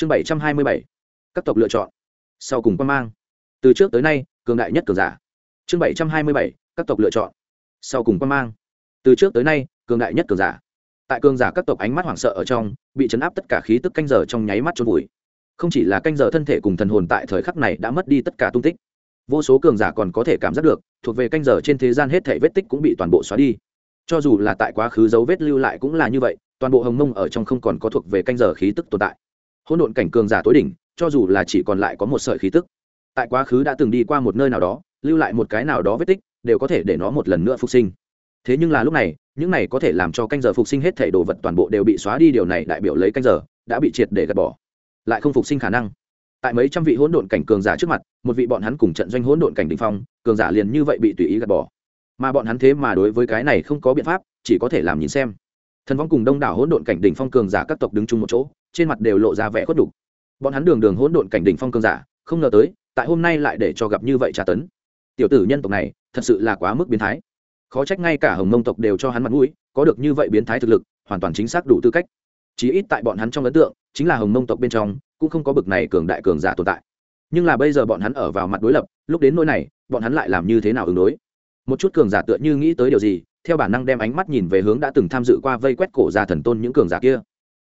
chương bảy trăm hai mươi bảy. Các tộc lựa chọn. Sau cùng quan mang. Từ trước tới nay, cường đại nhất cường giả. Chương bảy trăm hai mươi bảy, các tộc lựa chọn. Sau cùng quan mang. Từ trước tới nay, cường đại nhất cường giả. Tại cường giả các tộc ánh mắt hoảng sợ ở trong, bị chấn áp tất cả khí tức canh giờ trong nháy mắt trôn vùi. Không chỉ là canh giờ thân thể cùng thần hồn tại thời khắc này đã mất đi tất cả tung tích. Vô số cường giả còn có thể cảm giác được, thuộc về canh giờ trên thế gian hết thể vết tích cũng bị toàn bộ xóa đi. Cho dù là tại quá khứ dấu vết lưu lại cũng là như vậy, toàn bộ hồng mông ở trong không còn có thuộc về canh giờ khí tức tồn tại hỗn độn cảnh cường giả tối đỉnh, cho dù là chỉ còn lại có một sợi khí tức, tại quá khứ đã từng đi qua một nơi nào đó, lưu lại một cái nào đó vết tích, đều có thể để nó một lần nữa phục sinh. Thế nhưng là lúc này, những này có thể làm cho canh giờ phục sinh hết thể đồ vật toàn bộ đều bị xóa đi, điều này đại biểu lấy canh giờ đã bị triệt để gạt bỏ, lại không phục sinh khả năng. Tại mấy trăm vị hỗn độn cảnh cường giả trước mặt, một vị bọn hắn cùng trận doanh hỗn độn cảnh đình phong, cường giả liền như vậy bị tùy ý gạt bỏ. Mà bọn hắn thế mà đối với cái này không có biện pháp, chỉ có thể làm nhìn xem thần vong cùng đông đảo hỗn độn cảnh đỉnh phong cường giả các tộc đứng chung một chỗ, trên mặt đều lộ ra vẻ khuất đục bọn hắn đường đường hỗn độn cảnh đỉnh phong cường giả, không ngờ tới, tại hôm nay lại để cho gặp như vậy trả tấn. Tiểu tử nhân tộc này, thật sự là quá mức biến thái. Khó trách ngay cả hồng mông tộc đều cho hắn mặt mũi, có được như vậy biến thái thực lực, hoàn toàn chính xác đủ tư cách. Chí ít tại bọn hắn trong ấn tượng, chính là hồng mông tộc bên trong, cũng không có bực này cường đại cường giả tồn tại. Nhưng là bây giờ bọn hắn ở vào mặt đối lập, lúc đến nỗi này, bọn hắn lại làm như thế nào ứng đối? Một chút cường giả tựa như nghĩ tới điều gì, theo bản năng đem ánh mắt nhìn về hướng đã từng tham dự qua vây quét cổ già thần tôn những cường giả kia.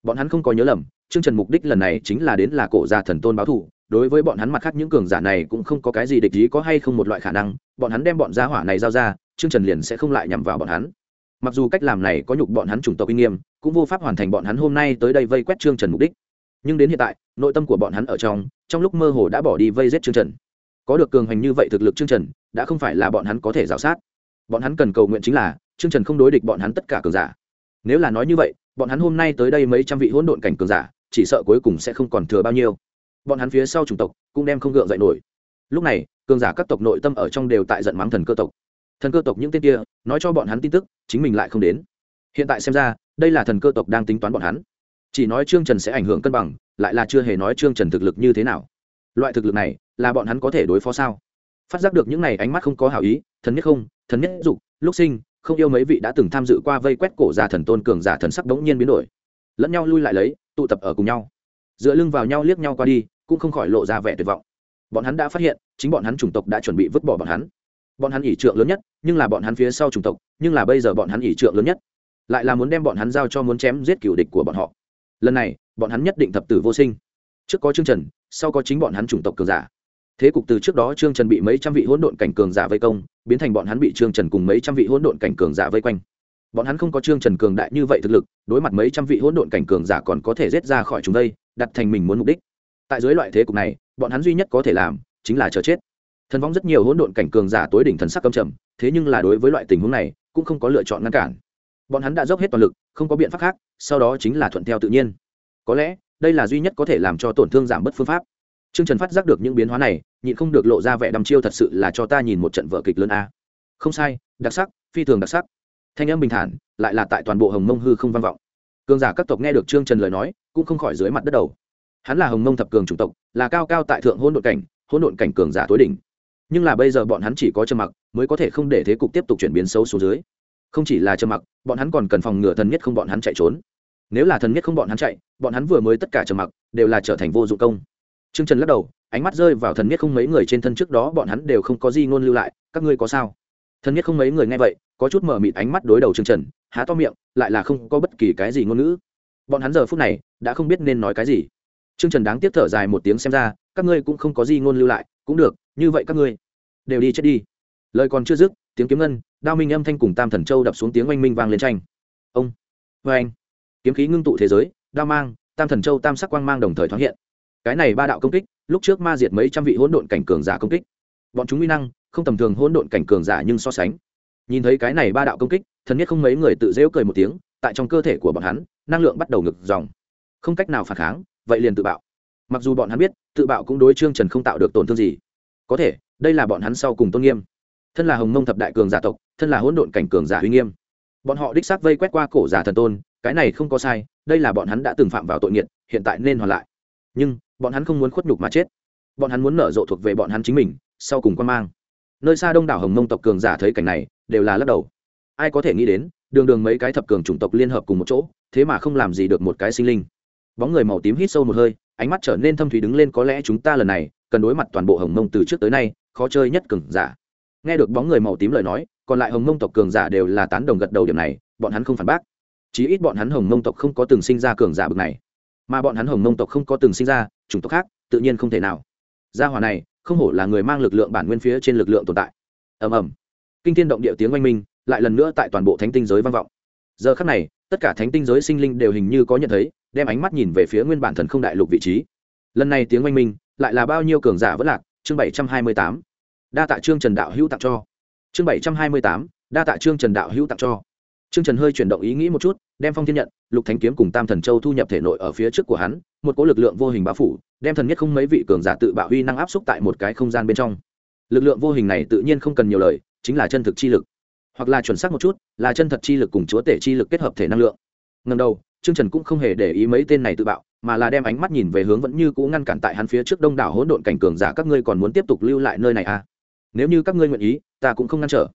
Bọn hắn không có nhớ lầm, chương trần mục đích lần này chính là đến là cổ già thần tôn báo thù, đối với bọn hắn mặt khác những cường giả này cũng không có cái gì địch ý có hay không một loại khả năng, bọn hắn đem bọn gia hỏa này giao ra, chương trần liền sẽ không lại nhằm vào bọn hắn. Mặc dù cách làm này có nhục bọn hắn chủng tộc uy nghiêm, cũng vô pháp hoàn thành bọn hắn hôm nay tới đây vây quét chương trần mục đích. Nhưng đến hiện tại, nội tâm của bọn hắn ở trong trong lúc mơ hồ đã bỏ đi vây giết chương trần có được cường hành như vậy thực lực chương trần, đã không phải là bọn hắn có thể g sát. Bọn hắn cần cầu nguyện chính là chương trần không đối địch bọn hắn tất cả cường giả. Nếu là nói như vậy, bọn hắn hôm nay tới đây mấy trăm vị hỗn độn cảnh cường giả, chỉ sợ cuối cùng sẽ không còn thừa bao nhiêu. Bọn hắn phía sau chủng tộc cũng đem không gượng dậy nổi. Lúc này, cường giả các tộc nội tâm ở trong đều tại giận mắng thần cơ tộc. Thần cơ tộc những tên kia, nói cho bọn hắn tin tức, chính mình lại không đến. Hiện tại xem ra, đây là thần cơ tộc đang tính toán bọn hắn. Chỉ nói trương trần sẽ ảnh hưởng cân bằng, lại là chưa hề nói trương trần thực lực như thế nào. Loại thực lực này là bọn hắn có thể đối phó sao? Phát giác được những này ánh mắt không có hảo ý, thần nhất không, thần nhất dục, lúc sinh, không yêu mấy vị đã từng tham dự qua vây quét cổ già thần tôn cường giả thần sắc đống nhiên biến đổi. Lẫn nhau lui lại lấy, tụ tập ở cùng nhau. Dựa lưng vào nhau liếc nhau qua đi, cũng không khỏi lộ ra vẻ tuyệt vọng. Bọn hắn đã phát hiện, chính bọn hắn chủng tộc đã chuẩn bị vứt bỏ bọn hắn. Bọn hắn ỷ trượng lớn nhất, nhưng là bọn hắn phía sau chủng tộc, nhưng là bây giờ bọn hắn ỷ trượng lớn nhất. Lại là muốn đem bọn hắn giao cho muốn chém giết cựu địch của bọn họ. Lần này, bọn hắn nhất định thập tử vô sinh. Trước có chương trần, sau có chính bọn hắn chủng tộc cường giả thế cục từ trước đó trương trần bị mấy trăm vị hỗn độn cảnh cường giả vây công biến thành bọn hắn bị trương trần cùng mấy trăm vị hỗn độn cảnh cường giả vây quanh. Bọn hắn không có trương trần cường đại như vậy thực lực đối mặt mấy trăm vị hỗn độn cảnh cường giả còn có thể rết ra khỏi chúng đây đặt thành mình muốn mục đích. Tại dưới loại thế cục này bọn hắn duy nhất có thể làm chính là chờ chết. Thần vong rất nhiều hỗn độn cảnh cường giả tối đỉnh thần sắc cầm trầm thế nhưng là đối với loại tình huống này cũng không có lựa chọn ngăn cản. Bọn hắn đã dốc hết toàn lực không có biện pháp khác sau đó chính là thuận theo tự nhiên. Có lẽ đây là duy nhất có thể làm cho tổn thương giảm bớt phương pháp. Trương Trần phát giác được những biến hóa này, nhịn không được lộ ra vẻ đăm chiêu thật sự là cho ta nhìn một trận vở kịch lớn a. Không sai, đặc sắc, phi thường đặc sắc. Thanh âm bình thản, lại là tại toàn bộ Hồng Mông hư không vang vọng. Cường giả các tộc nghe được Trương Trần lời nói, cũng không khỏi dưới mặt đất đầu. Hắn là Hồng Mông thập cường chủng tộc, là cao cao tại thượng hỗn độn cảnh, hỗn độn cảnh cường giả tối đỉnh. Nhưng là bây giờ bọn hắn chỉ có trầm mặc, mới có thể không để thế cục tiếp tục chuyển biến xấu xuống dưới. Không chỉ là trầm mặc, bọn hắn còn cần phòng ngừa thần nhất không bọn hắn chạy trốn. Nếu là thần nhất không bọn hắn chạy, bọn hắn vừa mới tất cả trầm mặc, đều là trở thành vô dụng công Trương Trần lắc đầu, ánh mắt rơi vào thần Miết không mấy người trên thân trước đó bọn hắn đều không có gì ngôn lưu lại, các ngươi có sao? Thần Miết không mấy người nghe vậy, có chút mở mịt ánh mắt đối đầu Trương Trần, há to miệng, lại là không có bất kỳ cái gì ngôn ngữ. Bọn hắn giờ phút này đã không biết nên nói cái gì. Trương Trần đáng tiếc thở dài một tiếng xem ra, các ngươi cũng không có gì ngôn lưu lại, cũng được, như vậy các ngươi đều đi chết đi. Lời còn chưa dứt, tiếng kiếm ngân, đao minh âm thanh cùng Tam Thần Châu đập xuống tiếng oanh minh vang lên tranh. Ông, oanh, kiếm khí ngưng tụ thế giới, đao mang, Tam Thần Châu tam sắc quang mang đồng thời thoáng hiện cái này ba đạo công kích, lúc trước ma diệt mấy trăm vị hỗn độn cảnh cường giả công kích. Bọn chúng uy năng, không tầm thường hỗn độn cảnh cường giả nhưng so sánh. Nhìn thấy cái này ba đạo công kích, thần nhất không mấy người tự rêu cười một tiếng, tại trong cơ thể của bọn hắn, năng lượng bắt đầu ngực dòng. Không cách nào phản kháng, vậy liền tự bạo. Mặc dù bọn hắn biết, tự bạo cũng đối trương trần không tạo được tổn thương gì. Có thể, đây là bọn hắn sau cùng tôn nghiêm. Thân là hồng mông thập đại cường giả tộc, thân là hỗn độn cảnh cường giả uy nghiêm. Bọn họ đích xác vây quét qua cổ giả thần tôn, cái này không có sai, đây là bọn hắn đã từng phạm vào tội nghiệt, hiện tại nên hoàn lại. Nhưng bọn hắn không muốn khuất nhục mà chết. Bọn hắn muốn nở rộ thuộc về bọn hắn chính mình, sau cùng quan mang. Nơi xa đông đảo hồng mông tộc cường giả thấy cảnh này, đều là lắc đầu. Ai có thể nghĩ đến, đường đường mấy cái thập cường chủng tộc liên hợp cùng một chỗ, thế mà không làm gì được một cái sinh linh. Bóng người màu tím hít sâu một hơi, ánh mắt trở nên thâm thủy đứng lên có lẽ chúng ta lần này cần đối mặt toàn bộ hồng mông từ trước tới nay, khó chơi nhất cường giả. Nghe được bóng người màu tím lời nói, còn lại hồng mông tộc cường giả đều là tán đồng gật đầu điểm này, bọn hắn không phản bác. Chí ít bọn hắn hồng mông tộc không có từng sinh ra cường giả bực này mà bọn hắn hồng mông tộc không có từng sinh ra, chủng tộc khác, tự nhiên không thể nào. Gia hòa này, không hổ là người mang lực lượng bản nguyên phía trên lực lượng tồn tại. Ầm ầm. Kinh thiên động địa tiếng oanh minh, lại lần nữa tại toàn bộ thánh tinh giới vang vọng. Giờ khắc này, tất cả thánh tinh giới sinh linh đều hình như có nhận thấy, đem ánh mắt nhìn về phía nguyên bản thần không đại lục vị trí. Lần này tiếng oanh minh, lại là bao nhiêu cường giả vẫn lạc, chương bảy trăm hai mươi tám. Đa tạ trương trần đạo hữu tặng cho. Chương bảy trăm hai mươi tám, đa tạ trương trần đạo hữu tặng cho trương trần hơi chuyển động ý nghĩ một chút, đem phong thiên nhận, lục thánh kiếm cùng tam thần châu thu nhập thể nội ở phía trước của hắn, một cỗ lực lượng vô hình bao phủ, đem thần nhất không mấy vị cường giả tự bạo huy năng áp xúc tại một cái không gian bên trong. Lực lượng vô hình này tự nhiên không cần nhiều lời, chính là chân thực chi lực. Hoặc là chuẩn xác một chút, là chân thật chi lực cùng chúa tể chi lực kết hợp thể năng lượng. Ngần đầu, trương trần cũng không hề để ý mấy tên này tự bạo, mà là đem ánh mắt nhìn về hướng vẫn như cũ ngăn cản tại hắn phía trước đông đảo hỗn độn cảnh cường giả, các ngươi còn muốn tiếp tục lưu lại nơi này à? Nếu như các ngươi nguyện ý, ta cũng không ngăn trở.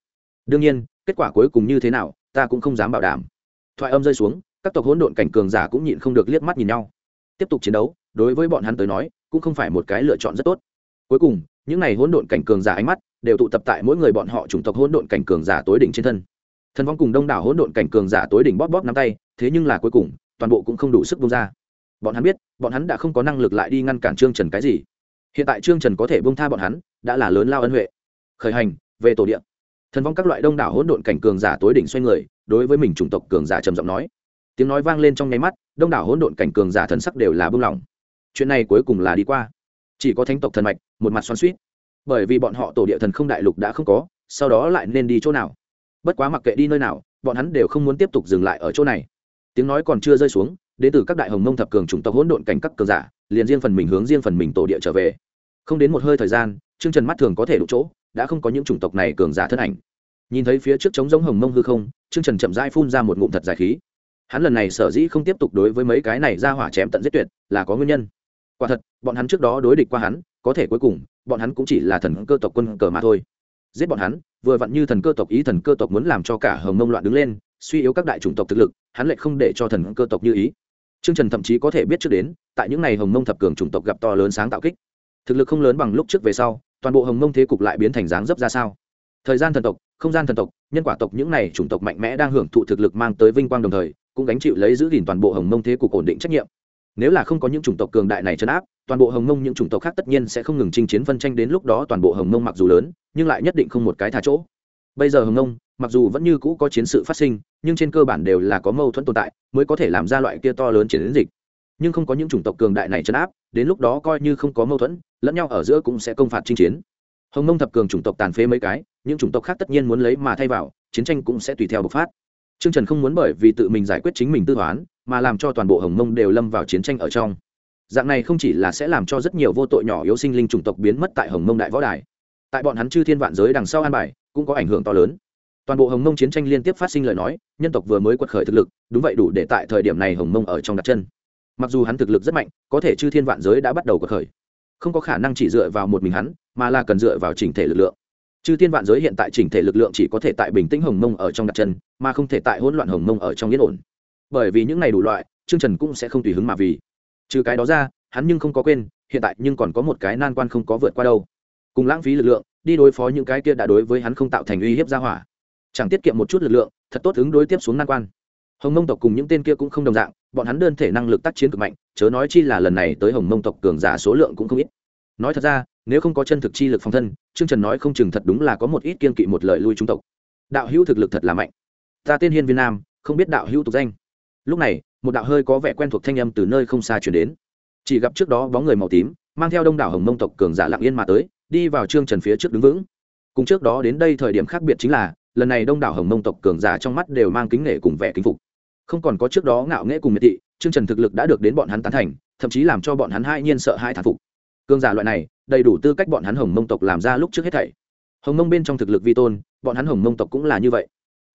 Đương nhiên, kết quả cuối cùng như thế nào ta cũng không dám bảo đảm. Thoại âm rơi xuống, các tộc hỗn độn cảnh cường giả cũng nhịn không được liếc mắt nhìn nhau. Tiếp tục chiến đấu, đối với bọn hắn tới nói, cũng không phải một cái lựa chọn rất tốt. Cuối cùng, những n à y hỗn độn cảnh cường giả ánh mắt đều tụ tập tại mỗi người bọn họ chủng tộc hỗn độn cảnh cường giả tối đỉnh trên thân. Thần vong cùng đông đảo hỗn độn cảnh cường giả tối đỉnh bóp bóp nắm tay, thế nhưng là cuối cùng, toàn bộ cũng không đủ sức bung ra. Bọn hắn biết, bọn hắn đã không có năng lực lại đi ngăn cản trương trần cái gì. Hiện tại trương trần có thể bung tha bọn hắn, đã là lớn lao ân huệ. Khởi hành, về tổ điện thần vong các loại đông đảo hỗn độn cảnh cường giả tối đỉnh xoay người, đối với mình chủng tộc cường giả trầm giọng nói. Tiếng nói vang lên trong nháy mắt, đông đảo hỗn độn cảnh cường giả thần sắc đều là bưng lỏng chuyện này cuối cùng là đi qua. Chỉ có thánh tộc thần mạch, một mặt xoắn suýt bởi vì bọn họ tổ địa thần không đại lục đã không có, sau đó lại nên đi chỗ nào? Bất quá mặc kệ đi nơi nào, bọn hắn đều không muốn tiếp tục dừng lại ở chỗ này. Tiếng nói còn chưa rơi xuống, đến từ các đại hồng mông thập cường chủng tộc hỗn độn cảnh các cường giả, liền riêng phần mình hướng riêng phần mình tổ địa trở về. Không đến một hơi thời gian chương trần mắt thường có thể đủ chỗ đã không có những chủng tộc này cường giả thân ảnh. Nhìn thấy phía trước trống giống hồng mông hư không chương trần chậm rãi phun ra một ngụm thật dài khí. Hắn lần này sở dĩ không tiếp tục đối với mấy cái này ra hỏa chém tận giết tuyệt là có nguyên nhân. Quả thật bọn hắn trước đó đối địch qua hắn có thể cuối cùng bọn hắn cũng chỉ là thần cơ tộc quân cờ mà thôi. Giết bọn hắn vừa vặn như thần cơ tộc ý thần cơ tộc muốn làm cho cả hồng mông loạn đứng lên suy yếu các đại chủng tộc thực lực hắn lại không để cho thần cơ tộc như ý. Trương Trần thậm chí có thể biết trước đến, tại những ngày Hồng Mông thập cường chủng tộc gặp to lớn sáng tạo kích. Thực lực không lớn bằng lúc trước về sau, toàn bộ Hồng Mông thế cục lại biến thành dáng dấp ra sao? Thời gian thần tộc, không gian thần tộc, nhân quả tộc những này chủng tộc mạnh mẽ đang hưởng thụ thực lực mang tới vinh quang đồng thời, cũng gánh chịu lấy giữ gìn toàn bộ Hồng Mông thế cục ổn định trách nhiệm. Nếu là không có những chủng tộc cường đại này chấn áp, toàn bộ Hồng Mông những chủng tộc khác tất nhiên sẽ không ngừng chinh chiến phân tranh đến lúc đó toàn bộ Hồng Mông mặc dù lớn, nhưng lại nhất định không một cái thả chỗ. Bây giờ Hồng Mông, mặc dù vẫn như cũ có chiến sự phát sinh, nhưng trên cơ bản đều là có mâu thuẫn tồn tại, mới có thể làm ra loại kia to lớn chiến dịch nhưng không có những chủng tộc cường đại này chấn áp đến lúc đó coi như không có mâu thuẫn lẫn nhau ở giữa cũng sẽ công phạt chinh chiến hồng mông thập cường chủng tộc tàn phế mấy cái những chủng tộc khác tất nhiên muốn lấy mà thay vào chiến tranh cũng sẽ tùy theo bộc phát Trương Trần không muốn bởi vì tự mình giải quyết chính mình tư toán, mà làm cho toàn bộ Hồng Mông đều lâm vào chiến tranh ở trong. Dạng này không chỉ là sẽ làm cho rất nhiều vô tội nhỏ yếu sinh linh chủng tộc biến mất tại Hồng Mông đại võ đài, tại bọn hắn chư thiên vạn giới đằng sau an bài, cũng có ảnh hưởng to lớn. Toàn bộ Hồng Mông chiến tranh liên tiếp phát sinh lời nói, nhân tộc vừa mới quật khởi thực lực, đúng vậy đủ để tại thời điểm này Hồng Mông ở trong đặt chân mặc dù hắn thực lực rất mạnh, có thể chư thiên vạn giới đã bắt đầu có khởi. Không có khả năng chỉ dựa vào một mình hắn, mà là cần dựa vào chỉnh thể lực lượng. Chư thiên vạn giới hiện tại chỉnh thể lực lượng chỉ có thể tại bình tĩnh hồng mông ở trong đặt chân, mà không thể tại hỗn loạn hồng mông ở trong yên ổn. Bởi vì những này đủ loại chương trần cũng sẽ không tùy hứng mà vì. Trừ cái đó ra, hắn nhưng không có quên, hiện tại nhưng còn có một cái nan quan không có vượt qua đâu. Cùng lãng phí lực lượng, đi đối phó những cái kia đã đối với hắn không tạo thành uy hiếp ra hỏa. Chẳng tiết kiệm một chút lực lượng, thật tốt ứng đối tiếp xuống nan quan hồng mông tộc cùng những tên kia cũng không đồng dạng, bọn hắn đơn thể năng lực tác chiến cực mạnh, chớ nói chi là lần này tới hồng mông tộc cường giả số lượng cũng không ít. Nói thật ra, nếu không có chân thực chi lực phòng thân, trương trần nói không chừng thật đúng là có một ít kiên kỵ một lợi lui trung tộc. Đạo hữu thực lực thật là mạnh. Ta tên hiên viên nam, không biết đạo hữu tục danh. Lúc này, một đạo hơi có vẻ quen thuộc thanh âm từ nơi không xa chuyển đến. Chỉ gặp trước đó bóng người màu tím, mang theo đông đảo hồng mông tộc cường giả lạng yên mà tới, đi vào trương trần phía trước đứng vững. Cùng trước đó đến đây thời điểm khác biệt chính là, lần này đông đảo hồng mông tộc cường giả trong mắt đều mang kính nể cùng vẻ kính phục không còn có trước đó ngạo nghễ cùng miệt thị chương trần thực lực đã được đến bọn hắn tán thành thậm chí làm cho bọn hắn hai nhiên sợ hai thản phục cương giả loại này đầy đủ tư cách bọn hắn hồng mông tộc làm ra lúc trước hết thảy hồng mông bên trong thực lực vi tôn bọn hắn hồng mông tộc cũng là như vậy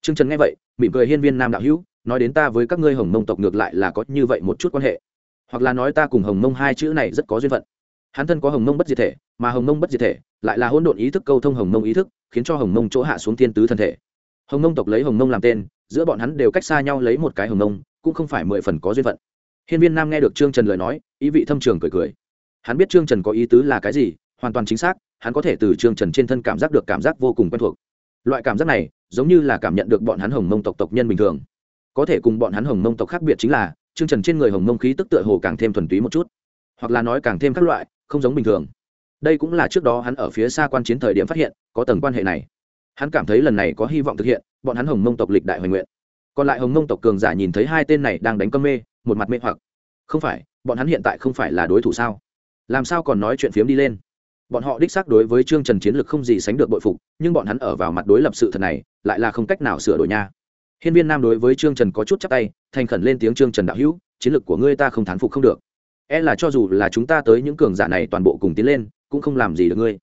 chương trần nghe vậy mỉm cười hiên viên nam đạo hữu nói đến ta với các ngươi hồng mông tộc ngược lại là có như vậy một chút quan hệ hoặc là nói ta cùng hồng mông hai chữ này rất có duyên phận hắn thân có hồng mông bất diệt thể mà hồng mông bất diệt thể lại là hỗn độn ý thức câu thông hồng mông ý thức khiến cho hồng mông chỗ hạ xuống thiên tứ thân thể hồng mông tộc lấy hồng mông làm tên giữa bọn hắn đều cách xa nhau lấy một cái hồng nông cũng không phải mười phần có duyên phận. Hiên viên nam nghe được trương trần lời nói, ý vị thâm trường cười cười. Hắn biết trương trần có ý tứ là cái gì, hoàn toàn chính xác, hắn có thể từ trương trần trên thân cảm giác được cảm giác vô cùng quen thuộc. Loại cảm giác này, giống như là cảm nhận được bọn hắn hồng mông tộc tộc nhân bình thường. Có thể cùng bọn hắn hồng mông tộc khác biệt chính là, trương trần trên người hồng mông khí tức tựa hồ càng thêm thuần túy một chút, hoặc là nói càng thêm các loại, không giống bình thường. Đây cũng là trước đó hắn ở phía xa quan chiến thời điểm phát hiện, có tầng quan hệ này hắn cảm thấy lần này có hy vọng thực hiện, bọn hắn hồng mông tộc lịch đại hoành nguyện. Còn lại hồng mông tộc cường giả nhìn thấy hai tên này đang đánh cơm mê, một mặt mê hoặc. Không phải, bọn hắn hiện tại không phải là đối thủ sao? Làm sao còn nói chuyện phiếm đi lên? Bọn họ đích xác đối với trương trần chiến lược không gì sánh được bội phục, nhưng bọn hắn ở vào mặt đối lập sự thật này, lại là không cách nào sửa đổi nha. Hiên viên nam đối với trương trần có chút chắc tay, thành khẩn lên tiếng trương trần đạo hữu, chiến lược của ngươi ta không thán phục không được. E là cho dù là chúng ta tới những cường giả này toàn bộ cùng tiến lên, cũng không làm gì được ngươi.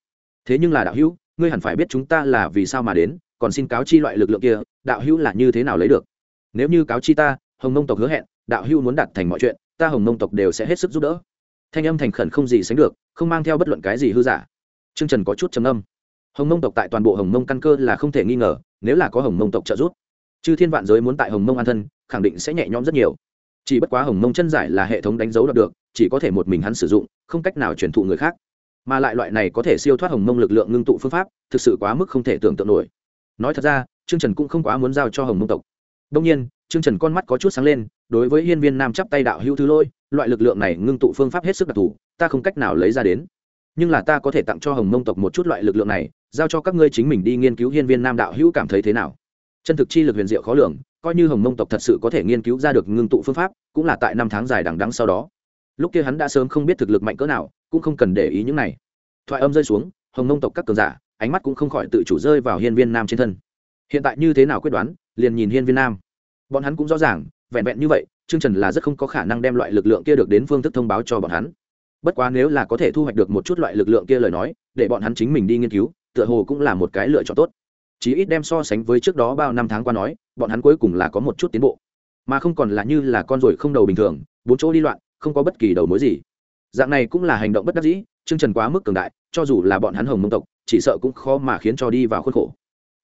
Thế nhưng là đạo hữu ngươi hẳn phải biết chúng ta là vì sao mà đến, còn xin cáo chi loại lực lượng kia, đạo hữu là như thế nào lấy được? Nếu như cáo chi ta, hồng mông tộc hứa hẹn, đạo hữu muốn đặt thành mọi chuyện, ta hồng mông tộc đều sẽ hết sức giúp đỡ. Thanh âm thành khẩn không gì sánh được, không mang theo bất luận cái gì hư giả. T r ư ơ n g trần có chút trầm âm hồng mông tộc tại toàn bộ hồng mông căn cơ là không thể nghi ngờ, nếu là có hồng mông tộc trợ giúp, chư thiên vạn giới muốn tại hồng mông an thân, khẳng định sẽ nhẹ nhõm rất nhiều. Chỉ bất quá hồng mông chân giải là hệ thống đánh dấu đạt được, chỉ có thể một mình hắn sử dụng, không cách nào truyền thụ người khác mà lại loại này có thể siêu thoát hồng mông lực lượng ngưng tụ phương pháp, thực sự quá mức không thể tưởng tượng nổi. Nói thật ra, trương trần cũng không quá muốn giao cho hồng mông tộc. Đông nhiên, trương trần con mắt có chút sáng lên, đối với hiên viên nam chắp tay đạo hữu thứ lôi loại lực lượng này ngưng tụ phương pháp hết sức đặc thù, ta không cách nào lấy ra đến. Nhưng là ta có thể tặng cho hồng mông tộc một chút loại lực lượng này, giao cho các ngươi chính mình đi nghiên cứu hiên viên nam đạo hữu cảm thấy thế nào. Chân thực chi lực huyền diệu khó lường, coi như hồng mông tộc thật sự có thể nghiên cứu ra được ngưng tụ phương pháp, cũng là tại năm tháng dài đằng đắng sau đó lúc kia hắn đã sớm không biết thực lực mạnh cỡ nào, cũng không cần để ý những này. Thoại âm rơi xuống, hồng nông tộc các cường giả, ánh mắt cũng không khỏi tự chủ rơi vào hiên viên nam trên thân. Hiện tại như thế nào quyết đoán, liền nhìn hiên viên nam. Bọn hắn cũng rõ ràng, vẹn vẹn như vậy chương trần là rất không có khả năng đem loại lực lượng kia được đến phương thức thông báo cho bọn hắn. Bất quá nếu là có thể thu hoạch được một chút loại lực lượng kia lời nói, để bọn hắn chính mình đi nghiên cứu, tựa hồ cũng là một cái lựa chọn tốt. Chí ít đem so sánh với trước đó bao năm tháng qua nói, bọn hắn cuối cùng là có một chút tiến bộ. Mà không còn là như là con ruồi không đầu bình thường, bốn chỗ đi loạn không có bất kỳ đầu mối gì. Dạng này cũng là hành động bất đắc dĩ chương trần quá mức cường đại, cho dù là bọn hắn hồng mông tộc, chỉ sợ cũng khó mà khiến cho đi vào khuôn khổ.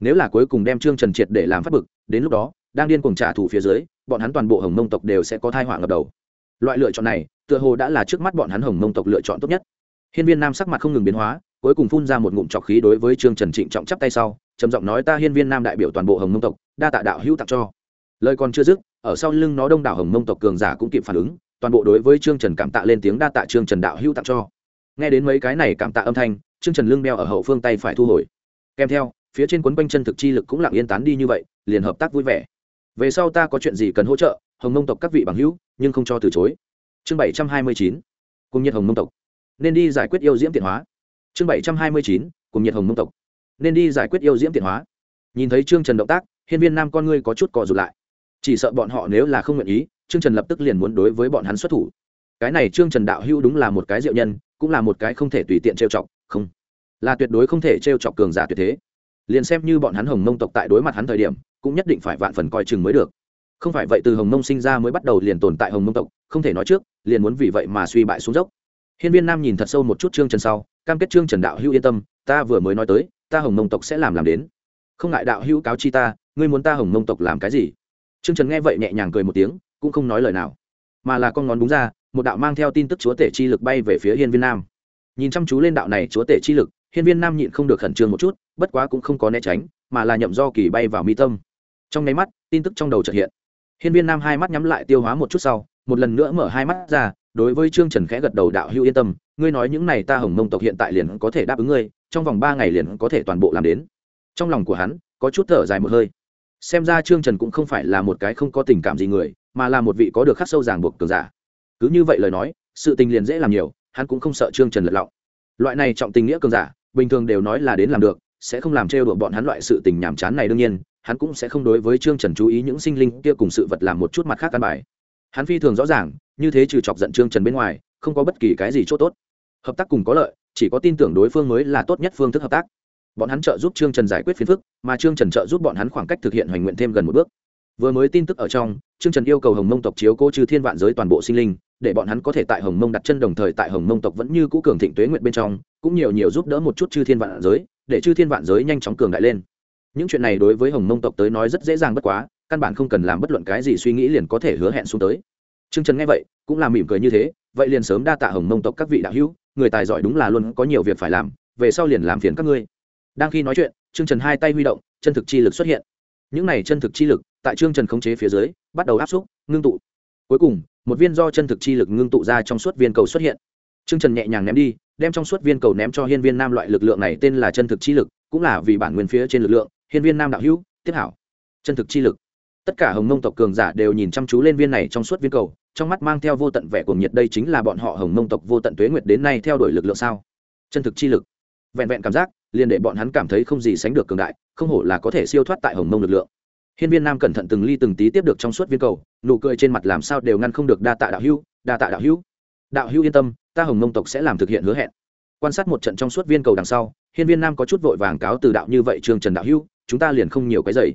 Nếu là cuối cùng đem chương trần triệt để làm phát bực, đến lúc đó, đang điên cuồng trả thù phía dưới, bọn hắn toàn bộ hồng mông tộc đều sẽ có thai họa ngập đầu. Loại lựa chọn này, tựa hồ đã là trước mắt bọn hắn hồng mông tộc lựa chọn tốt nhất. Hiên viên nam sắc mặt không ngừng biến hóa, cuối cùng phun ra một ngụm trọc khí đối với trương trần trịnh trọng chắp tay sau, trầm giọng nói, ta hiên viên nam đại biểu toàn bộ hồng mông tộc, đa tạ đạo hữu tặng cho. Lời còn chưa dứt, ở sau lưng nó đông đảo hồng mông tộc cường giả cũng kịp phản ứng toàn bộ đối với trương trần cảm tạ lên tiếng đa tạ trương trần đạo hữu tặng cho. Nghe đến mấy cái này cảm tạ âm thanh, trương trần lưng đeo ở hậu phương tay phải thu hồi. Kèm theo, phía trên quấn quanh chân thực chi lực cũng lặng yên tán đi như vậy, liền hợp tác vui vẻ. Về sau ta có chuyện gì cần hỗ trợ, hồng mông tộc các vị bằng hữu, nhưng không cho từ chối. Chương bảy trăm hai mươi chín, cùng nhiệt hồng mông tộc. Nên đi giải quyết yêu diễm tiện hóa. Chương bảy trăm hai mươi chín, cùng nhiệt hồng mông tộc. Nên đi giải quyết yêu diễm tiện hóa. Nhìn thấy trương trần động tác, hiên viên nam con ngươi có chút cò rụt lại. Chỉ sợ bọn họ nếu là không nguyện ý trương trần lập tức liền muốn đối với bọn hắn xuất thủ. Cái này trương trần đạo hữu đúng là một cái diệu nhân, cũng là một cái không thể tùy tiện trêu chọc, không, là tuyệt đối không thể trêu chọc cường giả tuyệt thế. Liền xem như bọn hắn hồng mông tộc tại đối mặt hắn thời điểm, cũng nhất định phải vạn phần coi chừng mới được. Không phải vậy từ hồng mông sinh ra mới bắt đầu liền tồn tại hồng mông tộc, không thể nói trước, liền muốn vì vậy mà suy bại xuống dốc. Hiên viên nam nhìn thật sâu một chút trương trần sau, cam kết trương trần đạo hữu yên tâm, ta vừa mới nói tới, ta hồng mông tộc sẽ làm làm đến. Không ngại đạo hữu cáo chi ta, ngươi muốn ta hồng mông tộc làm cái gì? Trương trần nghe vậy nhẹ nhàng cười một tiếng cũng không nói lời nào. Mà là con ngón đúng ra, một đạo mang theo tin tức chúa tể chi lực bay về phía hiên viên nam. Nhìn chăm chú lên đạo này chúa tể chi lực, hiên viên nam nhịn không được khẩn trương một chút, bất quá cũng không có né tránh, mà là nhậm do kỳ bay vào mi tâm. Trong nháy mắt, tin tức trong đầu trật hiện. Hiên viên nam hai mắt nhắm lại tiêu hóa một chút sau, một lần nữa mở hai mắt ra, đối với trương trần khẽ gật đầu đạo hữu yên tâm, ngươi nói những này ta hồng mông tộc hiện tại liền có thể đáp ứng ngươi, trong vòng ba ngày liền có thể toàn bộ làm đến. Trong lòng của hắn, có chút thở dài một hơi. Xem ra trương trần cũng không phải là một cái không có tình cảm gì người mà là một vị có được khắc sâu ràng buộc cường giả. Cứ như vậy lời nói, sự tình liền dễ làm nhiều, hắn cũng không sợ trương trần lật lọng. Loại này trọng tình nghĩa cường giả, bình thường đều nói là đến làm được, sẽ không làm trêu đùa bọn hắn loại sự tình nhàm chán này đương nhiên, hắn cũng sẽ không đối với trương trần chú ý những sinh linh kia cùng sự vật làm một chút mặt khác căn bài. Hắn phi thường rõ ràng, như thế trừ chọc giận trương trần bên ngoài, không có bất kỳ cái gì c h ỗ t ố t hợp tác cùng có lợi, chỉ có tin tưởng đối phương mới là tốt nhất phương thức hợp tác. Bọn hắn trợ giúp trương trần giải quyết phiền phức, mà trương trần trợ giúp bọn hắn khoảng cách thực hiện hoành nguyện thêm gần một bước vừa mới tin tức ở trong, trương trần yêu cầu hồng mông tộc chiếu cố trừ thiên vạn giới toàn bộ sinh linh, để bọn hắn có thể tại hồng mông đặt chân đồng thời tại hồng mông tộc vẫn như cũ cường thịnh tuế nguyện bên trong, cũng nhiều nhiều giúp đỡ một chút chư thiên vạn giới, để chư thiên vạn giới nhanh chóng cường đại lên. Những chuyện này đối với hồng mông tộc tới nói rất dễ dàng bất quá, căn bản không cần làm bất luận cái gì suy nghĩ liền có thể hứa hẹn xuống tới. Trương trần nghe vậy, cũng là mỉm cười như thế, vậy liền sớm đa tạ hồng mông tộc các vị đạo hữu, người tài giỏi đúng là luôn có nhiều việc phải làm, về sau liền làm phiền các ngươi. Đang khi nói chuyện, trương trần hai tay huy động, chân thực chi lực xuất hiện. Những này chân thực chi lực tại trương trần khống chế phía dưới, bắt đầu áp xúc, ngưng tụ. Cuối cùng, một viên do chân thực chi lực ngưng tụ ra trong suốt viên cầu xuất hiện. Trương trần nhẹ nhàng ném đi, đem trong suốt viên cầu ném cho hiên viên nam loại lực lượng này tên là chân thực chi lực, cũng là vì bản nguyên phía trên lực lượng, hiên viên nam đạo hữu, tiếp hảo. Chân thực chi lực. Tất cả hồng mông tộc cường giả đều nhìn chăm chú lên viên này trong suốt viên cầu, trong mắt mang theo vô tận vẻ cuồng nhiệt đây chính là bọn họ hồng mông tộc vô tận tuế nguyệt đến nay theo đuổi lực lượng sao? Chân thực chi lực. Vẹn vẹn cảm giác, liền để bọn hắn cảm thấy không gì sánh được cường đại, không hổ là có thể siêu thoát tại hồng mông lực lượng hiên viên nam cẩn thận từng ly từng tí tiếp được trong suốt viên cầu, nụ cười trên mặt làm sao đều ngăn không được đa tạ đạo hữu, đa tạ đạo hữu. Đạo hữu yên tâm, ta hồng mông tộc sẽ làm thực hiện hứa hẹn. Quan sát một trận trong suốt viên cầu đằng sau, hiên viên nam có chút vội vàng cáo từ đạo như vậy trương trần đạo hữu, chúng ta liền không nhiều cái dày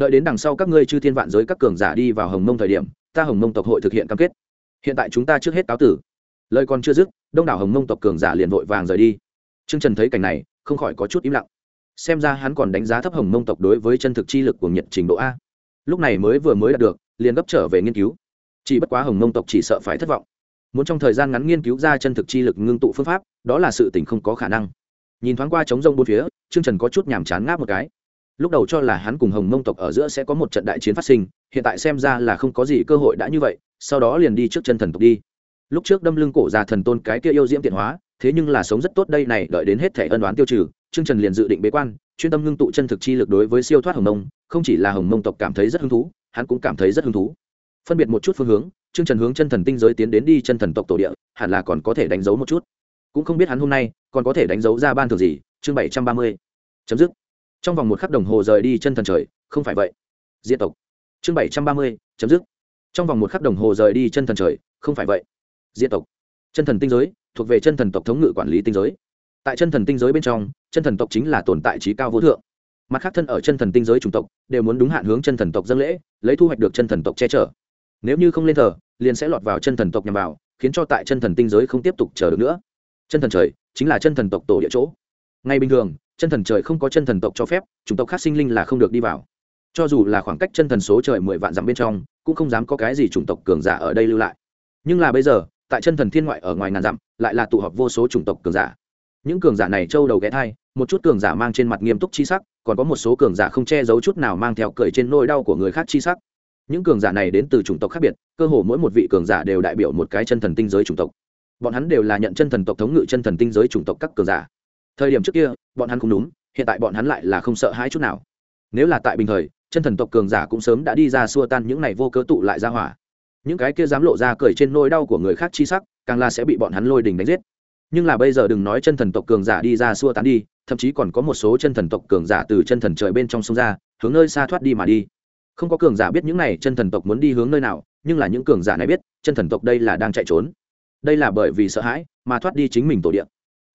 đợi đến đằng sau các ngươi chư thiên vạn giới các cường giả đi vào hồng mông thời điểm, ta hồng mông tộc hội thực hiện cam kết. Hiện tại chúng ta trước hết cáo tử lời còn chưa dứt, đông đảo hồng mông tộc cường giả liền vội vàng rời đi. Trương trần thấy cảnh này, không khỏi có chút im lặng xem ra hắn còn đánh giá thấp hồng mông tộc đối với chân thực chi lực của nhật trình độ a. Lúc này mới vừa mới đạt được, liền gấp trở về nghiên cứu. Chỉ bất quá hồng mông tộc chỉ sợ phải thất vọng. Muốn trong thời gian ngắn nghiên cứu ra chân thực chi lực ngưng tụ phương pháp, đó là sự tình không có khả năng. Nhìn thoáng qua trống rông bốn phía, trương trần có chút nhàm chán ngáp một cái. Lúc đầu cho là hắn cùng hồng mông tộc ở giữa sẽ có một trận đại chiến phát sinh, hiện tại xem ra là không có gì cơ hội đã như vậy, sau đó liền đi trước chân thần tộc đi lúc trước đâm lưng cổ già thần tôn cái kia yêu diễm tiện hóa, thế nhưng là sống rất tốt đây này, đợi đến hết thể ân đoán tiêu trừ, trương trần liền dự định bế quan, chuyên tâm ngưng tụ chân thực chi lực đối với siêu thoát hồng mông, không chỉ là hồng mông tộc cảm thấy rất hứng thú, hắn cũng cảm thấy rất hứng thú. Phân biệt một chút phương hướng, trương trần hướng chân thần tinh giới tiến đến đi chân thần tộc tổ địa, hẳn là còn có thể đánh dấu một chút. Cũng không biết hắn hôm nay, còn có thể đánh dấu ra ban thường gì, chương bảy trăm ba mươi. Chấm dứt. Trong vòng một khắc đồng hồ rời đi chân thần trời, không phải vậy. Diện tộc. Chương bảy trăm ba mươi, chấm dứt. Trong vòng một khắc đồng hồ rời đi chân thần trời, không phải vậy diện tộc chân thần tinh giới thuộc về chân thần tộc thống ngự quản lý tinh giới tại chân thần tinh giới bên trong chân thần tộc chính là tồn tại trí cao vô thượng mặt khác thân ở chân thần tinh giới chủng tộc đều muốn đúng hạn hướng chân thần tộc dân lễ lấy thu hoạch được chân thần tộc che chở nếu như không lên thờ liền sẽ lọt vào chân thần tộc nhằm vào khiến cho tại chân thần tinh giới không tiếp tục chờ được nữa chân thần trời chính là chân thần tộc tổ địa chỗ ngay bình thường chân thần trời không có chân thần tộc cho phép chủng tộc khác sinh linh là không được đi vào cho dù là khoảng cách chân thần số trời mười vạn dặm bên trong cũng không dám có cái gì chủng tộc cường giả ở đây lưu lại nhưng là bây giờ tại chân thần thiên ngoại ở ngoài ngàn dặm, lại là tụ họp vô số chủng tộc cường giả. Những cường giả này trâu đầu ghé thai, một chút cường giả mang trên mặt nghiêm túc chi sắc, còn có một số cường giả không che giấu chút nào mang theo cười trên nỗi đau của người khác chi sắc. Những cường giả này đến từ chủng tộc khác biệt, cơ hồ mỗi một vị cường giả đều đại biểu một cái chân thần tinh giới chủng tộc. Bọn hắn đều là nhận chân thần tộc thống ngự chân thần tinh giới chủng tộc các cường giả. Thời điểm trước kia, bọn hắn không đúng, hiện tại bọn hắn lại là không sợ hãi chút nào. Nếu là tại bình thời, chân thần tộc cường giả cũng sớm đã đi ra xua tan những này vô cớ tụ lại ra hỏa những cái kia dám lộ ra cười trên nỗi đau của người khác chi sắc, càng là sẽ bị bọn hắn lôi đình đánh giết. Nhưng là bây giờ đừng nói chân thần tộc cường giả đi ra xua tán đi, thậm chí còn có một số chân thần tộc cường giả từ chân thần trời bên trong sông ra, hướng nơi xa thoát đi mà đi. Không có cường giả biết những này chân thần tộc muốn đi hướng nơi nào, nhưng là những cường giả này biết, chân thần tộc đây là đang chạy trốn. Đây là bởi vì sợ hãi mà thoát đi chính mình tổ điện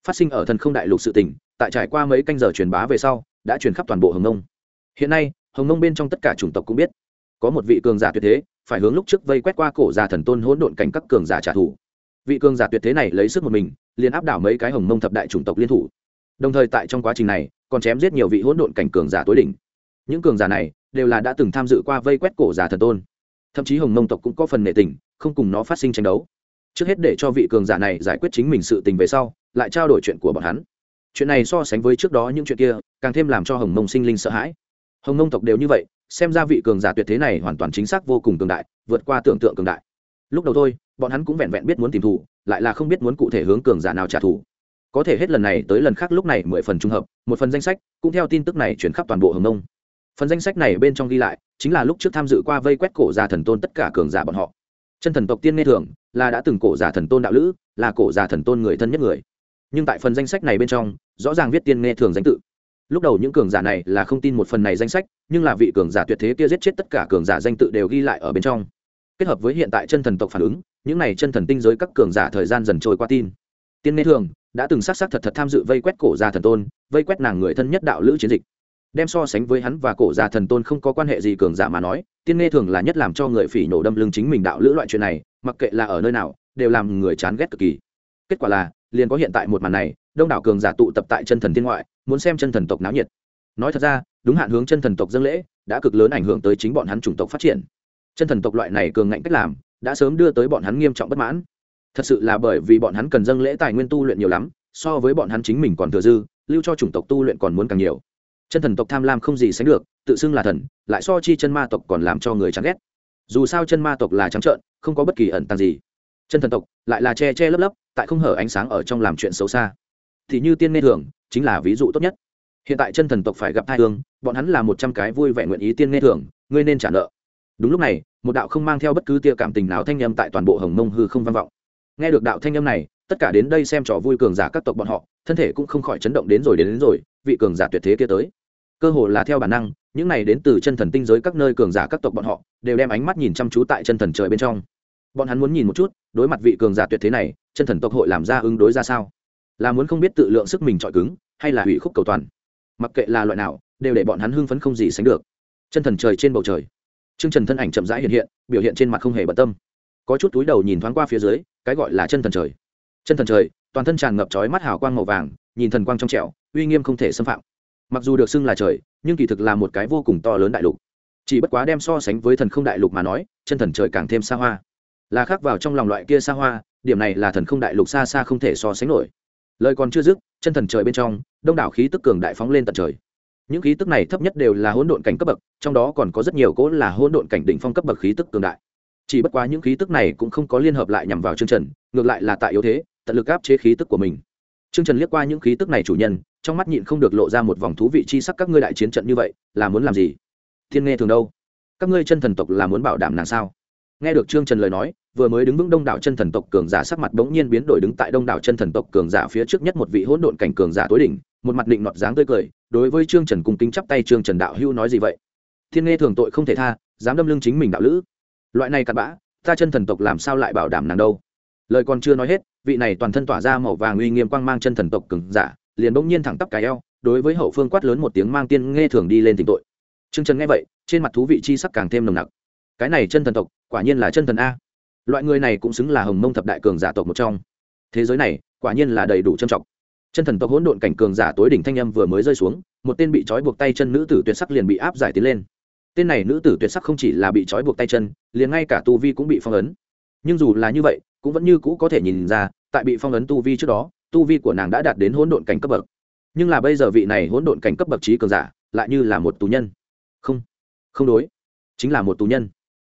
phát sinh ở thần không đại lục sự tỉnh tại trải qua mấy canh giờ truyền bá về sau, đã truyền khắp toàn bộ hồng nông. Hiện nay, hồng nông bên trong tất cả chủng tộc cũng biết. Có một vị cường giả tuyệt thế phải hướng lúc trước vây quét qua cổ già thần tôn hỗn độn cảnh các cường giả trả thù. Vị cường giả tuyệt thế này lấy sức một mình, liền áp đảo mấy cái hồng mông thập đại chủng tộc liên thủ. Đồng thời tại trong quá trình này, còn chém giết nhiều vị hỗn độn cảnh cường giả tối đỉnh. Những cường giả này đều là đã từng tham dự qua vây quét cổ giả thần tôn. Thậm chí hồng mông tộc cũng có phần nệ tình, không cùng nó phát sinh tranh đấu. Trước hết để cho vị cường giả này giải quyết chính mình sự tình về sau, lại trao đổi chuyện của bọn hắn. Chuyện này so sánh với trước đó những chuyện kia, càng thêm làm cho hồng mông sinh linh sợ hãi. Hồng mông tộc đều như vậy xem ra vị cường giả tuyệt thế này hoàn toàn chính xác vô cùng cường đại, vượt qua tưởng tượng cường đại. Lúc đầu thôi, bọn hắn cũng vẹn vẹn biết muốn tìm thủ, lại là không biết muốn cụ thể hướng cường giả nào trả thù. Có thể hết lần này tới lần khác lúc này mười phần trung hợp, một phần danh sách, cũng theo tin tức này chuyển khắp toàn bộ hồng nông. Phần danh sách này bên trong ghi lại, chính là lúc trước tham dự qua vây quét cổ giả thần tôn tất cả cường giả bọn họ. Chân thần tộc tiên nghe thường, là đã từng cổ giả thần tôn đạo lữ, là cổ giả thần tôn người thân nhất người. Nhưng tại phần danh sách này bên trong, rõ ràng viết tiên nghe thường danh tự lúc đầu những cường giả này là không tin một phần này danh sách, nhưng là vị cường giả tuyệt thế kia giết chết tất cả cường giả danh tự đều ghi lại ở bên trong. Kết hợp với hiện tại chân thần tộc phản ứng, những này chân thần tinh giới các cường giả thời gian dần trôi qua tin. Tiên nghe thường đã từng xác xác thật thật tham dự vây quét cổ gia thần tôn, vây quét nàng người thân nhất đạo lữ chiến dịch. Đem so sánh với hắn và cổ gia thần tôn không có quan hệ gì cường giả mà nói, tiên nghe thường là nhất làm cho người phỉ nổ đâm lưng chính mình đạo lữ loại chuyện này, mặc kệ là ở nơi nào, đều làm người chán ghét cực kỳ. Kết quả là liền có hiện tại một màn này, đông đảo cường giả tụ tập tại chân thần thiên ngoại, muốn xem chân thần tộc náo nhiệt. Nói thật ra, đúng hạn hướng chân thần tộc dân lễ, đã cực lớn ảnh hưởng tới chính bọn hắn chủng tộc phát triển. Chân thần tộc loại này cường ngạnh cách làm, đã sớm đưa tới bọn hắn nghiêm trọng bất mãn. Thật sự là bởi vì bọn hắn cần dâng lễ tài nguyên tu luyện nhiều lắm, so với bọn hắn chính mình còn thừa dư, lưu cho chủng tộc tu luyện còn muốn càng nhiều. Chân thần tộc tham lam không gì sánh được, tự xưng là thần, lại so chi chân ma tộc còn làm cho người chán ghét. Dù sao chân ma tộc là trắng trợn, không có bất kỳ ẩn tàng gì chân thần tộc lại là che che lấp lấp tại không hở ánh sáng ở trong làm chuyện xấu xa. Thì như tiên nghe thường chính là ví dụ tốt nhất. Hiện tại chân thần tộc phải gặp hai thương bọn hắn là một trăm cái vui vẻ nguyện ý tiên nghe thường ngươi nên trả nợ. Đúng lúc này một đạo không mang theo bất cứ tia cảm tình nào thanh â m tại toàn bộ hồng mông hư không vang vọng. Nghe được đạo thanh â m này tất cả đến đây xem trò vui cường giả các tộc bọn họ thân thể cũng không khỏi chấn động đến rồi đến, đến rồi vị cường giả tuyệt thế kia tới. Cơ hồ là theo bản năng những này đến từ chân thần tinh giới các nơi cường giả các tộc bọn họ đều đem ánh mắt nhìn chăm chú tại chân thần trời bên trong bọn hắn muốn nhìn một chút, đối mặt vị cường giả tuyệt thế này, chân thần tộc hội làm ra ứng đối ra sao? Là muốn không biết tự lượng sức mình trọi cứng, hay là hủy khúc cầu toàn? Mặc kệ là loại nào, đều để bọn hắn hưng phấn không gì sánh được. Chân thần trời trên bầu trời. T r ư ơ n g trần thân ảnh chậm rãi hiện hiện, biểu hiện trên mặt không hề bận tâm. Có chút túi đầu nhìn thoáng qua phía dưới, cái gọi là chân thần trời. Chân thần trời, toàn thân tràn ngập trói mắt hào quang màu vàng, nhìn thần quang trong trẻo, uy nghiêm không thể xâm phạm. Mặc dù được xưng là trời, nhưng kỳ thực là một cái vô cùng to lớn đại lục. Chỉ bất quá đem so sánh với thần không đại lục mà nói, chân thần trời càng thêm xa hoa là khác vào trong lòng loại kia xa hoa, điểm này là thần không đại lục xa xa không thể so sánh nổi. Lời còn chưa dứt, chân thần trời bên trong, đông đảo khí tức cường đại phóng lên tận trời. Những khí tức này thấp nhất đều là hỗn độn cảnh cấp bậc, trong đó còn có rất nhiều cỗ là hỗn độn cảnh đỉnh phong cấp bậc khí tức cường đại. Chỉ bất quá những khí tức này cũng không có liên hợp lại nhằm vào chương trần, ngược lại là tại yếu thế, tận lực áp chế khí tức của mình. Chương trần liếc qua những khí tức này chủ nhân, trong mắt nhịn không được lộ ra một vòng thú vị chi sắc các ngươi đại chiến trận như vậy, là muốn làm gì? Thiên nghe thường đâu? Các ngươi chân thần tộc là muốn bảo đảm nàng sao? Nghe được trương trần lời nói, vừa mới đứng vững đông đảo chân thần tộc cường giả sắc mặt bỗng nhiên biến đổi đứng tại đông đảo chân thần tộc cường giả phía trước nhất một vị hỗn độn cảnh cường giả tối đỉnh, một mặt định nọt dáng tươi cười, đối với trương trần cung kính chắp tay, trương trần đạo hưu nói gì vậy? Thiên nghe thường tội không thể tha, dám đâm lưng chính mình đạo lữ. Loại này cặn bã, ta chân thần tộc làm sao lại bảo đảm nàng đâu? Lời còn chưa nói hết, vị này toàn thân tỏa ra màu vàng uy nghiêm quang mang chân thần tộc cường giả, liền bỗng nhiên thẳng tắp cái eo, đối với hậu phương quát lớn một tiếng mang tiên nghe thường đi lên tịnh tội. Trương trần nghe vậy, trên mặt thú vị chi sắc càng thêm nồng nặc cái này chân thần tộc, quả nhiên là chân thần a. Loại người này cũng xứng là hồng mông thập đại cường giả tộc một trong. Thế giới này, quả nhiên là đầy đủ trân trọng. Chân thần tộc hỗn độn cảnh cường giả tối đỉnh thanh âm vừa mới rơi xuống, một tên bị trói buộc tay chân nữ tử tuyệt sắc liền bị áp giải tiến lên. Tên này nữ tử tuyệt sắc không chỉ là bị trói buộc tay chân, liền ngay cả tu vi cũng bị phong ấn. Nhưng dù là như vậy, cũng vẫn như cũ có thể nhìn ra, tại bị phong ấn tu vi trước đó, tu vi của nàng đã đạt đến hỗn độn cảnh cấp bậc. Nhưng là bây giờ vị này hỗn độn cảnh cấp bậc trí cường giả, lại như là một tù nhân. Không không đối. Chính là một tù nhân.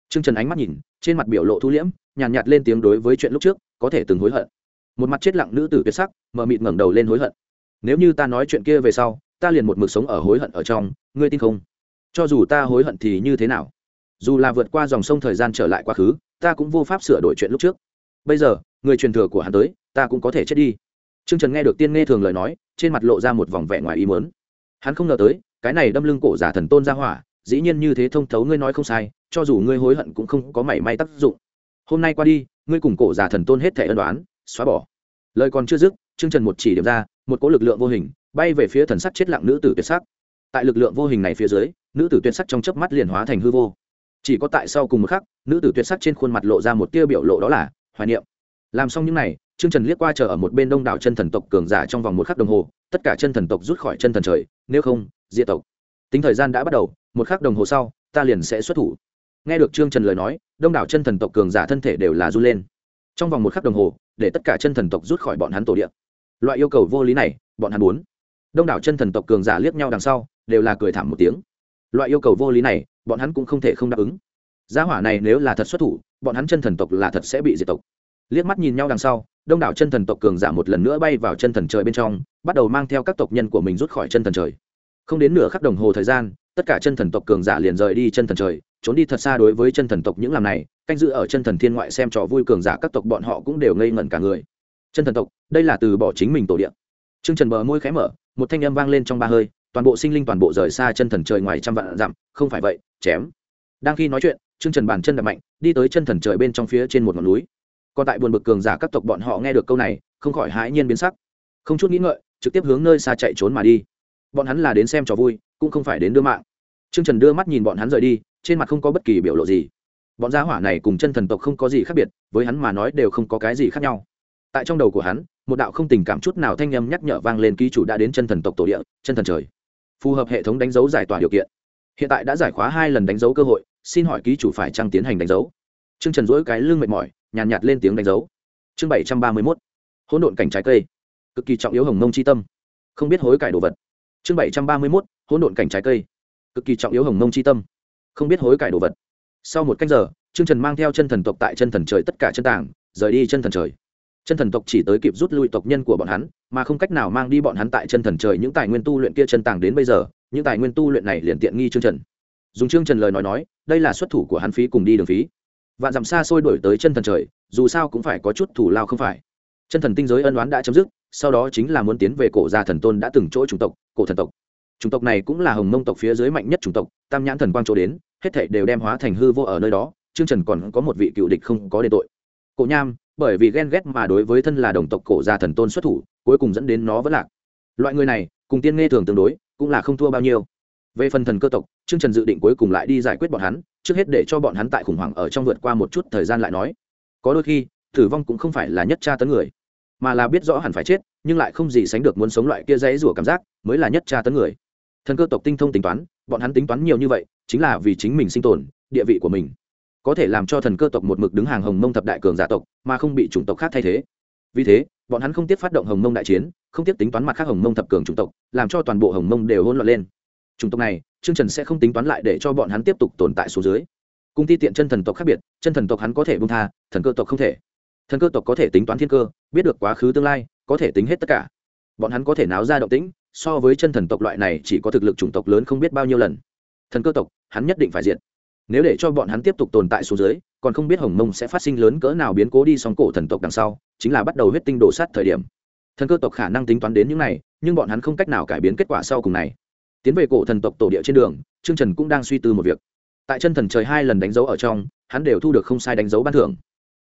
Trương trần ánh mắt nhìn trên mặt biểu lộ thu liễm nhàn nhạt, nhạt lên tiếng đối với chuyện lúc trước có thể từng hối hận. Một mặt chết lặng nữ tử tuyệt sắc mờ mịt ngẩng đầu lên hối hận. Nếu như ta nói chuyện kia về sau ta liền một mực sống ở hối hận ở trong ngươi tin không? Cho dù ta hối hận thì như thế nào? Dù là vượt qua dòng sông thời gian trở lại quá khứ ta cũng vô pháp sửa đổi chuyện lúc trước. Bây giờ người truyền thừa của hắn tới ta cũng có thể chết đi. Trương trần nghe được tiên nghe thường lời nói trên mặt lộ ra một vòng vẻ ngoài ý muốn. hắn không ngờ tới cái này đâm lưng cổ giả thần tôn ra hỏa dĩ nhiên như thế thông thấu ngươi nói không sai cho dù ngươi hối hận cũng không có mảy may tác dụng. Hôm nay qua đi ngươi cùng cổ giả thần tôn hết thể ân đoán xóa bỏ. Lời còn chưa dứt chương trần một chỉ điểm ra một cỗ lực lượng vô hình bay về phía thần sắc chết lặng nữ tử tuyệt sắc. Tại lực lượng vô hình này phía dưới nữ tử tuyệt sắc trong chớp mắt liền hóa thành hư vô. Chỉ có tại sau cùng một khắc nữ tử tuyệt sắc trên khuôn mặt lộ ra một tia biểu lộ đó là hoài niệm. Làm xong những này, chương trần liếc qua chờ ở một bên đông đảo chân thần tộc cường giả trong vòng một khắc đồng hồ tất cả chân thần tộc rút khỏi chân thần trời nếu không diệt tộc. Tính thời gian đã bắt đầu một khắc đồng hồ sau ta liền sẽ xuất thủ nghe được trương trần lời nói, đông đảo chân thần tộc cường giả thân thể đều là run lên. Trong vòng một khắc đồng hồ, để tất cả chân thần tộc rút khỏi bọn hắn tổ điện loại yêu cầu vô lý này, bọn hắn muốn. Đông đảo chân thần tộc cường giả liếc nhau đằng sau, đều là cười thảm một tiếng. Loại yêu cầu vô lý này, bọn hắn cũng không thể không đáp ứng. Gia hỏa này nếu là thật xuất thủ, bọn hắn chân thần tộc là thật sẽ bị diệt tộc. Liếc mắt nhìn nhau đằng sau, đông đảo chân thần tộc cường giả một lần nữa bay vào chân thần trời bên trong, bắt đầu mang theo các tộc nhân của mình rút khỏi chân thần trời. Không đến nửa khắc đồng hồ thời gian, tất cả chân thần tộc cường giả liền rời đi chân thần trời trốn đi thật xa đối với chân thần tộc những làm này, canh giữ ở chân thần thiên ngoại xem trò vui cường giả các tộc bọn họ cũng đều ngây ngẩn cả người. Chân thần tộc, đây là từ bỏ chính mình tổ điện trương trần bờ môi khẽ mở, một thanh âm vang lên trong ba hơi, toàn bộ sinh linh toàn bộ rời xa chân thần trời ngoài trăm vạn dặm, không phải vậy, chém. Đang khi nói chuyện, trương trần bàn chân đập mạnh, đi tới chân thần trời bên trong phía trên một ngọn núi. Còn tại buồn bực cường giả các tộc bọn họ nghe được câu này, không khỏi hãi nhiên biến sắc. Không chút nghĩ ngợi, trực tiếp hướng nơi xa chạy trốn mà đi. Bọn hắn là đến xem trò vui, cũng không phải đến đưa mạng. Trương trần đưa mắt nhìn bọn hắn rời đi trên mặt không có bất kỳ biểu lộ gì. Bọn gia hỏa này cùng chân thần tộc không có gì khác biệt với hắn mà nói đều không có cái gì khác nhau. Tại trong đầu của hắn một đạo không tình cảm chút nào thanh â m nhắc nhở vang lên ký chủ đã đến chân thần tộc tổ địa chân thần trời. Phù hợp hệ thống đánh dấu giải tỏa điều kiện. Hiện tại đã giải khóa hai lần đánh dấu cơ hội xin hỏi ký chủ phải trăng tiến hành đánh dấu? Trương trần dỗi cái lưng mệt mỏi nhàn nhạt, nhạt lên tiếng đánh dấu. Chương bảy trăm ba mươi mốt. Hỗn độn cảnh trái cây. Cực kỳ trọng yếu hồng mông c h i tâm. Không biết hối cải đồ vật. Chương bảy trăm ba mươi mốt. Hỗn độn cảnh trái cây. Cực kỳ trọng yếu hồng mông c h i tâm không biết hối cải đồ vật. Sau một canh giờ, trương trần mang theo chân thần tộc tại chân thần trời tất cả chân tảng rời đi chân thần trời. Chân thần tộc chỉ tới kịp rút lui tộc nhân của bọn hắn, mà không cách nào mang đi bọn hắn tại chân thần trời những tài nguyên tu luyện kia chân tàng đến bây giờ, những tài nguyên tu luyện này liền tiện nghi trương trần. Dùng trương trần lời nói nói, đây là xuất thủ của hắn phí cùng đi đường phí. Vạn dặm xa xôi đổi tới chân thần trời, dù sao cũng phải có chút thủ lao không phải. Chân thần tinh giới ân oán đã chấm dứt, sau đó chính là muốn tiến về cổ gia thần tôn đã từng chỗ chủng tộc, cổ thần tộc chủng tộc này cũng là hồng mông tộc phía dưới mạnh nhất chủng tộc, tam nhãn thần quang chỗ đến, hết thảy đều đem hóa thành hư vô ở nơi đó, trương trần còn có một vị cựu địch không có đền tội. Cổ nham, bởi vì ghen ghét mà đối với thân là đồng tộc cổ gia thần tôn xuất thủ, cuối cùng dẫn đến nó vẫn lạc. Loại người này, cùng tiên nghe thường tương đối, cũng là không thua bao nhiêu. Về phần thần cơ tộc, trương trần dự định cuối cùng lại đi giải quyết bọn hắn, trước hết để cho bọn hắn tại khủng hoảng ở trong vượt qua một chút thời gian lại nói. Có đôi khi, tử vong cũng không phải là nhất tra tấn người, mà là biết rõ hẳn phải chết, nhưng lại không gì sánh được muốn sống loại kia dãy rủa cảm giác, mới là nhất tra tấn người thần cơ tộc tinh thông tính toán, bọn hắn tính toán nhiều như vậy, chính là vì chính mình sinh tồn, địa vị của mình. Có thể làm cho thần cơ tộc một mực đứng hàng hồng mông thập đại cường giả tộc, mà không bị chủng tộc khác thay thế. Vì thế, bọn hắn không tiếp phát động hồng mông đại chiến, không tiếp tính toán mặt khác hồng mông thập cường chủng tộc, làm cho toàn bộ hồng mông đều hôn loạn lên. Chủng tộc này chương trần sẽ không tính toán lại để cho bọn hắn tiếp tục tồn tại số dưới. Cung ti tiện chân thần tộc khác biệt, chân thần tộc hắn có thể bung tha, thần cơ tộc không thể. Thần cơ tộc có thể tính toán thiên cơ, biết được quá khứ tương lai, có thể tính hết tất cả. Bọn hắn có thể náo ra động tĩnh so với chân thần tộc loại này chỉ có thực lực chủng tộc lớn không biết bao nhiêu lần. Thần cơ tộc, hắn nhất định phải diệt. Nếu để cho bọn hắn tiếp tục tồn tại xuống dưới, còn không biết hồng mông sẽ phát sinh lớn cỡ nào biến cố đi song cổ thần tộc đằng sau, chính là bắt đầu huyết tinh đổ sát thời điểm. Thần cơ tộc khả năng tính toán đến những này, nhưng bọn hắn không cách nào cải biến kết quả sau cùng này. Tiến về cổ thần tộc tổ địa trên đường, trương trần cũng đang suy tư một việc. Tại chân thần trời hai lần đánh dấu ở trong, hắn đều thu được không sai đánh dấu ban thưởng.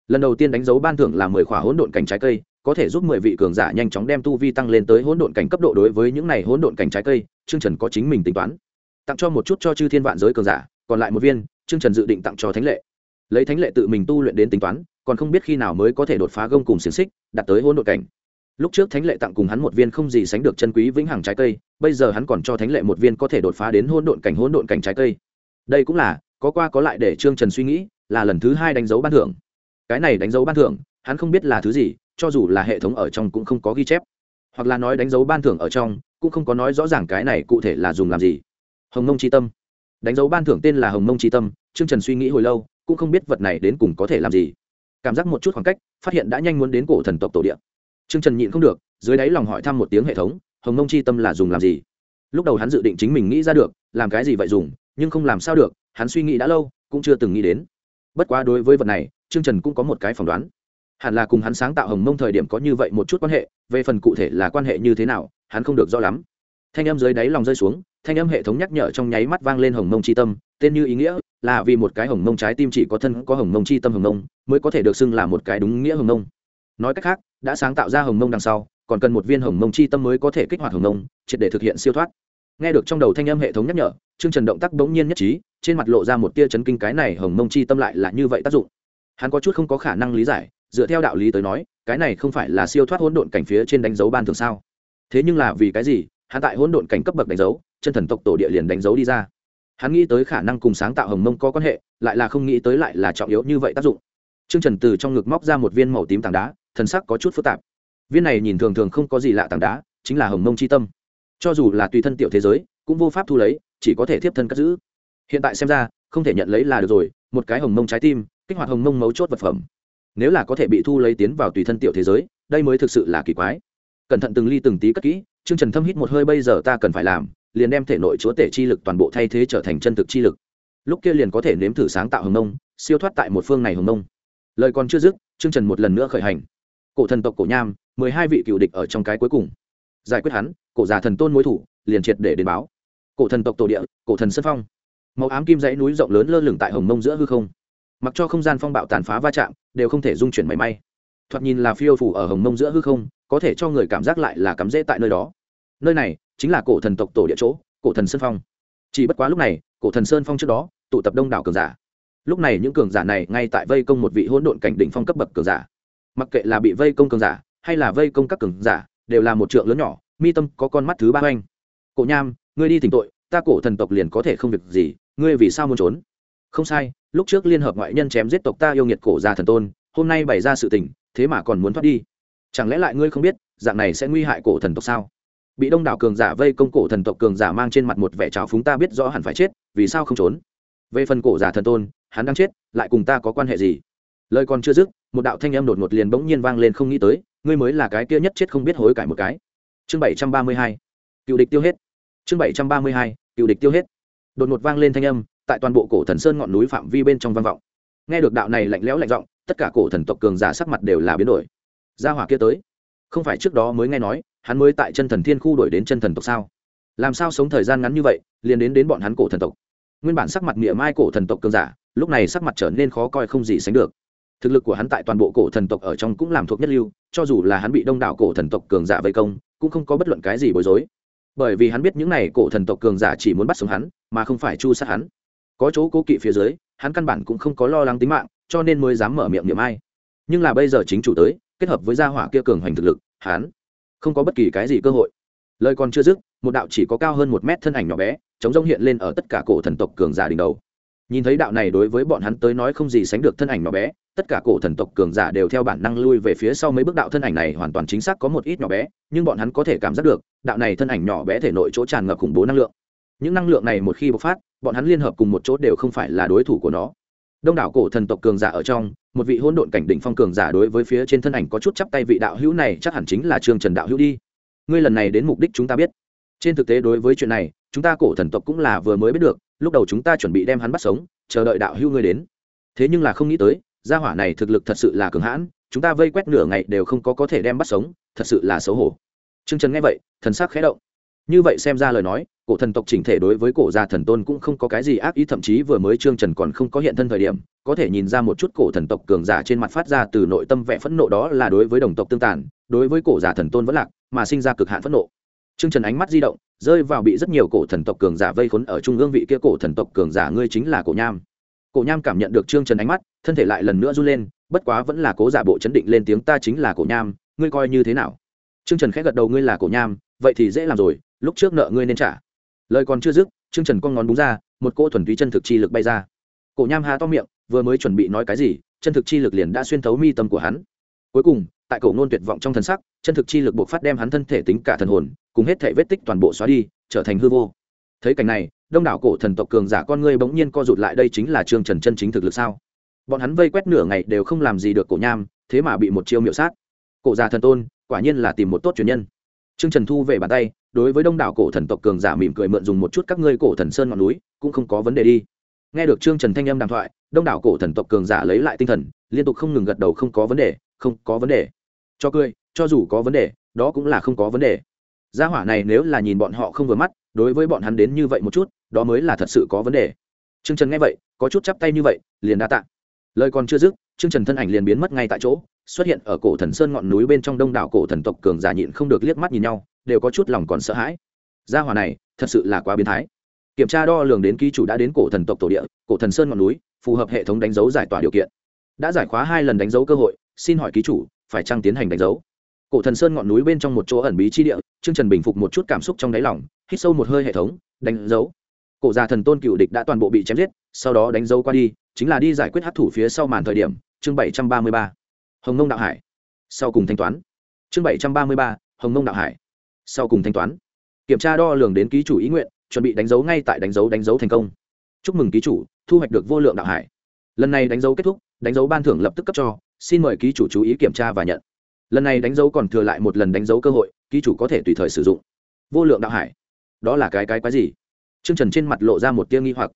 Lần đầu tiên đánh dấu ban thưởng là mười khỏa hỗn độn cảnh trái cây có thể giúp mười vị cường giả nhanh chóng đem tu vi tăng lên tới hỗn độn cảnh cấp độ đối với những này hỗn độn cảnh trái cây, trương trần có chính mình tính toán. Tặng cho một chút cho chư thiên vạn giới cường giả, còn lại một viên, trương trần dự định tặng cho thánh lệ. Lấy thánh lệ tự mình tu luyện đến tính toán, còn không biết khi nào mới có thể đột phá gông cùng xiềng xích, đạt tới hỗn độn cảnh. Lúc trước thánh lệ tặng cùng hắn một viên không gì sánh được chân quý vĩnh hằng trái cây, bây giờ hắn còn cho thánh lệ một viên có thể đột phá đến hỗn độn cảnh hỗn độn cảnh trái cây. Đây cũng là, có qua có lại để trương trần suy nghĩ, là lần thứ hai đánh dấu ban thưởng. Cái này đánh dấu ban thưởng, hắn không biết là thứ gì cho dù là hệ thống ở trong cũng không có ghi chép hoặc là nói đánh dấu ban thưởng ở trong cũng không có nói rõ ràng cái này cụ thể là dùng làm gì hồng mông c tâm đánh dấu ban thưởng tên là hồng mông c tâm trương trần suy nghĩ hồi lâu cũng không biết vật này đến cùng có thể làm gì cảm giác một chút khoảng cách phát hiện đã nhanh muốn đến cổ thần tộc tổ địa Trương Trần nhịn không được, dưới đáy lòng hỏi thăm một tiếng hệ thống, Hồng Mông chi tâm là dùng làm gì? Lúc đầu hắn dự định chính mình nghĩ ra được, làm cái gì vậy dùng, nhưng không làm sao được, hắn suy nghĩ đã lâu, cũng chưa từng nghĩ đến. Bất quá đối với vật này, Trương Trần cũng có một cái phỏng đoán. Hẳn là cùng hắn sáng tạo Hồng Mông thời điểm có như vậy một chút quan hệ, về phần cụ thể là quan hệ như thế nào, hắn không được rõ lắm. Thanh âm dưới đáy lòng rơi xuống, thanh âm hệ thống nhắc nhở trong nháy mắt vang lên Hồng Mông chi tâm, tên như ý nghĩa, là vì một cái Hồng Mông trái tim chỉ có thân có Hồng Mông chi tâm Hồng Mông, mới có thể được xưng là một cái đúng nghĩa Hồng Mông. Nói cách khác đã sáng tạo ra hồng mông đằng sau còn cần một viên hồng mông chi tâm mới có thể kích hoạt hồng mông triệt để thực hiện siêu thoát. Nghe được trong đầu thanh âm hệ thống nhắc nhở chương trần động tác bỗng nhiên nhất trí trên mặt lộ ra một tia chấn kinh cái này hồng mông chi tâm lại là như vậy tác dụng. Hắn có chút không có khả năng lý giải dựa theo đạo lý tới nói cái này không phải là siêu thoát hỗn độn cảnh phía trên đánh dấu ban thường sao thế nhưng là vì cái gì hắn tại hỗn độn cảnh cấp bậc đánh dấu chân thần tộc tổ địa liền đánh dấu đi ra hắn nghĩ tới khả năng cùng sáng tạo hồng mông có quan hệ lại là không nghĩ tới lại là trọng yếu như vậy tác dụng Trương Trần từ trong ngực móc ra một viên màu tím tảng đá, thần sắc có chút phức tạp. Viên này nhìn thường thường không có gì lạ tảng đá, chính là Hồng Mông chi tâm. Cho dù là tùy thân tiểu thế giới, cũng vô pháp thu lấy, chỉ có thể tiếp thân cất giữ. Hiện tại xem ra, không thể nhận lấy là được rồi, một cái Hồng Mông trái tim, kích hoạt Hồng Mông mấu chốt vật phẩm. Nếu là có thể bị thu lấy tiến vào tùy thân tiểu thế giới, đây mới thực sự là kỳ quái. Cẩn thận từng ly từng tí cất kỹ, Trương Trần thâm hít một hơi bây giờ ta cần phải làm, liền đem thể nội chúa tể chi lực toàn bộ thay thế trở thành chân thực chi lực. Lúc kia liền có thể nếm thử sáng tạo Hồng nông siêu thoát tại một phương này Hồng nông lời còn chưa dứt chương trần một lần nữa khởi hành. Cổ thần tộc cổ nham mười hai vị cựu địch ở trong cái cuối cùng. Giải quyết hắn cổ già thần tôn mối thủ liền triệt để đến báo. Cổ thần tộc tổ địa cổ thần sân phong. Màu ám kim dãy núi rộng lớn lơ lửng tại hồng mông giữa hư không mặc cho không gian phong bạo tàn phá va chạm, đều không thể dung chuyển mảy may. Thoạt nhìn là phiêu phủ ở hồng mông giữa hư không, có thể cho người cảm giác lại là cắm rễ tại nơi đó. Nơi này chính là cổ thần tộc tổ địa chỗ, cổ thần sơn phong. Chỉ bất quá lúc này, cổ thần sơn phong trước đó, tụ tập đông đảo cường giả. Lúc này những cường giả này ngay tại vây công một vị hỗn độn cảnh đỉnh phong cấp bậc cường giả. Mặc kệ là bị vây công cường giả, hay là vây công các cường giả, đều là một trượng lớn nhỏ, mi tâm có con mắt thứ ba oanh cổ nham, ngươi đi tỉnh tội, ta cổ thần tộc liền có thể không việc gì, ngươi vì sao muốn trốn? Không sai lúc trước liên hợp ngoại nhân chém giết tộc ta yêu nghiệt cổ gia thần tôn, hôm nay bày ra sự tình, thế mà còn muốn thoát đi. Chẳng lẽ lại ngươi không biết, dạng này sẽ nguy hại cổ thần tộc sao? Bị đông đảo cường giả vây công cổ thần tộc cường giả mang trên mặt một vẻ trào phúng ta biết rõ hẳn phải chết, vì sao không trốn? Về phần cổ giả thần tôn, hắn đang chết, lại cùng ta có quan hệ gì? Lời còn chưa dứt, một đạo thanh âm đột ngột liền bỗng nhiên vang lên không nghĩ tới, ngươi mới là cái kia nhất chết không biết hối cải một cái. Chương bảy trăm ba mươi hai. Cựu địch tiêu hết. Chương bảy trăm ba mươi hai. Cựu địch tiêu hết. Đột ngột vang lên thanh âm tại toàn bộ cổ thần sơn ngọn núi phạm vi bên trong vang vọng. Nghe được đạo này lạnh lẽo lạnh giọng, tất cả cổ thần tộc cường giả sắc mặt đều là biến đổi. Gia hỏa kia tới, không phải trước đó mới nghe nói, hắn mới tại chân thần thiên khu đổi đến chân thần tộc sao? Làm sao sống thời gian ngắn như vậy, liền đến đến bọn hắn cổ thần tộc? Nguyên bản sắc mặt nghĩa mai cổ thần tộc cường giả, lúc này sắc mặt trở nên khó coi không gì sánh được. Thực lực của hắn tại toàn bộ cổ thần tộc ở trong cũng làm thuộc nhất lưu, cho dù là hắn bị đông đảo cổ thần tộc cường giả vây công, cũng không có bất luận cái gì bối rối. Bởi vì hắn biết những n à y cổ thần tộc cường giả chỉ muốn bắt sống hắn, mà không phải chu sát hắn có chỗ cố kỵ phía dưới, hắn căn bản cũng không có lo lắng tính mạng, cho nên mới dám mở miệng niệm ai. Nhưng là bây giờ chính chủ tới, kết hợp với gia hỏa kia cường hoành thực lực, hắn không có bất kỳ cái gì cơ hội. Lời còn chưa dứt, một đạo chỉ có cao hơn một mét thân ảnh nhỏ bé, chống rông hiện lên ở tất cả cổ thần tộc cường giả đỉnh đầu. Nhìn thấy đạo này đối với bọn hắn tới nói không gì sánh được thân ảnh nhỏ bé, tất cả cổ thần tộc cường giả đều theo bản năng lui về phía sau mấy bước đạo thân ảnh này hoàn toàn chính xác có một ít nhỏ bé, nhưng bọn hắn có thể cảm giác được, đạo này thân ảnh nhỏ bé thể nội chỗ tràn ngập khủng bố năng lượng những năng lượng này một khi bộc phát, bọn hắn liên hợp cùng một chỗ đều không phải là đối thủ của nó. Đông đảo cổ thần tộc cường giả ở trong, một vị hôn độn cảnh đỉnh phong cường giả đối với phía trên thân ảnh có chút chắp tay vị đạo hữu này chắc hẳn chính là trương trần đạo hữu đi. Ngươi lần này đến mục đích chúng ta biết. Trên thực tế đối với chuyện này, chúng ta cổ thần tộc cũng là vừa mới biết được, lúc đầu chúng ta chuẩn bị đem hắn bắt sống, chờ đợi đạo hữu ngươi đến. Thế nhưng là không nghĩ tới, gia hỏa này thực lực thật sự là cường hãn, chúng ta vây quét nửa ngày đều không có có thể đem bắt sống, thật sự là xấu hổ. Trương trần nghe vậy, thần sắc khẽ động. Như vậy xem ra lời nói cổ thần tộc chỉnh thể đối với cổ gia thần tôn cũng không có cái gì ác ý, thậm chí vừa mới trương trần còn không có hiện thân thời điểm, có thể nhìn ra một chút cổ thần tộc cường giả trên mặt phát ra từ nội tâm vẻ phẫn nộ đó là đối với đồng tộc tương tàn, đối với cổ giả thần tôn vẫn lạc, mà sinh ra cực hạn phẫn nộ. Trương trần ánh mắt di động, rơi vào bị rất nhiều cổ thần tộc cường giả vây khốn ở trung ương vị kia cổ thần tộc cường giả, ngươi chính là cổ nham. Cổ nham cảm nhận được trương trần ánh mắt, thân thể lại lần nữa run lên, bất quá vẫn là cố giả bộ chấn định lên tiếng, ta chính là cổ nham, ngươi coi như thế nào? Trương trần khẽ gật đầu, ngươi là cổ nham, vậy thì dễ làm rồi, lúc trước nợ ngươi nên trả lời còn chưa dứt, trương trần con ngón búng ra, một cô thuần túy chân thực chi lực bay ra. Cổ nham há to miệng, vừa mới chuẩn bị nói cái gì, chân thực chi lực liền đã xuyên thấu mi tâm của hắn. Cuối cùng, tại cổ ngôn tuyệt vọng trong thần sắc, chân thực chi lực buộc phát đem hắn thân thể tính cả thần hồn, cùng hết thể vết tích toàn bộ xóa đi, trở thành hư vô. Thấy cảnh này, đông đảo cổ thần tộc cường giả con ngươi bỗng nhiên co rụt lại, đây chính là trương trần chân chính thực lực sao? Bọn hắn vây quét nửa ngày đều không làm gì được cổ nham, thế mà bị một chiêu miệu sát. Cổ già thần tôn, quả nhiên là tìm một tốt truyền nhân trương trần thu về bàn tay, đối với đông đảo cổ thần tộc cường giả mỉm cười mượn dùng một chút các ngươi cổ thần sơn ngọn núi, cũng không có vấn đề đi. Nghe được trương trần thanh âm đàm thoại, đông đảo cổ thần tộc cường giả lấy lại tinh thần, liên tục không ngừng gật đầu không có vấn đề, không có vấn đề. Cho cười, cho dù có vấn đề, đó cũng là không có vấn đề. Gia hỏa này nếu là nhìn bọn họ không vừa mắt, đối với bọn hắn đến như vậy một chút, đó mới là thật sự có vấn đề. Trương trần nghe vậy, có chút chắp tay như vậy, liền đa tạ. Lời còn chưa dứt, trương trần thân ảnh liền biến mất ngay tại chỗ xuất hiện ở cổ thần sơn ngọn núi bên trong đông đảo cổ thần tộc cường giả nhịn không được liếc mắt nhìn nhau, đều có chút lòng còn sợ hãi. Gia hỏa này, thật sự là quá biến thái. Kiểm tra đo lường đến ký chủ đã đến cổ thần tộc tổ địa, cổ thần sơn ngọn núi, phù hợp hệ thống đánh dấu giải tỏa điều kiện. Đã giải khóa hai lần đánh dấu cơ hội, xin hỏi ký chủ, phải trăng tiến hành đánh dấu? Cổ thần sơn ngọn núi bên trong một chỗ ẩn bí chi địa, trương trần bình phục một chút cảm xúc trong đáy lòng, hít sâu một hơi hệ thống, đánh dấu. Cổ già thần tôn cựu địch đã toàn bộ bị chém giết, sau đó đánh dấu qua đi, chính là đi giải quyết hát thủ phía sau màn thời điểm, chương bảy trăm ba mươi ba hồng nông đạo hải. Sau cùng thanh toán. Chương bảy trăm ba mươi ba, hồng nông đạo hải. Sau cùng thanh toán. Kiểm tra đo lường đến ký chủ ý nguyện, chuẩn bị đánh dấu ngay tại đánh dấu đánh dấu thành công. Chúc mừng ký chủ, thu hoạch được vô lượng đạo hải. Lần này đánh dấu kết thúc, đánh dấu ban thưởng lập tức cấp cho, xin mời ký chủ chú ý kiểm tra và nhận. Lần này đánh dấu còn thừa lại một lần đánh dấu cơ hội, ký chủ có thể tùy thời sử dụng. Vô lượng đạo hải. Đó là cái cái quái gì? Trương trần trên mặt lộ ra một tia nghi hoặc.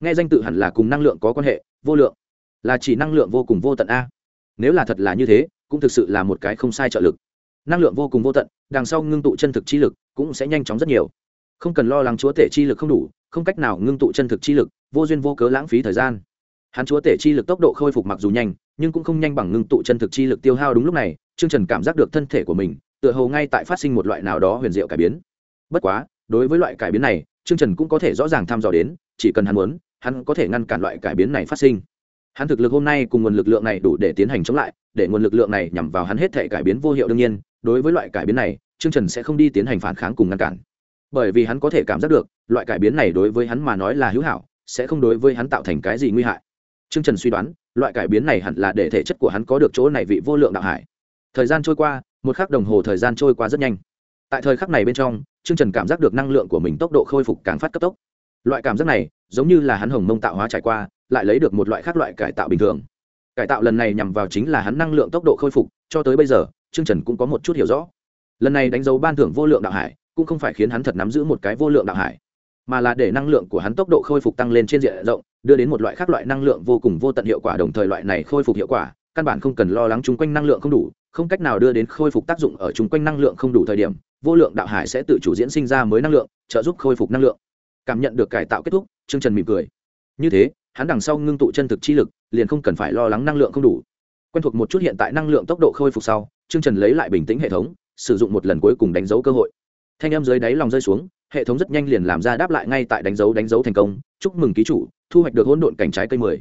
Nghe danh tự hẳn là cùng năng lượng có quan hệ, vô lượng. Là chỉ năng lượng vô cùng vô tận a nếu là thật là như thế cũng thực sự là một cái không sai trợ lực năng lượng vô cùng vô tận đằng sau ngưng tụ chân thực chi lực cũng sẽ nhanh chóng rất nhiều không cần lo lắng chúa tể chi lực không đủ không cách nào ngưng tụ chân thực chi lực vô duyên vô cớ lãng phí thời gian hắn chúa tể chi lực tốc độ khôi phục mặc dù nhanh nhưng cũng không nhanh bằng ngưng tụ chân thực chi lực tiêu hao đúng lúc này Trương Trần cảm giác được thân thể của mình, tựa hồ ngay tại phát sinh một loại nào đó huyền diệu cải biến. Bất quá, đối với loại cải biến này, Trương Trần cũng có thể rõ ràng thăm dò đến, chỉ cần hắn muốn, hắn có thể ngăn cản loại cải biến này phát sinh. Hắn thực lực hôm nay cùng nguồn lực lượng này đủ để tiến hành chống lại, để nguồn lực lượng này nhằm vào hắn hết thể cải biến vô hiệu đương nhiên, đối với loại cải biến này, Trương Trần sẽ không đi tiến hành phản kháng cùng ngăn cản. Bởi vì hắn có thể cảm giác được, loại cải biến này đối với hắn mà nói là hữu hảo, sẽ không đối với hắn tạo thành cái gì nguy hại Trương Trần suy đoán, loại cải biến này hẳn là để thể chất của hắn có được chỗ này vị vô lượng đạo hải. Thời gian trôi qua, một khắc đồng hồ thời gian trôi qua rất nhanh. Tại thời khắc này bên trong, Trương Trần cảm giác được năng lượng của mình tốc độ khôi phục càng phát cấp tốc. Loại cảm giác này, giống như là hắn hồng mông tạo hóa trải qua, lại lấy được một loại khác loại cải tạo bình thường. Cải tạo lần này nhằm vào chính là hắn năng lượng tốc độ khôi phục, cho tới bây giờ, Trương Trần cũng có một chút hiểu rõ. Lần này đánh dấu ban thưởng vô lượng đạo hải, cũng không phải khiến hắn thật nắm giữ một cái vô lượng đạo hải, mà là để năng lượng của hắn tốc độ khôi phục tăng lên trên diện rộng, đưa đến một loại khác loại năng lượng vô cùng vô tận hiệu quả đồng thời loại này khôi phục hiệu quả căn bản không cần lo lắng chung quanh năng lượng không đủ không cách nào đưa đến khôi phục tác dụng ở chung quanh năng lượng không đủ thời điểm vô lượng đạo hải sẽ tự chủ diễn sinh ra mới năng lượng trợ giúp khôi phục năng lượng cảm nhận được cải tạo kết thúc chương trần mỉm cười như thế hắn đằng sau ngưng tụ chân thực chi lực, liền không cần phải lo lắng năng lượng không đủ. Quen thuộc một chút hiện tại năng lượng tốc độ khôi phục sau chương trần lấy lại bình tĩnh hệ thống, sử dụng một lần cuối cùng đánh dấu cơ hội. Thanh em dưới đáy lòng rơi xuống, hệ thống rất nhanh liền làm ra đáp lại ngay tại đánh dấu đánh dấu thành công. Chúc mừng ký chủ, thu hoạch được hỗn độn cảnh trái cây mười.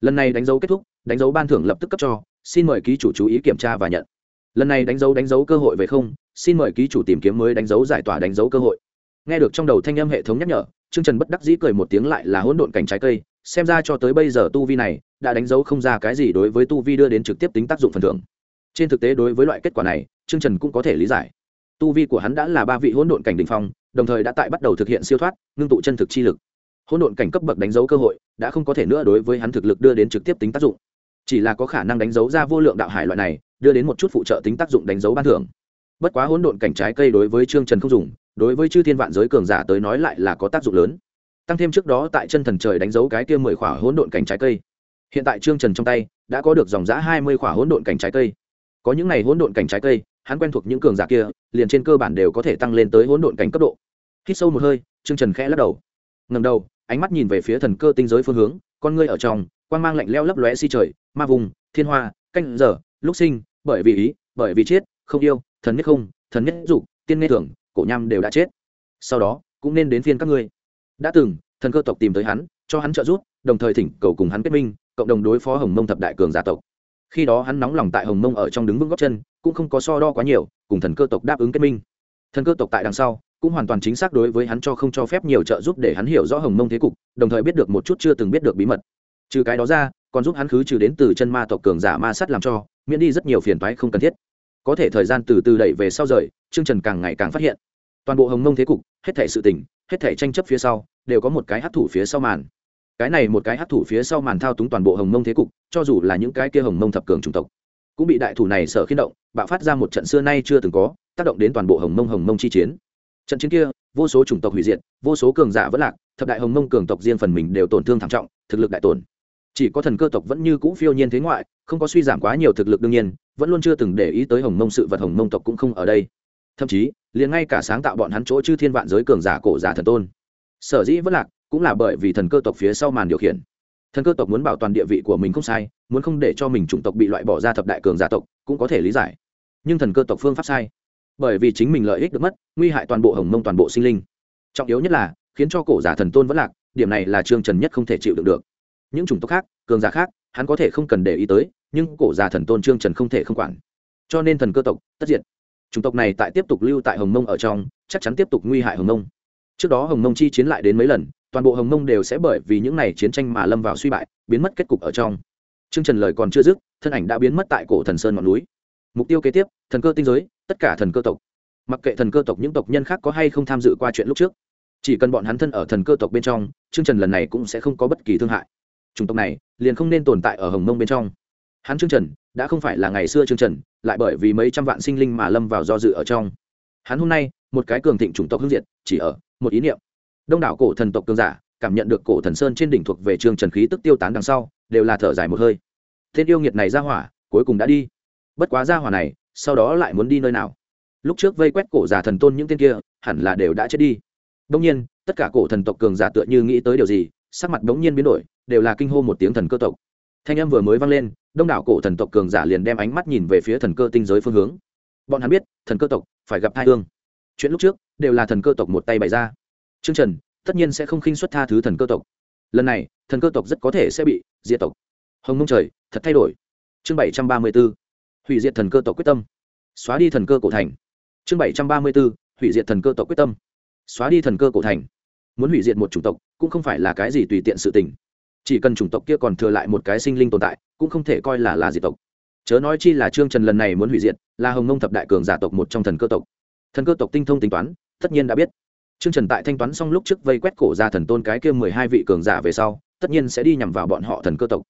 Lần này đánh dấu kết thúc, đánh dấu ban thưởng lập tức cấp cho, xin mời ký chủ chú ý kiểm tra và nhận. Lần này đánh dấu đánh dấu cơ hội về không, xin mời ký chủ tìm kiếm mới đánh dấu giải tỏa đánh dấu cơ hội nghe được trong đầu thanh âm hệ thống nhắc nhở chương trần bất đắc dĩ cười một tiếng lại là hỗn độn cảnh trái cây, xem ra cho tới bây giờ tu vi này đã đánh dấu không ra cái gì đối với tu vi đưa đến trực tiếp tính tác dụng phần thưởng. Trên thực tế đối với loại kết quả này chương trần cũng có thể lý giải. Tu vi của hắn đã là ba vị hỗn độn cảnh đ ỉ n h phong, đồng thời đã tại bắt đầu thực hiện siêu thoát, ngưng tụ chân thực chi lực. Hỗn độn cảnh cấp bậc đánh dấu cơ hội, đã không có thể nữa đối với hắn thực lực đưa đến trực tiếp tính tác dụng. Chỉ là có khả năng đánh dấu ra vô lượng đạo hải loại này, đưa đến một chút phụ trợ tính tác dụng đánh dấu ban thưởng. Bất quá hỗn độn cảnh trái cây đối với trương trần không dùng đối với chư thiên vạn giới cường giả tới nói lại là có tác dụng lớn. Tăng thêm trước đó tại chân thần trời đánh dấu cái kia mười khỏa hỗn độn cảnh trái cây. Hiện tại trương trần trong tay đã có được dòng giã hai mươi khỏa hỗn độn cảnh trái cây. Có những n à y hỗn độn cảnh trái cây, hắn quen thuộc những cường giả kia, liền trên cơ bản đều có thể tăng lên tới hỗn độn cảnh cấp độ. Hít sâu một hơi, trương trần khẽ lắc đầu. Ngầm đầu, ánh mắt nhìn về phía thần cơ tinh giới phương hướng, con ngươi ở trong quan g mang lạnh leo lấp lóe si trời, ma vùng, thiên hoa, canh giờ, lúc sinh, bởi vì ý, bởi vì chết, không yêu, thần nhất không, thần nhất dục, tiên nghe thường cổ nham đều đã chết. Sau đó, cũng nên đến phiên các ngươi. Đã từng, thần cơ tộc tìm tới hắn, cho hắn trợ giúp, đồng thời thỉnh cầu cùng hắn kết minh, cộng đồng đối phó hồng mông thập đại cường giả tộc. Khi đó hắn nóng lòng tại hồng mông ở trong đứng vững góc chân, cũng không có so đo quá nhiều, cùng thần cơ tộc đáp ứng kết minh. Thần cơ tộc tại đằng sau, cũng hoàn toàn chính xác đối với hắn cho không cho phép nhiều trợ giúp để hắn hiểu rõ hồng mông thế cục, đồng thời biết được một chút chưa từng biết được bí mật. Trừ cái đó ra, còn giúp hắn khứ trừ đến từ chân ma tộc cường giả ma sắt làm cho, miễn đi rất nhiều phiền toái không cần thiết có thể thời gian từ từ đẩy về sau rời chương trần càng ngày càng phát hiện. Toàn bộ hồng mông thế cục, hết thể sự tình, hết thể tranh chấp phía sau, đều có một cái hát thủ phía sau màn. Cái này một cái hát thủ phía sau màn thao túng toàn bộ hồng mông thế cục, cho dù là những cái kia hồng mông thập cường chủng tộc, cũng bị đại thủ này sở khiến động, bạo phát ra một trận xưa nay chưa từng có, tác động đến toàn bộ hồng mông hồng mông chi chiến. Trận chiến kia, vô số chủng tộc hủy diệt, vô số cường giả vẫn lạc, thập đại hồng mông cường tộc riêng phần mình đều tổn thương thảm trọng, thực lực đại tổn chỉ có thần cơ tộc vẫn như cũ phiêu nhiên thế ngoại, không có suy giảm quá nhiều thực lực đương nhiên, vẫn luôn chưa từng để ý tới hồng mông sự vật hồng mông tộc cũng không ở đây. Thậm chí, liền ngay cả sáng tạo bọn hắn chỗ chư thiên vạn giới cường giả cổ giả thần tôn. Sở dĩ vẫn lạc, cũng là bởi vì thần cơ tộc phía sau màn điều khiển. Thần cơ tộc muốn bảo toàn địa vị của mình không sai, muốn không để cho mình chủng tộc bị loại bỏ ra thập đại cường giả tộc, cũng có thể lý giải. Nhưng thần cơ tộc phương pháp sai. Bởi vì chính mình lợi ích được mất, nguy hại toàn bộ hồng mông toàn bộ sinh linh. Trọng yếu nhất là, khiến cho cổ giả thần tôn vẫn lạc, điểm này là trương trần nhất không thể chịu đựng được những chủng tộc khác, cường giả khác, hắn có thể không cần để ý tới, nhưng cổ già thần tôn trương trần không thể không quản. Cho nên thần cơ tộc, tất diện chủng tộc này tại tiếp tục lưu tại hồng mông ở trong, chắc chắn tiếp tục nguy hại hồng mông. Trước đó hồng mông chi chiến lại đến mấy lần, toàn bộ hồng mông đều sẽ bởi vì những n à y chiến tranh mà lâm vào suy bại, biến mất kết cục ở trong. Trương trần lời còn chưa dứt, thân ảnh đã biến mất tại cổ thần sơn ngọn núi. Mục tiêu kế tiếp, thần cơ tinh giới, tất cả thần cơ tộc. Mặc kệ thần cơ tộc những tộc nhân khác có hay không tham dự qua chuyện lúc trước, chỉ cần bọn hắn thân ở thần cơ tộc bên trong chương trần lần này cũng sẽ không có bất kỳ thương hại chủng tộc này liền không nên tồn tại ở hồng mông bên trong. Hắn chương trần, đã không phải là ngày xưa chương trần, lại bởi vì mấy trăm vạn sinh linh mà lâm vào do dự ở trong. Hắn hôm nay, một cái cường thịnh chủng tộc hưng diệt, chỉ ở một ý niệm. Đông đảo cổ thần tộc cường giả cảm nhận được cổ thần sơn trên đỉnh thuộc về trương trần khí tức tiêu tán đằng sau, đều là thở dài một hơi. Thiên yêu nghiệt này ra hỏa, cuối cùng đã đi. Bất quá ra hỏa này, sau đó lại muốn đi nơi nào? Lúc trước vây quét cổ giả thần tôn những tên kia, hẳn là đều đã chết đi. Đông nhiên, tất cả cổ thần tộc cường giả tựa như nghĩ tới điều gì, sắc mặt đống nhiên biến đổi đều là kinh hô một tiếng thần cơ tộc thanh âm vừa mới vang lên đông đảo cổ thần tộc cường giả liền đem ánh mắt nhìn về phía thần cơ tinh giới phương hướng bọn hắn biết thần cơ tộc phải gặp tai ương chuyện lúc trước đều là thần cơ tộc một tay bày ra chương trần tất nhiên sẽ không khinh xuất tha thứ thần cơ tộc lần này thần cơ tộc rất có thể sẽ bị diệt tộc hồng mông trời thật thay đổi chương bảy trăm ba mươi b ố hủy diệt thần cơ tộc quyết tâm xóa đi thần cơ cổ thành chương bảy trăm ba mươi b ố hủy diệt thần cơ tộc quyết tâm xóa đi thần cơ cổ thành muốn hủy diệt một chủng tộc cũng không phải là cái gì tùy tiện sự tình chỉ cần chủng tộc kia còn thừa lại một cái sinh linh tồn tại, cũng không thể coi là là diệt tộc. Chớ nói chi là trương trần lần này muốn hủy diệt, là hồng nông thập đại cường giả tộc một trong thần cơ tộc. Thần cơ tộc tinh thông tính toán, tất nhiên đã biết. Trương trần tại thanh toán xong lúc trước vây quét cổ ra thần tôn cái kia mười hai vị cường giả về sau, tất nhiên sẽ đi nhằm vào bọn họ thần cơ tộc.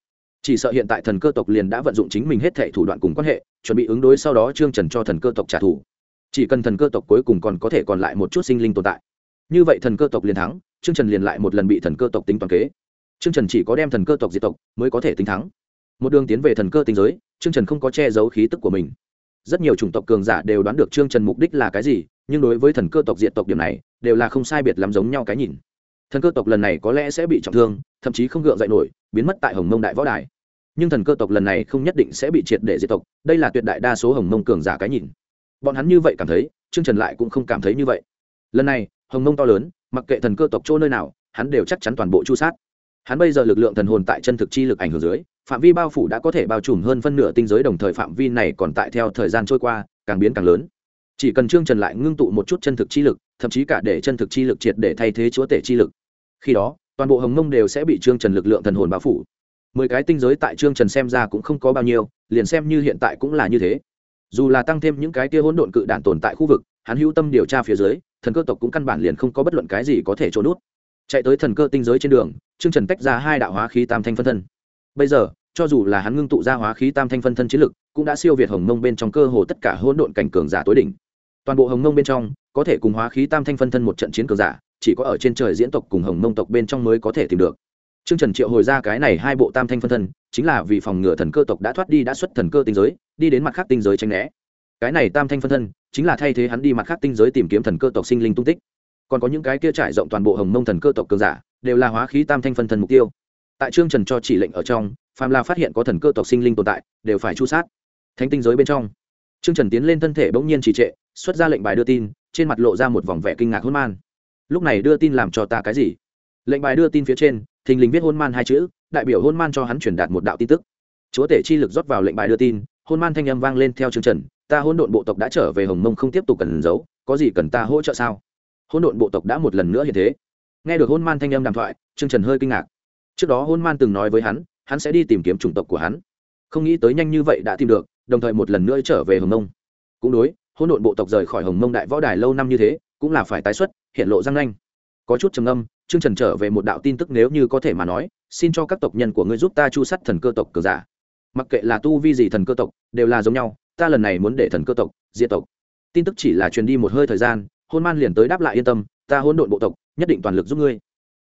Chỉ sợ hiện tại thần cơ tộc liền đã vận dụng chính mình hết thệ thủ đoạn cùng quan hệ, chuẩn bị ứng đối sau đó trương trần cho thần cơ tộc trả thù. Chỉ cần thần cơ tộc cuối cùng còn có thể còn lại một chút sinh linh tồn tại. Như vậy thần cơ tộc liền thắng, trương trần liền lại một lần bị thần cơ tộc tính toàn kế trương trần chỉ có đem thần cơ tộc diệt tộc mới có thể tính thắng. Một đường tiến về thần cơ tinh giới, trương trần không có che giấu khí tức của mình. Rất nhiều chủng tộc cường giả đều đoán được trương trần mục đích là cái gì, nhưng đối với thần cơ tộc diệt tộc điểm này, đều là không sai biệt lắm giống nhau cái nhìn. Thần cơ tộc lần này có lẽ sẽ bị trọng thương, thậm chí không gượng dậy nổi, biến mất tại hồng mông đại võ đài. Nhưng thần cơ tộc lần này không nhất định sẽ bị triệt để diệt tộc, đây là tuyệt đại đa số hồng mông cường giả cái nhìn. Bọn hắn như vậy cảm thấy, trương trần lại cũng không cảm thấy như vậy. Lần này, hồng mông to lớn, mặc kệ thần cơ tộc chỗ nơi nào, hắn đều chắc chắn toàn bộ chu sát hắn bây giờ lực lượng thần hồn tại chân thực chi lực ảnh hưởng dưới, phạm vi bao phủ đã có thể bao trùm hơn phân nửa tinh giới đồng thời phạm vi này còn tại theo thời gian trôi qua, càng biến càng lớn. Chỉ cần trương trần lại ngưng tụ một chút chân thực chi lực, thậm chí cả để chân thực chi lực triệt để thay thế chúa tể chi lực. Khi đó, toàn bộ hồng mông đều sẽ bị trương trần lực lượng thần hồn bao phủ. Mười cái tinh giới tại trương trần xem ra cũng không có bao nhiêu, liền xem như hiện tại cũng là như thế. Dù là tăng thêm những cái kia hỗn độn cự đản tồn tại khu vực, hắn hữu tâm điều tra phía dưới, thần cơ tộc cũng căn bản liền không có bất luận cái gì có thể trốn nút chạy tới thần cơ tinh giới trên đường trương trần tách ra hai đạo hóa khí tam thanh phân thân bây giờ cho dù là hắn ngưng tụ ra hóa khí tam thanh phân thân chiến lực cũng đã siêu việt hồng mông bên trong cơ hồ tất cả hỗn độn cảnh cường giả tối đỉnh toàn bộ hồng mông bên trong có thể cùng hóa khí tam thanh phân thân một trận chiến cường giả chỉ có ở trên trời diễn tộc cùng hồng mông tộc bên trong mới có thể tìm được Trương Trần triệu hồi ra cái này hai bộ tam thanh phân thân, chính là vì phòng ngừa thần cơ tộc đã thoát đi đã xuất thần cơ tinh giới, đi đến mặt khác tinh giới tránh né. Cái này tam thanh phân thân, chính là thay thế hắn đi mặt khác tinh giới tìm kiếm thần cơ tộc sinh linh tung tích. Còn có những cái kia trải rộng toàn bộ hồng mông thần cơ tộc cường giả, đều là hóa khí tam thanh phân thần mục tiêu. Tại Trương Trần cho chỉ lệnh ở trong, phàm là phát hiện có thần cơ tộc sinh linh tồn tại, đều phải chu sát. Thánh tinh giới bên trong, Trương Trần tiến lên thân thể bỗng nhiên trì trệ, xuất ra lệnh bài đưa tin, trên mặt lộ ra một vòng vẻ kinh ngạc hôn man. Lúc này đưa tin làm cho ta cái gì? Lệnh bài đưa tin phía trên, thình lình viết hôn man hai chữ đại biểu hôn man cho hắn truyền đạt một đạo tin tức chúa tể chi lực rót vào lệnh bài đưa tin hôn man thanh âm vang lên theo chương trần ta hôn độn bộ tộc đã trở về hồng mông không tiếp tục cần giấu có gì cần ta hỗ trợ sao hôn độn bộ tộc đã một lần nữa hiện thế. Nghe được hôn man thanh âm đàm thoại trương trần hơi kinh ngạc. Trước đó hôn man từng nói với hắn hắn sẽ đi tìm kiếm chủng tộc của hắn. Không nghĩ tới nhanh như vậy đã tìm được đồng thời một lần nữa trở về hồng mông. Cũng đối hôn độn bộ tộc rời khỏi hồng mông đại võ đài lâu năm như thế cũng là phải tái xuất hiện lộ răng nanh. Có chút trầm âm Trương Trần trở về một đạo tin tức nếu như có thể mà nói, xin cho các tộc nhân của ngươi giúp ta chu sát thần cơ tộc cờ giả. Mặc kệ là tu vi gì thần cơ tộc, đều là giống nhau, ta lần này muốn để thần cơ tộc diệt tộc. Tin tức chỉ là truyền đi một hơi thời gian, Hôn Man liền tới đáp lại yên tâm, ta hôn độn bộ tộc, nhất định toàn lực giúp ngươi.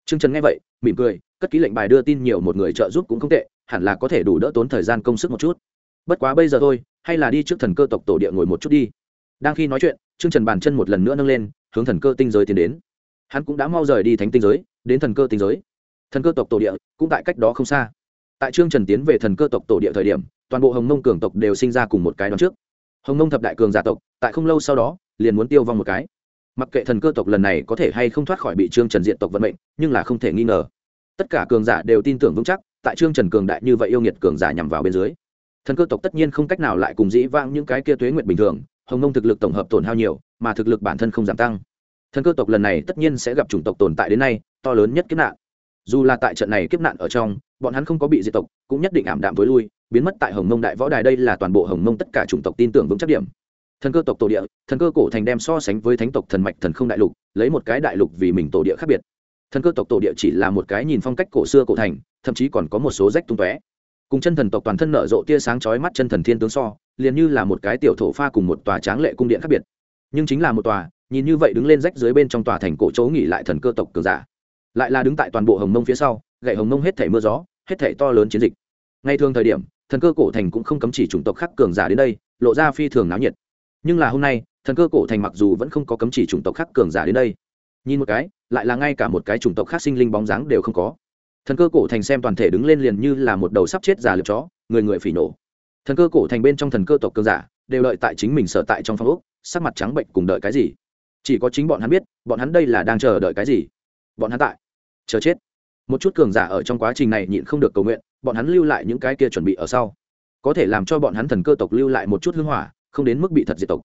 Trương Trần nghe vậy, mỉm cười, cất ký lệnh bài đưa tin nhiều một người trợ giúp cũng không tệ, hẳn là có thể đủ đỡ tốn thời gian công sức một chút. Bất quá bây giờ thôi, hay là đi trước thần cơ tộc tổ địa ngồi một chút đi. Đang khi nói chuyện, Trương Trần bàn chân một lần nữa nâng lên, hướng thần cơ tinh giới tiến đến hắn cũng đã mau rời đi thánh tinh giới đến thần cơ tinh giới thần cơ tộc tổ địa cũng tại cách đó không xa tại trương trần tiến về thần cơ tộc tổ địa thời điểm toàn bộ hồng Nông cường tộc đều sinh ra cùng một cái đón trước hồng Nông thập đại cường giả tộc tại không lâu sau đó liền muốn tiêu vong một cái mặc kệ thần cơ tộc lần này có thể hay không thoát khỏi bị trương trần diện tộc vận mệnh, nhưng là không thể nghi ngờ. Tất cả cường giả đều tin tưởng vững chắc, tại trương trần cường đại như vậy yêu nghiệt cường giả nhằm vào bên dưới. Thần cơ tộc tất nhiên không cách nào lại cùng dĩ vãng những cái kia tuế nguyện bình thường, hồng nông thực lực tổng hợp tổn hao nhiều, mà thực lực bản thân không giảm tăng. Thần cơ tộc lần này tất nhiên sẽ gặp chủng tộc tồn tại đến nay, to lớn nhất kiếp nạn. Dù là tại trận này kiếp nạn ở trong, bọn hắn không có bị diệt tộc, cũng nhất định ảm đạm với lui, biến mất tại hồng mông đại võ đài đây là toàn bộ hồng mông tất cả chủng tộc tin tưởng vững chắc điểm thần cơ tộc tổ địa, thần cơ cổ thành đem so sánh với thánh tộc thần mạch thần không đại lục, lấy một cái đại lục vì mình tổ địa khác biệt. Thần cơ tộc tổ địa chỉ là một cái nhìn phong cách cổ xưa cổ thành, thậm chí còn có một số rách tung tóe. Cùng chân thần tộc toàn thân nở rộ tia sáng chói mắt chân thần thiên tướng so, liền như là một cái tiểu thổ pha cùng một tòa tráng lệ cung điện khác biệt. Nhưng chính là một tòa, nhìn như vậy đứng lên rách dưới bên trong tòa thành cổ chỗ nghỉ lại thần cơ tộc cường giả. Lại là đứng tại toàn bộ hồng mông phía sau, gậy hồng mông hết thể mưa gió, hết thể to lớn chiến dịch. Ngay thường thời điểm, thần cơ cổ thành cũng không cấm chỉ chủng tộc khác cường giả đến đây, lộ ra phi thường náo nhiệt nhưng là hôm nay thần cơ cổ thành mặc dù vẫn không có cấm chỉ chủng tộc khác cường giả đến đây. Nhìn một cái lại là ngay cả một cái chủng tộc khác sinh linh bóng dáng đều không có. Thần cơ cổ thành xem toàn thể đứng lên liền như là một đầu sắp chết già lượt chó người người phỉ nổ thần cơ cổ thành bên trong thần cơ tộc cường giả đều đợi tại chính mình sở tại trong phòng ốc, sắc mặt trắng bệnh cùng đợi cái gì? Chỉ có chính bọn hắn biết bọn hắn đây là đang chờ đợi cái gì? Bọn hắn tại chờ chết. Một chút cường giả ở trong quá trình này nhịn không được cầu nguyện bọn hắn lưu lại những cái kia chuẩn bị ở sau. Có thể làm cho bọn hắn thần cơ tộc lưu lại một chút hưng hỏa không đến mức bị thật diệt tộc.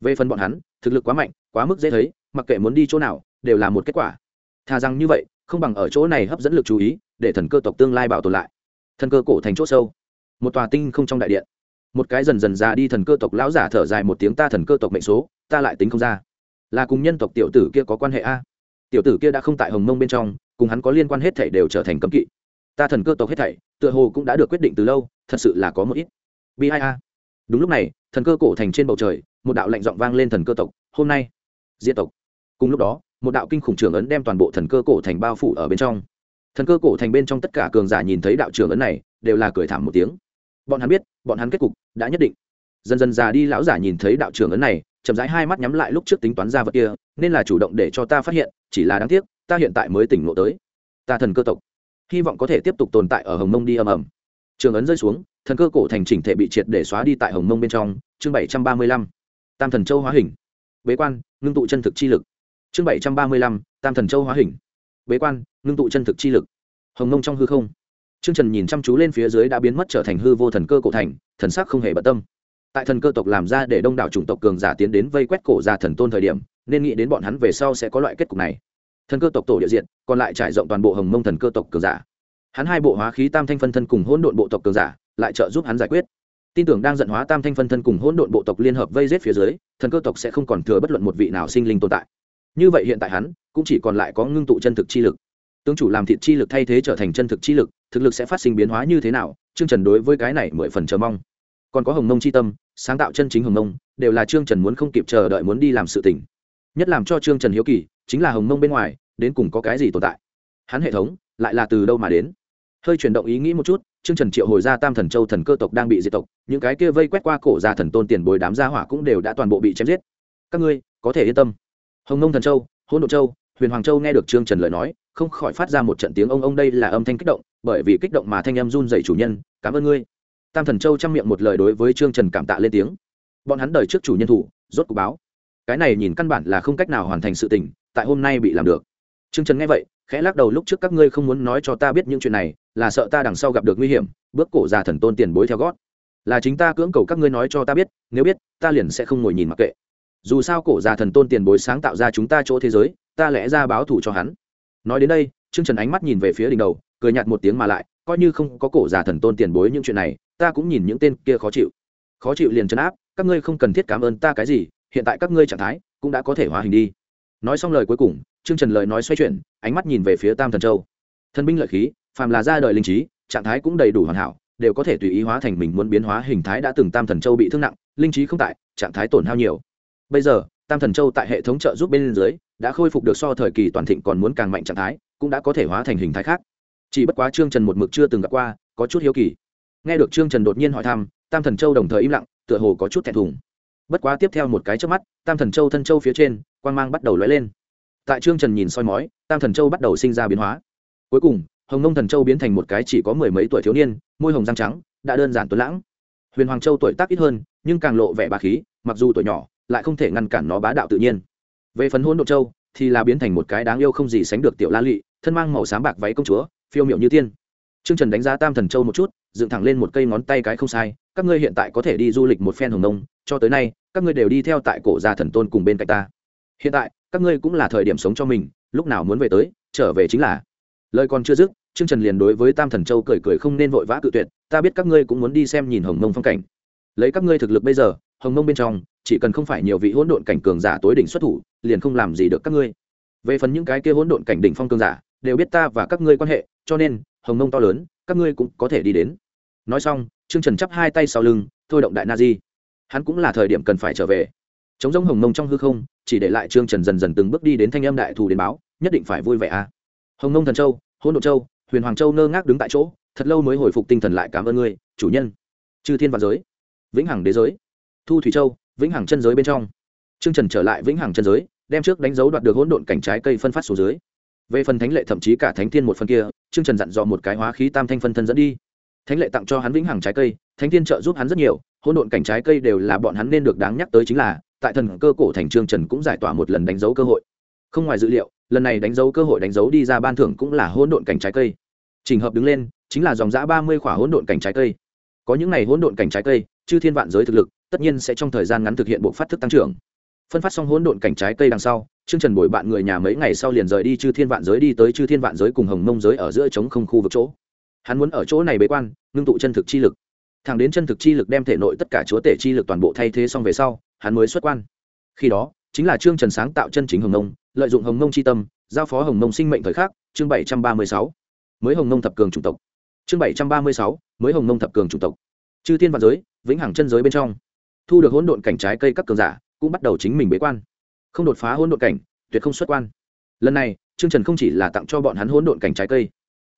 Về phần bọn hắn, thực lực quá mạnh, quá mức dễ thấy, mặc kệ muốn đi chỗ nào, đều là một kết quả. Thà rằng như vậy, không bằng ở chỗ này hấp dẫn lực chú ý, để thần cơ tộc tương lai bảo tồn lại. Thần cơ cổ thành c h ỗ sâu. Một tòa tinh không trong đại điện. Một cái dần dần ra đi thần cơ tộc lão giả thở dài một tiếng, ta thần cơ tộc mệnh số, ta lại tính không ra. Là cùng nhân tộc tiểu tử kia có quan hệ a? Tiểu tử kia đã không tại hồng mông bên trong, cùng hắn có liên quan hết thảy đều trở thành cấm kỵ. Ta thần cơ tộc hết thảy, tựa hồ cũng đã được quyết định từ lâu, thật sự là có một ít. Bi ai a? Đúng lúc này thần cơ cổ thành trên bầu trời, một đạo lệnh giọng vang lên thần cơ tộc, hôm nay diện tộc. Cùng lúc đó, một đạo kinh khủng trưởng ấn đem toàn bộ thần cơ cổ thành bao phủ ở bên trong. Thần cơ cổ thành bên trong tất cả cường giả nhìn thấy đạo trưởng ấn này, đều là cười thảm một tiếng. Bọn hắn biết, bọn hắn kết cục đã nhất định. Dần dần già đi, lão giả nhìn thấy đạo trưởng ấn này, chậm rãi hai mắt nhắm lại lúc trước tính toán ra vật kia, nên là chủ động để cho ta phát hiện, chỉ là đáng tiếc, ta hiện tại mới tỉnh ngộ tới. Ta thần cơ tộc, hy vọng có thể tiếp tục tồn tại ở hồng mông đi ầm ầm. Trường ấn rơi xuống thần cơ cổ thành chỉnh thể bị triệt để xóa đi tại hồng mông bên trong chương bảy trăm ba mươi lăm tam thần châu hóa hình bế quan ngưng tụ chân thực chi lực chương bảy trăm ba mươi lăm tam thần châu hóa hình bế quan ngưng tụ chân thực chi lực hồng mông trong hư không Trương Trần nhìn chăm chú lên phía dưới đã biến mất trở thành hư vô thần cơ cổ thành, thần sắc không hề bận tâm. Tại thần cơ tộc làm ra để đông đảo chủng tộc cường giả tiến đến vây quét cổ gia thần tôn thời điểm, nên nghĩ đến bọn hắn về sau sẽ có loại kết cục này. Thần cơ tộc tổ địa diện, còn lại trải rộng toàn bộ hồng mông thần cơ tộc cường giả. Hắn hai bộ hóa khí tam thanh phân thân cùng hỗn độn bộ tộc cường giả, lại trợ giúp hắn giải quyết. Tin tưởng đang giận hóa tam thanh phân thân cùng hỗn độn bộ tộc liên hợp vây giết phía dưới, thần cơ tộc sẽ không còn thừa bất luận một vị nào sinh linh tồn tại. Như vậy hiện tại hắn cũng chỉ còn lại có ngưng tụ chân thực chi lực. Tướng chủ làm thịt chi lực thay thế trở thành chân thực chi lực thực lực sẽ phát sinh biến hóa như thế nào chương trần đối với cái này mười phần chờ mong. Còn có hồng mông c h i tâm sáng tạo chân chính hồng mông đều là chương trần muốn không kịp chờ đợi muốn đi làm sự tỉnh nhất làm cho chương trần hiếu kỳ chính là hồng mông bên ngoài đến cùng có cái gì tồn tại. Hắn hệ thống lại là từ đâu mà đến? Hơi chuyển động ý nghĩ một chút chương trần triệu hồi ra tam thần châu thần cơ tộc đang bị diệt tộc, những cái kia vây quét qua cổ ra thần tôn tiền bồi đám gia hỏa cũng đều đã toàn bộ bị chém giết. Các ngươi, có thể yên tâm. Hồng Nông thần châu hôn độ châu, huyền hoàng châu nghe được trương trần lời nói, không khỏi phát ra một trận tiếng ông ông đây là âm thanh kích động, bởi vì kích động mà thanh âm run dậy chủ nhân, cảm ơn ngươi. Tam thần châu chăm miệng một lời đối với trương trần cảm tạ lên tiếng. Bọn hắn đời trước chủ nhân thủ, rốt cuộc báo. Cái này nhìn căn bản là không cách nào hoàn thành sự tình, tại hôm nay bị làm được. Trương trần nghe vậy khẽ lắc đầu lúc trước các ngươi không muốn nói cho ta biết những chuyện này, là sợ ta đằng sau gặp được nguy hiểm, bước cổ già thần tôn tiền bối theo gót. Là chính ta cưỡng cầu các ngươi nói cho ta biết, nếu biết, ta liền sẽ không ngồi nhìn mặc kệ. Dù sao cổ già thần tôn tiền bối sáng tạo ra chúng ta chỗ thế giới, ta lẽ ra báo thù cho hắn. Nói đến đây, trương trần ánh mắt nhìn về phía đỉnh đầu, cười nhạt một tiếng mà lại, coi như không có cổ già thần tôn tiền bối những chuyện này, ta cũng nhìn những tên kia khó chịu. Khó chịu liền chấn áp, các ngươi không cần thiết cảm ơn ta cái gì, hiện tại các ngươi trạng thái cũng đã có thể hóa hình đi. Nói xong lời cuối cùng trương trần lời nói xoay chuyển, ánh mắt nhìn về phía tam thần châu. Thần binh lợi khí, phàm là ra đời linh trí, trạng thái cũng đầy đủ hoàn hảo, đều có thể tùy ý hóa thành mình muốn biến hóa hình thái đã từng tam thần châu bị thương nặng, linh trí không tại, trạng thái tổn hao nhiều. Bây giờ, tam thần châu tại hệ thống trợ giúp bên dưới, đã khôi phục được so thời kỳ toàn thịnh còn muốn càng mạnh trạng thái, cũng đã có thể hóa thành hình thái khác. Chỉ bất quá trương trần một mực chưa từng gặp qua, có chút hiếu kỳ. Nghe được trương trần đột nhiên hỏi thăm, tam thần châu đồng thời im lặng, tựa hồ có chút thẹn thùng. Bất quá tiếp theo một cái trước mắt, tam thần châu thân châu phía trên quan g mang bắt đầu lóe lên tại trương trần nhìn soi mói, tam thần châu bắt đầu sinh ra biến hóa. Cuối cùng, hồng nông thần châu biến thành một cái chỉ có mười mấy tuổi thiếu niên, môi hồng răng trắng, đã đơn giản tuấn lãng. Huyền hoàng châu tuổi tác ít hơn, nhưng càng lộ vẻ bà khí, mặc dù tuổi nhỏ, lại không thể ngăn cản nó bá đạo tự nhiên. Về phần hôn độ châu, thì là biến thành một cái đáng yêu không gì sánh được tiểu la lị, thân mang màu sáng bạc váy công chúa, phiêu miệu như tiên. Trương trần đánh giá tam thần châu một chút, dựng thẳng lên một cây ngón tay cái không sai, các ngươi hiện tại có thể đi du lịch một phen hồng nông, cho tới nay, các ngươi đều đi theo tại cổ gia thần tôn cùng bên cạnh ta. Hiện tại các ngươi cũng là thời điểm sống cho mình, lúc nào muốn về tới, trở về chính là. Lời còn chưa dứt, trương trần liền đối với tam thần châu cười cười không nên vội vã cự tuyệt, ta biết các ngươi cũng muốn đi xem nhìn hồng mông phong cảnh. Lấy các ngươi thực lực bây giờ, hồng mông bên trong, chỉ cần không phải nhiều vị hỗn độn cảnh cường giả tối đỉnh xuất thủ, liền không làm gì được các ngươi. Về phần những cái kia hỗn độn cảnh đỉnh phong cường giả, đều biết ta và các ngươi quan hệ, cho nên, hồng mông to lớn, các ngươi cũng có thể đi đến. Nói xong, trương trần chắp hai tay sau lưng, thôi động đại na di. Hắn cũng là thời điểm cần phải trở về chống giống hồng mông trong hư không, chỉ để lại trương trần dần dần từng bước đi đến thanh âm đại thù đến báo, nhất định phải vui vẻ à. Hồng mông thần châu, hỗn độn châu, huyền hoàng châu ngơ ngác đứng tại chỗ, thật lâu mới hồi phục tinh thần lại cảm ơn ngươi, chủ nhân. Chư thiên văn giới, vĩnh hằng đế giới, thu thủy châu, vĩnh hằng chân giới bên trong. Trương trần trở lại vĩnh hằng chân giới, đem trước đánh dấu đoạt được hỗn độn cảnh trái cây phân phát xuống dưới. Về phần thánh lệ thậm chí cả thánh thiên một phần kia, trương trần dặn dò một cái hóa khí tam thanh phân thân dẫn đi. Thánh lệ tặng cho hắn vĩnh hằng trái cây, thánh thiên trợ giúp hắn rất nhiều, hỗn độn cảnh trái cây đều là bọn hắn nên được đáng nhắc tới chính là tại thần cơ cổ thành trương trần cũng giải tỏa một lần đánh dấu cơ hội. Không ngoài dự liệu, lần này đánh dấu cơ hội đánh dấu đi ra ban thưởng cũng là hỗn độn cảnh trái cây. Trình hợp đứng lên, chính là dòng giã ba mươi khỏa hỗn độn cảnh trái cây. Có những này hỗn độn cảnh trái cây, chư thiên vạn giới thực lực, tất nhiên sẽ trong thời gian ngắn thực hiện bộ phát thức tăng trưởng. Phân phát xong hỗn độn cảnh trái cây đằng sau, trương trần bồi bạn người nhà mấy ngày sau liền rời đi chư thiên vạn giới đi tới chư thiên vạn giới cùng hồng mông giới ở giữa trống không khu vực chỗ. Hắn muốn ở chỗ này bế quan, ngưng tụ chân thực chi lực. Thẳng đến chân thực chi lực đem thể nội tất cả chúa tể chi lực toàn bộ thay thế xong về sau hắn mới xuất quan. Khi đó chính là trương trần sáng tạo chân chính hồng Nông, lợi dụng hồng Nông chi tâm giao phó hồng Nông sinh mệnh thời khắc chương bảy trăm ba mươi sáu. Mới hồng Nông thập cường chủng tộc. Chương bảy trăm ba mươi sáu mới hồng Nông thập cường chủng tộc. Chư thiên vạn giới vĩnh hằng chân giới bên trong. Thu được hỗn độn cảnh trái cây các cường giả cũng bắt đầu chính mình bế quan. Không đột phá hỗn độn cảnh tuyệt không xuất quan. Lần này trương trần không chỉ là tặng cho bọn hắn hỗn độn cảnh trái cây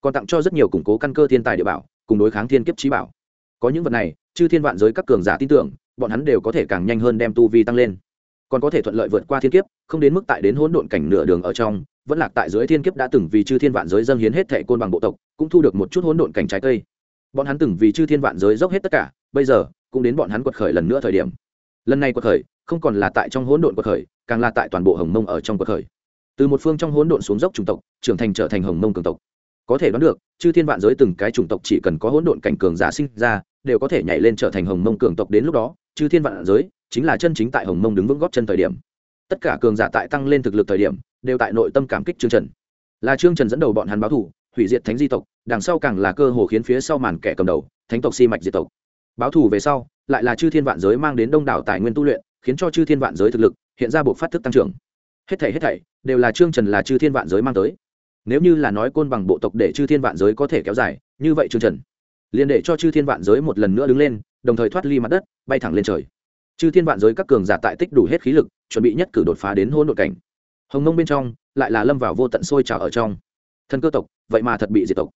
còn tặng cho rất nhiều củng cố căn cơ thiên tài địa bảo cùng đối kháng thiên kiếp trí bảo. Có những vật này chư thiên vạn giới các cường giả tin tưởng bọn hắn đều có thể càng nhanh hơn đem tu vi tăng lên. Còn có thể thuận lợi vượt qua thiên kiếp, không đến mức tại đến hỗn độn cảnh nửa đường ở trong, vẫn lạc tại dưới thiên kiếp đã từng vì chư thiên vạn giới dâng hiến hết thẻ côn bằng bộ tộc, cũng thu được một chút hỗn độn cảnh trái cây. Bọn hắn từng vì chư thiên vạn giới dốc hết tất cả, bây giờ, cũng đến bọn hắn quật khởi lần nữa thời điểm. Lần này quật khởi, không còn là tại trong hỗn độn quật khởi, càng là tại toàn bộ hồng mông ở trong quật khởi. Từ một phương trong hỗn độn xuống dốc chủng tộc, trưởng thành trở thành hồng mông cường tộc. Có thể đoán được, chư thiên vạn giới từng cái chủng tộc chỉ cần có hỗn độn cảnh cường giả sinh ra, đều có thể nhảy lên trở thành hồng mông cường tộc đến lúc đó chư thiên vạn giới chính là chân chính tại hồng mông đứng vững góp chân thời điểm. Tất cả cường giả tại tăng lên thực lực thời điểm, đều tại nội tâm cảm kích trương trần. Là trương trần dẫn đầu bọn hắn báo thủ hủy diệt thánh di tộc, đằng sau càng là cơ hồ khiến phía sau màn kẻ cầm đầu, thánh tộc si mạch diệt tộc. Báo thủ về sau, lại là chư thiên vạn giới mang đến đông đảo tài nguyên tu luyện, khiến cho chư thiên vạn giới thực lực hiện ra buộc phát thức tăng trưởng. Hết thảy hết thảy đều là trương trần là chư thiên vạn giới mang tới. Nếu như là nói côn bằng bộ tộc để chư thiên vạn giới có thể kéo dài, như vậy trương trần liền để cho chư thiên vạn giới một lần nữa đứng lên đồng thời thoát ly mặt đất, bay thẳng lên trời. Chư thiên vạn giới các cường giả tại tích đủ hết khí lực, chuẩn bị nhất cử đột phá đến hôn đột cảnh. Hồng mông bên trong, lại là lâm vào vô tận sôi trào ở trong. Thần cơ tộc, vậy mà thật bị diệt tộc.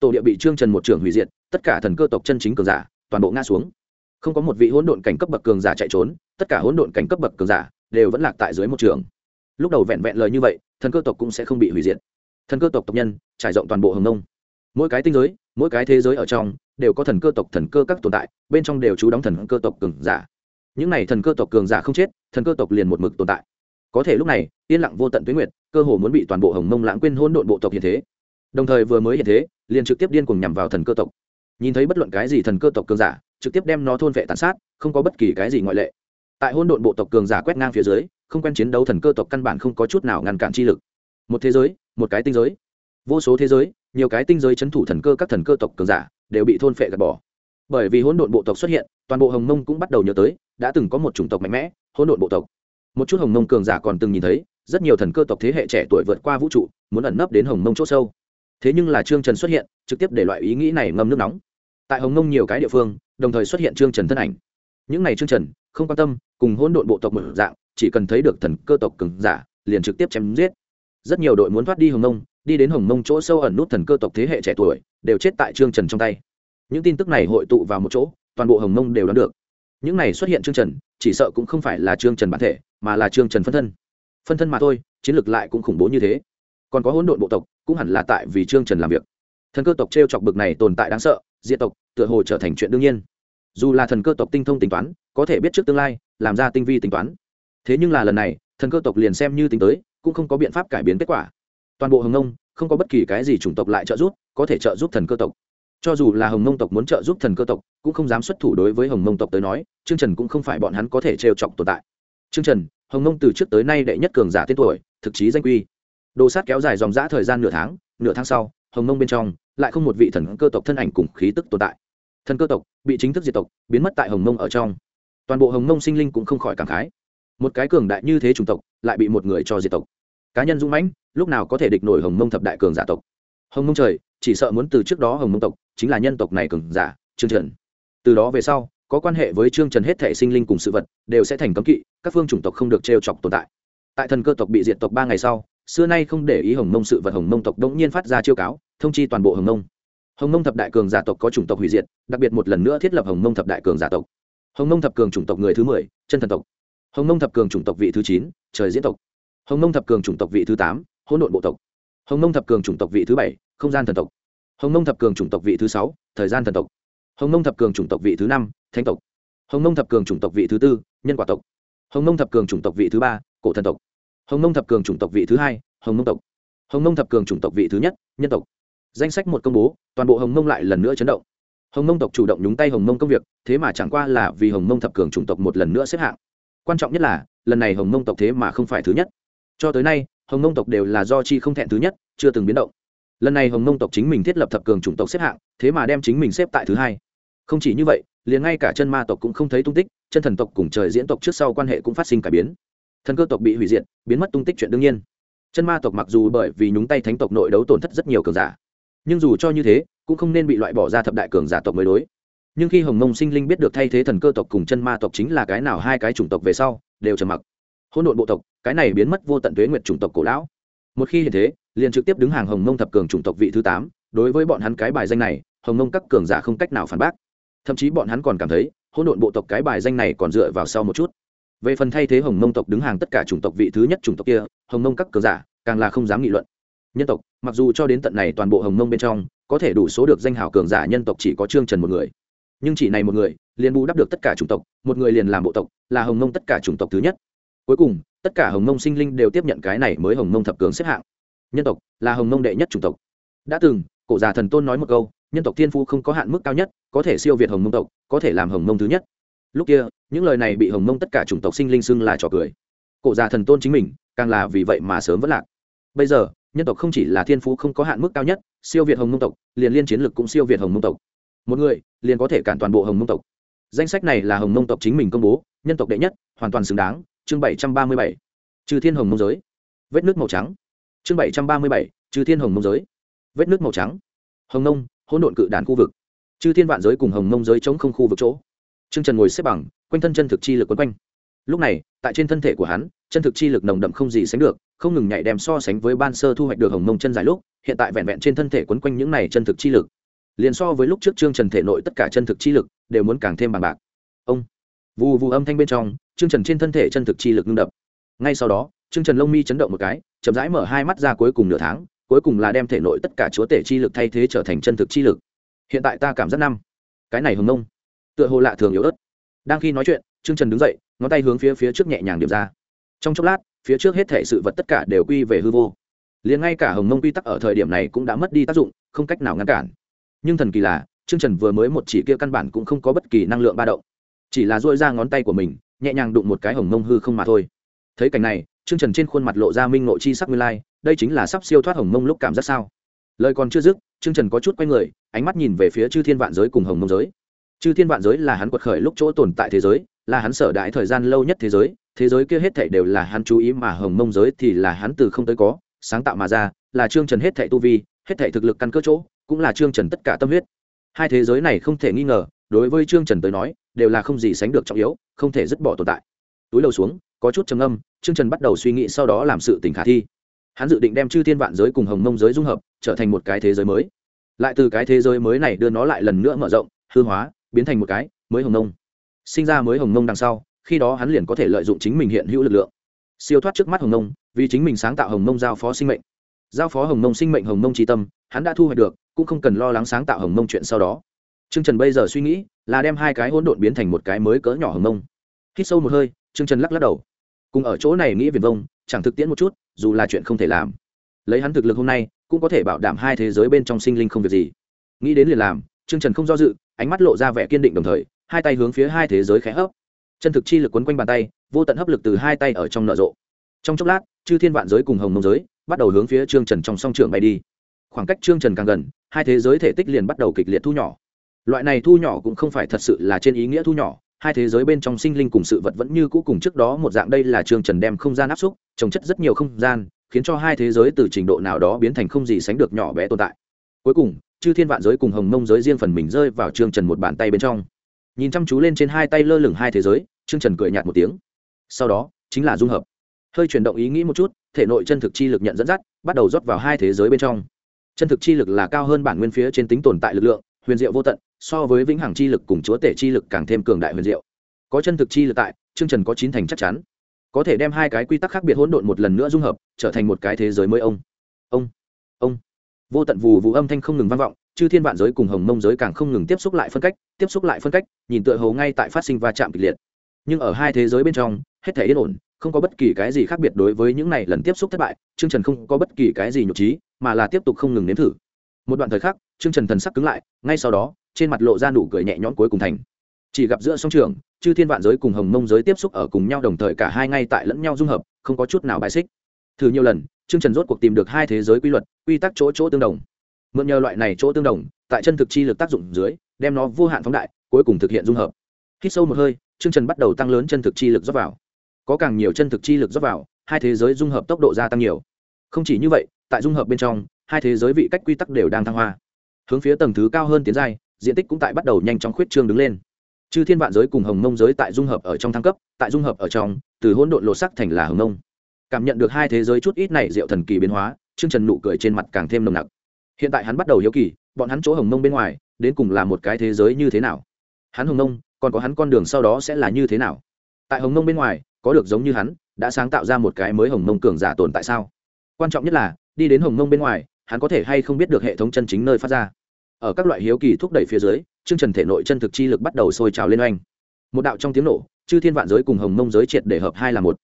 Tổ địa bị trương trần một trưởng hủy diệt, tất cả thần cơ tộc chân chính cường giả, toàn bộ ngã xuống. Không có một vị hỗn độn cảnh cấp bậc cường giả chạy trốn, tất cả hỗn độn cảnh cấp bậc cường giả đều vẫn lạc tại dưới một trường. Lúc đầu vẹn vẹn lời như vậy, thần cơ tộc cũng sẽ không bị hủy diệt. Thần cơ tộc tộc nhân, trải rộng toàn bộ hồng nông mỗi cái tinh giới, mỗi cái thế giới ở trong đều có thần cơ tộc, thần cơ các tồn tại, bên trong đều trú đóng thần cơ tộc cường giả. Những n à y thần cơ tộc cường giả không chết, thần cơ tộc liền một mực tồn tại. Có thể lúc này, yên lặng vô tận tuyến nguyệt, cơ hồ muốn bị toàn bộ hồng mông lãng quên hôn độn bộ tộc hiện thế. Đồng thời vừa mới hiện thế, liền trực tiếp điên cùng nhằm vào thần cơ tộc. Nhìn thấy bất luận cái gì thần cơ tộc cường giả, trực tiếp đem nó thôn vệ tàn sát, không có bất kỳ cái gì ngoại lệ. Tại hôn độn bộ tộc cường giả quét ngang phía dưới, không quen chiến đấu thần cơ tộc căn bản không có chút nào ngăn cản chi lực. Một thế giới, một cái tinh giới. Vô số thế giới nhiều cái tinh giới chấn thủ thần cơ các thần cơ tộc cường giả đều bị thôn phệ gạt bỏ. Bởi vì hỗn độn bộ tộc xuất hiện, toàn bộ hồng mông cũng bắt đầu nhớ tới, đã từng có một chủng tộc mạnh mẽ, hỗn độn bộ tộc. Một chút hồng mông cường giả còn từng nhìn thấy, rất nhiều thần cơ tộc thế hệ trẻ tuổi vượt qua vũ trụ, muốn ẩn nấp đến hồng mông c h ỗ sâu. Thế nhưng là trương trần xuất hiện, trực tiếp để loại ý nghĩ này ngâm nước nóng. Tại hồng mông nhiều cái địa phương, đồng thời xuất hiện trương trần thân ảnh. Những n à y trương trần, không quan tâm, cùng hỗn độn bộ tộc một dạng, chỉ cần thấy được thần cơ tộc cường giả, liền trực tiếp chém giết. Rất nhiều đội muốn thoát đi hồng mông đi đến hồng mông chỗ sâu ẩn nút thần cơ tộc thế hệ trẻ tuổi, đều chết tại trương trần trong tay. Những tin tức này hội tụ vào một chỗ, toàn bộ hồng mông đều đoán được. Những này xuất hiện trương trần, chỉ sợ cũng không phải là trương trần bản thể, mà là trương trần phân thân. Phân thân mà thôi, chiến lược lại cũng khủng bố như thế. Còn có hỗn độn bộ tộc, cũng hẳn là tại vì trương trần làm việc. Thần cơ tộc t r e o chọc bực này tồn tại đáng sợ, diệt tộc, tựa hồ trở thành chuyện đương nhiên. Dù là thần cơ tộc tinh thông tính toán, có thể biết trước tương lai, làm ra tinh vi tính toán. Thế nhưng là lần này, thần cơ tộc liền xem như tính tới, cũng không có biện pháp cải biến kết quả toàn bộ hồng nông không có bất kỳ cái gì chủng tộc lại trợ giúp, có thể trợ giúp thần cơ tộc. Cho dù là hồng mông tộc muốn trợ giúp thần cơ tộc, cũng không dám xuất thủ đối với hồng mông tộc tới nói chương trần cũng không phải bọn hắn có thể trêu chọc tồn tại. Chương trần, hồng mông từ trước tới nay đệ nhất cường giả tên tuổi, thực chí danh quy. Đồ sát kéo dài dòng g thời gian nửa tháng nửa tháng sau, hồng mông bên trong lại không một vị thần cơ tộc thân ảnh cùng khí tức tồn tại. Thần cơ tộc bị chính thức diệt tộc, biến mất tại hồng mông ở trong. Toàn bộ hồng mông sinh linh cũng không khỏi cảm khái. Một cái cường đại như thế chủng tộc lại bị một người cho diệt tộc cá nhân dũng mãnh, lúc nào có thể địch nổi hồng mông thập đại cường giả tộc. Hồng mông trời, chỉ sợ muốn từ trước đó hồng mông tộc chính là nhân tộc này cường giả, trương trần. Từ đó về sau, có quan hệ với trương trần hết thể sinh linh cùng sự vật, đều sẽ thành cấm kỵ, các phương chủng tộc không được t chọc tồn tại. Tại thần cơ tộc bị diệt tộc ba ngày sau, xưa nay không để ý hồng mông sự vật hồng mông tộc đống nhiên phát ra chiêu cáo, thông chi toàn bộ hồng mông. Hồng mông thập đại cường giả tộc có chủng tộc hủy diệt, đặc biệt một lần nữa thiết lập hồng mông thập đại cường giả tộc. Hồng mông thập cường chủng tộc người thứ mười, chân thần tộc. Hồng mông thập cường chủng tộc vị thứ chín, trời diễn tộc hồng Nông thập cường chủng tộc vị thứ tám hỗn độn bộ tộc hồng Nông thập cường chủng tộc vị thứ bảy không gian thần tộc hồng Nông thập cường chủng tộc vị thứ sáu thời gian thần tộc hồng Nông thập cường chủng tộc vị thứ năm thánh tộc hồng Nông thập cường chủng tộc vị thứ tư nhân quả tộc hồng Nông thập cường chủng tộc vị thứ ba cổ thần tộc hồng Nông thập cường chủng tộc vị thứ hai hồng Nông tộc hồng Nông thập cường chủng tộc vị thứ nhất nhân tộc danh sách một công bố toàn bộ hồng Nông lại lần nữa chấn động hồng Nông tộc chủ động nhúng tay hồng Nông công việc thế mà chẳng qua là vì hồng Nông thập cường chủng tộc một lần nữa xếp hạng quan trọng nhất là lần này hồng Nông tộc thế mà không phải thứ nhất cho tới nay, hồng mông tộc đều là do chi không thẹn thứ nhất, chưa từng biến động. Lần này hồng mông tộc chính mình thiết lập thập cường chủng tộc xếp hạng, thế mà đem chính mình xếp tại thứ hai. Không chỉ như vậy, liền ngay cả chân ma tộc cũng không thấy tung tích, chân thần tộc cùng trời diễn tộc trước sau quan hệ cũng phát sinh cải biến. Thần cơ tộc bị hủy diệt, biến mất tung tích chuyện đương nhiên. Chân ma tộc mặc dù bởi vì nhúng tay thánh tộc nội đấu tổn thất rất nhiều cường giả, nhưng dù cho như thế, cũng không nên bị loại bỏ ra thập đại cường giả tộc mới đối. Nhưng khi hồng mông sinh linh biết được thay thế thần cơ tộc cùng chân ma tộc chính là cái nào hai cái chủng tộc về sau, đều trầm mặc hỗn độn bộ tộc, cái này biến mất vô tận tuế nguyệt chủng tộc cổ lão. Một khi hiện thế, liền trực tiếp đứng hàng hồng mông thập cường chủng tộc vị thứ tám, đối với bọn hắn cái bài danh này, hồng mông các cường giả không cách nào phản bác. Thậm chí bọn hắn còn cảm thấy, hỗn độn bộ tộc cái bài danh này còn dựa vào sau một chút. Về phần thay thế hồng mông tộc đứng hàng tất cả chủng tộc vị thứ nhất chủng tộc kia, hồng mông các cường giả, càng là không dám nghị luận. Nhân tộc, mặc dù cho đến tận này toàn bộ hồng mông bên trong, có thể đủ số được danh hào cường giả, nhân tộc chỉ có trương trần một người. Nhưng chỉ này một người, liền bù đắp được tất cả chủng tộc, một người liền làm bộ tộc, là hồng mông tất cả chủng tộc thứ nhất cuối cùng tất cả hồng mông sinh linh đều tiếp nhận cái này mới hồng mông thập cường xếp hạng nhân tộc là hồng mông đệ nhất chủng tộc đã từng cổ già thần tôn nói một câu nhân tộc thiên phu không có hạn mức cao nhất có thể siêu việt hồng mông tộc có thể làm hồng mông thứ nhất lúc kia những lời này bị hồng mông tất cả chủng tộc sinh linh xưng là trò cười cổ già thần tôn chính mình càng là vì vậy mà sớm vất lạc bây giờ nhân tộc không chỉ là thiên phú không có hạn mức cao nhất siêu việt hồng mông tộc liền liên chiến lực cũng siêu việt hồng mông tộc một người liền có thể cản toàn bộ hồng mông tộc danh sách này là hồng mông tộc chính mình công bố nhân tộc đệ nhất hoàn toàn xứng đáng chương bảy trăm ba mươi bảy, trừ thiên hồng mông giới, vết nước màu trắng. chương bảy trăm ba mươi bảy, trừ thiên hồng mông giới, vết nước màu trắng. hồng nông hỗn độn cự đàn khu vực. chư thiên vạn giới cùng hồng mông giới chống không khu vực chỗ. trương trần ngồi xếp bằng, quanh thân chân thực chi lực quấn quanh. lúc này, tại trên thân thể của hắn, chân thực chi lực nồng đậm không gì sánh được, không ngừng nhảy đem so sánh với ban sơ thu hoạch được hồng mông chân dài lúc, hiện tại vẹn vẹn trên thân thể quấn quanh những này chân thực chi lực. liền so với lúc trước trương trần thể nội tất cả chân thực chi lực, đều muốn càng thêm bằng bạc. ông, vù vù âm thanh bên trong trương trần trên thân thể chân thực chi lực ngưng đập. Ngay sau đó, trương trần lông mi chấn động một cái, chậm rãi mở hai mắt ra cuối cùng nửa tháng, cuối cùng là đem thể nội tất cả chúa tể chi lực thay thế trở thành chân thực chi lực. Hiện tại ta cảm giác năm. Cái này hồng nông tựa hồ lạ thường yếu ớt. Đang khi nói chuyện, trương trần đứng dậy, ngón tay hướng phía phía trước nhẹ nhàng điểm ra. Trong chốc lát, phía trước hết thể sự vật tất cả đều quy về hư vô. Liền ngay cả hồng mông quy tắc ở thời điểm này cũng đã mất đi tác dụng, không cách nào ngăn cản. Nhưng thần kỳ là, trương trần vừa mới một chỉ kia căn bản cũng không có bất kỳ năng lượng ba động. Chỉ là dôi ra ngón tay của mình nhẹ nhàng đụng một cái hồng mông hư không mà thôi. Thấy cảnh này, trương trần trên khuôn mặt lộ ra minh nội chi sắc nguyên lai, đây chính là sắp siêu thoát hồng mông lúc cảm giác sao? Lời còn chưa dứt, trương trần có chút quay người, ánh mắt nhìn về phía chư thiên vạn giới cùng hồng mông giới. Chư thiên vạn giới là hắn quật khởi lúc chỗ tồn tại thế giới, là hắn sở đại thời gian lâu nhất thế giới thế giới kia hết thảy đều là hắn chú ý mà hồng mông giới thì là hắn từ không tới có, sáng tạo mà ra, là trương trần hết thảy tu vi, hết thảy thực lực căn cơ chỗ, cũng là trương trần tất cả tâm huyết. Hai thế giới này không thể nghi ngờ đối với trương trần tới nói, đều là không gì sánh được trọng yếu, không thể dứt bỏ tồn tại. Túi đầu xuống, có chút trầm âm trương trần bắt đầu suy nghĩ sau đó làm sự tình khả thi. Hắn dự định đem chư thiên vạn giới cùng hồng mông giới dung hợp, trở thành một cái thế giới mới. Lại từ cái thế giới mới này đưa nó lại lần nữa mở rộng, hư hóa, biến thành một cái mới hồng mông. Sinh ra mới hồng mông đằng sau, khi đó hắn liền có thể lợi dụng chính mình hiện hữu lực lượng. Siêu thoát trước mắt hồng mông, vì chính mình sáng tạo hồng mông giao phó sinh mệnh. Giao phó hồng mông sinh mệnh hồng mông tri tâm, hắn đã thu hoạch được, cũng không cần lo lắng sáng tạo hồng mông chuyện sau đó. Trương trần bây giờ suy nghĩ là đem hai cái hỗn độn biến thành một cái mới cỡ nhỏ hồng mông. Hít sâu một hơi, Trương trần lắc lắc đầu. Cùng ở chỗ này nghĩ viền vông, chẳng thực tiễn một chút, dù là chuyện không thể làm. Lấy hắn thực lực hôm nay, cũng có thể bảo đảm hai thế giới bên trong sinh linh không việc gì. Nghĩ đến liền làm, Trương trần không do dự, ánh mắt lộ ra vẻ kiên định đồng thời, hai tay hướng phía hai thế giới khẽ hấp. Chân thực chi lực quấn quanh bàn tay, vô tận hấp lực từ hai tay ở trong nở rộ. Trong chốc lát, chư thiên vạn giới cùng hồng mông giới bắt đầu hướng phía trương trần trong song trường bay đi. Khoảng cách trương trần càng gần, hai thế giới thể tích liền bắt đầu kịch liệt thu nhỏ loại này thu nhỏ cũng không phải thật sự là trên ý nghĩa thu nhỏ, hai thế giới bên trong sinh linh cùng sự vật vẫn như cũ cùng trước đó một dạng. Đây là trương trần đem không gian áp xúc, trồng chất rất nhiều không gian, khiến cho hai thế giới từ trình độ nào đó biến thành không gì sánh được nhỏ bé tồn tại. Cuối cùng, chư thiên vạn giới cùng hồng mông giới riêng phần mình rơi vào trương trần một bàn tay bên trong. Nhìn chăm chú lên trên hai tay lơ lửng hai thế giới, trương trần cười nhạt một tiếng. Sau đó, chính là dung hợp. Hơi chuyển động ý nghĩ một chút, thể nội chân thực chi lực nhận dẫn dắt, bắt đầu rót vào hai thế giới bên trong. Chân thực chi lực là cao hơn bản nguyên phía trên tính tồn tại lực lượng, huyền diệu vô tận so với vĩnh hằng chi lực cùng chúa tể chi lực càng thêm cường đại huyền diệu. Có chân thực chi lực tại chương trần có chín thành chắc chắn. Có thể đem hai cái quy tắc khác biệt hỗn độn một lần nữa dung hợp, trở thành một cái thế giới mới ông. Ông ông. Vô tận vù vù âm thanh không ngừng vang vọng, chư thiên vạn giới cùng hồng mông giới càng không ngừng tiếp xúc lại phân cách, tiếp xúc lại phân cách, nhìn tựa hầu ngay tại phát sinh va chạm kịch liệt. Nhưng ở hai thế giới bên trong, hết thể yên ổn, không có bất kỳ cái gì khác biệt đối với những này lần tiếp xúc thất bại chương trần không có bất kỳ cái gì nhục trí, mà là tiếp tục không ngừng nếm thử. Một đoạn thời khắc chương trần thần sắc cứng lại, ngay sau đó trên mặt lộ ra nụ cười nhẹ nhõm cuối cùng thành. Chỉ gặp giữa song trường, chư thiên vạn giới cùng hồng mông giới tiếp xúc ở cùng nhau đồng thời cả hai ngay tại lẫn nhau dung hợp, không có chút nào bài xích. Thử nhiều lần chương trần rốt cuộc tìm được hai thế giới quy luật, quy tắc chỗ chỗ tương đồng. Mượn nhờ loại này chỗ tương đồng, tại chân thực chi lực tác dụng dưới, đem nó vô hạn phóng đại, cuối cùng thực hiện dung hợp. Hít sâu một hơi chương trần bắt đầu tăng lớn chân thực chi lực dốc vào. Có càng nhiều chân thực chi lực dốc vào, hai thế giới dung hợp tốc độ gia tăng nhiều. Không chỉ như vậy, tại dung hợp bên trong, hai thế giới vị cách quy tắc đều đang thăng hoa. Hướng phía tầng thứ cao hơn tiến giai diện tích cũng tại bắt đầu nhanh chóng khuyết trương đứng lên. Chư thiên vạn giới cùng hồng mông giới tại dung hợp ở trong thăng cấp, tại dung hợp ở trong, từ hỗn độn lột sắc thành là hồng mông. Cảm nhận được hai thế giới chút ít này diệu thần kỳ biến hóa chương trần nụ cười trên mặt càng thêm nồng nặc. Hiện tại hắn bắt đầu hiếu kỳ, bọn hắn chỗ hồng mông bên ngoài, đến cùng là một cái thế giới như thế nào? Hắn hồng mông, còn có hắn con đường sau đó sẽ là như thế nào? Tại hồng mông bên ngoài, có được giống như hắn, đã sáng tạo ra một cái mới hồng mông cường giả tồn tại sao? Quan trọng nhất là, đi đến hồng mông bên ngoài, hắn có thể hay không biết được hệ thống chân chính nơi phát ra ở các loại hiếu kỳ thúc đẩy phía dưới, chương trần thể nội chân thực chi lực bắt đầu sôi trào lên oanh. Một đạo trong tiếng nổ, chư thiên vạn giới cùng hồng mông giới triệt để hợp hai là một.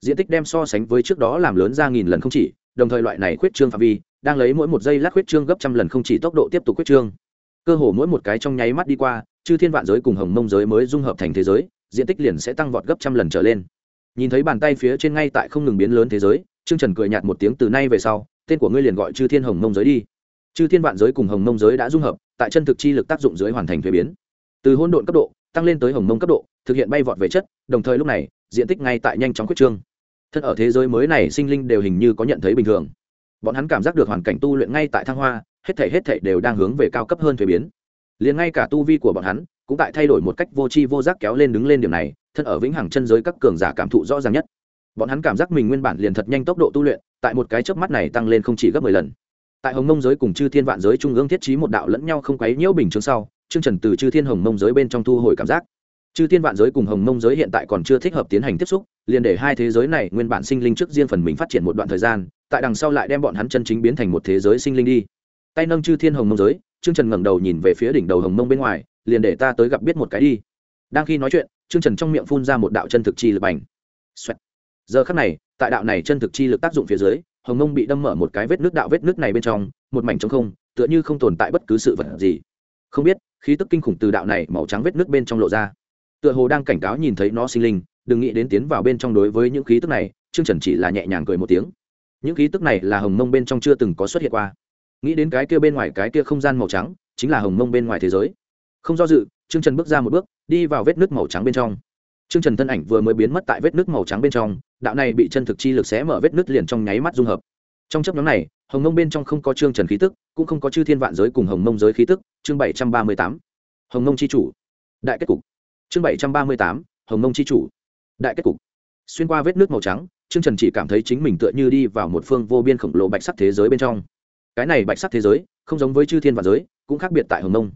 Diện tích đem so sánh với trước đó làm lớn ra nghìn lần không chỉ, đồng thời loại này khuyết trương phạm vi, đang lấy mỗi một giây lát khuyết trương gấp trăm lần không chỉ tốc độ tiếp tục khuyết trương. Cơ hồ mỗi một cái trong nháy mắt đi qua, chư thiên vạn giới cùng hồng mông giới mới dung hợp thành thế giới, diện tích liền sẽ tăng vọt gấp trăm lần trở lên. Nhìn thấy bàn tay phía trên ngay tại không ngừng biến lớn thế giới, trương trần cười nhạt một tiếng từ nay về sau, tên của ngươi liền gọi chư thiên hồng mông giới đi chư thiên vạn giới cùng hồng mông giới đã dung hợp, tại chân thực chi lực tác dụng dưới hoàn thành thuế biến. Từ hôn độn cấp độ, tăng lên tới hồng mông cấp độ, thực hiện bay vọt về chất, đồng thời lúc này, diện tích ngay tại nhanh chóng quyết trương. Thân ở thế giới mới này, sinh linh đều hình như có nhận thấy bình thường. Bọn hắn cảm giác được hoàn cảnh tu luyện ngay tại thăng hoa, hết thể hết thể đều đang hướng về cao cấp hơn thuế biến. Liền ngay cả tu vi của bọn hắn, cũng tại thay đổi một cách vô tri vô giác kéo lên đứng lên điểm này thân ở vĩnh hằng chân giới các cường giả cảm thụ rõ ràng nhất. Bọn hắn cảm giác mình nguyên bản liền thật nhanh tốc độ tu luyện, tại một cái chớp mắt này tăng lên không chỉ gấp mười lần tại hồng mông giới cùng chư thiên vạn giới trung ương thiết trí một đạo lẫn nhau không quấy nhiễu bình chứng sau chương trần từ chư thiên hồng mông giới bên trong thu hồi cảm giác. Chư thiên vạn giới cùng hồng mông giới hiện tại còn chưa thích hợp tiến hành tiếp xúc, liền để hai thế giới này nguyên bản sinh linh trước riêng phần mình phát triển một đoạn thời gian, tại đằng sau lại đem bọn hắn chân chính biến thành một thế giới sinh linh đi. Tay nâng chư thiên hồng mông giới chương trần ngẩng đầu nhìn về phía đỉnh đầu hồng mông bên ngoài, liền để ta tới gặp biết một cái đi. Đang khi nói chuyện chương trần trong miệng phun ra một đạo chân thực chi lực bành. Giờ khắc này, tại đạo này chân thực chi lực tác dụng phía dưới hồng mông bị đâm mở một cái vết nước đạo vết nước này bên trong, một mảnh trống không, tựa như không tồn tại bất cứ sự vật gì. Không biết, khí tức kinh khủng từ đạo này màu trắng vết nước bên trong lộ ra. Tựa hồ đang cảnh cáo nhìn thấy nó sinh linh, đừng nghĩ đến tiến vào bên trong đối với những khí tức này chương trần chỉ là nhẹ nhàng cười một tiếng. Những khí tức này là hồng mông bên trong chưa từng có xuất hiện qua. Nghĩ đến cái kia bên ngoài cái kia không gian màu trắng, chính là hồng mông bên ngoài thế giới. Không do dự chương trần bước ra một bước, đi vào vết nước màu trắng bên trong. Chương trần thân ảnh vừa mới biến mất tại vết nước màu trắng bên trong đạo này bị chân thực chi lực xé mở vết nứt liền trong nháy mắt dung hợp. Trong chấp nhóm này, hồng mông bên trong không có trương trần khí tức, cũng không có chư thiên vạn giới cùng hồng mông giới khí tức. Chương bảy trăm ba mươi tám, hồng mông c h i chủ. Đại kết cục. Chương bảy trăm ba mươi tám, hồng mông c h i chủ. Đại kết cục. Xuyên qua vết nước màu trắng, trương trần chỉ cảm thấy chính mình tựa như đi vào một phương vô biên khổng lồ bạch sắc thế giới bên trong. Cái này bạch sắc thế giới, không giống với chư thiên vạn giới, cũng khác biệt tại hồng mông.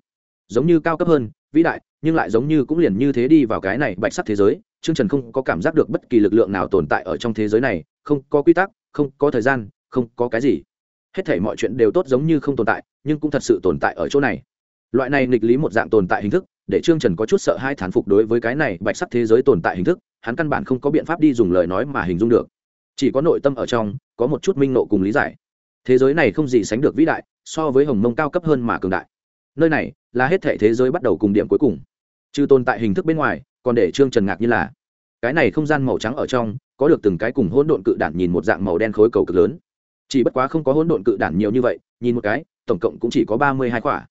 Giống như cao cấp hơn, vĩ đại, nhưng lại giống như cũng liền như thế đi vào cái này bạch sắc thế giới Trương trần không có cảm giác được bất kỳ lực lượng nào tồn tại ở trong thế giới này, không có quy tắc, không có thời gian, không có cái gì. Hết thảy mọi chuyện đều tốt giống như không tồn tại, nhưng cũng thật sự tồn tại ở chỗ này. Loại này nghịch lý một dạng tồn tại hình thức, để trương trần có chút sợ hai thán phục đối với cái này bạch sắc thế giới tồn tại hình thức, hắn căn bản không có biện pháp đi dùng lời nói mà hình dung được. Chỉ có nội tâm ở trong, có một chút minh nộ cùng lý giải. Thế giới này không gì sánh được vĩ đại, so với hồng mông cao cấp hơn mà cường đại. Nơi này là hết thảy thế giới bắt đầu cùng điểm cuối cùng. Trừ tồn tại hình thức bên ngoài còn để trương trần ngạc như là, cái này không gian màu trắng ở trong, có được từng cái cùng hỗn độn cự đản nhìn một dạng màu đen khối cầu cực lớn. Chỉ bất quá không có hỗn độn cự đản nhiều như vậy, nhìn một cái, tổng cộng cũng chỉ có ba mươi hai quả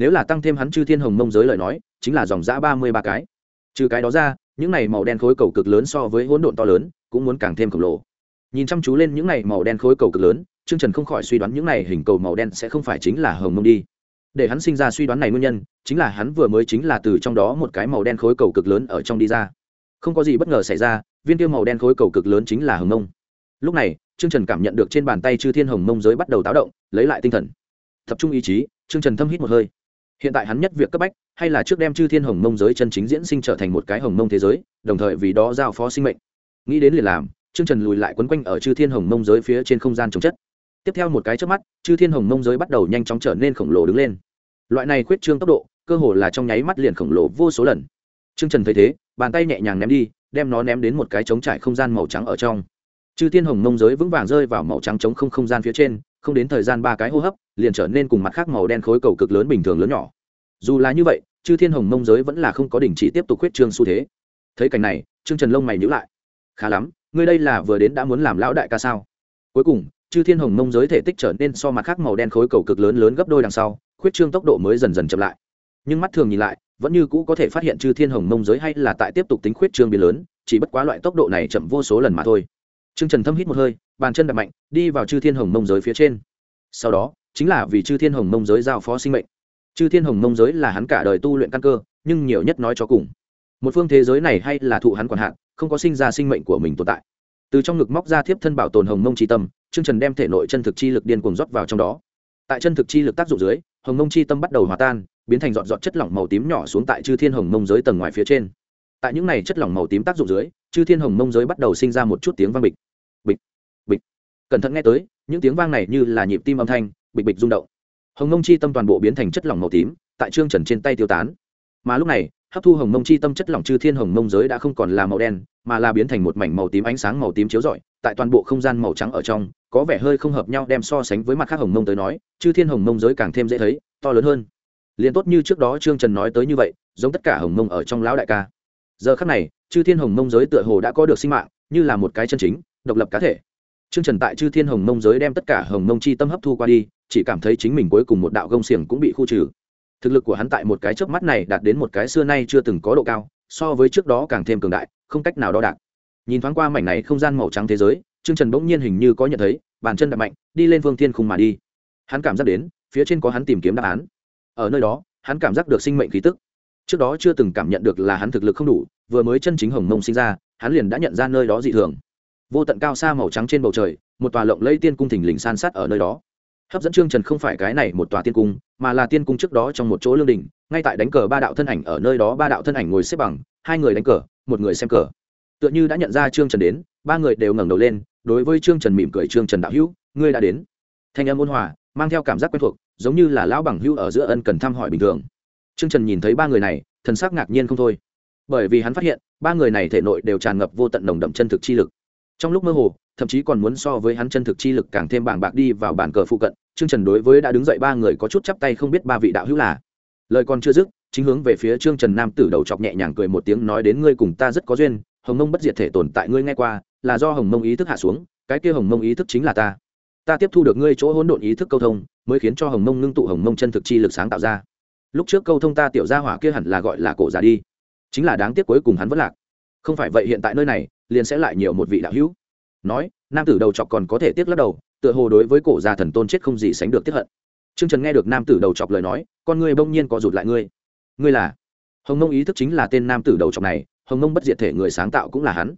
nếu là tăng thêm hắn chư thiên hồng mông giới lời nói, chính là dòng giã ba mươi ba cái. Trừ cái đó ra, những này màu đen khối cầu cực lớn so với hỗn độn to lớn, cũng muốn càng thêm khổng lồ. Nhìn chăm chú lên những này màu đen khối cầu cực lớn chương trần không khỏi suy đoán những này hình cầu màu đen sẽ không phải chính là hồng mông đi để hắn sinh ra suy đoán này nguyên nhân, chính là hắn vừa mới chính là từ trong đó một cái màu đen khối cầu cực lớn ở trong đi ra. Không có gì bất ngờ xảy ra, viên tiêu màu đen khối cầu cực lớn chính là hồng mông. Lúc này, trương trần cảm nhận được trên bàn tay chư thiên hồng mông giới bắt đầu táo động, lấy lại tinh thần. Tập trung ý chí, trương trần thâm hít một hơi. Hiện tại hắn nhất việc cấp bách, hay là trước đem chư thiên hồng mông giới chân chính diễn sinh trở thành một cái hồng mông thế giới, đồng thời vì đó giao phó sinh mệnh. Nghĩ đến liền làm, trương trần lùi lại quấn quanh ở chư thiên hồng mông giới phía trên không gian trồng chất tiếp theo một cái trước mắt, chư thiên hồng mông giới bắt đầu nhanh chóng trở nên khổng lồ đứng lên. Loại này khuyết trương tốc độ, cơ hồ là trong nháy mắt liền khổng lồ vô số lần. Trương trần thấy thế, bàn tay nhẹ nhàng ném đi, đem nó ném đến một cái trống trải không gian màu trắng ở trong. Chư thiên hồng mông giới vững vàng rơi vào màu trắng trống không không gian phía trên, không đến thời gian ba cái hô hấp, liền trở nên cùng mặt khác màu đen khối cầu cực lớn bình thường lớn nhỏ. Dù là như vậy, chư thiên hồng mông giới vẫn là không có đình chỉ tiếp tục khuyết trương xu thế. Thấy cảnh này, trương trần lông mày nhữ lại. Khá lắm, ngươi đây là vừa đến đã muốn làm lão đại ca sao? Cuối cùng chư thiên hồng mông giới thể tích trở nên so mặt khác màu đen khối cầu cực lớn lớn gấp đôi đằng sau khuyết trương tốc độ mới dần dần chậm lại nhưng mắt thường nhìn lại vẫn như cũ có thể phát hiện chư thiên hồng mông giới hay là tại tiếp tục tính khuyết trương biến lớn chỉ bất quá loại tốc độ này chậm vô số lần mà thôi Trương Trần thâm hít một hơi, bàn chân đập mạnh, đi vào Chư Thiên Hồng Mông giới phía trên. Sau đó, chính là vì Chư Thiên Hồng Mông giới giao phó sinh mệnh. Chư Thiên Hồng Mông giới là hắn cả đời tu luyện căn cơ, nhưng nhiều nhất nói cho cùng, một phương thế giới này hay là thụ hắn quản hạn, không có sinh ra sinh mệnh của mình tồn tại. Từ trong ngực móc ra thiếp thân bảo tồn Hồng Mông chi tâm, Trương Trần đem thể nội chân thực chi lực điên cuồng rót vào trong đó. Tại chân thực chi lực tác dụng dưới, Hồng Mông chi tâm bắt đầu hòa tan, biến thành giọt giọt chất lỏng màu tím nhỏ xuống tại Chư Thiên Hồng Mông giới tầng ngoài phía trên. Tại những này chất lỏng màu tím tác dụng dưới, Chư Thiên Hồng Mông giới bắt đầu sinh ra một chút tiếng vang bịch bịch bịch cẩn thận nghe tới những tiếng vang này như là nhịp tim âm thanh bịch bịch rung động hồng mông chi tâm toàn bộ biến thành chất lỏng màu tím tại trương trần trên tay tiêu tán mà lúc này hấp thu hồng mông chi tâm chất lỏng chư thiên hồng mông giới đã không còn là màu đen mà là biến thành một mảnh màu tím ánh sáng màu tím chiếu rọi tại toàn bộ không gian màu trắng ở trong có vẻ hơi không hợp nhau đem so sánh với mặt khác hồng mông tới nói chư thiên hồng mông giới càng thêm dễ thấy to lớn hơn liền tốt như trước đó trương trần nói tới như vậy giống tất cả hồng mông ở trong lão đại ca giờ khắc này chư thiên hồng mông giới tựa hồ đã có được sinh mạng như là một cái chân chính độc lập cá thể Trương Trần tại Chư Thiên Hồng Mông giới đem tất cả Hồng Mông chi tâm hấp thu qua đi, chỉ cảm thấy chính mình cuối cùng một đạo gông xiềng cũng bị khu trừ. Thực lực của hắn tại một cái trước mắt này đạt đến một cái xưa nay chưa từng có độ cao, so với trước đó càng thêm cường đại, không cách nào đo đạc. Nhìn thoáng qua mảnh này không gian màu trắng thế giới, Trương Trần bỗng nhiên hình như có nhận thấy, bàn chân đạp mạnh, đi lên vương thiên khung mà đi. Hắn cảm giác đến, phía trên có hắn tìm kiếm đáp án. Ở nơi đó, hắn cảm giác được sinh mệnh khí tức. Trước đó chưa từng cảm nhận được là hắn thực lực không đủ, vừa mới chân chính Hồng Mông sinh ra, hắn liền đã nhận ra nơi đó dị thường vô tận cao xa màu trắng trên bầu trời một tòa lộng lẫy tiên cung thình lình san sát ở nơi đó hấp dẫn trương trần không phải cái này một tòa tiên cung mà là tiên cung trước đó trong một chỗ lương đình ngay tại đánh cờ ba đạo thân ảnh ở nơi đó ba đạo thân ảnh ngồi xếp bằng hai người đánh cờ một người xem cờ tựa như đã nhận ra trương trần đến ba người đều ngẩng đầu lên, đối với trương trần mỉm cười, trương trần đạo hữu, ngươi đã đến. Thanh âm ôn hòa, mang theo cảm giác quen thuộc, giống như là lão bằng hữu ở giữa ân cần thăm hỏi bình thường. Trương trần nhìn thấy ba người này, thần sắc ngạc nhiên không thôi. Bởi vì hắn phát hiện, ba người này thể nội đều tràn ngập vô tận nồng đậm chân thực chi lực. Trong lúc mơ hồ, thậm chí còn muốn so với hắn chân thực chi lực càng thêm bảng bạc đi vào bản cờ phụ cận, trương trần đối với đã đứng dậy ba người có chút chắp tay không biết ba vị đạo hữu là. Lời còn chưa dứt, chính hướng về phía trương trần nam tử đầu chọc nhẹ nhàng cười một tiếng nói đến ngươi cùng ta rất có duyên, hồng nông bất diệt thể tồn tại ngươi nghe qua là do hồng mông ý thức hạ xuống, cái kia hồng mông ý thức chính là ta. Ta tiếp thu được ngươi chỗ hỗn độn ý thức câu thông, mới khiến cho hồng mông ngưng tụ hồng mông chân thực chi lực sáng tạo ra. Lúc trước câu thông ta tiểu gia hỏa kia hẳn là gọi là cổ già đi. Chính là đáng tiếc cuối cùng hắn vẫn lạc. Không phải vậy hiện tại nơi này, liền sẽ lại nhiều một vị đạo hữu. Nói, nam tử đầu chọc còn có thể tiếc lắc đầu, tựa hồ đối với cổ già thần tôn chết không gì sánh được tiếp hận. Trương trần nghe được nam tử đầu chọc lời nói, con ngươi bỗng nhiên có rụt lại ngươi. Ngươi là? Hồng mông ý thức chính là tên nam tử đầu chọc này, hồng mông bất diệt thể người sáng tạo cũng là hắn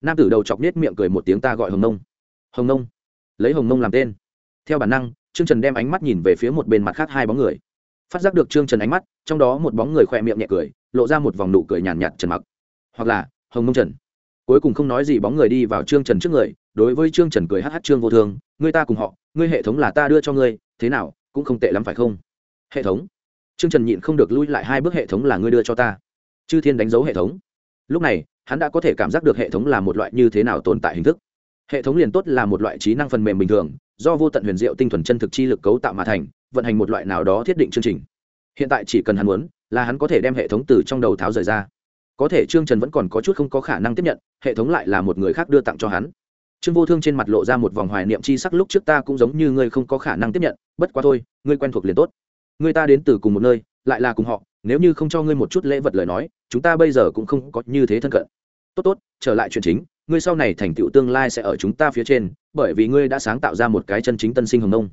nam tử đầu chọc nết miệng cười một tiếng ta gọi hồng Nông, hồng Nông. Lấy hồng Nông làm tên. Theo bản năng trương trần đem ánh mắt nhìn về phía một bên mặt khác hai bóng người. Phát giác được trương trần ánh mắt trong đó một bóng người khỏe miệng nhẹ cười lộ ra một vòng nụ cười nhàn nhạt, trần mặc. Hoặc là hồng Nông trần. Cuối cùng không nói gì bóng người đi vào trương trần trước người đối với trương trần cười hh trương vô thương ngươi ta cùng họ ngươi hệ thống là ta đưa cho ngươi thế nào cũng không tệ lắm phải không? Hệ thống? Trương trần nhịn không được lui lại hai bước hệ thống là ngươi đưa cho ta. Chư thiên đánh dấu hệ thống. Lúc này hắn đã có thể cảm giác được hệ thống là một loại như thế nào tồn tại hình thức. Hệ thống liền tốt là một loại trí năng phần mềm bình thường, do vô tận huyền diệu tinh thuần chân thực chi lực cấu tạo mà thành, vận hành một loại nào đó thiết định chương trình. Hiện tại chỉ cần hắn muốn, là hắn có thể đem hệ thống từ trong đầu tháo rời ra. Có thể trương trần vẫn còn có chút không có khả năng tiếp nhận, hệ thống lại là một người khác đưa tặng cho hắn. Trương vô thương trên mặt lộ ra một vòng hoài niệm chi sắc lúc trước ta cũng giống như ngươi không có khả năng tiếp nhận, bất quá thôi, ngươi quen thuộc liền tốt ngươi ta đến từ cùng một nơi lại là cùng họ nếu như không cho ngươi một chút lễ vật lời nói chúng ta bây giờ cũng không có như thế thân cận tốt tốt trở lại chuyện chính ngươi sau này thành tựu tương lai sẽ ở chúng ta phía trên bởi vì ngươi đã sáng tạo ra một cái chân chính tân sinh hồng nông.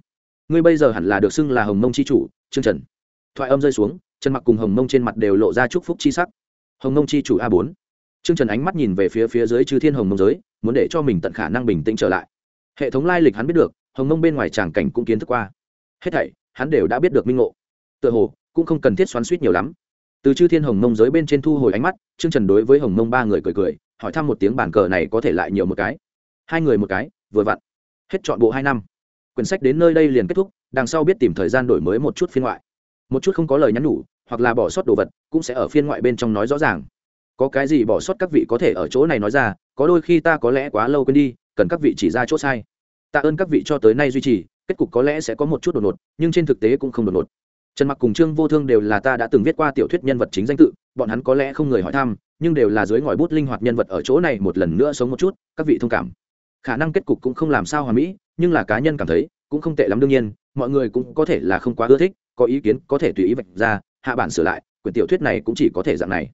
ngươi bây giờ hẳn là được xưng là hồng nông c h i chủ trương trần thoại âm rơi xuống trần mặc cùng hồng nông trên mặt đều lộ ra chúc phúc chi sắc hồng mông chi chủ a bốn Trương Trần ánh mắt nhìn về phía phía dưới Chư Thiên Hồng nông giới, muốn để cho mình tận khả năng bình tĩnh trở lại. Hệ thống lai lịch hắn biết được, Hồng nông bên ngoài tràng cảnh cũng kiến thức qua. Hết thảy, hắn đều đã biết được minh ngộ. Tựa hồ cũng không cần thiết xoắn suýt nhiều lắm. Từ Chư Thiên Hồng Mông giới bên trên thu hồi ánh mắt, Trương Trần đối với Hồng Mông ba người cười cười, hỏi thăm một tiếng bản cờ này có thể lại nhiều một cái. Hai người một cái, vừa vặn. Hết chọn bộ hai năm. Quyển sách đến nơi đây liền kết thúc, đằng sau biết tìm thời gian đổi mới một chút phiên ngoại. Một chút không có lời nhắn nhủ, hoặc là bỏ sót đồ vật, cũng sẽ ở phiên ngoại bên trong nói rõ ràng có cái gì bỏ sót các vị có thể ở chỗ này nói ra có đôi khi ta có lẽ quá lâu quên đi cần các vị chỉ ra chỗ sai tạ ơn các vị cho tới nay duy trì kết cục có lẽ sẽ có một chút đột ngột, nhưng trên thực tế cũng không đột ngột. Trần mặc cùng trương vô thương đều là ta đã từng viết qua tiểu thuyết nhân vật chính danh tự, bọn hắn có lẽ không người hỏi thăm, nhưng đều là dưới ngòi bút linh hoạt nhân vật ở chỗ này một lần nữa sống một chút, các vị thông cảm. Khả năng kết cục cũng không làm sao hòa mỹ, nhưng là cá nhân cảm thấy, cũng không tệ lắm đương nhiên, mọi người cũng có thể là không quá ưa thích, có ý kiến có thể tùy ý vạch ra, hạ bản sửa lại, quyển tiểu thuyết này cũng chỉ có thể dạng này.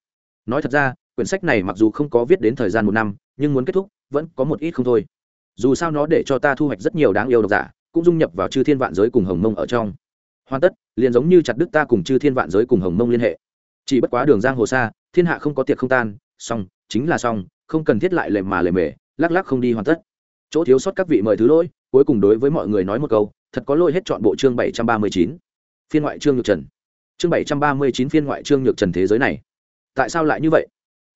Nói thật ra, quyển sách này mặc dù không có viết đến thời gian một năm, nhưng muốn kết thúc, vẫn có một ít không thôi. Dù sao nó để cho ta thu hoạch rất nhiều đáng yêu độc giả cũng dung nhập vào chư thiên vạn giới cùng hồng mông ở trong. Hoàn tất, liền giống như chặt đức ta cùng chư thiên vạn giới cùng hồng mông liên hệ. Chỉ bất quá đường giang hồ xa, thiên hạ không có tiệc không tan, xong, chính là xong, không cần thiết lại lề mà lề mề, lắc lắc không đi hoàn tất. Chỗ thiếu sót các vị mời thứ lỗi, cuối cùng đối với mọi người nói một câu, thật có lỗi hết chọn bộ chương bảy trăm ba mươi chín. Phiên ngoại trương nhược trần. Chương bảy trăm ba mươi chín phiên ngoại trương nhược trần thế giới này. Tại sao lại như vậy?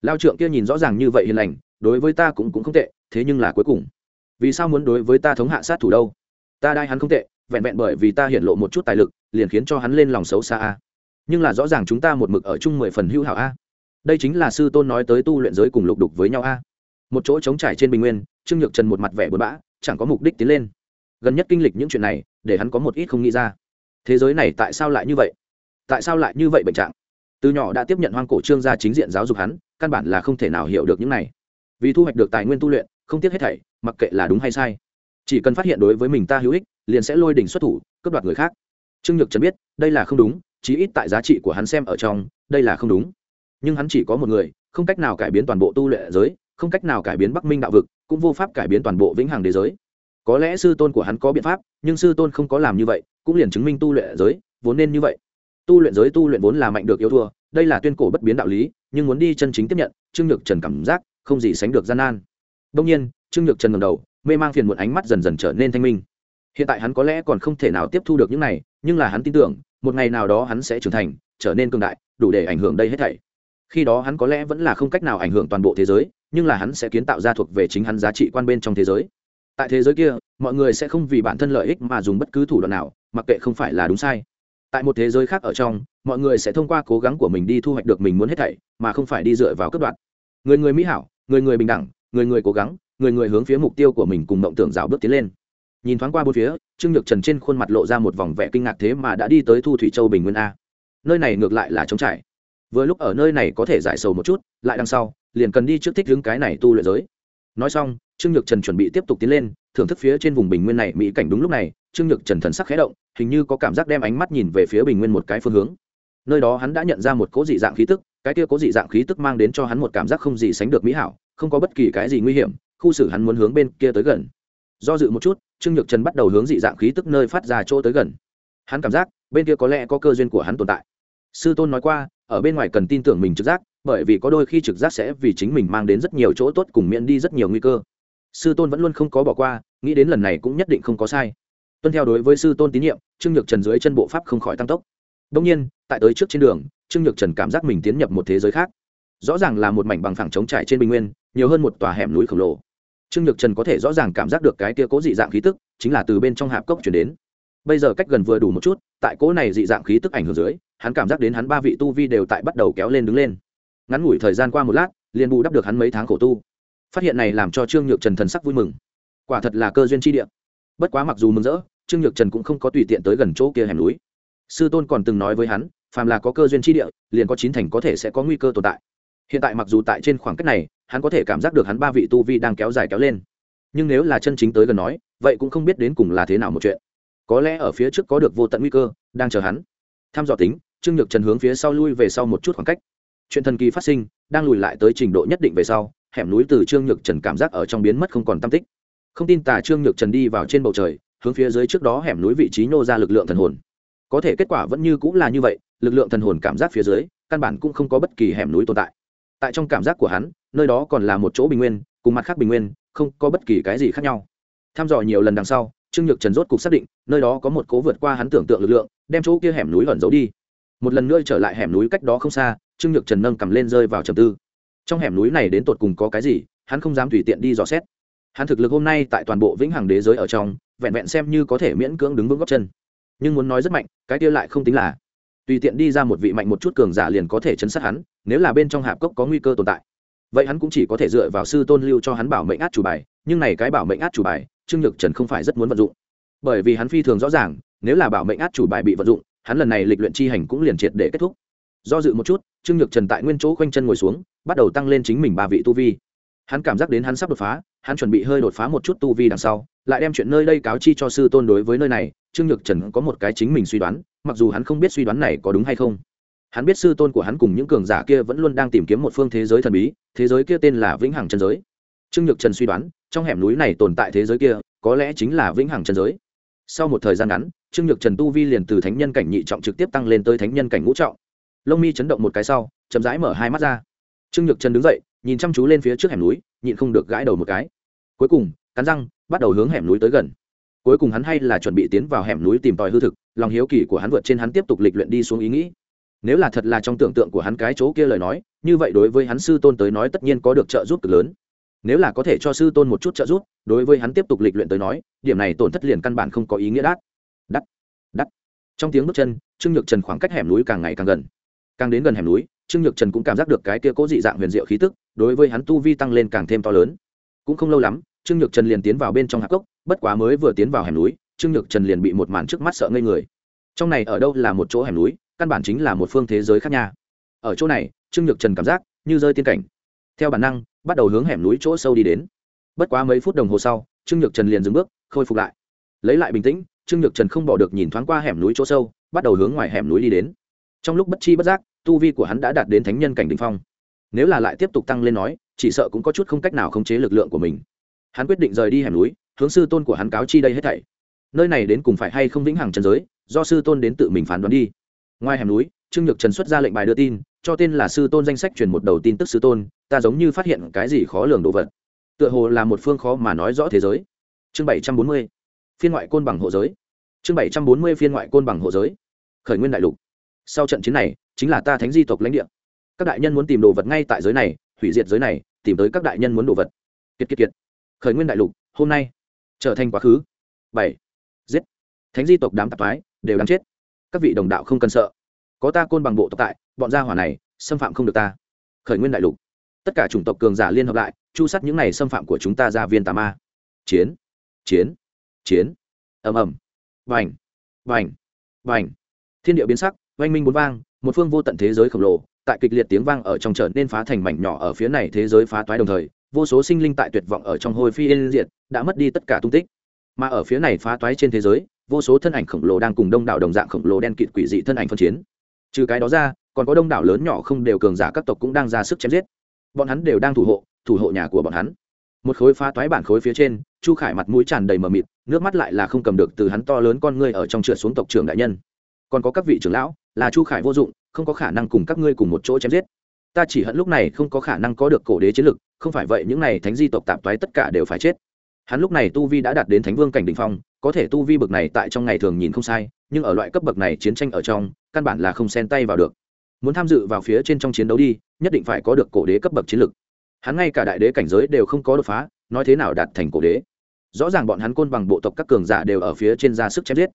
Lao trượng kia nhìn rõ ràng như vậy hiền lành, đối với ta cũng cũng không tệ, thế nhưng là cuối cùng. Vì sao muốn đối với ta thống hạ sát thủ đâu? Ta đai hắn không tệ, vẹn vẹn bởi vì ta hiện lộ một chút tài lực, liền khiến cho hắn lên lòng xấu xa a. Nhưng là rõ ràng chúng ta một mực ở chung mười phần hữu hảo a. Đây chính là sư tôn nói tới tu luyện giới cùng lục đục với nhau a. Một chỗ trống trải trên bình nguyên, trương nhược trần một mặt vẻ bừa bã, chẳng có mục đích tiến lên. Gần nhất kinh lịch những chuyện này, để hắn có một ít không nghĩ ra. Thế giới này tại sao lại như vậy? Tại sao lại như vậy bệnh trạng? Từ nhỏ đã tiếp nhận hoang cổ trương gia chính diện giáo dục hắn, căn bản là không thể nào hiểu được những này. Vì thu hoạch được tài nguyên tu luyện, không tiếc hết thảy, mặc kệ là đúng hay sai chỉ cần phát hiện đối với mình ta hữu ích, liền sẽ lôi đỉnh xuất thủ, cướp đoạt người khác. Trương nhược trần biết, đây là không đúng, chí ít tại giá trị của hắn xem ở trong, đây là không đúng. Nhưng hắn chỉ có một người, không cách nào cải biến toàn bộ tu luyện giới, không cách nào cải biến bắc minh đạo vực, cũng vô pháp cải biến toàn bộ vĩnh hằng đế giới. Có lẽ sư tôn của hắn có biện pháp, nhưng sư tôn không có làm như vậy, cũng liền chứng minh tu luyện giới vốn nên như vậy. Tu luyện giới tu luyện vốn là mạnh được yêu thua, đây là tuyên cổ bất biến đạo lý, nhưng muốn đi chân chính tiếp nhận, trương nhược trần cảm giác không gì sánh được gian nan. Đông nhiên, trương nhược trần ngầm đầu mê mang phiền muộn ánh mắt dần dần trở nên thanh minh. Hiện tại hắn có lẽ còn không thể nào tiếp thu được những này, nhưng là hắn tin tưởng, một ngày nào đó hắn sẽ trưởng thành, trở nên cường đại, đủ để ảnh hưởng đây hết thảy. Khi đó hắn có lẽ vẫn là không cách nào ảnh hưởng toàn bộ thế giới, nhưng là hắn sẽ kiến tạo ra thuộc về chính hắn giá trị quan bên trong thế giới. Tại thế giới kia, mọi người sẽ không vì bản thân lợi ích mà dùng bất cứ thủ đoạn nào, mặc kệ không phải là đúng sai. Tại một thế giới khác ở trong, mọi người sẽ thông qua cố gắng của mình đi thu hoạch được mình muốn hết thảy, mà không phải đi dựa vào cấp đoạn người người mỹ hảo, người người bình đẳng, người người cố gắng người người hướng phía mục tiêu của mình cùng mộng tưởng rào bước tiến lên. Nhìn thoáng qua bốn phía, trương nhược trần trên khuôn mặt lộ ra một vòng vẻ kinh ngạc thế mà đã đi tới thu thủy châu bình nguyên a. Nơi này ngược lại là trống trải. Vừa lúc ở nơi này có thể giải sầu một chút, lại đằng sau, liền cần đi trước thích hướng cái này tu luyện giới. Nói xong, trương nhược trần chuẩn bị tiếp tục tiến lên, thưởng thức phía trên vùng bình nguyên này mỹ cảnh đúng lúc này, trương nhược trần thần sắc khẽ động, hình như có cảm giác đem ánh mắt nhìn về phía bình nguyên một cái phương hướng. Nơi đó hắn đã nhận ra một cố dị dạng khí tức, cái kia cố dị dạng khí tức mang đến cho hắn một cảm giác không gì sánh được mỹ hảo, không có bất kỳ cái gì nguy hiểm khu xử hắn muốn hướng bên kia tới gần. Do dự một chút, trương nhược trần bắt đầu hướng dị dạng khí tức nơi phát ra chỗ tới gần. Hắn cảm giác, bên kia có lẽ có cơ duyên của hắn tồn tại. Sư tôn nói qua, ở bên ngoài cần tin tưởng mình trực giác, bởi vì có đôi khi trực giác sẽ vì chính mình mang đến rất nhiều chỗ tốt cùng miễn đi rất nhiều nguy cơ. Sư tôn vẫn luôn không có bỏ qua, nghĩ đến lần này cũng nhất định không có sai. Tuân theo đối với sư tôn tín nhiệm, trương nhược trần dưới chân bộ pháp không khỏi tăng tốc. Đông nhiên, tại tới trước trên đường, trương nhược trần cảm giác mình tiến nhập một thế giới khác. Rõ ràng là một mảnh bằng phẳng trống trải trên bình nguyên, nhiều hơn một tòa hẻm núi khổng lồ trương nhược trần có thể rõ ràng cảm giác được cái tia cố dị dạng khí tức, chính là từ bên trong hạp cốc chuyển đến. Bây giờ cách gần vừa đủ một chút, tại cỗ này dị dạng khí tức ảnh hưởng dưới, hắn cảm giác đến hắn ba vị tu vi đều tại bắt đầu kéo lên đứng lên. Ngắn ngủi thời gian qua một lát, liền bù đắp được hắn mấy tháng khổ tu. Phát hiện này làm cho trương nhược trần thần sắc vui mừng. Quả thật là cơ duyên tri địa. Bất quá mặc dù mừng rỡ, trương nhược trần cũng không có tùy tiện tới gần chỗ kia hẻm núi. Sư tôn còn từng nói với hắn, phàm là có cơ duyên tri địa, liền có chín thành có thể sẽ có nguy cơ tồn tại hiện tại mặc dù tại trên khoảng cách này, hắn có thể cảm giác được hắn ba vị tu vi đang kéo dài kéo lên. Nhưng nếu là chân chính tới gần nói, vậy cũng không biết đến cùng là thế nào một chuyện. Có lẽ ở phía trước có được vô tận nguy cơ, đang chờ hắn. Tham dò tính, trương nhược trần hướng phía sau lui về sau một chút khoảng cách. Chuyện thần kỳ phát sinh, đang lùi lại tới trình độ nhất định về sau, hẻm núi từ trương nhược trần cảm giác ở trong biến mất không còn tam tích. Không tin tà trương nhược trần đi vào trên bầu trời, hướng phía dưới trước đó hẻm núi vị trí nhô ra lực lượng thần hồn. Có thể kết quả vẫn như cũng là như vậy, lực lượng thần hồn cảm giác phía dưới, căn bản cũng không có bất kỳ hẻm núi tồn tại tại trong cảm giác của hắn, nơi đó còn là một chỗ bình nguyên, cùng mặt khác bình nguyên, không có bất kỳ cái gì khác nhau. Tham dò nhiều lần đằng sau, trương nhược trần rốt cục xác định, nơi đó có một cố vượt qua hắn tưởng tượng lực lượng, đem chỗ kia hẻm núi lẩn giấu đi. Một lần nữa trở lại hẻm núi cách đó không xa, trương nhược trần nâng cầm lên rơi vào trầm tư. Trong hẻm núi này đến tột cùng có cái gì, hắn không dám tùy tiện đi dò xét. Hắn thực lực hôm nay tại toàn bộ vĩnh hằng đế giới ở trong, vẹn vẹn xem như có thể miễn cưỡng đứng vững góc chân. Nhưng muốn nói rất mạnh, cái kia lại không tính là tùy tiện đi ra một vị mạnh một chút cường giả liền có thể chấn sát hắn, nếu là bên trong hạp cốc có nguy cơ tồn tại. Vậy hắn cũng chỉ có thể dựa vào sư tôn lưu cho hắn bảo mệnh át chủ bài, nhưng này cái bảo mệnh át chủ bài, trương nhược trần không phải rất muốn vận dụng. Bởi vì hắn phi thường rõ ràng, nếu là bảo mệnh át chủ bài bị vận dụng, hắn lần này lịch luyện chi hành cũng liền triệt để kết thúc. Do dự một chút, trương nhược trần tại nguyên chỗ khoanh chân ngồi xuống, bắt đầu tăng lên chính mình ba vị tu vi. Hắn cảm giác đến hắn sắp đột phá, hắn chuẩn bị hơi đột phá một chút tu vi đằng sau, lại đem chuyện nơi đây cáo chi cho sư tôn đối với nơi này trương nhược trần có một cái chính mình suy đoán, mặc dù hắn không biết suy đoán này có đúng hay không. Hắn biết sư tôn của hắn cùng những cường giả kia vẫn luôn đang tìm kiếm một phương thế giới thần bí, thế giới kia tên là vĩnh hằng chân giới. Trương nhược trần suy đoán, trong hẻm núi này tồn tại thế giới kia, có lẽ chính là vĩnh hằng chân giới. Sau một thời gian ngắn, trương nhược trần tu vi liền từ thánh nhân cảnh nhị trọng trực tiếp tăng lên tới thánh nhân cảnh ngũ trọng. Lông mi chấn động một cái sau, chậm rãi mở hai mắt ra. Trương nhược trần đứng dậy, nhìn chăm chú lên phía trước hẻm núi, nhịn không được gãi đầu một cái. Cuối cùng, cắn răng, bắt đầu hướng hẻm núi tới gần cuối cùng hắn hay là chuẩn bị tiến vào hẻm núi tìm tòi hư thực, lòng hiếu kỳ của hắn vượt trên hắn tiếp tục lịch luyện đi xuống ý nghĩ. Nếu là thật là trong tưởng tượng của hắn cái chỗ kia lời nói, như vậy đối với hắn sư tôn tới nói tất nhiên có được trợ giúp cực lớn. Nếu là có thể cho sư tôn một chút trợ giúp, đối với hắn tiếp tục lịch luyện tới nói, điểm này tổn thất liền căn bản không có ý nghĩa đắt. Đắt đắt. Trong tiếng bước chân, trương nhược trần khoảng cách hẻm núi càng ngày càng gần. Càng đến gần hẻm núi, trương nhược trần cũng cảm giác được cái kia cố dị dạng huyền diệu khí tức, đối với hắn tu vi tăng lên càng thêm to lớn. Cũng không lâu lắm trương nhược trần liền tiến vào bên trong hạp cốc, bất quá mới vừa tiến vào hẻm núi, trương nhược trần liền bị một màn trước mắt sợ ngây người. Trong này ở đâu là một chỗ hẻm núi, căn bản chính là một phương thế giới khác nha. Ở chỗ này, trương nhược trần cảm giác như rơi tiên cảnh. Theo bản năng, bắt đầu hướng hẻm núi chỗ sâu đi đến. Bất quá mấy phút đồng hồ sau, trương nhược trần liền dừng bước, khôi phục lại. Lấy lại bình tĩnh, trương nhược trần không bỏ được nhìn thoáng qua hẻm núi chỗ sâu, bắt đầu hướng ngoài hẻm núi đi đến. Trong lúc bất chi bất giác, tu vi của hắn đã đạt đến thánh nhân cảnh đ ỉ n h phong. Nếu là lại tiếp tục tăng lên nói, chỉ sợ cũng có chút không cách nào khống chế lực lượng của mình hắn quyết định rời đi hẻm núi, hướng sư tôn của hắn cáo chi đây hết thảy. Nơi này đến cùng phải hay không vĩnh hằng trần giới, do sư tôn đến tự mình phán đoán đi. Ngoài hẻm núi, trương nhược trần xuất ra lệnh bài đưa tin, cho tên là sư tôn danh sách truyền một đầu tin tức sư tôn, ta giống như phát hiện cái gì khó lường đồ vật. Tựa hồ là một phương khó mà nói rõ thế giới. Chương bảy trăm bốn mươi, phiên ngoại côn bằng hộ giới. Chương bảy trăm bốn mươi, phiên ngoại côn bằng hộ giới. Khởi nguyên đại lục. Sau trận chiến này, chính là ta thánh di tộc lãnh địa. Các đại nhân muốn tìm đồ vật ngay tại giới này, hủy diệt giới này, tìm tới các đại nhân muốn đồ vật. Kiệt kiệt kiệt khởi nguyên đại lục, hôm nay trở thành quá khứ. Bảy. Giết. Thánh di tộc đám tạp thoái đều đáng chết. Các vị đồng đạo không cần sợ. Có ta côn bằng bộ tộc tại, bọn gia hỏa này xâm phạm không được ta. Khởi nguyên đại lục. Tất cả chủng tộc cường giả liên hợp lại, chu sắt những n à y xâm phạm của chúng ta ra viên tà ma. Chiến. Chiến. Chiến. Ầm ầm. Vành. Vành. Vành. Thiên địa biến sắc, oanh minh bốn vang, một phương vô tận thế giới khổng lồ, tại kịch liệt tiếng vang ở trong trở nên phá thành mảnh nhỏ ở phía này thế giới phá toái đồng thời vô số sinh linh tại tuyệt vọng ở trong hôi phi yên diệt, đã mất đi tất cả tung tích. Mà ở phía này phá toái trên thế giới, vô số thân ảnh khổng lồ đang cùng đông đảo đồng dạng khổng lồ đen kịt quỷ dị thân ảnh phân chiến. Trừ cái đó ra, còn có đông đảo lớn nhỏ không đều cường giả các tộc cũng đang ra sức chém giết. Bọn hắn đều đang thủ hộ thủ hộ nhà của bọn hắn. Một khối phá toái bản khối phía trên, chu khải mặt mũi tràn đầy mờ mịt, nước mắt lại là không cầm được từ hắn to lớn con ngươi ở trong trượt xuống tộc trưởng đại nhân. Còn có các vị trưởng lão, là chu khải vô dụng, không có khả năng cùng các ngươi cùng một chỗ chém giết. Ta chỉ hận lúc này không có khả năng có được cổ đế chiến lực không phải vậy những này thánh di tộc tạp toái tất cả đều phải chết. Hắn lúc này tu vi đã đạt đến thánh vương cảnh đ ỉ n h phong, có thể tu vi bậc này tại trong ngày thường nhìn không sai, nhưng ở loại cấp bậc này chiến tranh ở trong, căn bản là không xen tay vào được. Muốn tham dự vào phía trên trong chiến đấu đi, nhất định phải có được cổ đế cấp bậc chiến lực. Hắn ngay cả đại đế cảnh giới đều không có đột phá, nói thế nào đạt thành cổ đế? Rõ ràng bọn hắn côn bằng bộ tộc các cường giả đều ở phía trên ra sức chém giết.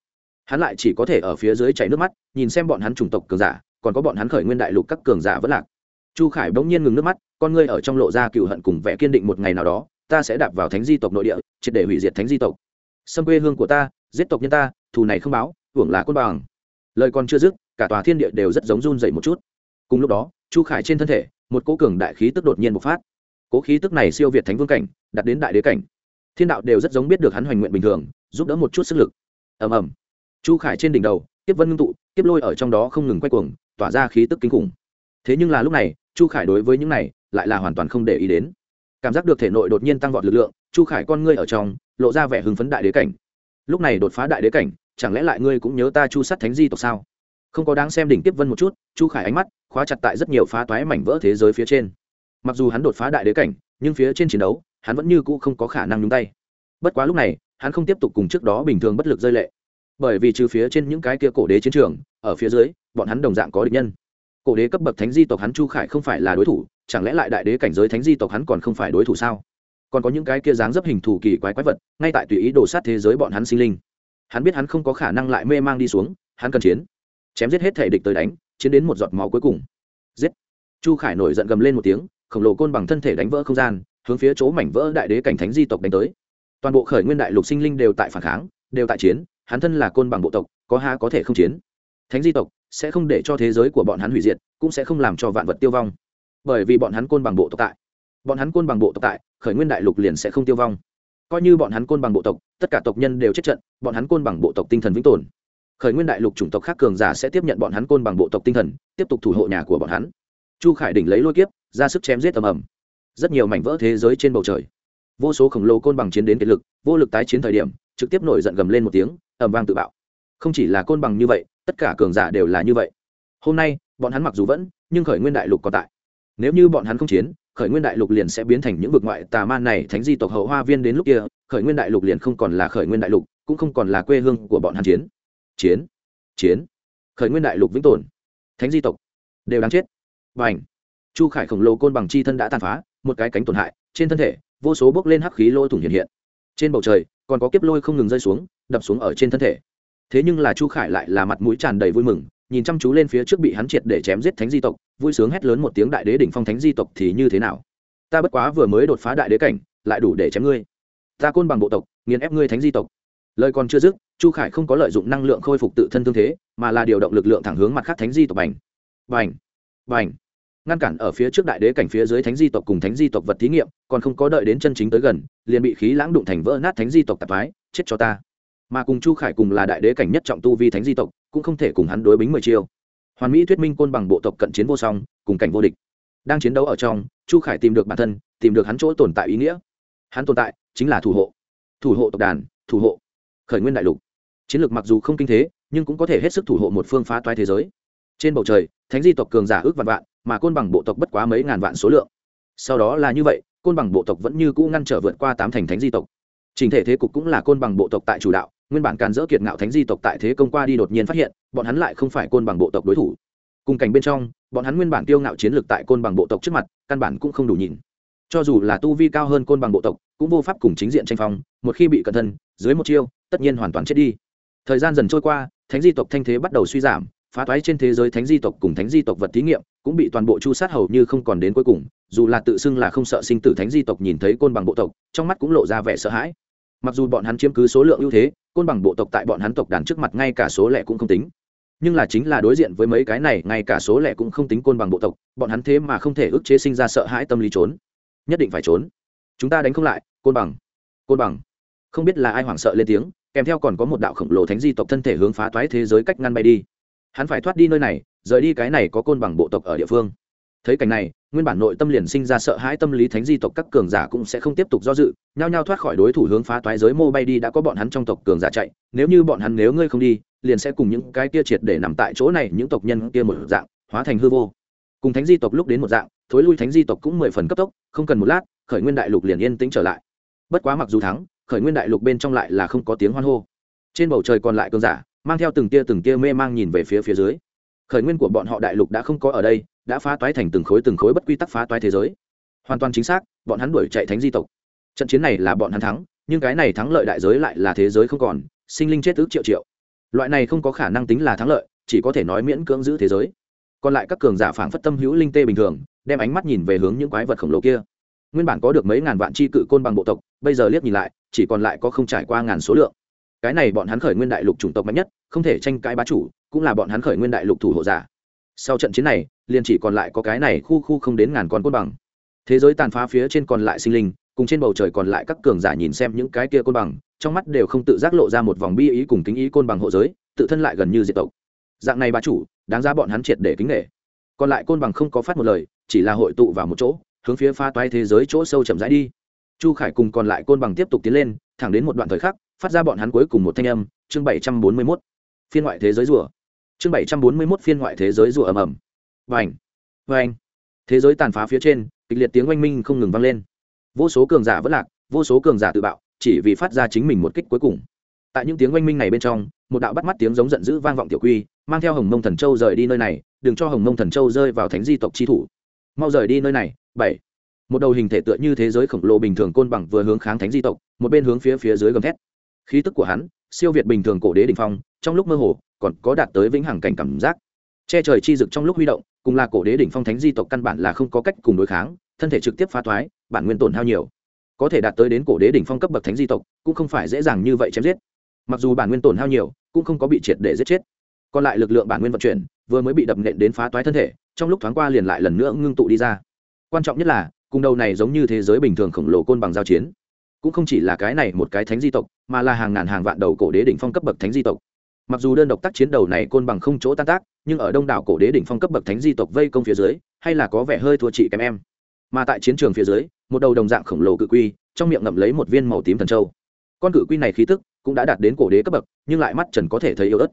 Hắn lại chỉ có thể ở phía dưới chảy nước mắt, nhìn xem bọn hắn chủng tộc cường giả, còn có bọn hắn khởi nguyên đại lục các cường giả vẫn lạc. Chu khải bỗng nhiên ngừng nước mắt con ngươi ở trong lộ ra cựu hận cùng vẻ kiên định một ngày nào đó, ta sẽ đạp vào thánh di tộc nội địa, triệt để hủy diệt thánh di tộc. Xâm quê hương của ta, giết tộc nhân ta, thù này không báo, hưởng là côn bằng. Lời còn chưa dứt, cả tòa thiên địa đều rất giống run dậy một chút. Cùng lúc đó, chu khải trên thân thể, một cỗ cường đại khí tức đột nhiên bộc phát. Cỗ khí tức này siêu việt thánh vương cảnh đặt đến đại đế cảnh. Thiên đạo đều rất giống biết được hắn hoành nguyện bình thường, giúp đỡ một chút sức lực. Ầm ầm. Chu khải trên đỉnh đầu tiếp vân ngưng tụ tiếp lôi ở trong đó không ngừng quay cuồng, tỏa ra khí tức kinh khủng. Thế nhưng là lúc này, chu khải đối với những này lại là hoàn toàn không để ý đến. Cảm giác được thể nội đột nhiên tăng vọt lực lượng, chu khải con ngươi ở trong, lộ ra vẻ hưng phấn đại đế cảnh. Lúc này đột phá đại đế cảnh, chẳng lẽ lại ngươi cũng nhớ ta chu sát thánh di tộc sao? Không có đáng xem đỉnh tiếp vân một chút, chu khải ánh mắt khóa chặt tại rất nhiều phá toái mảnh vỡ thế giới phía trên. Mặc dù hắn đột phá đại đế cảnh, nhưng phía trên chiến đấu, hắn vẫn như cũ không có khả năng nhúng tay. Bất quá lúc này, hắn không tiếp tục cùng trước đó bình thường bất lực rơi lệ. Bởi vì trừ phía trên những cái kia cổ đế chiến trường, ở phía dưới, bọn hắn đồng dạng có địch nhân. Cổ đế cấp bậc thánh di tộc hắn chu khải không phải là đối thủ chẳng lẽ lại đại đế cảnh giới thánh di tộc hắn còn không phải đối thủ sao? Còn có những cái kia dáng dấp hình thù kỳ quái quái vật, ngay tại tùy ý đổ sát thế giới bọn hắn sinh linh. Hắn biết hắn không có khả năng lại mê mang đi xuống, hắn cần chiến. Chém giết hết thể địch tới đánh, chiến đến một giọt máu cuối cùng. Giết. Chu khải nổi giận gầm lên một tiếng, khổng lồ côn bằng thân thể đánh vỡ không gian, hướng phía chỗ mảnh vỡ đại đế cảnh thánh di tộc đánh tới. Toàn bộ khởi nguyên đại lục sinh linh đều tại phản kháng, đều tại chiến, hắn thân là côn bằng bộ tộc, có ha có thể không chiến. Thánh di tộc sẽ không để cho thế giới của bọn hắn hủy diệt, cũng sẽ không làm cho vạn vật tiêu vong bởi vì bọn hắn côn bằng bộ tộc tại. Bọn hắn côn bằng bộ tộc tại, khởi nguyên đại lục liền sẽ không tiêu vong. Coi như bọn hắn côn bằng bộ tộc, tất cả tộc nhân đều chết trận, bọn hắn côn bằng bộ tộc tinh thần vĩnh tồn. Khởi nguyên đại lục chủng tộc khác cường giả sẽ tiếp nhận bọn hắn côn bằng bộ tộc tinh thần, tiếp tục thủ hộ nhà của bọn hắn. Chu khải đỉnh lấy lôi kiếp, ra sức chém giết tầm ầm. Rất nhiều mảnh vỡ thế giới trên bầu trời. Vô số khổng lồ côn bằng chiến đến kiệt lực, vô lực tái chiến thời điểm, trực tiếp nổi giận gầm lên một tiếng, ầm vang tự bạo. Không chỉ là côn bằng như vậy, tất cả cường giả đều là như vậy. Hôm nay, bọn hắn mặc dù vẫn, nhưng khởi nguyên đại lục còn tại nếu như bọn hắn không chiến, khởi nguyên đại lục liền sẽ biến thành những vực ngoại tà man này thánh di tộc hậu hoa viên đến lúc kia, khởi nguyên đại lục liền không còn là khởi nguyên đại lục, cũng không còn là quê hương của bọn hắn chiến. Chiến chiến. Khởi nguyên đại lục vĩnh tồn. Thánh di tộc. Đều đáng chết. Và ảnh chu khải khổng lồ côn bằng chi thân đã tàn phá, một cái cánh tổn hại, trên thân thể, vô số bước lên hắc khí lôi thủng hiện hiện. Trên bầu trời, còn có kiếp lôi không ngừng rơi xuống, đập xuống ở trên thân thể. Thế nhưng là chu khải lại là mặt mũi tràn đầy vui mừng, nhìn chăm chú lên phía trước bị hắn triệt để chém giết thánh di tộc vui sướng hét lớn một tiếng đại đế đỉnh phong thánh di tộc thì như thế nào? Ta bất quá vừa mới đột phá đại đế cảnh, lại đủ để chém ngươi. Ta côn bằng bộ tộc, nghiền ép ngươi thánh di tộc. Lời còn chưa dứt, chu khải không có lợi dụng năng lượng khôi phục tự thân thương thế, mà là điều động lực lượng thẳng hướng mặt khác thánh di tộc bành. Bành! Bành! Ngăn cản ở phía trước đại đế cảnh phía dưới thánh di tộc cùng thánh di tộc vật thí nghiệm, còn không có đợi đến chân chính tới gần, liền bị khí lãng đụng thành vỡ nát thánh di tộc tạp thái chết cho ta. Mà cùng chu khải cùng là đại đế cảnh nhất trọng tu vi thánh di tộc, cũng không thể cùng hắn đối bính mười chiêu hoàn mỹ thuyết minh côn bằng bộ tộc cận chiến vô song, cùng cảnh vô địch. Đang chiến đấu ở trong, chu khải tìm được bản thân, tìm được hắn chỗ tồn tại ý nghĩa. Hắn tồn tại chính là thủ hộ. Thủ hộ tộc đàn, thủ hộ. Khởi nguyên đại lục. Chiến lược mặc dù không kinh thế, nhưng cũng có thể hết sức thủ hộ một phương phá toái thế giới. Trên bầu trời, thánh di tộc cường giả ước vạn vạn, mà côn bằng bộ tộc bất quá mấy ngàn vạn số lượng. Sau đó là như vậy, côn bằng bộ tộc vẫn như cũ ngăn trở vượt qua tám thành thánh di tộc. Trình thể thế cục cũng là côn bằng bộ tộc tại chủ đạo nguyên bản càn dỡ kiệt ngạo thánh di tộc tại thế công qua đi đột nhiên phát hiện, bọn hắn lại không phải côn bằng bộ tộc đối thủ. Cùng cảnh bên trong, bọn hắn nguyên bản tiêu ngạo chiến lược tại côn bằng bộ tộc trước mặt, căn bản cũng không đủ nhìn. Cho dù là tu vi cao hơn côn bằng bộ tộc, cũng vô pháp cùng chính diện tranh phong, một khi bị cẩn thân, dưới một chiêu, tất nhiên hoàn toàn chết đi. Thời gian dần trôi qua, thánh di tộc thanh thế bắt đầu suy giảm, phá toái trên thế giới thánh di tộc cùng thánh di tộc vật thí nghiệm cũng bị toàn bộ chu sát hầu như không còn đến cuối cùng, dù là tự xưng là không sợ sinh tử thánh di tộc nhìn thấy côn bằng bộ tộc, trong mắt cũng lộ ra vẻ sợ hãi. Mặc dù bọn hắn chiếm cứ số lượng ưu thế côn bằng bộ tộc tại bọn hắn tộc đàn trước mặt ngay cả số lẻ cũng không tính. Nhưng là chính là đối diện với mấy cái này, ngay cả số lẻ cũng không tính côn bằng bộ tộc, bọn hắn thế mà không thể ức chế sinh ra sợ hãi tâm lý trốn. Nhất định phải trốn. Chúng ta đánh không lại, côn bằng côn bằng. Không biết là ai hoảng sợ lên tiếng, kèm theo còn có một đạo khổng lồ thánh di tộc thân thể hướng phá toái thế giới cách ngăn bay đi. Hắn phải thoát đi nơi này, rời đi cái này có côn bằng bộ tộc ở địa phương. Thấy cảnh này nguyên bản nội tâm liền sinh ra sợ hãi tâm lý thánh di tộc các cường giả cũng sẽ không tiếp tục do dự, nhao nhao thoát khỏi đối thủ hướng phá toái giới mô bay đi đã có bọn hắn trong tộc cường giả chạy, nếu như bọn hắn nếu ngươi không đi, liền sẽ cùng những cái kia triệt để nằm tại chỗ này những tộc nhân kia một dạng, hóa thành hư vô. Cùng thánh di tộc lúc đến một dạng, thối lui thánh di tộc cũng mười phần cấp tốc, không cần một lát, khởi nguyên đại lục liền yên tĩnh trở lại. Bất quá mặc dù thắng, khởi nguyên đại lục bên trong lại là không có tiếng hoan hô. Trên bầu trời còn lại cường giả, mang theo từng tia từng tia mê mang nhìn về phía phía dưới khởi nguyên của bọn họ đại lục đã không có ở đây, đã phá toái thành từng khối từng khối bất quy tắc phá toái thế giới. Hoàn toàn chính xác, bọn hắn đuổi chạy thánh di tộc. Trận chiến này là bọn hắn thắng, nhưng cái này thắng lợi đại giới lại là thế giới không còn, sinh linh chết ước triệu triệu. Loại này không có khả năng tính là thắng lợi, chỉ có thể nói miễn cưỡng giữ thế giới. Còn lại các cường giả phảng phất tâm hữu linh tê bình thường, đem ánh mắt nhìn về hướng những quái vật khổng lồ kia. Nguyên bản có được mấy ngàn vạn chi cự côn bằng bộ tộc, bây giờ liếc nhìn lại, chỉ còn lại có không trải qua ngàn số lượng. Cái này bọn hắn khởi nguyên đại lục chủng tộc mạnh nhất, không thể tranh cãi bá chủ cũng là bọn hắn khởi nguyên đại lục thủ hộ giả. Sau trận chiến này, liền chỉ còn lại có cái này khu khu không đến ngàn con côn bằng. Thế giới tàn phá phía trên còn lại sinh linh, cùng trên bầu trời còn lại các cường giả nhìn xem những cái kia côn bằng, trong mắt đều không tự giác lộ ra một vòng bi ý cùng kính ý côn bằng hộ giới, tự thân lại gần như diệt tộc. Dạng này bá chủ, đáng ra bọn hắn triệt để kính nghệ còn lại côn bằng không có phát một lời, chỉ là hội tụ vào một chỗ, hướng phía pha toái thế giới chỗ sâu chậm rãi đi. Chu khải cùng còn lại côn bằng tiếp tục tiến lên, thẳng đến một đoạn thời khắc, phát ra bọn hắn cuối cùng một thanh âm, chương bảy trăm bốn mươi mốt. Phiên ngoại thế giới rùa chương bảy trăm bốn mươi mốt phiên ngoại thế giới rùa ầm ầm. Vành vành. Thế giới tàn phá phía trên, kịch liệt tiếng oanh minh không ngừng vang lên. Vô số cường giả vẫn lạc, vô số cường giả tự bạo, chỉ vì phát ra chính mình một kích cuối cùng. Tại những tiếng oanh minh này bên trong, một đạo bắt mắt tiếng giống giận dữ vang vọng tiểu quy, mang theo hồng mông thần châu rời đi nơi này, đừng cho hồng mông thần châu rơi vào thánh di tộc chi thủ. Mau rời đi nơi này, bảy. Một đầu hình thể tựa như thế giới khổng lồ bình thường côn bằng vừa hướng kháng thánh di tộc, một bên hướng phía phía dưới gầm thét. Khí tức của hắn, siêu việt bình thường cổ đế đỉnh phong trong lúc mơ hồ, còn có đạt tới vĩnh hằng cảnh cảm giác. Che trời chi dực trong lúc huy động, cùng là cổ đế đỉnh phong thánh di tộc căn bản là không có cách cùng đối kháng, thân thể trực tiếp phá thoái, bản nguyên tổn hao nhiều. Có thể đạt tới đến cổ đế đỉnh phong cấp bậc thánh di tộc, cũng không phải dễ dàng như vậy chém giết. Mặc dù bản nguyên tổn hao nhiều, cũng không có bị triệt để giết chết. Còn lại lực lượng bản nguyên vận chuyển, vừa mới bị đập nện đến phá toái thân thể, trong lúc thoáng qua liền lại lần nữa ngưng tụ đi ra. Quan trọng nhất là, cùng đầu này giống như thế giới bình thường khổng lồ côn bằng giao chiến. Cũng không chỉ là cái này một cái thánh di tộc, mà là hàng ngàn hàng vạn đầu cổ đế đỉnh phong cấp bậc thánh di tộc mặc dù đơn độc tác chiến đầu này côn bằng không chỗ tan tác, nhưng ở đông đảo cổ đế đỉnh phong cấp bậc thánh di tộc vây công phía dưới, hay là có vẻ hơi thua chị kém em. Mà tại chiến trường phía dưới, một đầu đồng dạng khổng lồ cự quy, trong miệng ngậm lấy một viên màu tím thần châu. Con cự quy này khí tức cũng đã đạt đến cổ đế cấp bậc, nhưng lại mắt trần có thể thấy yếu ớt.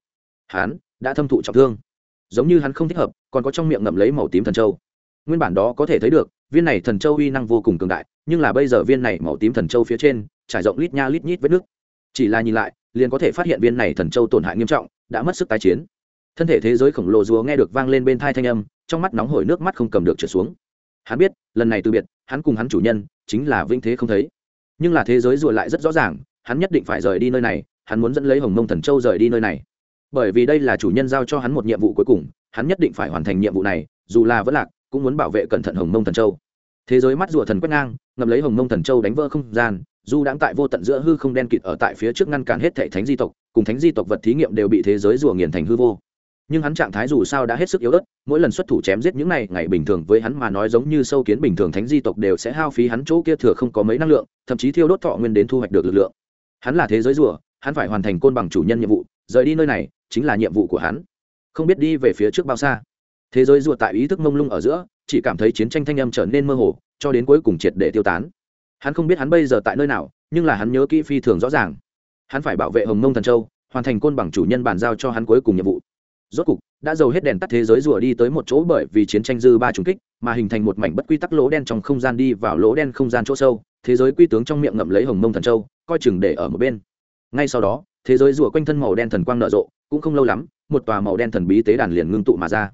Hắn đã thâm thụ trọng thương. Giống như hắn không thích hợp, còn có trong miệng ngậm lấy màu tím thần châu. Nguyên bản đó có thể thấy được, viên này thần châu uy năng vô cùng cường đại, nhưng là bây giờ viên này màu tím thần châu phía trên, trải rộng lít nha lít nhít vết nước. Chỉ là nhìn lại liền có thể phát hiện viên này thần châu tổn hại nghiêm trọng, đã mất sức tái chiến. Thân thể thế giới khổng lồ rùa nghe được vang lên bên thai thanh âm, trong mắt nóng hổi nước mắt không cầm được trượt xuống. Hắn biết, lần này từ biệt, hắn cùng hắn chủ nhân, chính là vĩnh thế không thấy. Nhưng là thế giới rùa lại rất rõ ràng, hắn nhất định phải rời đi nơi này, hắn muốn dẫn lấy hồng mông thần châu rời đi nơi này. Bởi vì đây là chủ nhân giao cho hắn một nhiệm vụ cuối cùng, hắn nhất định phải hoàn thành nhiệm vụ này, dù là vẫn lạc, cũng muốn bảo vệ cẩn thận hồng mông thần châu. Thế giới mắt rùa thần quét ngang ngầm lấy hồng mông thần châu đánh vỡ không gian dù đang tại vô tận giữa hư không đen kịt ở tại phía trước ngăn cản hết thệ thánh di tộc, cùng thánh di tộc vật thí nghiệm đều bị thế giới rùa nghiền thành hư vô. Nhưng hắn trạng thái dù sao đã hết sức yếu ớt, mỗi lần xuất thủ chém giết những này, ngày bình thường với hắn mà nói giống như sâu kiến bình thường thánh di tộc đều sẽ hao phí hắn chỗ kia thừa không có mấy năng lượng, thậm chí thiêu đốt thọ nguyên đến thu hoạch được lực lượng. Hắn là thế giới rùa, hắn phải hoàn thành côn bằng chủ nhân nhiệm vụ, rời đi nơi này chính là nhiệm vụ của hắn. Không biết đi về phía trước bao xa. Thế giới rùa tại ý thức mông lung ở giữa, chỉ cảm thấy chiến tranh thanh âm trở nên mơ hồ, cho đến cuối cùng triệt để tiêu tán hắn không biết hắn bây giờ tại nơi nào, nhưng là hắn nhớ kỹ phi thường rõ ràng. Hắn phải bảo vệ hồng mông thần châu, hoàn thành côn bằng chủ nhân bàn giao cho hắn cuối cùng nhiệm vụ. Rốt cục, đã dầu hết đèn tắt thế giới rùa đi tới một chỗ bởi vì chiến tranh dư ba trùng kích, mà hình thành một mảnh bất quy tắc lỗ đen trong không gian đi vào lỗ đen không gian chỗ sâu, thế giới quy tướng trong miệng ngậm lấy hồng mông thần châu, coi chừng để ở một bên. Ngay sau đó, thế giới rùa quanh thân màu đen thần quang nở rộ, cũng không lâu lắm, một tòa màu đen thần bí tế đàn liền ngưng tụ mà ra.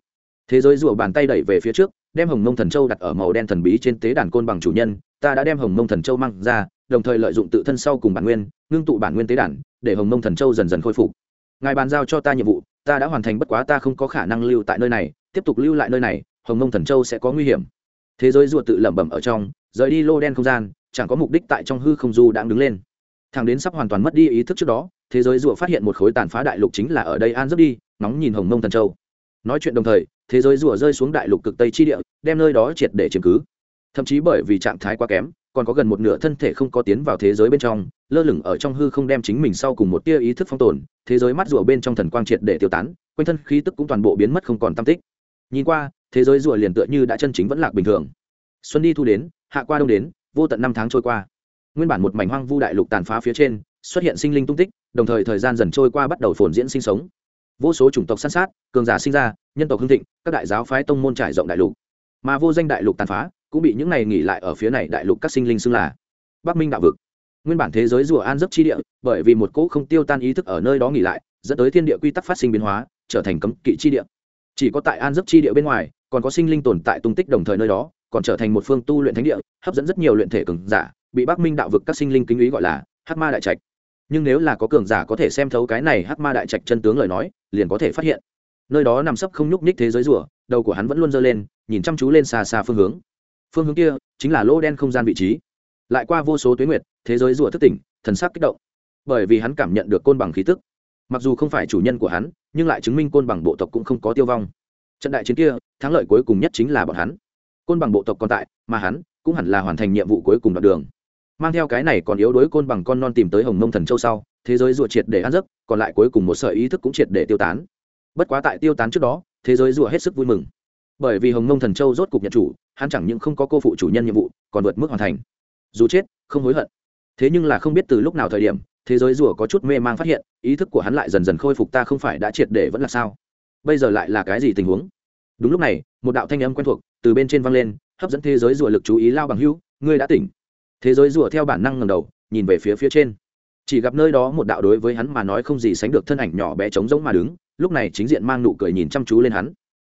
Thế giới rùa bàn tay đẩy về phía trước, đem hồng mông thần châu đặt ở màu đen thần bí trên tế đàn côn bằng chủ nhân ta đã đem hồng mông thần châu mang ra đồng thời lợi dụng tự thân sau cùng bản nguyên ngưng tụ bản nguyên tế đản, để hồng mông thần châu dần dần khôi phục. Ngài bàn giao cho ta nhiệm vụ ta đã hoàn thành bất quá ta không có khả năng lưu tại nơi này tiếp tục lưu lại nơi này hồng mông thần châu sẽ có nguy hiểm. Thế giới ruột tự lẩm bẩm ở trong rời đi lô đen không gian chẳng có mục đích tại trong hư không du đang đứng lên. Thằng đến sắp hoàn toàn mất đi ý thức trước đó thế giới ruột phát hiện một khối tàn phá đại lục chính là ở đây an giấc đi nóng nhìn hồng mông thần châu. Nói chuyện đồng thời thế giới rùa rơi xuống đại lục cực tây chi địa đem nơi đó triệt để chiếm cứ thậm chí bởi vì trạng thái quá kém, còn có gần một nửa thân thể không có tiến vào thế giới bên trong, lơ lửng ở trong hư không đem chính mình sau cùng một tia ý thức phong tồn, thế giới mắt rùa bên trong thần quang triệt để tiêu tán, quanh thân khí tức cũng toàn bộ biến mất không còn tam tích. Nhìn qua, thế giới rùa liền tựa như đã chân chính vẫn lạc bình thường. Xuân đi thu đến, hạ qua đông đến, vô tận năm tháng trôi qua. Nguyên bản một mảnh hoang vu đại lục tàn phá phía trên, xuất hiện sinh linh tung tích, đồng thời thời gian dần trôi qua bắt đầu phồn diễn sinh sống. Vô số chủng tộc săn sát, cường giả sinh ra, nhân tộc hưng thịnh, các đại giáo phái tông môn trải rộng đại lục. Mà vô danh đại lục tàn phá cũng bị những này nghỉ lại ở phía này đại lục các sinh linh xưng là bắc minh đạo vực. Nguyên bản thế giới rùa an giấc chi địa, bởi vì một cỗ không tiêu tan ý thức ở nơi đó nghỉ lại, dẫn tới thiên địa quy tắc phát sinh biến hóa, trở thành cấm kỵ chi địa. Chỉ có tại an giấc chi địa bên ngoài, còn có sinh linh tồn tại tung tích đồng thời nơi đó, còn trở thành một phương tu luyện thánh địa, hấp dẫn rất nhiều luyện thể cường giả, bị bắc minh đạo vực các sinh linh kính ý gọi là hắc ma đại trạch. Nhưng nếu là có cường giả có thể xem thấu cái này hắc ma đại trạch chân tướng lời nói, liền có thể phát hiện. Nơi đó nằm sấp không nhúc nhích thế giới rùa, đầu của hắn vẫn luôn giơ lên, nhìn chăm chú lên xa xa phương hướng phương hướng kia chính là lỗ đen không gian vị trí. Lại qua vô số tuyến nguyệt, thế giới rùa thức tỉnh, thần sắc kích động. Bởi vì hắn cảm nhận được côn bằng khí tức. Mặc dù không phải chủ nhân của hắn, nhưng lại chứng minh côn bằng bộ tộc cũng không có tiêu vong. Trận đại chiến kia, thắng lợi cuối cùng nhất chính là bọn hắn. Côn bằng bộ tộc còn tại, mà hắn cũng hẳn là hoàn thành nhiệm vụ cuối cùng đoạn đường. Mang theo cái này còn yếu đuối côn bằng con non tìm tới hồng mông thần châu sau, thế giới rùa triệt để ăn giấc, còn lại cuối cùng một sợi ý thức cũng triệt để tiêu tán. Bất quá tại tiêu tán trước đó, thế giới rùa hết sức vui mừng bởi vì hồng mông thần châu rốt cục nhận chủ, hắn chẳng những không có cô phụ chủ nhân nhiệm vụ, còn vượt mức hoàn thành. Dù chết, không hối hận. Thế nhưng là không biết từ lúc nào thời điểm, thế giới rùa có chút mê mang phát hiện, ý thức của hắn lại dần dần khôi phục ta không phải đã triệt để vẫn là sao? Bây giờ lại là cái gì tình huống? Đúng lúc này, một đạo thanh âm quen thuộc từ bên trên vang lên, hấp dẫn thế giới rùa lực chú ý lao bằng hữu, ngươi đã tỉnh. Thế giới rùa theo bản năng ngầm đầu, nhìn về phía phía trên. Chỉ gặp nơi đó một đạo đối với hắn mà nói không gì sánh được thân ảnh nhỏ bé trống rỗng mà đứng, lúc này chính diện mang nụ cười nhìn chăm chú lên hắn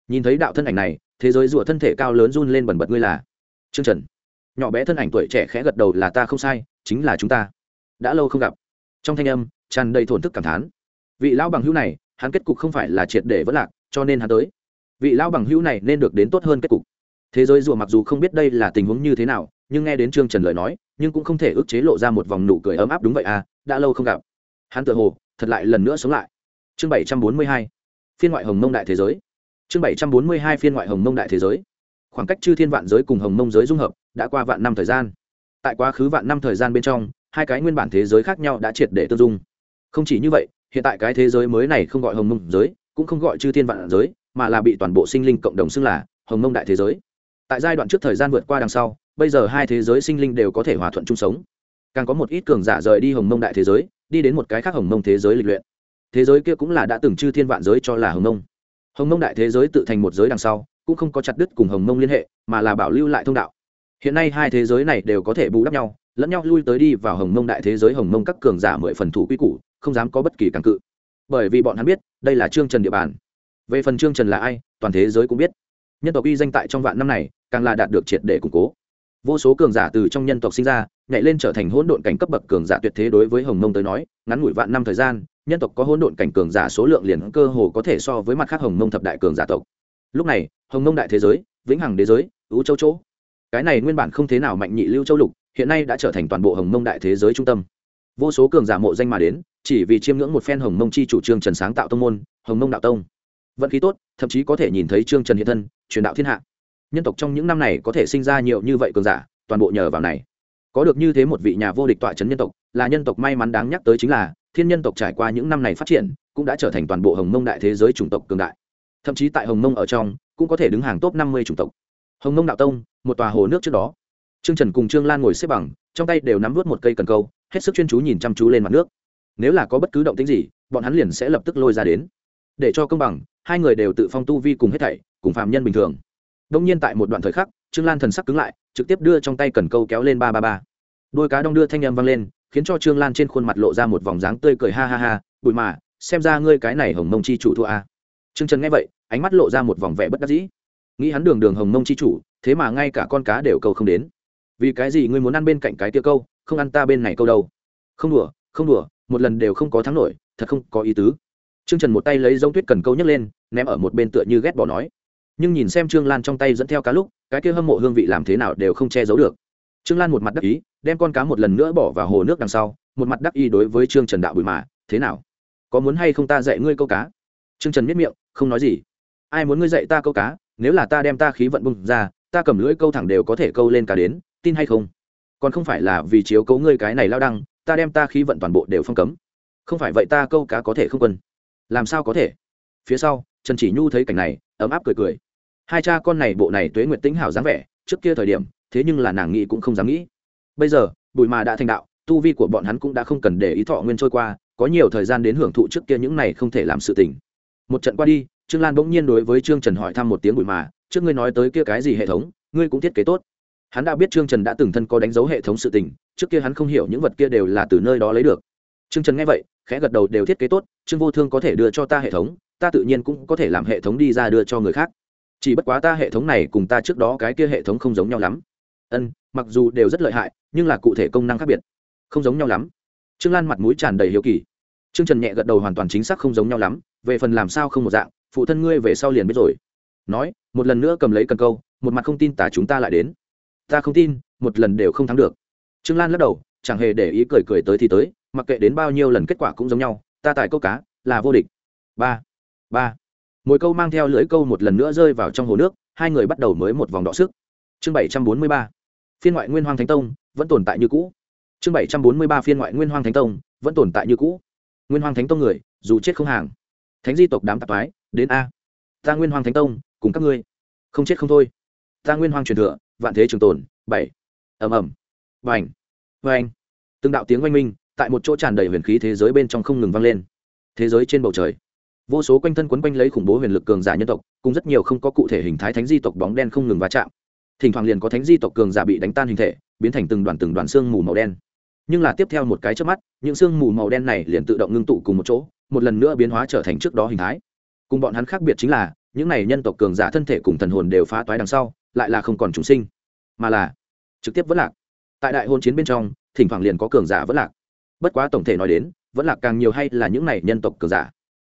nhìn thấy đạo thân ảnh này, thế giới rủa thân thể cao lớn run lên bẩn bật, ngươi là trương trần. Nhỏ bé thân ảnh tuổi trẻ khẽ gật đầu, là ta không sai, chính là chúng ta. Đã lâu không gặp. Trong thanh âm, tràn đầy thổn thức cảm thán. Vị lão bằng hữu này, hắn kết cục không phải là triệt để vất lạc, cho nên hắn tới. Vị lão bằng hữu này nên được đến tốt hơn kết cục. Thế giới rùa mặc dù không biết đây là tình huống như thế nào, nhưng nghe đến trương trần lời nói, nhưng cũng không thể ức chế lộ ra một vòng nụ cười ấm áp đúng vậy à đã lâu không gặp. Hắn tự hồ, thật lại lần nữa sống lại. Chương bảy trăm bốn mươi hai, phiên ngoại hồng mông đại thế giới chương bảy trăm bốn mươi hai phiên ngoại hồng mông đại thế giới. Khoảng cách chư thiên vạn giới cùng hồng mông giới dung hợp đã qua vạn năm thời gian. Tại quá khứ vạn năm thời gian bên trong, hai cái nguyên bản thế giới khác nhau đã triệt để tương dung. Không chỉ như vậy, hiện tại cái thế giới mới này không gọi hồng mông giới, cũng không gọi chư thiên vạn giới, mà là bị toàn bộ sinh linh cộng đồng xưng là hồng mông đại thế giới. Tại giai đoạn trước thời gian vượt qua đằng sau, bây giờ hai thế giới sinh linh đều có thể hòa thuận chung sống. Càng có một ít cường giả rời đi hồng mông đại thế giới, đi đến một cái khác hồng mông thế giới lịch luyện. Thế giới kia cũng là đã từng chư thiên vạn giới cho là hồng mông hồng mông đại thế giới tự thành một giới đằng sau, cũng không có chặt đứt cùng hồng mông liên hệ, mà là bảo lưu lại thông đạo. Hiện nay hai thế giới này đều có thể bù đắp nhau, lẫn nhau lui tới đi vào hồng mông đại thế giới hồng mông các cường giả mười phần thủ quy củ, không dám có bất kỳ càng cự. Bởi vì bọn hắn biết, đây là trương trần địa bàn. Về phần trương trần là ai, toàn thế giới cũng biết. Nhân tộc uy danh tại trong vạn năm này, càng là đạt được triệt để củng cố. Vô số cường giả từ trong nhân tộc sinh ra, nhảy lên trở thành hỗn độn cảnh cấp bậc cường giả tuyệt thế đối với hồng mông tới nói, ngắn ngủi vạn năm thời gian nhân tộc có hỗn độn cảnh cường giả số lượng liền cơ hồ có thể so với mặt khác hồng mông thập đại cường giả tộc. Lúc này, hồng mông đại thế giới, vĩnh hằng đế giới ứ châu chỗ. Cái này nguyên bản không thế nào mạnh nhị lưu châu lục, hiện nay đã trở thành toàn bộ hồng mông đại thế giới trung tâm. Vô số cường giả mộ danh mà đến, chỉ vì chiêm ngưỡng một phen hồng mông chi chủ trương trần sáng tạo tông môn, hồng mông đạo tông. Vận khí tốt, thậm chí có thể nhìn thấy trương trần hiện thân, truyền đạo thiên hạ. Nhân tộc trong những năm này có thể sinh ra nhiều như vậy cường giả, toàn bộ nhờ vào này. Có được như thế một vị nhà vô địch tọa trấn nhân tộc, là nhân tộc may mắn đáng nhắc tới chính là thiên nhân tộc trải qua những năm này phát triển, cũng đã trở thành toàn bộ hồng mông đại thế giới chủng tộc cường đại. Thậm chí tại hồng mông ở trong, cũng có thể đứng hàng top năm mươi chủng tộc. Hồng mông đạo tông, một tòa hồ nước trước đó. Trương trần cùng trương lan ngồi xếp bằng, trong tay đều nắm vút một cây cần câu, hết sức chuyên chú nhìn chăm chú lên mặt nước. Nếu là có bất cứ động tính gì, bọn hắn liền sẽ lập tức lôi ra đến. Để cho công bằng, hai người đều tự phong tu vi cùng hết thảy, cùng phạm nhân bình thường. Đông nhiên tại một đoạn thời khắc, trương lan thần sắc cứng lại, trực tiếp đưa trong tay cần câu kéo lên ba ba ba. Đôi cá đong đưa thanh â m vang lên khiến cho trương lan trên khuôn mặt lộ ra một vòng dáng tươi cười ha ha ha bụi mà, xem ra ngươi cái này hồng mông chi chủ thua a. À. trương trần nghe vậy, ánh mắt lộ ra một vòng vẻ bất đắc dĩ. Nghĩ hắn đường đường hồng mông chi chủ, thế mà ngay cả con cá đều câu không đến. Vì cái gì ngươi muốn ăn bên cạnh cái kia câu, không ăn ta bên này câu đâu? Không đùa không đùa, một lần đều không có thắng nổi, thật không có ý tứ. Trương trần một tay lấy giống tuyết cần câu nhấc lên, ném ở một bên tựa như ghét bỏ nói. Nhưng nhìn xem trương lan trong tay dẫn theo cá lúc, cái kia hâm mộ hương vị làm thế nào đều không che giấu được trương lan một mặt đắc ý, đem con cá một lần nữa bỏ vào hồ nước đằng sau, một mặt đắc ý đối với trương trần đạo bụi mà, thế nào? Có muốn hay không ta dạy ngươi câu cá? Trương trần miết miệng, không nói gì. Ai muốn ngươi dạy ta câu cá? Nếu là ta đem ta khí vận bung ra, ta cầm lưỡi câu thẳng đều có thể câu lên cá đến, tin hay không? Còn không phải là vì chiếu cấu ngươi cái này lao đăng, ta đem ta khí vận toàn bộ đều phong cấm. Không phải vậy ta câu cá có thể không quân. Làm sao có thể? Phía sau, trần chỉ nhu thấy cảnh này, ấm áp cười cười. Hai cha con này bộ này tuế nguyệt tĩnh hảo dáng vẻ, trước kia thời điểm thế nhưng là nàng nghĩ cũng không dám nghĩ. Bây giờ, bùi mà đã thành đạo, tu vi của bọn hắn cũng đã không cần để ý thọ nguyên trôi qua, có nhiều thời gian đến hưởng thụ trước kia những này không thể làm sự tình. Một trận qua đi, trương lan bỗng nhiên đối với trương trần hỏi thăm một tiếng bùi mà, trước ngươi nói tới kia cái gì hệ thống, ngươi cũng thiết kế tốt. Hắn đã biết trương trần đã từng thân có đánh dấu hệ thống sự tình, trước kia hắn không hiểu những vật kia đều là từ nơi đó lấy được. Trương trần nghe vậy, khẽ gật đầu đều thiết kế tốt, trương vô thương có thể đưa cho ta hệ thống, ta tự nhiên cũng có thể làm hệ thống đi ra đưa cho người khác. Chỉ bất quá ta hệ thống này cùng ta trước đó cái kia hệ thống không giống nhau lắm ân, mặc dù đều rất lợi hại, nhưng là cụ thể công năng khác biệt. Không giống nhau lắm. Trương lan mặt mũi tràn đầy hiếu kỳ. Trương trần nhẹ gật đầu hoàn toàn chính xác không giống nhau lắm, về phần làm sao không một dạng, phụ thân ngươi về sau liền biết rồi. Nói, một lần nữa cầm lấy cần câu, một mặt không tin tả chúng ta lại đến. Ta không tin, một lần đều không thắng được. Trương lan lắc đầu, chẳng hề để ý cười cười tới thì tới, mặc kệ đến bao nhiêu lần kết quả cũng giống nhau, ta tài câu cá, là vô địch. Ba ba. Mỗi câu mang theo lưỡi câu một lần nữa rơi vào trong hồ nước, hai người bắt đầu mới một vòng đọ sức. Chương bảy trăm bốn mươi ba phiên ngoại nguyên hoang thánh tông vẫn tồn tại như cũ. Chương bảy trăm bốn mươi ba phiên ngoại nguyên hoang thánh tông vẫn tồn tại như cũ. Nguyên hoang thánh tông người, dù chết không hàng. Thánh di tộc đám tạp ái đến a. Ta nguyên hoang thánh tông, cùng các ngươi. Không chết không thôi. Ta nguyên hoang truyền thừa, vạn thế trường tồn, bảy. Ẩm ẩm vành vành từng đạo tiếng oanh minh, tại một chỗ tràn đầy huyền khí thế giới bên trong không ngừng vang lên. Thế giới trên bầu trời. Vô số quanh thân quấn quanh lấy khủng bố huyền lực cường giả nhân tộc, cùng rất nhiều không có cụ thể hình thái thánh di tộc bóng đen không ngừng va chạm thỉnh thoảng liền có thánh di tộc cường giả bị đánh tan hình thể, biến thành từng đoàn từng đoàn xương mù màu đen. Nhưng là tiếp theo một cái trước mắt, những xương mù màu đen này liền tự động ngưng tụ cùng một chỗ, một lần nữa biến hóa trở thành trước đó hình thái. Cùng bọn hắn khác biệt chính là, những này nhân tộc cường giả thân thể cùng thần hồn đều phá toái đằng sau, lại là không còn chúng sinh, mà là trực tiếp vẫn lạc. Tại đại hôn chiến bên trong, thỉnh thoảng liền có cường giả vẫn lạc. Bất quá tổng thể nói đến, vẫn lạc càng nhiều hay là những này nhân tộc cường giả?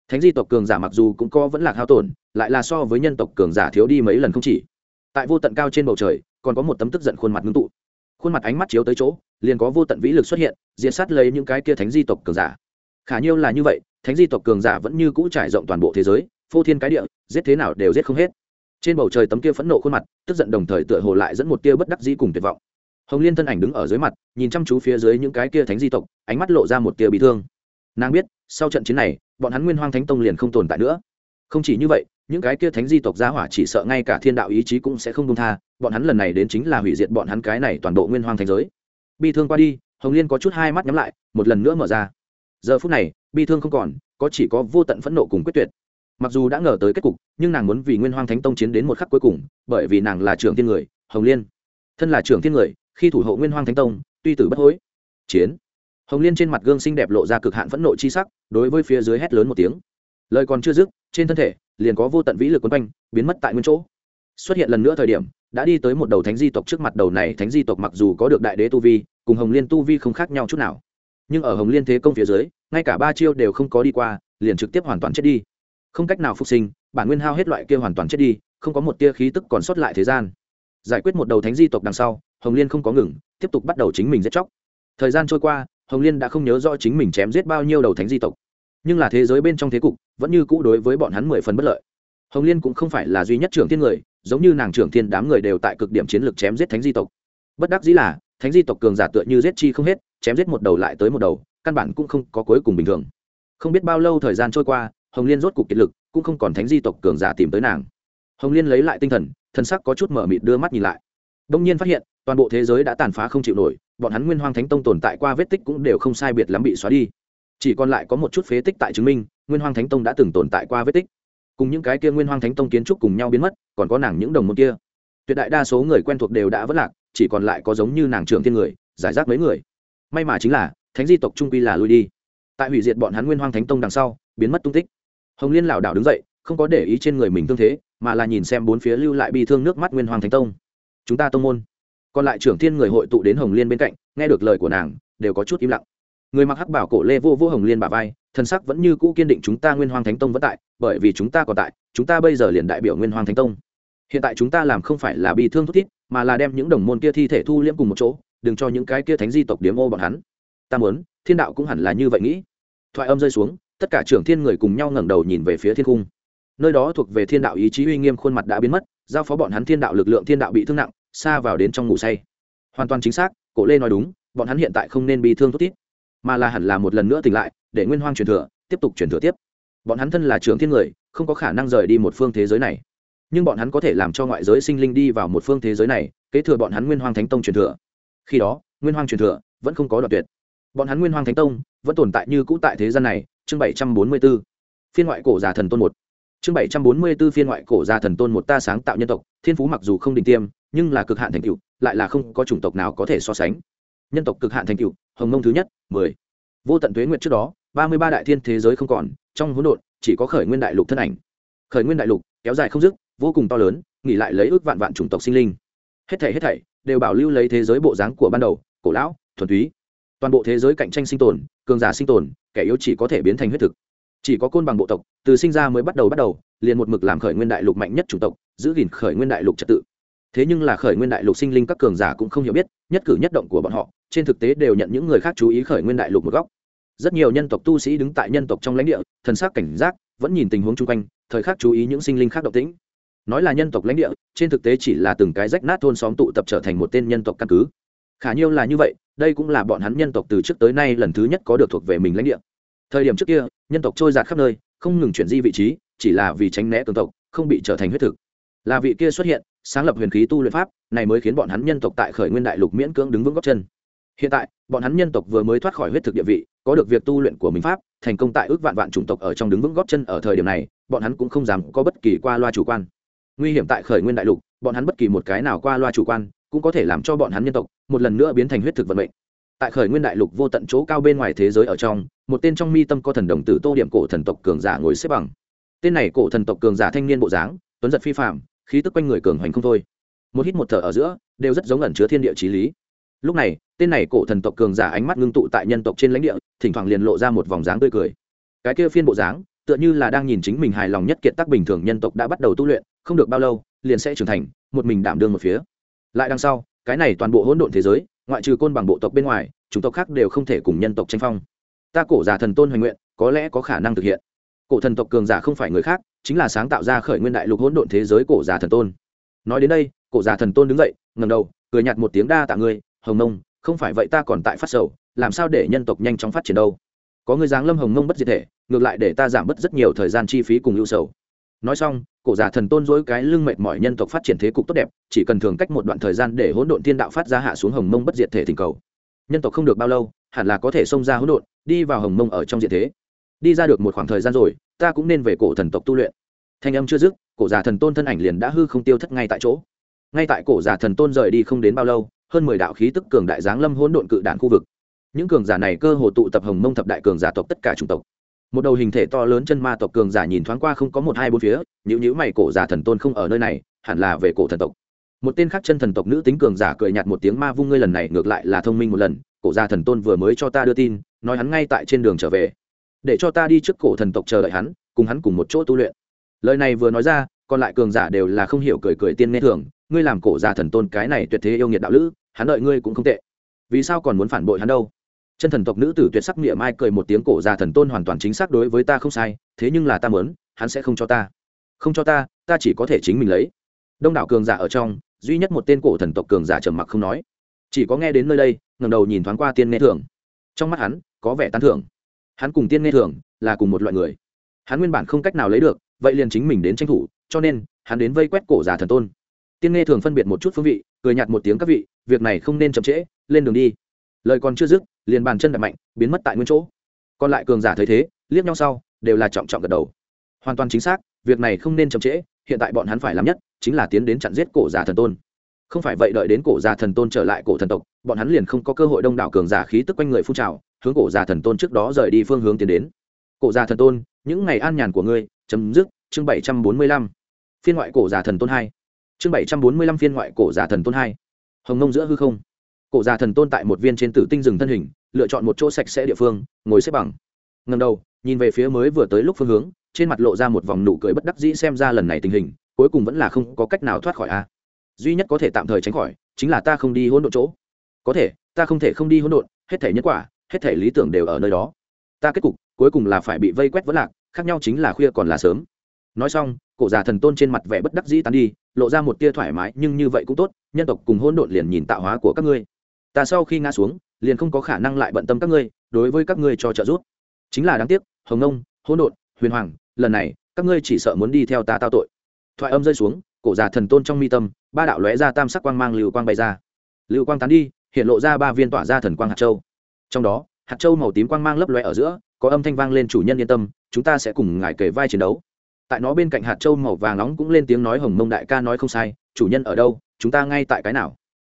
Thánh di tộc cường giả mặc dù cũng có vẫn lạc hao tổn, lại là so với nhân tộc cường giả thiếu đi mấy lần không chỉ tại vô tận cao trên bầu trời, còn có một tấm tức giận khuôn mặt ngưng tụ. Khuôn mặt ánh mắt chiếu tới chỗ, liền có vô tận vĩ lực xuất hiện, diệt sát lấy những cái kia thánh di tộc cường giả. Khả nhiêu là như vậy, thánh di tộc cường giả vẫn như cũ trải rộng toàn bộ thế giới, phô thiên cái địa, giết thế nào đều giết không hết. Trên bầu trời tấm kia phẫn nộ khuôn mặt, tức giận đồng thời tựa hồ lại dẫn một tia bất đắc dĩ cùng tuyệt vọng. Hồng liên thân ảnh đứng ở dưới mặt, nhìn chăm chú phía dưới những cái kia thánh di tộc, ánh mắt lộ ra một tia bị thương. Nàng biết, sau trận chiến này, bọn hắn nguyên hoang thánh tông liền không tồn tại nữa. Không chỉ như vậy những cái kia thánh di tộc gia hỏa chỉ sợ ngay cả thiên đạo ý chí cũng sẽ không công tha, bọn hắn lần này đến chính là hủy diệt bọn hắn cái này toàn bộ nguyên hoang thành giới. Bi thương qua đi, hồng liên có chút hai mắt nhắm lại, một lần nữa mở ra. Giờ phút này, bi thương không còn, có chỉ có vô tận phẫn nộ cùng quyết tuyệt. Mặc dù đã ngờ tới kết cục, nhưng nàng muốn vì nguyên hoang thánh tông chiến đến một khắc cuối cùng, bởi vì nàng là trưởng thiên người, hồng liên. Thân là trưởng thiên người, khi thủ hộ nguyên hoang thánh tông, tuy tử bất hối, chiến. Hồng liên trên mặt gương xinh đẹp lộ ra cực hạn phẫn nộ chi sắc, đối với phía dưới hét lớn một tiếng lời còn chưa dứt, trên thân thể, liền có vô tận vĩ lực quấn quanh, biến mất tại nguyên chỗ. Xuất hiện lần nữa thời điểm, đã đi tới một đầu thánh di tộc trước mặt đầu này thánh di tộc mặc dù có được đại đế tu vi, cùng hồng liên tu vi không khác nhau chút nào. Nhưng ở hồng liên thế công phía dưới, ngay cả ba chiêu đều không có đi qua, liền trực tiếp hoàn toàn chết đi. Không cách nào phục sinh, bản nguyên hao hết loại kia hoàn toàn chết đi, không có một tia khí tức còn sót lại thế gian. Giải quyết một đầu thánh di tộc đằng sau, hồng liên không có ngừng, tiếp tục bắt đầu chính mình giết chóc. Thời gian trôi qua, hồng liên đã không nhớ rõ chính mình chém giết bao nhiêu đầu thánh di tộc. Nhưng là thế giới bên trong thế cục vẫn như cũ đối với bọn hắn mười phần bất lợi. Hồng liên cũng không phải là duy nhất trưởng thiên người, giống như nàng trưởng thiên đám người đều tại cực điểm chiến lược chém giết thánh di tộc. Bất đắc dĩ là, thánh di tộc cường giả tựa như giết chi không hết, chém giết một đầu lại tới một đầu, căn bản cũng không có cuối cùng bình thường. Không biết bao lâu thời gian trôi qua, hồng liên rốt cục kiệt lực, cũng không còn thánh di tộc cường giả tìm tới nàng. Hồng liên lấy lại tinh thần, thân sắc có chút mở mịt đưa mắt nhìn lại. Đông nhiên phát hiện, toàn bộ thế giới đã tàn phá không chịu nổi, bọn hắn nguyên hoang thánh tông tồn tại qua vết tích cũng đều không sai biệt lắm bị xóa đi chỉ còn lại có một chút phế tích tại chứng minh, nguyên hoàng thánh tông đã từng tồn tại qua vết tích. Cùng những cái kia nguyên hoàng thánh tông kiến trúc cùng nhau biến mất, còn có nàng những đồng môn kia. Tuyệt đại đa số người quen thuộc đều đã vất lạc, chỉ còn lại có giống như nàng trưởng thiên người, giải rác mấy người. May mà chính là, thánh di tộc trung quy là lui đi. Tại hủy diệt bọn hắn nguyên hoàng thánh tông đằng sau, biến mất tung tích. Hồng liên lảo đảo đứng dậy, không có để ý trên người mình tương thế, mà là nhìn xem bốn phía lưu lại bi thương nước mắt nguyên hoàng thánh tông. Chúng ta tông môn. Còn lại trưởng thiên người hội tụ đến hồng liên bên cạnh, nghe được lời của nàng, đều có chút im lặng người mặc hắc bảo cổ lê vô vô hồng liên bà vai, thân sắc vẫn như cũ kiên định chúng ta nguyên hoàng thánh tông vẫn tại, bởi vì chúng ta còn tại, chúng ta bây giờ liền đại biểu nguyên hoàng thánh tông. Hiện tại chúng ta làm không phải là bị thương thút thít, mà là đem những đồng môn kia thi thể thu liễm cùng một chỗ, đừng cho những cái kia thánh di tộc điếm ô bọn hắn. Ta muốn, thiên đạo cũng hẳn là như vậy nghĩ. Thoại âm rơi xuống, tất cả trưởng thiên người cùng nhau ngẩng đầu nhìn về phía thiên cung. Nơi đó thuộc về thiên đạo ý chí uy nghiêm khuôn mặt đã biến mất, giao phó bọn hắn thiên đạo lực lượng thiên đạo bị thương nặng, xa vào đến trong ngủ say. Hoàn toàn chính xác, cổ lê nói đúng, bọn hắn hiện tại không nên bị thương thút thít mà là hẳn là một lần nữa tỉnh lại, để nguyên hoang truyền thừa, tiếp tục truyền thừa tiếp. Bọn hắn thân là trưởng thiên người, không có khả năng rời đi một phương thế giới này. Nhưng bọn hắn có thể làm cho ngoại giới sinh linh đi vào một phương thế giới này, kế thừa bọn hắn nguyên hoang thánh tông truyền thừa. Khi đó, nguyên hoang truyền thừa vẫn không có đoạn tuyệt. Bọn hắn nguyên hoang thánh tông vẫn tồn tại như cũ tại thế gian này, chương bảy trăm bốn mươi b ố phiên ngoại cổ già thần tôn một. Chương bảy trăm bốn mươi b ố phiên ngoại cổ già thần tôn một ta sáng tạo nhân tộc, thiên phú mặc dù không đình tiêm, nhưng là cực hạn thành cựu lại là không có chủng tộc nào có thể so sánh nhân tộc cực hạn thành cựu hồng mông thứ nhất, mười. Vô tận tuế nguyệt trước đó, ba mươi ba đại thiên thế giới không còn, trong hỗn độn, chỉ có khởi nguyên đại lục thân ảnh. Khởi nguyên đại lục, kéo dài không dứt, vô cùng to lớn, nghỉ lại lấy ước vạn vạn chủng tộc sinh linh. Hết thảy hết thảy, đều bảo lưu lấy thế giới bộ dáng của ban đầu, cổ lão, thuần túy. Toàn bộ thế giới cạnh tranh sinh tồn, cường giả sinh tồn, kẻ yếu chỉ có thể biến thành huyết thực. Chỉ có côn bằng bộ tộc, từ sinh ra mới bắt đầu bắt đầu, liền một mực làm khởi nguyên đại lục mạnh nhất chủng tộc, giữ gìn khởi nguyên đại lục trật tự thế nhưng là khởi nguyên đại lục sinh linh các cường giả cũng không hiểu biết, nhất cử nhất động của bọn họ, trên thực tế đều nhận những người khác chú ý khởi nguyên đại lục một góc. Rất nhiều nhân tộc tu sĩ đứng tại nhân tộc trong lãnh địa, thần sắc cảnh giác, vẫn nhìn tình huống chung quanh, thời khắc chú ý những sinh linh khác động tĩnh. Nói là nhân tộc lãnh địa, trên thực tế chỉ là từng cái rách nát thôn xóm tụ tập trở thành một tên nhân tộc căn cứ. Khả nhiêu là như vậy, đây cũng là bọn hắn nhân tộc từ trước tới nay lần thứ nhất có được thuộc về mình lãnh địa. Thời điểm trước kia, nhân tộc trôi giạt khắp nơi, không ngừng chuyển di vị trí, chỉ là vì tránh né cường tộc, không bị trở thành huyết thực. Là vị kia xuất hiện sáng lập huyền khí tu luyện pháp, này mới khiến bọn hắn nhân tộc tại khởi nguyên đại lục miễn cưỡng đứng vững góc chân. Hiện tại, bọn hắn nhân tộc vừa mới thoát khỏi huyết thực địa vị, có được việc tu luyện của mình pháp, thành công tại ước vạn vạn chủng tộc ở trong đứng vững góp chân ở thời điểm này, bọn hắn cũng không dám có bất kỳ qua loa chủ quan. Nguy hiểm tại khởi nguyên đại lục, bọn hắn bất kỳ một cái nào qua loa chủ quan, cũng có thể làm cho bọn hắn nhân tộc một lần nữa biến thành huyết thực vận mệnh. Tại khởi nguyên đại lục vô tận chỗ cao bên ngoài thế giới ở trong, một tên trong mi tâm có thần đồng tử tô điểm cổ thần tộc cường giả ngồi xếp bằng. Tên này cổ thần tộc cường giả thanh niên bộ dáng, tuấn giật phi phạm khí tức quanh người cường hoành không thôi. Một hít một thở ở giữa, đều rất giống ẩn chứa thiên địa trí lý. Lúc này, tên này cổ thần tộc cường giả ánh mắt ngưng tụ tại nhân tộc trên lãnh địa, thỉnh thoảng liền lộ ra một vòng dáng tươi cười. Cái kia phiên bộ dáng, tựa như là đang nhìn chính mình hài lòng nhất kiệt tác bình thường nhân tộc đã bắt đầu tu luyện, không được bao lâu, liền sẽ trưởng thành, một mình đảm đương một phía. Lại đằng sau, cái này toàn bộ hỗn độn thế giới, ngoại trừ côn bằng bộ tộc bên ngoài chúng tộc khác đều không thể cùng nhân tộc tranh phong. Ta cổ giả thần tôn hoành nguyện, có lẽ có khả năng thực hiện. Cổ thần tộc cường giả không phải người khác chính là sáng tạo ra khởi nguyên đại lục hỗn độn thế giới cổ già thần tôn. Nói đến đây, cổ già thần tôn đứng dậy ngầm đầu, cười nhạt một tiếng đa tạ ngươi, hồng mông, không phải vậy ta còn tại phát sầu, làm sao để nhân tộc nhanh chóng phát triển đâu? Có người dáng lâm hồng mông bất diệt thể, ngược lại để ta giảm bớt rất nhiều thời gian chi phí cùng ưu sầu. Nói xong, cổ già thần tôn dối cái lưng mệt mỏi nhân tộc phát triển thế cục tốt đẹp, chỉ cần thường cách một đoạn thời gian để hỗn độn thiên đạo phát ra hạ xuống hồng mông bất diệt thể thỉnh cầu. Nhân tộc không được bao lâu, hẳn là có thể xông ra hỗn độn, đi vào hồng mông ở trong diện thế đi ra được một khoảng thời gian rồi, ta cũng nên về cổ thần tộc tu luyện. Thanh âm chưa dứt, cổ giả thần tôn thân ảnh liền đã hư không tiêu thất ngay tại chỗ. Ngay tại cổ giả thần tôn rời đi không đến bao lâu, hơn mười đạo khí tức cường đại giáng lâm hỗn độn cự đạn khu vực. Những cường giả này cơ hồ tụ tập hồng mông thập đại cường giả tộc tất cả chủng tộc. Một đầu hình thể to lớn chân ma tộc cường giả nhìn thoáng qua không có một hai bốn phía nhữ nhữ mày, cổ giả thần tôn không ở nơi này, hẳn là về cổ thần tộc. Một tên khác chân thần tộc nữ tính cường giả cười nhạt một tiếng ma vung ngươi lần này ngược lại là thông minh một lần, cổ gia thần tôn vừa mới cho ta đưa tin, nói hắn ngay tại trên đường trở về để cho ta đi trước cổ thần tộc chờ đợi hắn, cùng hắn cùng một chỗ tu luyện. Lời này vừa nói ra, còn lại cường giả đều là không hiểu cười cười tiên nghe thường, ngươi làm cổ gia thần tôn cái này tuyệt thế yêu nghiệt đạo lữ, hắn đợi ngươi cũng không tệ. Vì sao còn muốn phản bội hắn đâu? Chân thần tộc nữ tử tuyệt sắc miệng mai cười một tiếng, cổ gia thần tôn hoàn toàn chính xác đối với ta không sai, thế nhưng là ta mớn hắn sẽ không cho ta. Không cho ta ta chỉ có thể chính mình lấy. Đông đảo cường giả ở trong, duy nhất một tên cổ thần tộc cường giả trầm mặc không nói. Chỉ có nghe đến nơi đây ngầm đầu nhìn thoáng qua tiên nghe thường. Trong mắt hắn, có vẻ tán thưởng hắn cùng tiên nghe thường, là cùng một loại người. Hắn nguyên bản không cách nào lấy được, vậy liền chính mình đến tranh thủ, cho nên, hắn đến vây quét cổ giả thần tôn. Tiên nghe thường phân biệt một chút phương vị, cười nhạt một tiếng các vị, việc này không nên chậm trễ, lên đường đi. Lời còn chưa dứt, liền bàn chân đập mạnh, biến mất tại nguyên chỗ. Còn lại cường giả thấy thế, liếc nhau sau, đều là trọng trọng gật đầu. Hoàn toàn chính xác, việc này không nên chậm trễ, hiện tại bọn hắn phải làm nhất, chính là tiến đến chặn giết cổ giả thần tôn. Không phải vậy đợi đến cổ giả thần tôn trở lại cổ thần tộc, bọn hắn liền không có cơ hội đông đảo cường giả khí tức quanh người phun trào hướng cổ giả thần tôn trước đó rời đi phương hướng tiến đến. Cổ giả thần tôn, những ngày an nhàn của ngươi, chấm dứt, chương bảy trăm bốn mươi lăm. Phiên ngoại cổ giả thần tôn hai. Chương bảy trăm bốn mươi lăm phiên ngoại cổ giả thần tôn hai. Hồng nông giữa hư không. Cổ giả thần tôn tại một viên trên tử tinh rừng thân hình, lựa chọn một chỗ sạch sẽ địa phương, ngồi xếp bằng. Ngầm đầu, nhìn về phía mới vừa tới lúc phương hướng, trên mặt lộ ra một vòng nụ cười bất đắc dĩ xem ra lần này tình hình, cuối cùng vẫn là không có cách nào thoát khỏi a. Duy nhất có thể tạm thời tránh khỏi, chính là ta không đi hỗn độn chỗ. Có thể, ta không thể không đi hỗn độn, hết thể nhân quả hết thể lý tưởng đều ở nơi đó. Ta kết cục, cuối cùng là phải bị vây quét vẫn lạc, khác nhau chính là khuya còn là sớm. Nói xong, cổ già thần tôn trên mặt vẻ bất đắc dĩ tán đi, lộ ra một tia thoải mái, nhưng như vậy cũng tốt, nhân tộc cùng hỗn độn liền nhìn tạo hóa của các ngươi. Ta sau khi ngã xuống, liền không có khả năng lại bận tâm các ngươi, đối với các ngươi cho trợ giúp. Chính là đáng tiếc, hồng nông, hỗn độn, huyền hoàng, lần này, các ngươi chỉ sợ muốn đi theo ta tao tội. Thoại âm rơi xuống, cổ già thần tôn trong mi tâm, ba đạo lóe ra tam sắc quang mang lưu quang bay ra. Lưu quang tán đi, hiện lộ ra ba viên tỏa ra thần quang hạt châu trong đó, hạt châu màu tím quang mang lấp lóe ở giữa, có âm thanh vang lên chủ nhân yên tâm, chúng ta sẽ cùng ngài kể vai chiến đấu. Tại nó bên cạnh hạt châu màu vàng nóng cũng lên tiếng nói hồng mông đại ca nói không sai, chủ nhân ở đâu, chúng ta ngay tại cái nào?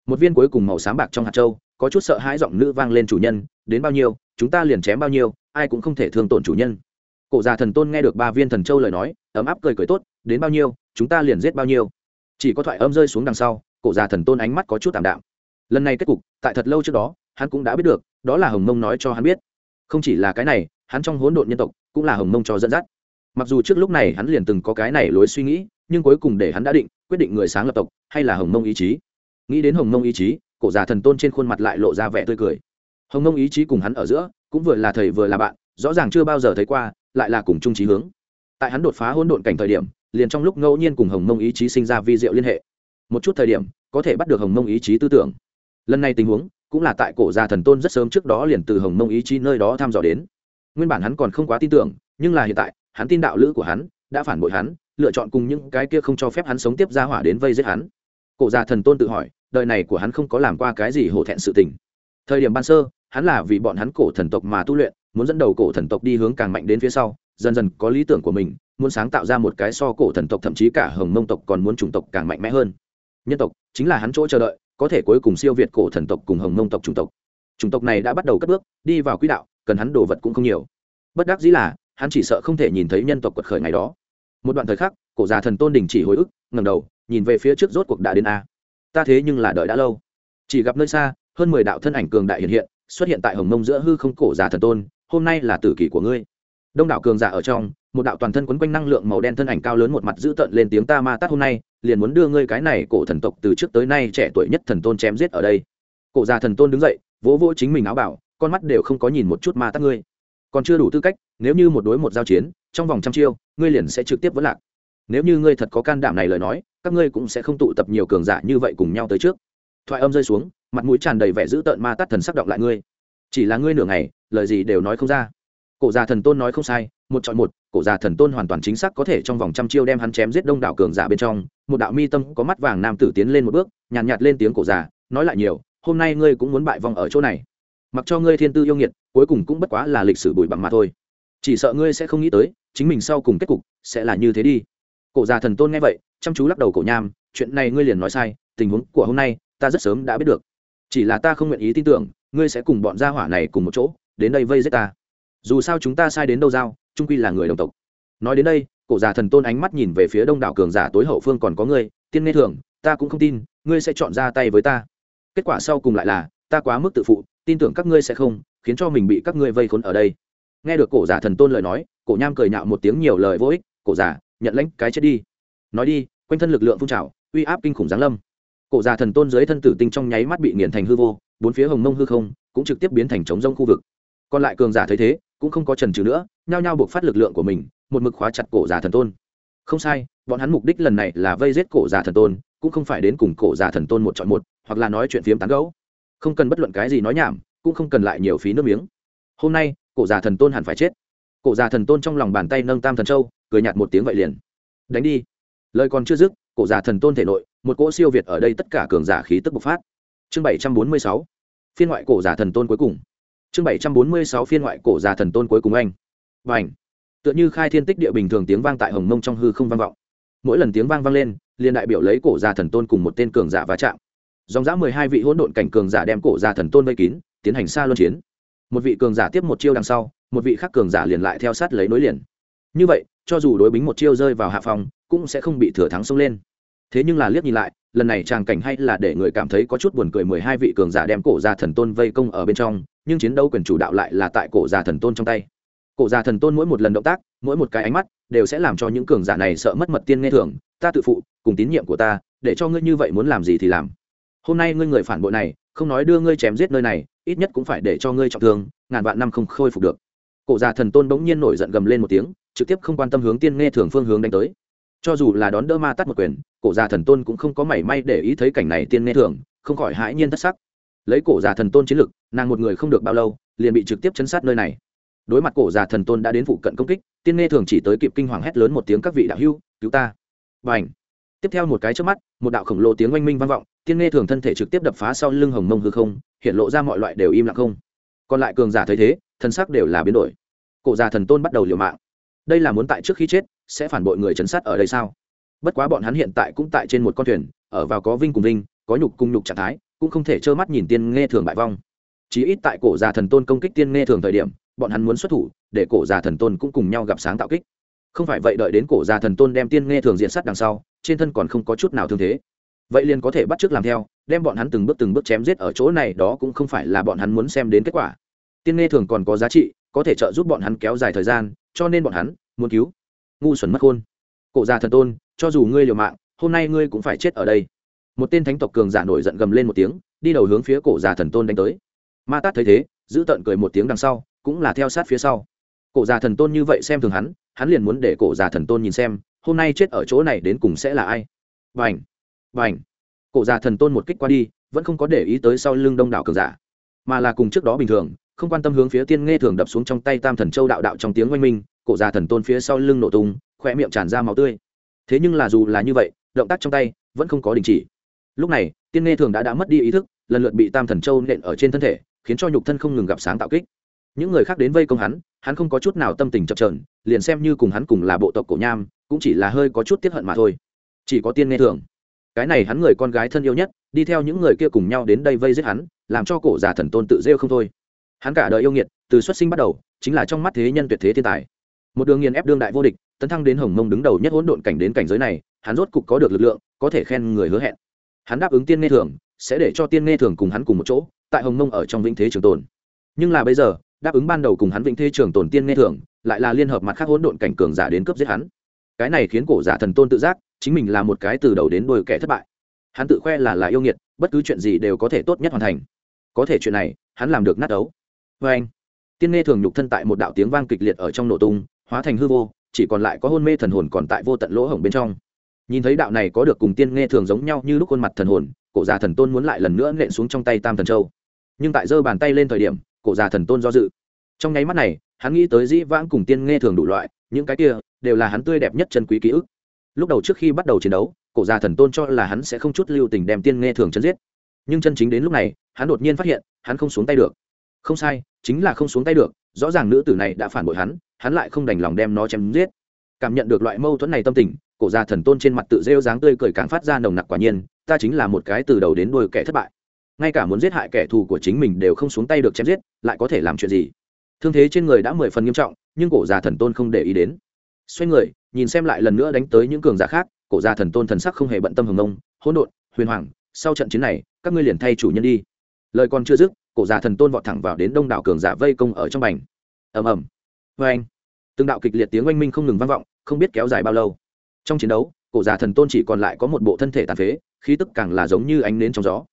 Một viên cuối cùng màu sáng bạc trong hạt châu, có chút sợ hãi giọng nữ vang lên chủ nhân, đến bao nhiêu, chúng ta liền chém bao nhiêu, ai cũng không thể thương tổn chủ nhân. Cổ già thần tôn nghe được ba viên thần châu lời nói, ấm áp cười cười tốt, đến bao nhiêu, chúng ta liền giết bao nhiêu. Chỉ có thoại âm rơi xuống đằng sau, cổ già thần tôn ánh mắt có chút tạm đạm. Lần này kết cục, tại thật lâu trước đó, hắn cũng đã biết được đó là hồng mông nói cho hắn biết. Không chỉ là cái này, hắn trong hỗn độn nhân tộc cũng là hồng mông cho dẫn dắt. Mặc dù trước lúc này hắn liền từng có cái này lối suy nghĩ, nhưng cuối cùng để hắn đã định, quyết định người sáng lập tộc hay là hồng mông ý chí. Nghĩ đến hồng mông ý chí, cổ già thần tôn trên khuôn mặt lại lộ ra vẻ tươi cười. Hồng mông ý chí cùng hắn ở giữa, cũng vừa là thầy vừa là bạn, rõ ràng chưa bao giờ thấy qua, lại là cùng chung trí hướng. Tại hắn đột phá hỗn độn cảnh thời điểm, liền trong lúc ngẫu nhiên cùng hồng mông ý chí sinh ra vi diệu liên hệ. Một chút thời điểm, có thể bắt được hồng mông ý chí tư tưởng. Lần này tình huống cũng là tại cổ gia thần tôn rất sớm trước đó liền từ hồng mông ý chí nơi đó thăm dò đến. Nguyên bản hắn còn không quá tin tưởng, nhưng là hiện tại, hắn tin đạo lữ của hắn đã phản bội hắn, lựa chọn cùng những cái kia không cho phép hắn sống tiếp ra hỏa đến vây giết hắn. Cổ gia thần tôn tự hỏi, đời này của hắn không có làm qua cái gì hổ thẹn sự tình. Thời điểm ban sơ, hắn là vì bọn hắn cổ thần tộc mà tu luyện, muốn dẫn đầu cổ thần tộc đi hướng càng mạnh đến phía sau, dần dần có lý tưởng của mình, muốn sáng tạo ra một cái so cổ thần tộc thậm chí cả hồng mông tộc còn muốn chủng tộc càng mạnh mẽ hơn. Nhân tộc, chính là hắn chỗ chờ đợi có thể cuối cùng siêu việt cổ thần tộc cùng hồng mông tộc chủng tộc. Chủng tộc này đã bắt đầu cất bước, đi vào quỹ đạo, cần hắn đồ vật cũng không nhiều. Bất đắc dĩ là, hắn chỉ sợ không thể nhìn thấy nhân tộc quật khởi ngày đó. Một đoạn thời khắc, cổ già thần tôn đình chỉ hồi ức ngầm đầu, nhìn về phía trước rốt cuộc đã đến a. Ta thế nhưng là đợi đã lâu. Chỉ gặp nơi xa, hơn mười đạo thân ảnh cường đại hiện hiện, xuất hiện tại hồng mông giữa hư không cổ già thần tôn, hôm nay là tử kỷ của ngươi. Đông đảo cường giả ở trong, một đạo toàn thân quấn quanh năng lượng màu đen thân ảnh cao lớn một mặt dữ tợn lên tiếng ta ma tát hôm nay liền muốn đưa ngươi cái này cổ thần tộc từ trước tới nay trẻ tuổi nhất thần tôn chém giết ở đây. Cổ già thần tôn đứng dậy, vỗ vỗ chính mình áo bảo, con mắt đều không có nhìn một chút ma tát ngươi. Còn chưa đủ tư cách, nếu như một đối một giao chiến, trong vòng trăm chiêu, ngươi liền sẽ trực tiếp vẫn lạc. Nếu như ngươi thật có can đảm này lời nói, các ngươi cũng sẽ không tụ tập nhiều cường giả như vậy cùng nhau tới trước. Thoại âm rơi xuống, mặt mũi tràn đầy vẻ dữ tợn ma tắt thần sắc động lại ngươi. Chỉ là ngươi nửa ngày, lời gì đều nói không ra. Cổ già thần tôn nói không sai, một chọn một cổ già thần tôn hoàn toàn chính xác có thể trong vòng trăm chiêu đem hắn chém giết đông đảo cường giả bên trong một đạo mi tâm có mắt vàng nam tử tiến lên một bước nhàn nhạt, nhạt lên tiếng cổ già nói lại nhiều hôm nay ngươi cũng muốn bại vong ở chỗ này. Mặc cho ngươi thiên tư yêu nghiệt cuối cùng cũng bất quá là lịch sử bụi bặm mà thôi. Chỉ sợ ngươi sẽ không nghĩ tới chính mình sau cùng kết cục sẽ là như thế đi. Cổ già thần tôn nghe vậy chăm chú lắc đầu cổ nham chuyện này ngươi liền nói sai tình huống của hôm nay ta rất sớm đã biết được. Chỉ là ta không nguyện ý tin tưởng ngươi sẽ cùng bọn gia hỏa này cùng một chỗ đến đây vây giết ta. Dù sao chúng ta sai đến đâu giao trung quy là người đồng tộc. Nói đến đây, cổ già thần tôn ánh mắt nhìn về phía đông đảo cường giả tối hậu phương còn có ngươi, tiên nghe thường, ta cũng không tin, ngươi sẽ chọn ra tay với ta. Kết quả sau cùng lại là, ta quá mức tự phụ, tin tưởng các ngươi sẽ không, khiến cho mình bị các ngươi vây khốn ở đây. Nghe được cổ giả thần tôn lời nói, cổ nham cười nhạo một tiếng nhiều lời vô ích, cổ giả nhận lãnh cái chết đi. Nói đi, quanh thân lực lượng phun trào, uy áp kinh khủng giáng lâm. Cổ già thần tôn dưới thân tử tinh trong nháy mắt bị nghiền thành hư vô, bốn phía hồng mông hư không cũng trực tiếp biến thành trống rông khu vực. Còn lại cường giả thấy thế cũng không có trần trừ nữa, nhao nhao buộc phát lực lượng của mình, một mực khóa chặt cổ già thần tôn. Không sai, bọn hắn mục đích lần này là vây giết cổ già thần tôn, cũng không phải đến cùng cổ già thần tôn một chọn một, hoặc là nói chuyện phiếm tán gấu không cần bất luận cái gì nói nhảm, cũng không cần lại nhiều phí nước miếng. Hôm nay, cổ già thần tôn hẳn phải chết. Cổ già thần tôn trong lòng bàn tay nâng tam thần châu, cười nhạt một tiếng vậy liền. Đánh đi. Lời còn chưa dứt, cổ già thần tôn thể nội, một cỗ siêu việt ở đây tất cả cường giả khí tức bộc phát. Chương bảy trăm bốn mươi sáu. Phiên ngoại cổ giả thần tôn cuối cùng chương bảy trăm bốn mươi sáu phiên ngoại cổ già thần tôn cuối cùng anh. Và ảnh tựa như khai thiên tích địa bình thường tiếng vang tại hồng mông trong hư không vang vọng. Mỗi lần tiếng vang vang lên, liền đại biểu lấy cổ già thần tôn cùng một tên cường giả va chạm. Dòng dã mười hai vị hỗn độn cảnh cường giả đem cổ già thần tôn vây kín, tiến hành xa luân chiến. Một vị cường giả tiếp một chiêu đằng sau, một vị khác cường giả liền lại theo sát lấy nối liền. Như vậy, cho dù đối bính một chiêu rơi vào hạ phòng cũng sẽ không bị thừa thắng xông lên. Thế nhưng là liếc nhìn lại, lần này tràng cảnh hay là để người cảm thấy có chút buồn cười mười hai vị cường giả đem cổ ra thần tôn vây công ở bên trong nhưng chiến đấu quyền chủ đạo lại là tại cổ già thần tôn trong tay. Cổ già thần tôn mỗi một lần động tác, mỗi một cái ánh mắt đều sẽ làm cho những cường giả này sợ mất mật tiên nghe thường, ta tự phụ, cùng tín nhiệm của ta, để cho ngươi như vậy muốn làm gì thì làm. Hôm nay ngươi người phản bội này, không nói đưa ngươi chém giết nơi này, ít nhất cũng phải để cho ngươi trọng thương, ngàn vạn năm không khôi phục được. Cổ già thần tôn bỗng nhiên nổi giận gầm lên một tiếng, trực tiếp không quan tâm hướng tiên nghe thường phương hướng đánh tới. Cho dù là đón đỡ ma tắt một quyền, cổ già thần tôn cũng không có mảy may để ý thấy cảnh này tiên nghe thường, không khỏi hãi nhiên thất sắc. Lấy cổ già thần tôn chiến lực nàng một người không được bao lâu, liền bị trực tiếp chấn sát nơi này. Đối mặt cổ già thần tôn đã đến phụ cận công kích, tiên nghe thường chỉ tới kịp kinh hoàng hét lớn một tiếng các vị đạo hưu cứu ta. Và ảnh tiếp theo một cái trước mắt, một đạo khổng lồ tiếng oanh minh vang vọng, tiên nghe thường thân thể trực tiếp đập phá sau lưng hồng mông hư không, hiện lộ ra mọi loại đều im lặng không. Còn lại cường giả thấy thế, thân sắc đều là biến đổi. Cổ già thần tôn bắt đầu liều mạng. Đây là muốn tại trước khi chết, sẽ phản bội người chấn sát ở đây sao? Bất quá bọn hắn hiện tại cũng tại trên một con thuyền, ở vào có vinh cùng vinh, có nhục cùng nhục trạng thái, cũng không thể trơ mắt nhìn tiên nghe thường bại vong chí ít tại cổ già thần tôn công kích tiên nghe thường thời điểm, bọn hắn muốn xuất thủ, để cổ già thần tôn cũng cùng nhau gặp sáng tạo kích. Không phải vậy đợi đến cổ già thần tôn đem tiên nghe thường diện sát đằng sau, trên thân còn không có chút nào thương thế. Vậy liền có thể bắt chước làm theo, đem bọn hắn từng bước từng bước chém giết ở chỗ này, đó cũng không phải là bọn hắn muốn xem đến kết quả. Tiên nghe thường còn có giá trị, có thể trợ giúp bọn hắn kéo dài thời gian, cho nên bọn hắn muốn cứu. Ngu xuẩn mất khôn. Cổ già thần tôn, cho dù ngươi liều mạng, hôm nay ngươi cũng phải chết ở đây. Một tên thánh tộc cường giả nổi giận gầm lên một tiếng, đi đầu hướng phía cổ già thần tôn đánh tới ma tát thấy thế, giữ tợn cười một tiếng đằng sau, cũng là theo sát phía sau. Cổ già thần tôn như vậy xem thường hắn hắn liền muốn để cổ già thần tôn nhìn xem, hôm nay chết ở chỗ này đến cùng sẽ là ai. Vành vành cổ già thần tôn một kích qua đi, vẫn không có để ý tới sau lưng đông đảo cường giả, mà là cùng trước đó bình thường, không quan tâm hướng phía tiên nghe thường đập xuống trong tay tam thần châu đạo đạo trong tiếng oanh minh, cổ già thần tôn phía sau lưng nổ tung khoe miệng tràn ra máu tươi. Thế nhưng là dù là như vậy, động tác trong tay vẫn không có đình chỉ. Lúc này, tiên nghe thường đã đã mất đi ý thức lần lượt bị tam thần châu nện ở trên thân thể, khiến cho nhục thân không ngừng gặp sáng tạo kích. Những người khác đến vây công hắn hắn không có chút nào tâm tình chập trờn liền xem như cùng hắn cùng là bộ tộc cổ nham, cũng chỉ là hơi có chút tiếp hận mà thôi. Chỉ có tiên nghe thường. Cái này hắn người con gái thân yêu nhất, đi theo những người kia cùng nhau đến đây vây giết hắn, làm cho cổ già thần tôn tự rêu không thôi. Hắn cả đời yêu nghiệt, từ xuất sinh bắt đầu, chính là trong mắt thế nhân tuyệt thế thiên tài. Một đường nghiền ép đương đại vô địch, tấn thăng đến hồng mông đứng đầu nhất hỗn độn cảnh đến cảnh giới này, hắn rốt cục có được lực lượng, có thể khen người hứa hẹn. Hắn đáp ứng tiên nghe thường sẽ để cho tiên nghe thường cùng hắn cùng một chỗ, tại hồng mông ở trong vĩnh thế trường tồn. Nhưng là bây giờ, đáp ứng ban đầu cùng hắn vĩnh thế trường tồn tiên nghe thường, lại là liên hợp mặt khác hỗn độn cảnh cường giả đến cướp giết hắn. Cái này khiến cổ giả thần tôn tự giác, chính mình là một cái từ đầu đến đuôi kẻ thất bại. Hắn tự khoe là là yêu nghiệt, bất cứ chuyện gì đều có thể tốt nhất hoàn thành. Có thể chuyện này, hắn làm được nát đấu vê anh, tiên nghe thường nhục thân tại một đạo tiếng vang kịch liệt ở trong nổ tung, hóa thành hư vô, chỉ còn lại có hôn mê thần hồn còn tại vô tận lỗ hổng bên trong. Nhìn thấy đạo này có được cùng tiên nghe thường giống nhau như lúc khuôn mặt thần hồn cổ già thần tôn muốn lại lần nữa nện xuống trong tay tam thần châu. Nhưng tại giơ bàn tay lên thời điểm, cổ già thần tôn do dự. Trong nháy mắt này, hắn nghĩ tới dĩ vãng cùng tiên nghe thường đủ loại, những cái kia đều là hắn tươi đẹp nhất chân quý ký ức. Lúc đầu trước khi bắt đầu chiến đấu, cổ già thần tôn cho là hắn sẽ không chút lưu tình đem tiên nghe thường chân giết. Nhưng chân chính đến lúc này, hắn đột nhiên phát hiện, hắn không xuống tay được. Không sai, chính là không xuống tay được, rõ ràng nữ tử này đã phản bội hắn hắn lại không đành lòng đem nó chém giết. Cảm nhận được loại mâu thuẫn này tâm tình, cổ già thần tôn trên mặt tự rêu dáng tươi cười càng phát ra nồng nặc quả nhiên ta chính là một cái từ đầu đến đuôi kẻ thất bại. Ngay cả muốn giết hại kẻ thù của chính mình đều không xuống tay được chém giết, lại có thể làm chuyện gì? Thương thế trên người đã mười phần nghiêm trọng, nhưng cổ già thần tôn không để ý đến. Xoay người, nhìn xem lại lần nữa đánh tới những cường giả khác, cổ già thần tôn thần sắc không hề bận tâm hồng ông hỗn độn, huyền hoàng, sau trận chiến này, các ngươi liền thay chủ nhân đi. Lời còn chưa dứt, cổ già thần tôn vọt thẳng vào đến đông đảo cường giả vây công ở trong bành. Ầm ầm. Vê anh, từng đạo kịch liệt tiếng oanh minh không ngừng vang vọng, không biết kéo dài bao lâu. Trong chiến đấu, cổ già thần tôn chỉ còn lại có một bộ thân thể tàn phế khí tức càng là giống như ánh nến trong gió.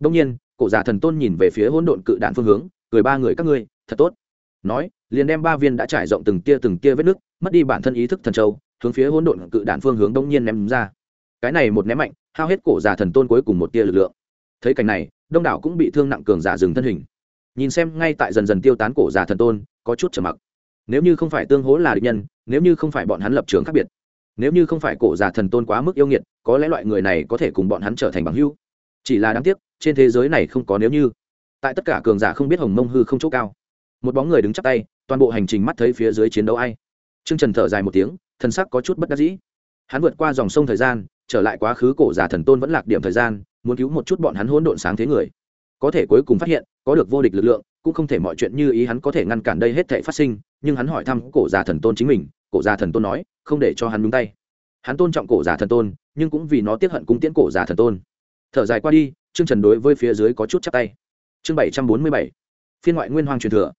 Đông nhiên, cổ giả thần tôn nhìn về phía hỗn độn cự đạn phương hướng, cười ba người các ngươi, thật tốt. Nói, liền đem ba viên đã trải rộng từng tia từng tia vết nước, mất đi bản thân ý thức thần châu, hướng phía hỗn độn cự đạn phương hướng đông nhiên ném ra. Cái này một ném mạnh, hao hết cổ giả thần tôn cuối cùng một tia lực lượng. Thấy cảnh này, đông đảo cũng bị thương nặng cường giả dừng thân hình. Nhìn xem ngay tại dần dần tiêu tán cổ giả thần tôn, có chút trầm mặc. Nếu như không phải tương hố là địch nhân, nếu như không phải bọn hắn lập trường khác biệt, nếu như không phải cổ giả thần tôn quá mức yêu nghiệt có lẽ loại người này có thể cùng bọn hắn trở thành bằng hữu. Chỉ là đáng tiếc, trên thế giới này không có nếu như. Tại tất cả cường giả không biết hồng mông hư không chỗ cao. Một bóng người đứng chắp tay, toàn bộ hành trình mắt thấy phía dưới chiến đấu ai. T r ư ơ n g trần thở dài một tiếng thần sắc có chút bất đắc dĩ. Hắn vượt qua dòng sông thời gian, trở lại quá khứ cổ giả thần tôn vẫn lạc điểm thời gian, muốn cứu một chút bọn hắn hỗn độn sáng thế người. Có thể cuối cùng phát hiện, có được vô địch lực lượng, cũng không thể mọi chuyện như ý hắn có thể ngăn cản đây hết thể phát sinh, nhưng hắn hỏi thăm cổ già thần tôn chính mình, cổ già thần tôn nói, không để cho hắn nhúng tay hắn tôn trọng cổ già thần tôn, nhưng cũng vì nó tiếp hận cung tiễn cổ già thần tôn. Thở dài qua đi chương trần đối với phía dưới có chút chắc tay. Chương bảy trăm bốn mươi bảy, phiên ngoại nguyên hoàng truyền thừa.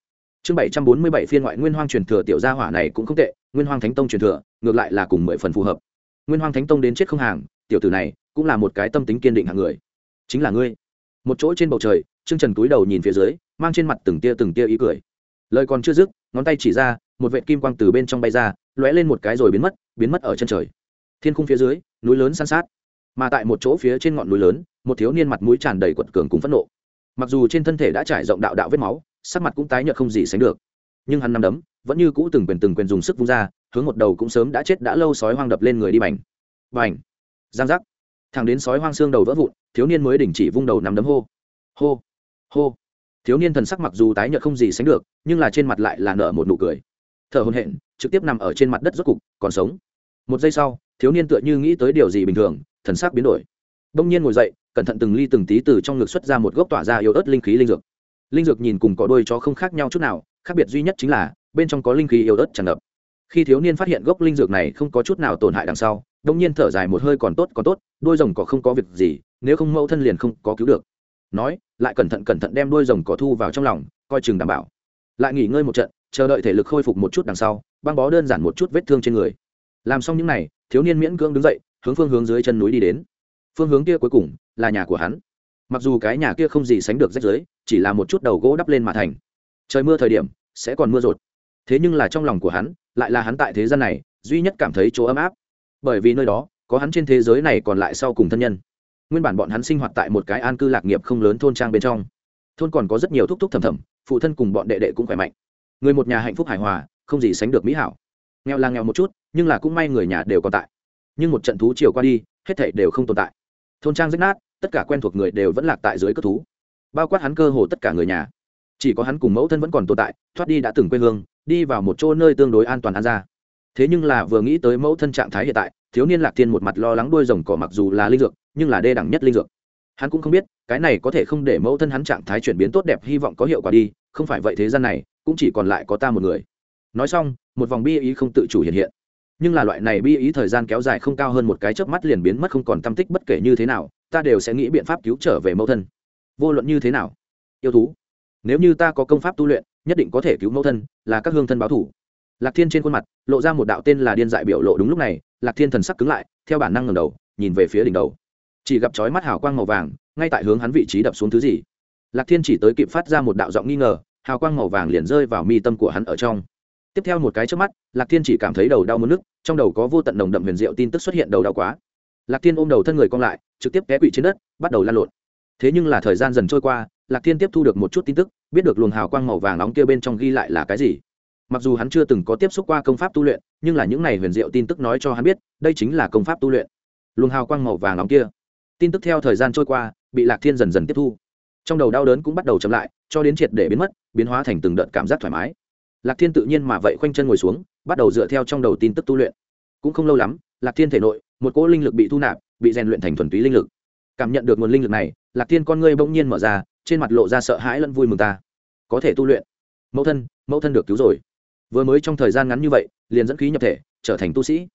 Chương bảy trăm bốn mươi bảy, phiên ngoại nguyên hoang truyền thừa tiểu gia hỏa này cũng không tệ, nguyên hoang thánh tông truyền thừa, ngược lại là cùng mười phần phù hợp. Nguyên hoang thánh tông đến chết không hàng, tiểu tử này cũng là một cái tâm tính kiên định hạng người. Chính là ngươi. Một chỗ trên bầu trời, trương trần cúi đầu nhìn phía dưới, mang trên mặt từng tia từng tia ý cười. Lời còn chưa dứt, ngón tay chỉ ra, một vệ kim quang từ bên trong bay ra, lóe lên một cái rồi biến mất biến mất ở chân trời thiên khung phía dưới, núi lớn san sát. Mà tại một chỗ phía trên ngọn núi lớn, một thiếu niên mặt mũi tràn đầy quật cường cùng phẫn nộ. Mặc dù trên thân thể đã trải rộng đạo đạo vết máu, sắc mặt cũng tái nhợt không gì sánh được. Nhưng hắn nằm đấm, vẫn như cũ từng quyền từng quyền dùng sức vung ra, hướng một đầu cũng sớm đã chết đã lâu sói hoang đập lên người đi bành. Bành! Giang giác! Thằng đến sói hoang xương đầu vỡ vụn, thiếu niên mới đình chỉ vung đầu nằm đấm hô. Hô! Hô! Thiếu niên thần sắc mặc dù tái nhợt không gì sánh được, nhưng là trên mặt lại là nở một nụ cười. Thở hổn hển, trực tiếp nằm ở trên mặt đất rốt cục, còn sống. Một giây sau thiếu niên tựa như nghĩ tới điều gì bình thường, thần sắc biến đổi. Đông nhiên ngồi dậy, cẩn thận từng ly từng tí từ trong ngực xuất ra một gốc tỏa ra yếu ớt linh khí linh dược. Linh dược nhìn cùng có đôi chó không khác nhau chút nào, khác biệt duy nhất chính là, bên trong có linh khí yếu ớt tràn ngập. Khi thiếu niên phát hiện gốc linh dược này không có chút nào tổn hại đằng sau, đông nhiên thở dài một hơi còn tốt còn tốt đôi rồng cỏ không có việc gì, nếu không mẫu thân liền không có cứu được. Nói, lại cẩn thận cẩn thận đem đôi rồng cỏ thu vào trong lòng, coi chừng đảm bảo. Lại nghỉ ngơi một trận, chờ đợi thể lực khôi phục một chút đằng sau, băng bó đơn giản một chút vết thương trên người. Làm xong những n à y thiếu niên miễn cưỡng đứng dậy, hướng phương hướng dưới chân núi đi đến. Phương hướng kia cuối cùng là nhà của hắn. Mặc dù cái nhà kia không gì sánh được rách giới chỉ là một chút đầu gỗ đắp lên mà thành. Trời mưa thời điểm, sẽ còn mưa rột. Thế nhưng là trong lòng của hắn, lại là hắn tại thế gian này, duy nhất cảm thấy chỗ ấm áp. Bởi vì nơi đó, có hắn trên thế giới này còn lại sau cùng thân nhân. Nguyên bản bọn hắn sinh hoạt tại một cái an cư lạc nghiệp không lớn thôn trang bên trong. Thôn còn có rất nhiều thúc thúc thầm thầm, phụ thân cùng bọn đệ đệ cũng khỏe mạnh. Người một nhà hạnh phúc hài hòa, không gì sánh được mỹ hảo nghèo là nghèo một chút, nhưng là cũng may người nhà đều còn tại. Nhưng một trận thú chiều qua đi, hết thảy đều không tồn tại. Thôn trang rách nát, tất cả quen thuộc người đều vẫn lạc tại dưới cất thú. Bao quát hắn cơ hồ tất cả người nhà. Chỉ có hắn cùng mẫu thân vẫn còn tồn tại, thoát đi đã từng quê hương, đi vào một chỗ nơi tương đối an toàn an ra. Thế nhưng là vừa nghĩ tới mẫu thân trạng thái hiện tại, thiếu niên lạc thiên một mặt lo lắng đuôi rồng cỏ mặc dù là linh dược, nhưng là đê đẳng nhất linh dược. Hắn cũng không biết, cái này có thể không để mẫu thân hắn trạng thái chuyển biến tốt đẹp hy vọng có hiệu quả đi, không phải vậy thế gian này, cũng chỉ còn lại có ta một người nói xong, một vòng bi ý không tự chủ hiện hiện. Nhưng là loại này bi ý thời gian kéo dài không cao hơn một cái chớp mắt liền biến mất không còn tâm tích bất kể như thế nào, ta đều sẽ nghĩ biện pháp cứu trở về mẫu thân. Vô luận như thế nào? Yêu thú. Nếu như ta có công pháp tu luyện, nhất định có thể cứu mẫu thân, là các hương thân báo thủ. Lạc thiên trên khuôn mặt, lộ ra một đạo tên là điên dại biểu lộ đúng lúc này, lạc thiên thần sắc cứng lại, theo bản năng ngầm đầu, nhìn về phía đỉnh đầu. Chỉ gặp chói mắt hào quang màu vàng, ngay tại hướng hắn vị trí đập xuống thứ gì. Lạc thiên chỉ tới kịp phát ra một đạo giọng nghi ngờ, hào quang màu vàng liền rơi vào mi tâm của hắn ở trong tiếp theo một cái trước mắt, lạc thiên chỉ cảm thấy đầu đau mất nước trong đầu có vô tận nồng đậm huyền diệu tin tức xuất hiện đầu đau quá. Lạc thiên ôm đầu thân người cong lại, trực tiếp té quỵ trên đất, bắt đầu lan lộn. Thế nhưng là thời gian dần trôi qua, lạc thiên tiếp thu được một chút tin tức, biết được luồng hào quang màu vàng nóng kia bên trong ghi lại là cái gì. Mặc dù hắn chưa từng có tiếp xúc qua công pháp tu luyện, nhưng là những này huyền diệu tin tức nói cho hắn biết, đây chính là công pháp tu luyện. Luồng hào quang màu vàng nóng kia. Tin tức theo thời gian trôi qua, bị lạc thiên dần dần tiếp thu. Trong đầu đau đớn cũng bắt đầu chậm lại, cho đến triệt để biến mất, biến hóa thành từng đợt cảm giác thoải mái lạc thiên tự nhiên mà vậy khoanh chân ngồi xuống, bắt đầu dựa theo trong đầu tin tức tu luyện. Cũng không lâu lắm, lạc thiên thể nội, một cỗ linh lực bị thu nạp, bị rèn luyện thành thuần túy linh lực. Cảm nhận được nguồn linh lực này, lạc thiên con ngươi bỗng nhiên mở ra, trên mặt lộ ra sợ hãi lẫn vui mừng ta. Có thể tu luyện. Mẫu thân mẫu thân được cứu rồi. Vừa mới trong thời gian ngắn như vậy, liền dẫn khí nhập thể, trở thành tu sĩ.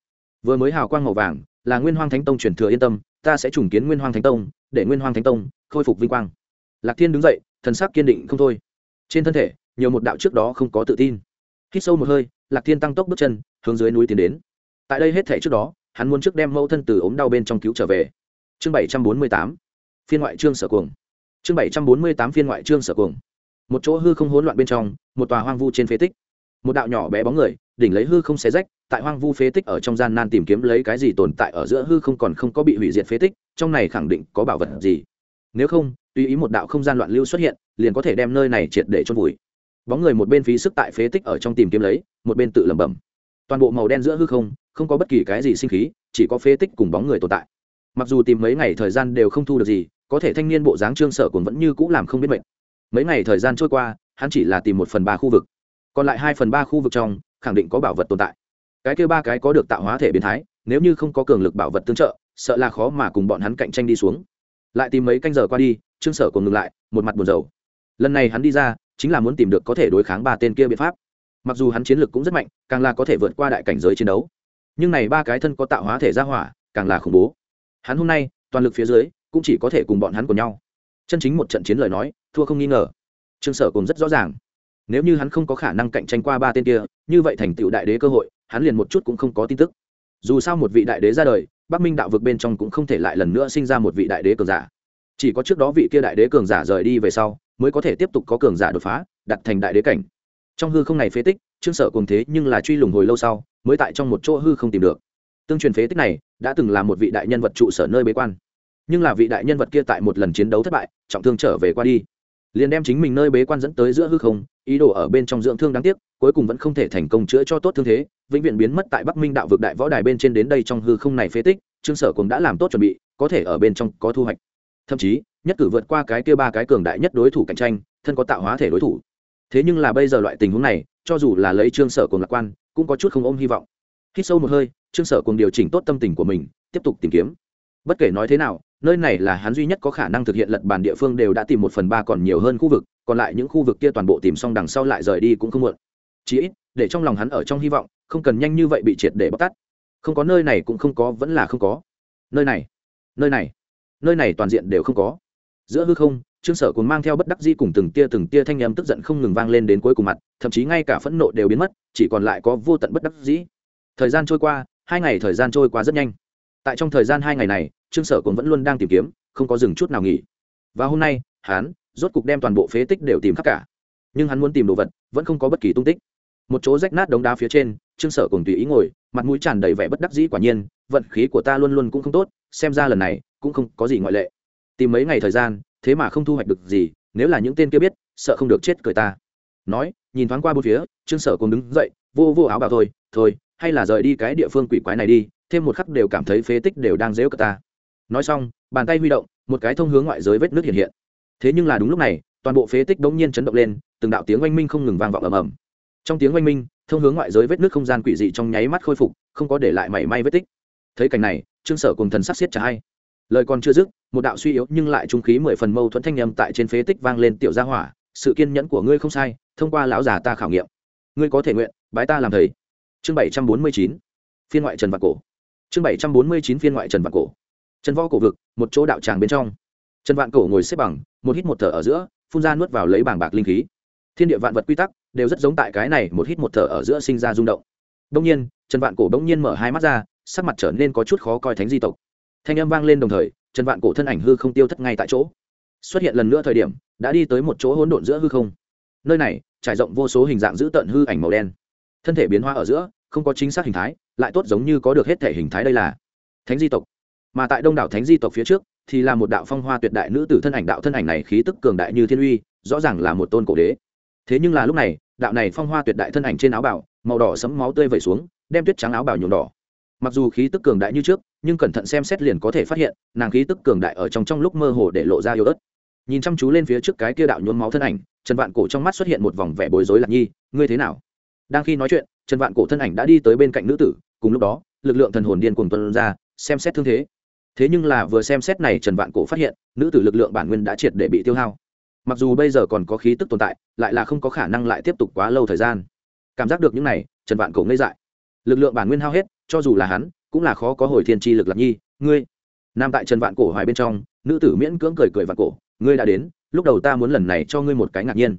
Vừa mới hào quang màu vàng, là nguyên hoang thánh tông truyền thừa yên tâm, ta sẽ trùng kiến nguyên hoang thánh tông, để nguyên hoang thánh tông khôi phục vinh quang. Lạc thiên đứng dậy, thần sắc kiên định không thôi. Trên thân thể nhiều một đạo trước đó không có tự tin. Hít sâu một hơi, lạc thiên tăng tốc bước chân, hướng dưới núi tiến đến. Tại đây hết thể trước đó, hắn muốn trước đem mẫu thân từ ốm đau bên trong cứu trở về. Chương bảy trăm bốn mươi tám, phiên ngoại trương sở cuồng. Chương bảy trăm bốn mươi tám, phiên ngoại trương sở cuồng. Một chỗ hư không hỗn loạn bên trong, một tòa hoang vu trên phế tích. Một đạo nhỏ bé bóng người, đỉnh lấy hư không xé rách, tại hoang vu phế tích ở trong gian nan tìm kiếm lấy cái gì tồn tại ở giữa hư không còn không có bị hủy diệt phế tích, trong này khẳng định có bảo vật gì. Nếu không, tùy ý một đạo không gian loạn lưu xuất hiện, liền có thể đem nơi này triệt để chôn vùi bóng người một bên phí sức tại phế tích ở trong tìm kiếm lấy, một bên tự lẩm bẩm. Toàn bộ màu đen giữa hư không không có bất kỳ cái gì sinh khí, chỉ có phế tích cùng bóng người tồn tại. Mặc dù tìm mấy ngày thời gian đều không thu được gì, có thể thanh niên bộ dáng trương sở cũng vẫn như cũ làm không biết mệnh mấy ngày thời gian trôi qua, hắn chỉ là tìm một phần ba khu vực. Còn lại hai phần ba khu vực trong, khẳng định có bảo vật tồn tại. Cái kêu ba cái có được tạo hóa thể biến thái, nếu như không có cường lực bảo vật tương trợ, sợ là khó mà cùng bọn hắn cạnh tranh đi xuống. Lại tìm mấy canh giờ qua đi, trương sở còn ngừng lại, một mặt buồn rầu. Lần này hắn đi ra chính là muốn tìm được có thể đối kháng ba tên kia biện pháp. Mặc dù hắn chiến lược cũng rất mạnh, càng là có thể vượt qua đại cảnh giới chiến đấu. Nhưng này ba cái thân có tạo hóa thể ra hỏa, càng là khủng bố. Hắn hôm nay, toàn lực phía dưới, cũng chỉ có thể cùng bọn hắn của nhau. Chân chính một trận chiến lời nói, thua không nghi ngờ. Trương sở cùng rất rõ ràng. Nếu như hắn không có khả năng cạnh tranh qua ba tên kia, như vậy thành tựu đại đế cơ hội, hắn liền một chút cũng không có tin tức. Dù sao một vị đại đế ra đời, bắc minh đạo vực bên trong cũng không thể lại lần nữa sinh ra một vị đại đế cường giả. Chỉ có trước đó vị kia đại đế cường giả rời đi về sau mới có thể tiếp tục có cường giả đột phá, đặt thành đại đế cảnh. Trong hư không này phế tích, trương sở cùng thế nhưng là truy lùng hồi lâu sau, mới tại trong một chỗ hư không tìm được. Tương truyền phế tích này, đã từng là một vị đại nhân vật trụ sở nơi bế quan. Nhưng là vị đại nhân vật kia tại một lần chiến đấu thất bại, trọng thương trở về qua đi. Liền đem chính mình nơi bế quan dẫn tới giữa hư không, ý đồ ở bên trong dưỡng thương đáng tiếc, cuối cùng vẫn không thể thành công chữa cho tốt thương thế, vĩnh viễn biến mất tại bắc minh đạo vực đại võ đài bên trên đến đây trong hư không này phế tích, trương sở cũng đã làm tốt chuẩn bị, có thể ở bên trong có thu hoạch. Thậm chí nhất cử vượt qua cái kia ba cái cường đại nhất đối thủ cạnh tranh, thân có tạo hóa thể đối thủ. Thế nhưng là bây giờ loại tình huống này, cho dù là lấy trương sở cùng lạc quan, cũng có chút không ôm hy vọng. Khi sâu một hơi, trương sở cùng điều chỉnh tốt tâm tình của mình, tiếp tục tìm kiếm. Bất kể nói thế nào, nơi này là hắn duy nhất có khả năng thực hiện lật bàn địa phương đều đã tìm một phần ba còn nhiều hơn khu vực, còn lại những khu vực kia toàn bộ tìm xong đằng sau lại rời đi cũng không muộn. Chỉ ít, để trong lòng hắn ở trong hy vọng, không cần nhanh như vậy bị triệt để bóc tắt không có nơi này cũng không có, vẫn là không có. Nơi này nơi này nơi này toàn diện đều không có giữa hư không, trương sở còn mang theo bất đắc di cùng từng tia từng tia thanh âm tức giận không ngừng vang lên đến cuối cùng mặt, thậm chí ngay cả phẫn nộ đều biến mất, chỉ còn lại có vô tận bất đắc dĩ. Thời gian trôi qua, hai ngày thời gian trôi qua rất nhanh. Tại trong thời gian hai ngày này, trương sở còn vẫn luôn đang tìm kiếm, không có dừng chút nào nghỉ. Và hôm nay, hắn rốt cục đem toàn bộ phế tích đều tìm khắp cả. Nhưng hắn muốn tìm đồ vật, vẫn không có bất kỳ tung tích. Một chỗ rách nát đống đá phía trên, trương sở cùng tùy ý ngồi, mặt mũi tràn đầy vẻ bất đắc dĩ quả nhiên, vận khí của ta luôn luôn cũng không tốt, xem ra lần này cũng không có gì ngoại lệ tìm mấy ngày thời gian, thế mà không thu hoạch được gì, nếu là những tên kia biết, sợ không được chết cười ta. Nói, nhìn thoáng qua bốn phía, trương sở cùng đứng dậy, vô vô áo bảo thôi thôi, hay là rời đi cái địa phương quỷ quái này đi, thêm một khắc đều cảm thấy phế tích đều đang dễu cờ ta. Nói xong, bàn tay huy động, một cái thông hướng ngoại giới vết nước hiện hiện. Thế nhưng là đúng lúc này, toàn bộ phế tích bỗng nhiên chấn động lên, từng đạo tiếng oanh minh không ngừng vang vọng ầm ầm. Trong tiếng oanh minh, thông hướng ngoại giới vết nước không gian quỷ dị trong nháy mắt khôi phục, không có để lại mảy may vết tích. Thấy cảnh này, trương sở cùng thần sắc xiết trả hay lời còn chưa dứt, một đạo suy yếu nhưng lại trung khí mười phần mâu thuẫn thanh â tại trên phế tích vang lên, tiểu gia hỏa, sự kiên nhẫn của ngươi không sai, thông qua lão già ta khảo nghiệm. Ngươi có thể nguyện, bái ta làm thầy. Chương bảy trăm bốn mươi chín, phiên ngoại trần vạn cổ. Chương bảy trăm bốn mươi chín, phiên ngoại trần vạn cổ. Trần võ cổ vực, một chỗ đạo tràng bên trong. Trần vạn cổ ngồi xếp bằng, một hít một thở ở giữa, phun ra nuốt vào lấy bảng bạc linh khí. Thiên địa vạn vật quy tắc đều rất giống tại cái này một hít một thở ở giữa sinh ra rung động. Đông nhiên, trần vạn cổ đông nhiên mở hai mắt ra, sắc mặt trở nên có chút khó coi thánh di tộc thanh âm vang lên đồng thời, trần vạn cổ thân ảnh hư không tiêu thất ngay tại chỗ. Xuất hiện lần nữa thời điểm, đã đi tới một chỗ hỗn độn giữa hư không. Nơi này, trải rộng vô số hình dạng dữ tợn hư ảnh màu đen. Thân thể biến hóa ở giữa, không có chính xác hình thái, lại tốt giống như có được hết thể hình thái đây là thánh di tộc. Mà tại đông đảo thánh di tộc phía trước, thì là một đạo phong hoa tuyệt đại nữ tử thân ảnh, đạo thân ảnh này khí tức cường đại như thiên uy, rõ ràng là một tôn cổ đế. Thế nhưng là lúc này, đạo này phong hoa tuyệt đại thân ảnh trên áo bảo màu đỏ sấm máu tươi vẩy xuống, đem tuyết trắng áo bảo nhuộm đỏ. Mặc dù khí tức cường đại như trước nhưng cẩn thận xem xét liền có thể phát hiện, nàng khí tức cường đại ở trong trong lúc mơ hồ để lộ ra yếu ớt. Nhìn chăm chú lên phía trước cái kia đạo nhuốm máu thân ảnh, trần vạn cổ trong mắt xuất hiện một vòng vẻ bối rối lạc nhi, ngươi thế nào? Đang khi nói chuyện, trần vạn cổ thân ảnh đã đi tới bên cạnh nữ tử, cùng lúc đó, lực lượng thần hồn điên cuồng tuân ra, xem xét thương thế. Thế nhưng là vừa xem xét này trần vạn cổ phát hiện, nữ tử lực lượng bản nguyên đã triệt để bị tiêu hao. Mặc dù bây giờ còn có khí tức tồn tại, lại là không có khả năng lại tiếp tục quá lâu thời gian. Cảm giác được những này, trần vạn cổ ngây dại. Lực lượng bản nguyên hao hết, cho dù là hắn cũng là khó có hồi thiên tri lực lạc nhi, ngươi, nam tại trần vạn cổ hoài bên trong, nữ tử miễn cưỡng cười cười vạn cổ, ngươi đã đến, lúc đầu ta muốn lần này cho ngươi một cái ngạc nhiên.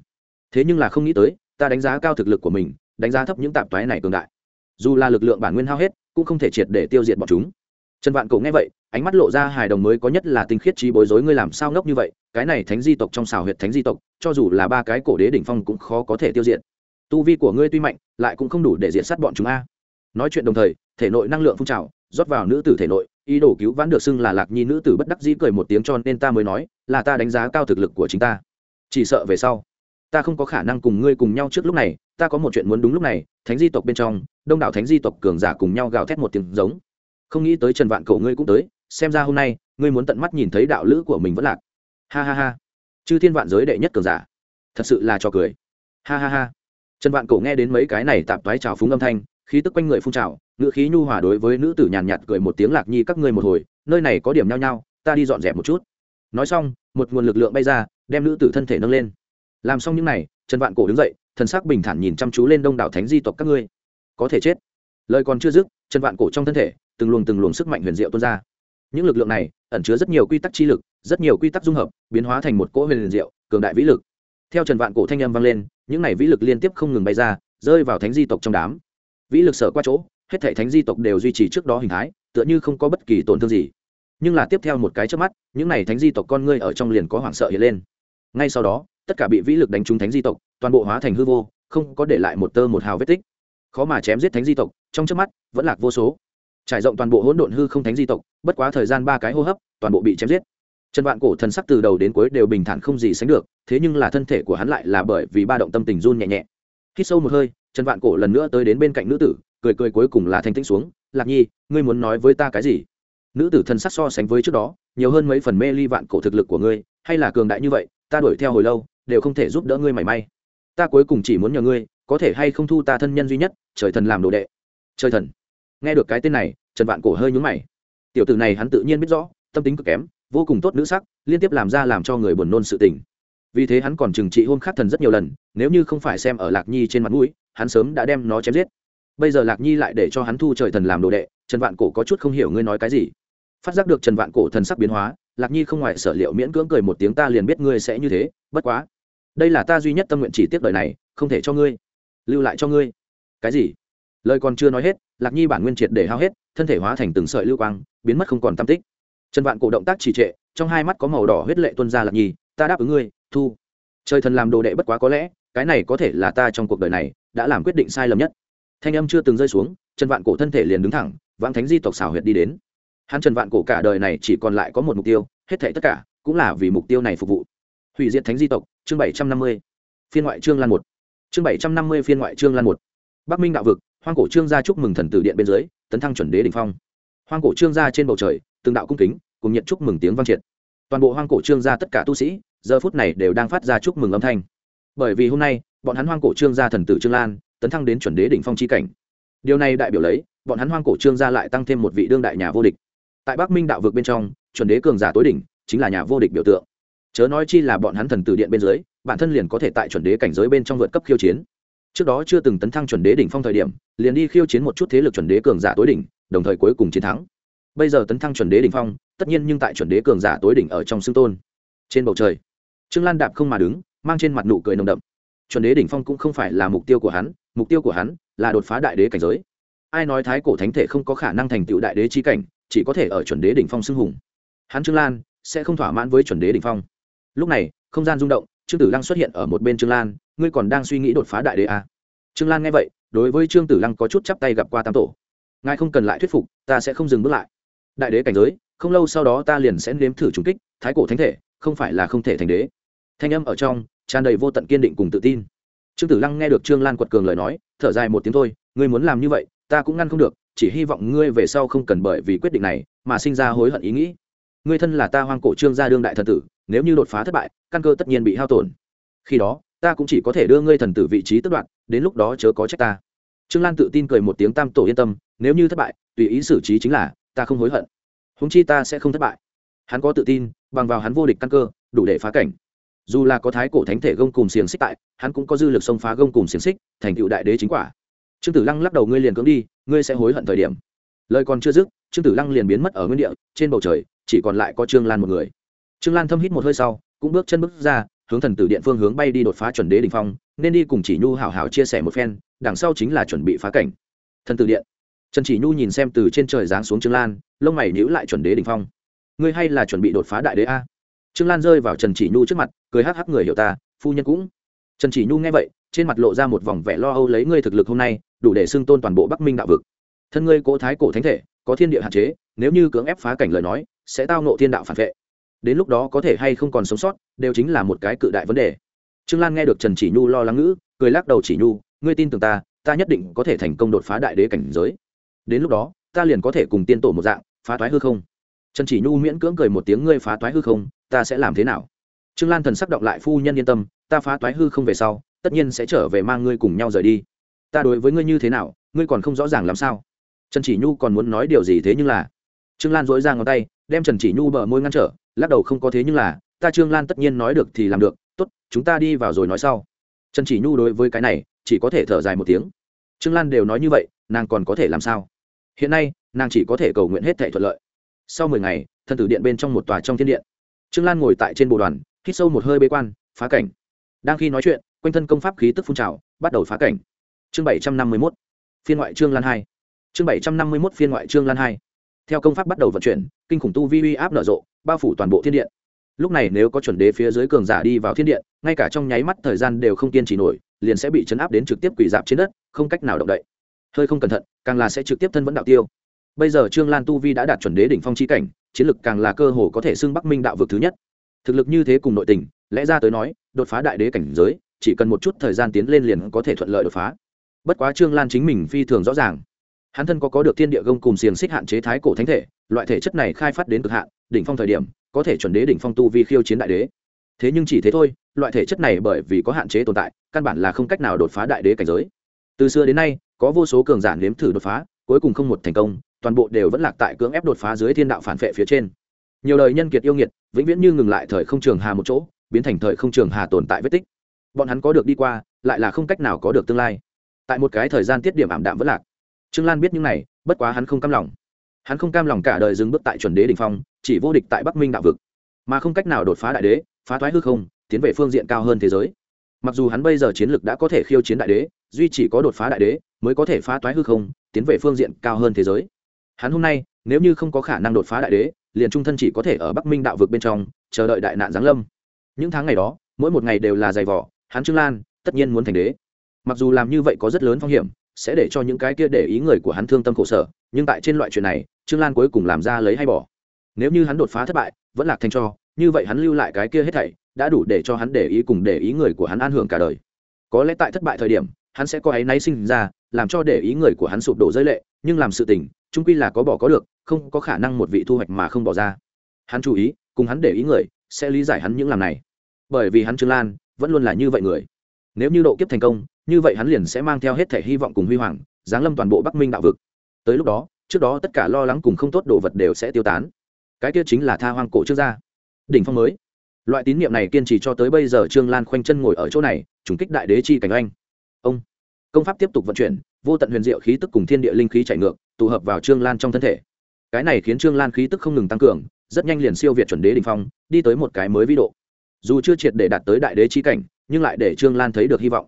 Thế nhưng là không nghĩ tới, ta đánh giá cao thực lực của mình, đánh giá thấp những tạp toái này cường đại. Dù là lực lượng bản nguyên hao hết, cũng không thể triệt để tiêu diệt bọn chúng. Trần vạn cổ nghe vậy, ánh mắt lộ ra hài đồng mới có nhất là tinh khiết trí bối rối ngươi làm sao ngốc như vậy, cái này thánh di tộc trong xào huyệt thánh di tộc, cho dù là ba cái cổ đế đỉnh phong cũng khó có thể tiêu diệt. Tu vi của ngươi tuy mạnh, lại cũng không đủ để diệt sát bọn chúng a nói chuyện đồng thời, thể nội năng lượng phun trào, rót vào nữ tử thể nội, ý đồ cứu vãn được xưng là lạc nhi nữ tử bất đắc dĩ cười một tiếng cho nên ta mới nói, là ta đánh giá cao thực lực của chính ta. Chỉ sợ về sau, ta không có khả năng cùng ngươi cùng nhau trước lúc này, ta có một chuyện muốn đúng lúc này, thánh di tộc bên trong, đông đảo thánh di tộc cường giả cùng nhau gào thét một tiếng giống. Không nghĩ tới trần vạn cầu ngươi cũng tới, xem ra hôm nay, ngươi muốn tận mắt nhìn thấy đạo lữ của mình vẫn lạc. Ha ha ha. Chư thiên vạn giới đệ nhất cường giả. Thật sự là cho cười. Ha ha ha. Trần vạn cổ nghe đến mấy cái này tạp toái trào phúng âm thanh khí tức quanh người phun trào, ngữ khí nhu hòa đối với nữ tử nhàn nhạt cười một tiếng lạc nhi các ngươi một hồi, nơi này có điểm nhao nhau ta đi dọn dẹp một chút. Nói xong, một nguồn lực lượng bay ra, đem nữ tử thân thể nâng lên. Làm xong những n à y trần vạn cổ đứng dậy, thần sắc bình thản nhìn chăm chú lên đông đảo thánh di tộc các ngươi. Có thể chết. Lời còn chưa dứt, trần vạn cổ trong thân thể, từng luồng từng luồng sức mạnh huyền diệu tuôn ra. Những lực lượng này ẩn chứa rất nhiều quy tắc chi lực, rất nhiều quy tắc dung hợp, biến hóa thành một cỗ huyền diệu, cường đại vĩ lực. Theo trần vạn cổ thanh âm vang lên, những này vĩ lực liên tiếp không ngừng bay ra, rơi vào thánh di tộc trong đám vĩ lực sở qua chỗ, hết thể thánh di tộc đều duy trì trước đó hình thái, tựa như không có bất kỳ tổn thương gì. Nhưng là tiếp theo một cái trước mắt, những này thánh di tộc con ngươi ở trong liền có hoảng sợ hiện lên. Ngay sau đó, tất cả bị vĩ lực đánh trúng thánh di tộc, toàn bộ hóa thành hư vô, không có để lại một tơ một hào vết tích. Khó mà chém giết thánh di tộc, trong trước mắt, vẫn lạc vô số. Trải rộng toàn bộ hỗn độn hư không thánh di tộc, bất quá thời gian ba cái hô hấp, toàn bộ bị chém giết. Trần vạn cổ thần sắc từ đầu đến cuối đều bình thản không gì sánh được, thế nhưng là thân thể của hắn lại là bởi vì ba động tâm tình run nhẹ nhẹ. Khi sâu một hơi trần vạn cổ lần nữa tới đến bên cạnh nữ tử, cười cười cuối cùng là thanh tĩnh xuống, lạc nhi, ngươi muốn nói với ta cái gì? Nữ tử thần sắc so sánh với trước đó, nhiều hơn mấy phần mê ly vạn cổ thực lực của ngươi, hay là cường đại như vậy, ta đuổi theo hồi lâu, đều không thể giúp đỡ ngươi mảy may. Ta cuối cùng chỉ muốn nhờ ngươi, có thể hay không thu ta thân nhân duy nhất, trời thần làm đồ đệ. Trời thần. Nghe được cái tên này, trần vạn cổ hơi nhúng mày. Tiểu tử này hắn tự nhiên biết rõ, tâm tính cực kém, vô cùng tốt nữ sắc, liên tiếp làm ra làm cho người buồn nôn sự tình. Vì thế hắn còn trừng trị hôn khắc thần rất nhiều lần, nếu như không phải xem ở lạc nhi trên mặt mũi hắn sớm đã đem nó chém giết. Bây giờ lạc nhi lại để cho hắn thu trời thần làm đồ đệ, trần vạn cổ có chút không hiểu ngươi nói cái gì. Phát giác được trần vạn cổ thần sắc biến hóa, lạc nhi không ngoài sở liệu miễn cưỡng cười một tiếng ta liền biết ngươi sẽ như thế, bất quá. Đây là ta duy nhất tâm nguyện chỉ tiếp đời này, không thể cho ngươi. Lưu lại cho ngươi. Cái gì? Lời còn chưa nói hết, lạc nhi bản nguyên triệt để hao hết, thân thể hóa thành từng sợi lưu quang, biến mất không còn tam tích. Trần vạn cổ động tác trì trệ, trong hai mắt có màu đỏ huyết lệ tuân ra lạc nhi, ta đáp ứng ngươi, thu. Trời thần làm đồ đệ bất quá có lẽ, cái này có thể là ta trong cuộc đời này đã làm quyết định sai lầm nhất. Thanh âm chưa từng rơi xuống, trần vạn cổ thân thể liền đứng thẳng, vãng thánh di tộc xảo huyệt đi đến. Hắn trần vạn cổ cả đời này chỉ còn lại có một mục tiêu, hết thể tất cả cũng là vì mục tiêu này phục vụ. Hủy diệt thánh di tộc, chương bảy trăm năm mươi, phiên ngoại trương lan một. Chương bảy trăm năm mươi, phiên ngoại trương lan một. Bắc minh đạo vực, hoang cổ trương gia chúc mừng thần tử điện bên dưới, tấn thăng chuẩn đế đỉnh phong. Hoang cổ trương gia trên bầu trời, từng đạo cung kính, cùng nhận chúc mừng tiếng vang triệt. Toàn bộ hoang cổ trương gia tất cả tu sĩ, giờ phút này đều đang phát ra chúc mừng âm thanh. Bởi vì hôm nay bọn hắn hoang cổ trương gia thần tử trương lan, tấn thăng đến chuẩn đế đỉnh phong chi cảnh. Điều này đại biểu lấy, bọn hắn hoang cổ trương gia lại tăng thêm một vị đương đại nhà vô địch. Tại bắc minh đạo vực bên trong, chuẩn đế cường giả tối đỉnh chính là nhà vô địch biểu tượng. Chớ nói chi là bọn hắn thần tử điện bên dưới, bản thân liền có thể tại chuẩn đế cảnh giới bên trong vượt cấp khiêu chiến. Trước đó chưa từng tấn thăng chuẩn đế đỉnh phong thời điểm, liền đi khiêu chiến một chút thế lực chuẩn đế cường giả tối đỉnh, đồng thời cuối cùng chiến thắng. Bây giờ tấn thăng chuẩn đế đỉnh phong, tất nhiên nhưng tại chuẩn đế cường giả tối đỉnh ở trong xương tôn. Trên bầu trời, trương lan đạp không mà đứng, mang trên mặt nụ cười nồng đậm chuẩn đế đỉnh phong cũng không phải là mục tiêu của hắn, mục tiêu của hắn là đột phá đại đế cảnh giới. Ai nói thái cổ thánh thể không có khả năng thành tựu đại đế chi cảnh, chỉ có thể ở chuẩn đế đỉnh phong xưng hùng. Hắn trương lan sẽ không thỏa mãn với chuẩn đế đỉnh phong. Lúc này, không gian rung động, trương tử lăng xuất hiện ở một bên trương lan, ngươi còn đang suy nghĩ đột phá đại đế à? trương lan nghe vậy, đối với trương tử lăng có chút chắp tay gặp qua tam tổ. Ngài không cần lại thuyết phục, ta sẽ không dừng bước lại. Đại đế cảnh giới, không lâu sau đó ta liền sẽ nếm thử trùng kích, thái cổ thánh thể, không phải là không thể thành đế. Thanh âm ở trong tràn đầy vô tận kiên định cùng tự tin. Trương tử lăng nghe được trương lan quật cường lời nói, thở dài một tiếng thôi, ngươi muốn làm như vậy, ta cũng ngăn không được, chỉ hy vọng ngươi về sau không cần bởi vì quyết định này mà sinh ra hối hận ý nghĩ. Ngươi thân là ta hoang cổ trương gia đương đại thần tử, nếu như đột phá thất bại, căn cơ tất nhiên bị hao tổn. Khi đó, ta cũng chỉ có thể đưa ngươi thần tử vị trí tất đoạn, đến lúc đó chớ có trách ta. Trương lan tự tin cười một tiếng tam tổ yên tâm, nếu như thất bại, tùy ý xử trí chính là, ta không hối hận. Húng chi ta sẽ không thất bại. Hắn có tự tin, bằng vào hắn vô địch căn cơ, đủ để phá cảnh dù là có thái cổ thánh thể gông cùng xiềng xích tại, hắn cũng có dư lực xông phá gông cùng xiềng xích, thành tựu đại đế chính quả. Trương tử lăng lắc đầu, ngươi liền cưỡng đi, ngươi sẽ hối hận thời điểm. Lời còn chưa dứt, trương tử lăng liền biến mất ở nguyên địa, trên bầu trời, chỉ còn lại có trương lan một người. Trương lan thâm hít một hơi sau, cũng bước chân bước ra, hướng thần tử điện phương hướng bay đi đột phá chuẩn đế đình phong, nên đi cùng chỉ nhu hảo hảo chia sẻ một phen, đằng sau chính là chuẩn bị phá cảnh. Thần tử điện. Trần chỉ nhu nhìn xem từ trên trời giáng xuống trương lan, lông mày nhíu lại chuẩn đế đình phong. Ngươi hay là chuẩn bị đột phá đại đế a? Trương lan rơi vào trần chỉ nhu trước mặt, cười hắc hắc người hiểu ta, phu nhân cũng. Trần chỉ nhu nghe vậy, trên mặt lộ ra một vòng vẻ lo âu lấy ngươi thực lực hôm nay, đủ để xưng tôn toàn bộ bắc minh đạo vực. Thân ngươi cố thái cổ thánh thể, có thiên địa hạn chế, nếu như cưỡng ép phá cảnh lời nói, sẽ tao nộ thiên đạo phản vệ. Đến lúc đó có thể hay không còn sống sót, đều chính là một cái cự đại vấn đề. Trương lan nghe được trần chỉ nhu lo lắng ngữ, cười lắc đầu chỉ nhu, ngươi tin tưởng ta ta nhất định có thể thành công đột phá đại đế cảnh giới. Đến lúc đó, ta liền có thể cùng tiên tổ một dạng, phá thoái hư không trần chỉ nhu miễn cưỡng cười một tiếng, ngươi phá toái hư không, ta sẽ làm thế nào? Trương lan thần sắc động lại phu nhân yên tâm, ta phá toái hư không về sau, tất nhiên sẽ trở về mang ngươi cùng nhau rời đi. Ta đối với ngươi như thế nào, ngươi còn không rõ ràng làm sao? Trần chỉ nhu còn muốn nói điều gì thế nhưng là trương lan dối ra ngón tay, đem trần chỉ nhu bờ môi ngăn trở, lắc đầu không có thế nhưng là, ta trương lan tất nhiên nói được thì làm được, tốt, chúng ta đi vào rồi nói sau. Trần chỉ nhu đối với cái này, chỉ có thể thở dài một tiếng. Trương lan đều nói như vậy, nàng còn có thể làm sao? Hiện nay, nàng chỉ có thể cầu nguyện hết thảy thuận lợi sau mười ngày thân tử điện bên trong một tòa trong thiên điện. Trương lan ngồi tại trên bộ đoàn, hít sâu một hơi bế quan, phá cảnh. Đang khi nói chuyện, quanh thân công pháp khí tức phun trào, bắt đầu phá cảnh. Chương bảy trăm năm mươi mốt, phiên ngoại trương lan hai. Chương bảy trăm năm mươi mốt, phiên ngoại trương lan hai. Theo công pháp bắt đầu vận chuyển, kinh khủng tu vi uy áp nở rộ, bao phủ toàn bộ thiên điện. Lúc này nếu có chuẩn đế phía dưới cường giả đi vào thiên điện, ngay cả trong nháy mắt thời gian đều không kiên trì nổi, liền sẽ bị chấn áp đến trực tiếp quỷ dạp trên đất, không cách nào động đậy. Hơi không cẩn thận, càng là sẽ trực tiếp thân vẫn đạo tiêu bây giờ trương lan tu vi đã đạt chuẩn đế đỉnh phong chi cảnh, chiến lực càng là cơ hồ có thể xưng bắc minh đạo vực thứ nhất. Thực lực như thế cùng nội tình, lẽ ra tới nói, đột phá đại đế cảnh giới, chỉ cần một chút thời gian tiến lên liền có thể thuận lợi đột phá. Bất quá trương lan chính mình phi thường rõ ràng. Hắn thân có có được thiên địa gông cùng xiềng xích hạn chế thái cổ thánh thể, loại thể chất này khai phát đến cực hạn, đỉnh phong thời điểm, có thể chuẩn đế đỉnh phong tu vi khiêu chiến đại đế. Thế nhưng chỉ thế thôi, loại thể chất này bởi vì có hạn chế tồn tại, căn bản là không cách nào đột phá đại đế cảnh giới. Từ xưa đến nay, có vô số cường giả nếm thử đột phá, cuối cùng không một thành công toàn bộ đều vẫn lạc tại cưỡng ép đột phá dưới thiên đạo phản vệ phía trên. Nhiều đời nhân kiệt yêu nghiệt, vĩnh viễn như ngừng lại thời không trường hà một chỗ, biến thành thời không trường hà tồn tại vết tích. Bọn hắn có được đi qua, lại là không cách nào có được tương lai. Tại một cái thời gian tiết điểm ảm đạm vẫn lạc. Trương lan biết những này, bất quá hắn không cam lòng. Hắn không cam lòng cả đời dừng bước tại chuẩn đế đỉnh phong, chỉ vô địch tại bắc minh đạo vực. Mà không cách nào đột phá đại đế, phá thoái hư không, tiến về phương diện cao hơn thế giới. Mặc dù hắn bây giờ chiến lược đã có thể khiêu chiến đại đế, duy chỉ có đột phá đại đế, mới có thể phá toái hư không, tiến về phương diện cao hơn thế giới hắn hôm nay, nếu như không có khả năng đột phá đại đế, liền trung thân chỉ có thể ở bắc minh đạo vực bên trong, chờ đợi đại nạn giáng lâm. Những tháng ngày đó, mỗi một ngày đều là dày vỏ hắn trương lan, tất nhiên muốn thành đế. Mặc dù làm như vậy có rất lớn phong hiểm, sẽ để cho những cái kia để ý người của hắn thương tâm khổ sở, nhưng tại trên loại chuyện này, trương lan cuối cùng làm ra lấy hay bỏ. Nếu như hắn đột phá thất bại, vẫn lạc thành cho, như vậy hắn lưu lại cái kia hết thảy, đã đủ để cho hắn để ý cùng để ý người của hắn an hưởng cả đời. Có lẽ tại thất bại thời điểm, hắn sẽ có áy náy sinh ra, làm cho để ý người của hắn sụp đổ giới lệ, nhưng làm sự tình trung quy là có bỏ có được, không có khả năng một vị thu hoạch mà không bỏ ra. Hắn chú ý, cùng hắn để ý người, sẽ lý giải hắn những làm này. Bởi vì hắn trương lan, vẫn luôn là như vậy người. Nếu như độ kiếp thành công, như vậy hắn liền sẽ mang theo hết thể hy vọng cùng huy hoàng, giáng lâm toàn bộ bắc minh đạo vực. Tới lúc đó, trước đó tất cả lo lắng cùng không tốt đồ vật đều sẽ tiêu tán. Cái kia chính là tha hoang cổ trước ra đỉnh phong mới. Loại tín niệm này kiên trì cho tới bây giờ trương lan khoanh chân ngồi ở chỗ này, trùng kích đại đế chi cảnh anh. ông, công pháp tiếp tục vận chuyển, vô tận huyền diệu khí tức cùng thiên địa linh khí chạy ngược tụ hợp vào trương lan trong thân thể. Cái này khiến trương lan khí tức không ngừng tăng cường, rất nhanh liền siêu việt chuẩn đế đình phong, đi tới một cái mới vĩ độ. Dù chưa triệt để đạt tới đại đế chi cảnh, nhưng lại để trương lan thấy được hy vọng.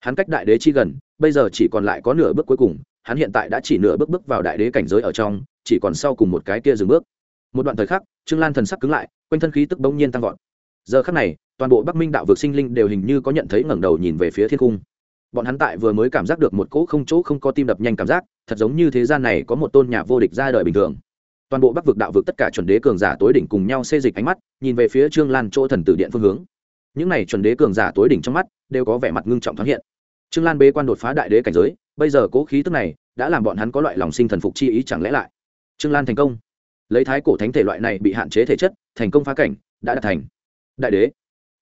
Hắn cách đại đế chi gần, bây giờ chỉ còn lại có nửa bước cuối cùng, hắn hiện tại đã chỉ nửa bước bước vào đại đế cảnh giới ở trong, chỉ còn sau cùng một cái kia dừng bước. Một đoạn thời khắc, trương lan thần sắc cứng lại, quanh thân khí tức bỗng nhiên tăng vọt. Giờ khắc này, toàn bộ bắc minh đạo vực sinh linh đều hình như có nhận thấy ngẩng đầu nhìn về phía thiên cung. Bọn hắn tại vừa mới cảm giác được một cỗ không chỗ không có tim đập nhanh cảm giác thật giống như thế gian này có một tôn nhà vô địch ra đời bình thường. Toàn bộ bắc vực đạo vực tất cả chuẩn đế cường giả tối đỉnh cùng nhau xê dịch ánh mắt, nhìn về phía trương lan chỗ thần tử điện phương hướng. Những này chuẩn đế cường giả tối đỉnh trong mắt đều có vẻ mặt ngưng trọng thoáng hiện. Trương lan bế quan đột phá đại đế cảnh giới, bây giờ cố khí tức này đã làm bọn hắn có loại lòng sinh thần phục chi ý chẳng lẽ lại. Trương lan thành công. Lấy thái cổ thánh thể loại này bị hạn chế thể chất, thành công phá cảnh, đã đạt thành. Đại đế.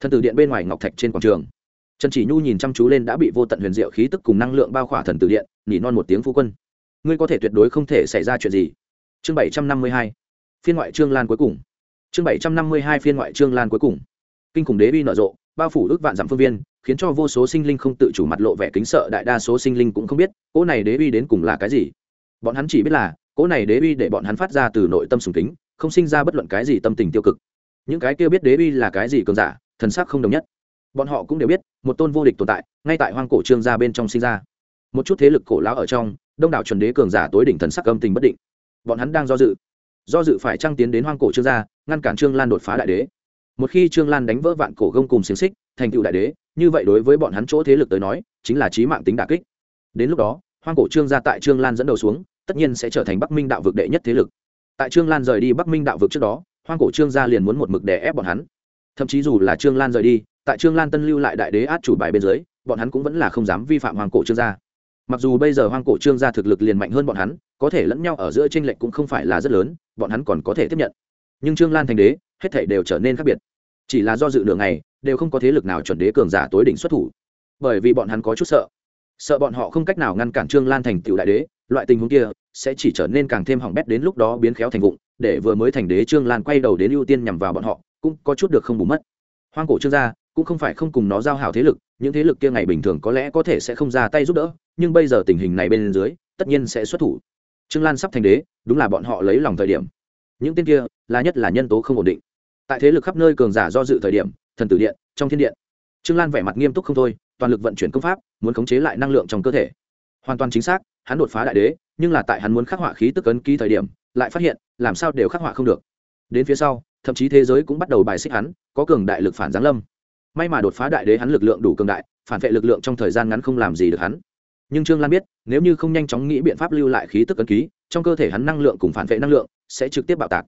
Thần tử điện bên ngoài ngọc thạch trên quảng trường. Trần chỉ nhu nhìn chăm chú lên đã bị vô tận huyền diệu khí tức cùng năng lượng bao khỏa thần tử điện, nỉ non một tiếng phu quân ngươi có thể tuyệt đối không thể xảy ra chuyện gì. Chương bảy trăm năm mươi hai, phiên ngoại trương lan cuối cùng. Chương bảy trăm năm mươi hai, phiên ngoại trương lan cuối cùng. Kinh khủng đế bi nở rộ, bao phủ ước vạn dặm phương viên, khiến cho vô số sinh linh không tự chủ mặt lộ vẻ kính sợ, đại đa số sinh linh cũng không biết, cỗ này đế bi đến cùng là cái gì. Bọn hắn chỉ biết là, cỗ này đế bi để bọn hắn phát ra từ nội tâm sùng kính, không sinh ra bất luận cái gì tâm tình tiêu cực. Những cái kia biết đế bi là cái gì cường giả, thần sắc không đồng nhất. Bọn họ cũng đều biết, một tôn vô địch tồn tại, ngay tại hoang cổ trương gia bên trong sinh ra một chút thế lực cổ lão ở trong, đông đảo chuẩn đế cường giả tối đỉnh thần sắc âm tình bất định. Bọn hắn đang do dự. Do dự phải trăng tiến đến hoang cổ trương gia, ngăn cản trương lan đột phá đại đế? Một khi trương lan đánh vỡ vạn cổ gông cùng xiềng xích, thành tựu đại đế, như vậy đối với bọn hắn chỗ thế lực tới nói, chính là trí mạng tính đà kích. Đến lúc đó, hoang cổ trương gia tại trương lan dẫn đầu xuống, tất nhiên sẽ trở thành bắc minh đạo vực đệ nhất thế lực. Tại trương lan rời đi bắc minh đạo vực trước đó, hoang cổ trương gia liền muốn một mực đè ép bọn hắn. Thậm chí dù là trương lan rời đi, tại trương lan tân lưu lại đại đế át chủ bài bên dưới, bọn hắn cũng vẫn là không dám vi phạm hoàng cổ trương gia mặc dù bây giờ hoang cổ trương gia thực lực liền mạnh hơn bọn hắn, có thể lẫn nhau ở giữa tranh lệch cũng không phải là rất lớn, bọn hắn còn có thể tiếp nhận. Nhưng trương lan thành đế, hết thể đều trở nên khác biệt. Chỉ là do dự lượng này đều không có thế lực nào chuẩn đế cường giả tối đỉnh xuất thủ. Bởi vì bọn hắn có chút sợ. Sợ bọn họ không cách nào ngăn cản trương lan thành tựu đại đế, loại tình huống kia sẽ chỉ trở nên càng thêm hỏng bét đến lúc đó biến khéo thành vụng, để vừa mới thành đế trương lan quay đầu đến ưu tiên nhằm vào bọn họ, cũng có chút được không bù mất. Hoang cổ trương gia cũng không phải không cùng nó giao hảo thế lực, những thế lực kia ngày bình thường có lẽ có thể sẽ không ra tay giúp đỡ nhưng bây giờ tình hình này bên dưới, tất nhiên sẽ xuất thủ. Trương lan sắp thành đế, đúng là bọn họ lấy lòng thời điểm. Những tên kia, là nhất là nhân tố không ổn định. Tại thế lực khắp nơi cường giả do dự thời điểm, thần tử điện, trong thiên điện. Trương lan vẻ mặt nghiêm túc không thôi, toàn lực vận chuyển công pháp, muốn khống chế lại năng lượng trong cơ thể. Hoàn toàn chính xác, hắn đột phá đại đế, nhưng là tại hắn muốn khắc họa khí tức ấn ký thời điểm, lại phát hiện, làm sao đều khắc họa không được. Đến phía sau, thậm chí thế giới cũng bắt đầu bài xích hắn, có cường đại lực phản giáng lâm. May mà đột phá đại đế hắn lực lượng đủ cường đại, phản vệ lực lượng trong thời gian ngắn không làm gì được hắn nhưng trương lan biết, nếu như không nhanh chóng nghĩ biện pháp lưu lại khí tức ấn ký, trong cơ thể hắn năng lượng cùng phản vệ năng lượng sẽ trực tiếp bạo tạc.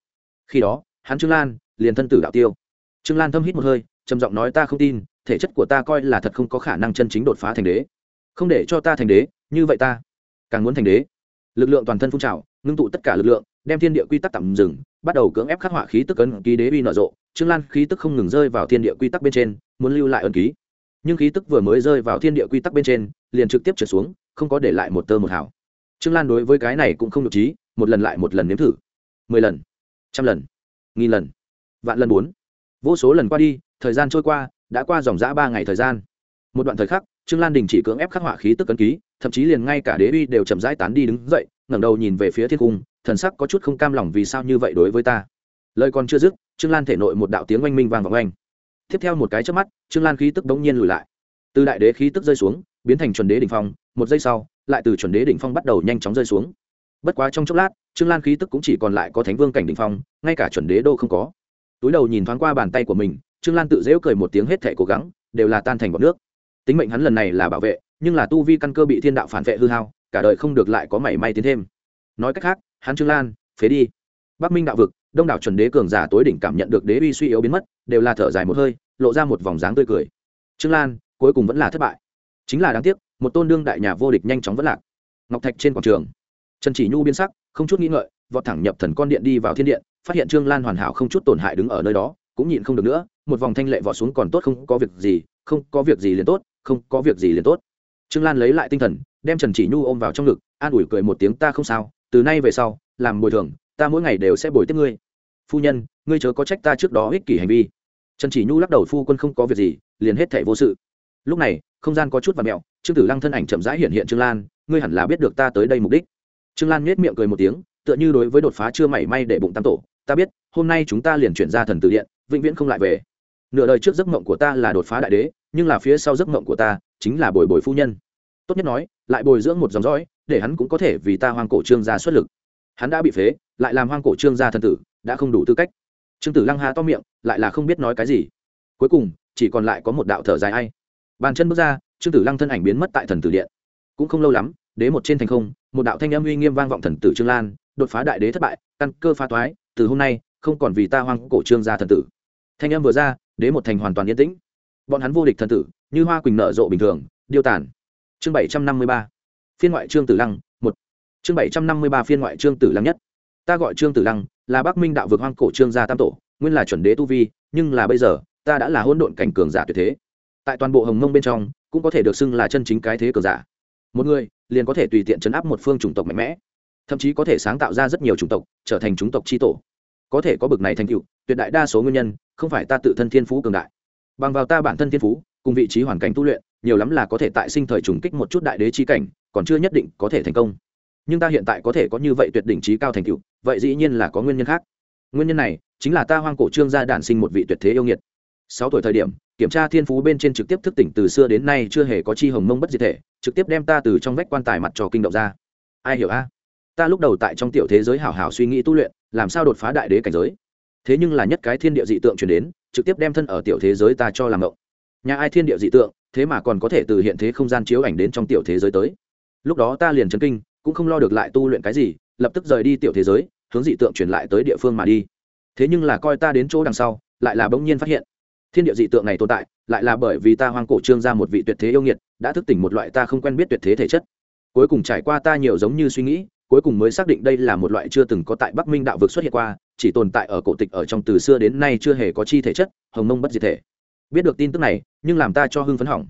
Khi đó, hắn trương lan, liền thân tử đạo tiêu. Trương lan thâm hít một hơi, trầm giọng nói, ta không tin, thể chất của ta coi là thật không có khả năng chân chính đột phá thành đế. Không để cho ta thành đế, như vậy ta càng muốn thành đế. Lực lượng toàn thân phun trào, ngưng tụ tất cả lực lượng, đem thiên địa quy tắc tạm dừng, bắt đầu cưỡng ép khắc họa khí tức ấn ký đế uy nở rộ. Trương lan khí tức không ngừng rơi vào thiên địa quy tắc bên trên, muốn lưu lại ấn ký nhưng khí tức vừa mới rơi vào thiên địa quy tắc bên trên, liền trực tiếp trượt xuống, không có để lại một tơ một hào. Trương lan đối với cái này cũng không được trí, một lần lại một lần nếm thử. Mười lần, trăm lần, nghìn lần, vạn lần bốn. Vô số lần qua đi, thời gian trôi qua, đã qua dòng dã ba ngày thời gian. Một đoạn thời khắc, trương lan đình chỉ cưỡng ép khắc họa khí tức cấn ký, thậm chí liền ngay cả đế uy đều chậm rãi tán đi đứng dậy, ngẩng đầu nhìn về phía thiên cung, thần sắc có chút không cam lòng vì sao như vậy đối với ta. Lời còn chưa dứt, trương lan thể nội một đạo tiếng oanh minh vang vọng oanh tiếp theo một cái trước mắt, trương lan khí tức bỗng nhiên lùi lại. Từ đại đế khí tức rơi xuống, biến thành chuẩn đế đỉnh phong, một giây sau, lại từ chuẩn đế đỉnh phong bắt đầu nhanh chóng rơi xuống. Bất quá trong chốc lát, trương lan khí tức cũng chỉ còn lại có thánh vương cảnh đỉnh phong, ngay cả chuẩn đế đô không có. Túi đầu nhìn thoáng qua bàn tay của mình, trương lan tự dễu cười một tiếng hết thể cố gắng, đều là tan thành bọt nước. Tính mệnh hắn lần này là bảo vệ, nhưng là tu vi căn cơ bị thiên đạo phản vệ hư hao, cả đời không được lại có mảy may tiến thêm. Nói cách khác, hắn trương lan, phế đi. Bắc minh đạo vực đông đảo chuẩn đế cường giả tối đỉnh cảm nhận được đế uy suy yếu biến mất, đều là thở dài một hơi, lộ ra một vòng dáng tươi cười. Trương lan, cuối cùng vẫn là thất bại. Chính là đáng tiếc, một tôn đương đại nhà vô địch nhanh chóng vất lạc. Ngọc thạch trên quảng trường. Trần chỉ nhu biên sắc, không chút nghĩ ngợi, vọt thẳng nhập thần con điện đi vào thiên điện, phát hiện trương lan hoàn hảo không chút tổn hại đứng ở nơi đó, cũng nhịn không được nữa, một vòng thanh lệ vọt xuống còn tốt không có việc gì, không có việc gì liền tốt, không có việc gì liền tốt. Trương lan lấy lại tinh thần, đem trần chỉ nhu ôm vào trong ngực, an ủi cười một tiếng, ta không sao, từ nay về sau, làm bồi thường, ta mỗi ngày đều sẽ bồi tiếp ngươi phu nhân, ngươi chớ có trách ta trước đó ích kỷ hành vi. Trần chỉ nhu lắc đầu, phu quân không có việc gì, liền hết thẻ vô sự. Lúc này, không gian có chút và mẹo, trương tử lăng thân ảnh chậm rãi hiện hiện trương lan, ngươi hẳn là biết được ta tới đây mục đích. Trương lan nhếch miệng cười một tiếng, tựa như đối với đột phá chưa mảy may để bụng tam tổ, ta biết, hôm nay chúng ta liền chuyển ra thần tử điện, vĩnh viễn không lại về. Nửa đời trước giấc mộng của ta là đột phá đại đế, nhưng là phía sau giấc mộng của ta chính là bồi bồi phu nhân. Tốt nhất nói, lại bồi dưỡng một dòng dõi, để hắn cũng có thể vì ta hoang cổ trương gia xuất lực. Hắn đã bị phế, lại làm hoang cổ trương gia thần tử đã không đủ tư cách. Trương tử lăng hà to miệng, lại là không biết nói cái gì. Cuối cùng, chỉ còn lại có một đạo thở dài ai. Bàn chân bước ra, trương tử lăng thân ảnh biến mất tại thần tử điện. Cũng không lâu lắm, đế một trên thành không, một đạo thanh âm uy nghiêm vang vọng thần tử trương lan, đột phá đại đế thất bại, căn cơ phá toái, từ hôm nay, không còn vì ta hoang cổ trương gia thần tử. Thanh âm vừa ra, đế một thành hoàn toàn yên tĩnh. Bọn hắn vô địch thần tử, như hoa quỳnh nở rộ bình thường, điêu tản. chương bảy trăm năm mươi ba, phiên ngoại trương tử lăng một. Chương bảy trăm năm mươi ba, phiên ngoại trương tử lăng nhất. Ta gọi trương tử lăng là bắc minh đạo vực hoang cổ trương gia tam tổ, nguyên là chuẩn đế tu vi, nhưng là bây giờ, ta đã là hôn độn cảnh cường giả tuyệt thế. Tại toàn bộ hồng mông bên trong, cũng có thể được xưng là chân chính cái thế cường giả. Một người, liền có thể tùy tiện chấn áp một phương chủng tộc mạnh mẽ. Thậm chí có thể sáng tạo ra rất nhiều chủng tộc, trở thành chủng tộc tri tổ. Có thể có bực này thành tựu, tuyệt đại đa số nguyên nhân, không phải ta tự thân thiên phú cường đại. Bằng vào ta bản thân thiên phú, cùng vị trí hoàn cảnh tu luyện, nhiều lắm là có thể tại sinh thời trùng kích một chút đại đế chi cảnh, còn chưa nhất định có thể thành công nhưng ta hiện tại có thể có như vậy tuyệt đỉnh trí cao thành tựu, vậy dĩ nhiên là có nguyên nhân khác. Nguyên nhân này chính là ta hoang cổ trương gia đản sinh một vị tuyệt thế yêu nghiệt. Sáu tuổi thời điểm, kiểm tra thiên phú bên trên trực tiếp thức tỉnh từ xưa đến nay chưa hề có chi hồng mông bất diệt thể, trực tiếp đem ta từ trong vách quan tài mặt trò kinh động ra. Ai hiểu a? Ta lúc đầu tại trong tiểu thế giới hảo hảo suy nghĩ tu luyện, làm sao đột phá đại đế cảnh giới? Thế nhưng là nhất cái thiên địa dị tượng chuyển đến, trực tiếp đem thân ở tiểu thế giới ta cho làm động nhà ai thiên địa dị tượng, thế mà còn có thể từ hiện thế không gian chiếu ảnh đến trong tiểu thế giới tới. Lúc đó ta liền chấn kinh cũng không lo được lại tu luyện cái gì, lập tức rời đi tiểu thế giới, hướng dị tượng truyền lại tới địa phương mà đi. Thế nhưng là coi ta đến chỗ đằng sau, lại là bỗng nhiên phát hiện, thiên địa dị tượng này tồn tại, lại là bởi vì ta hoang cổ trương ra một vị tuyệt thế yêu nghiệt, đã thức tỉnh một loại ta không quen biết tuyệt thế thể chất. Cuối cùng trải qua ta nhiều giống như suy nghĩ, cuối cùng mới xác định đây là một loại chưa từng có tại bắc minh đạo vực xuất hiện qua, chỉ tồn tại ở cổ tịch ở trong từ xưa đến nay chưa hề có chi thể chất, hồng mông bất diệt thể. Biết được tin tức này, nhưng làm ta cho hưng phấn hỏng.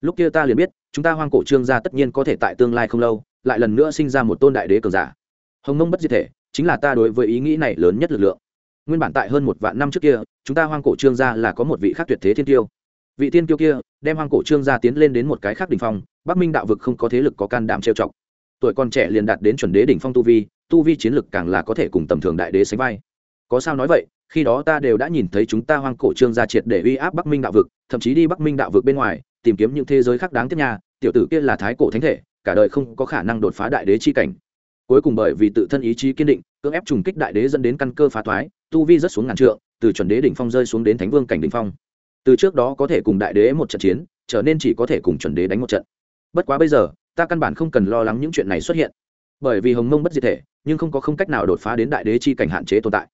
Lúc kia ta liền biết, chúng ta hoang cổ trương gia tất nhiên có thể tại tương lai không lâu lại lần nữa sinh ra một tôn đại đế cường giả. Hồng mông bất diệt thể, chính là ta đối với ý nghĩ này lớn nhất lực lượng. Nguyên bản tại hơn một vạn năm trước kia, chúng ta hoang cổ trương gia là có một vị khác tuyệt thế thiên tiêu. Vị thiên tiêu kia, đem hoang cổ trương gia tiến lên đến một cái khác đ ỉ n h phong, bắc minh đạo vực không có thế lực có can đảm trêu chọc. Tuổi còn trẻ liền đạt đến chuẩn đế đỉnh phong tu vi tu vi chiến lực càng là có thể cùng tầm thường đại đế sánh vai. Có sao nói vậy, khi đó ta đều đã nhìn thấy chúng ta hoang cổ trương gia triệt để uy áp bắc minh đạo vực, thậm chí đi bắc minh đạo vực bên ngoài, tìm kiếm những thế giới khác đáng tiếc nhà. tiểu tử kia là thái cổ thánh thể cả đời không có khả năng đột phá đại đế chi cảnh. Cuối cùng bởi vì tự thân ý chí kiên định, cưỡng ép trùng kích đại đế dẫn đến căn cơ phá thoái, tu vi rất xuống ngàn trượng, từ chuẩn đế đỉnh phong rơi xuống đến thánh vương cảnh đỉnh phong. Từ trước đó có thể cùng đại đế một trận chiến, trở nên chỉ có thể cùng chuẩn đế đánh một trận. Bất quá bây giờ, ta căn bản không cần lo lắng những chuyện này xuất hiện. Bởi vì hồng mông bất diệt thể, nhưng không có không cách nào đột phá đến đại đế chi cảnh hạn chế tồn tại.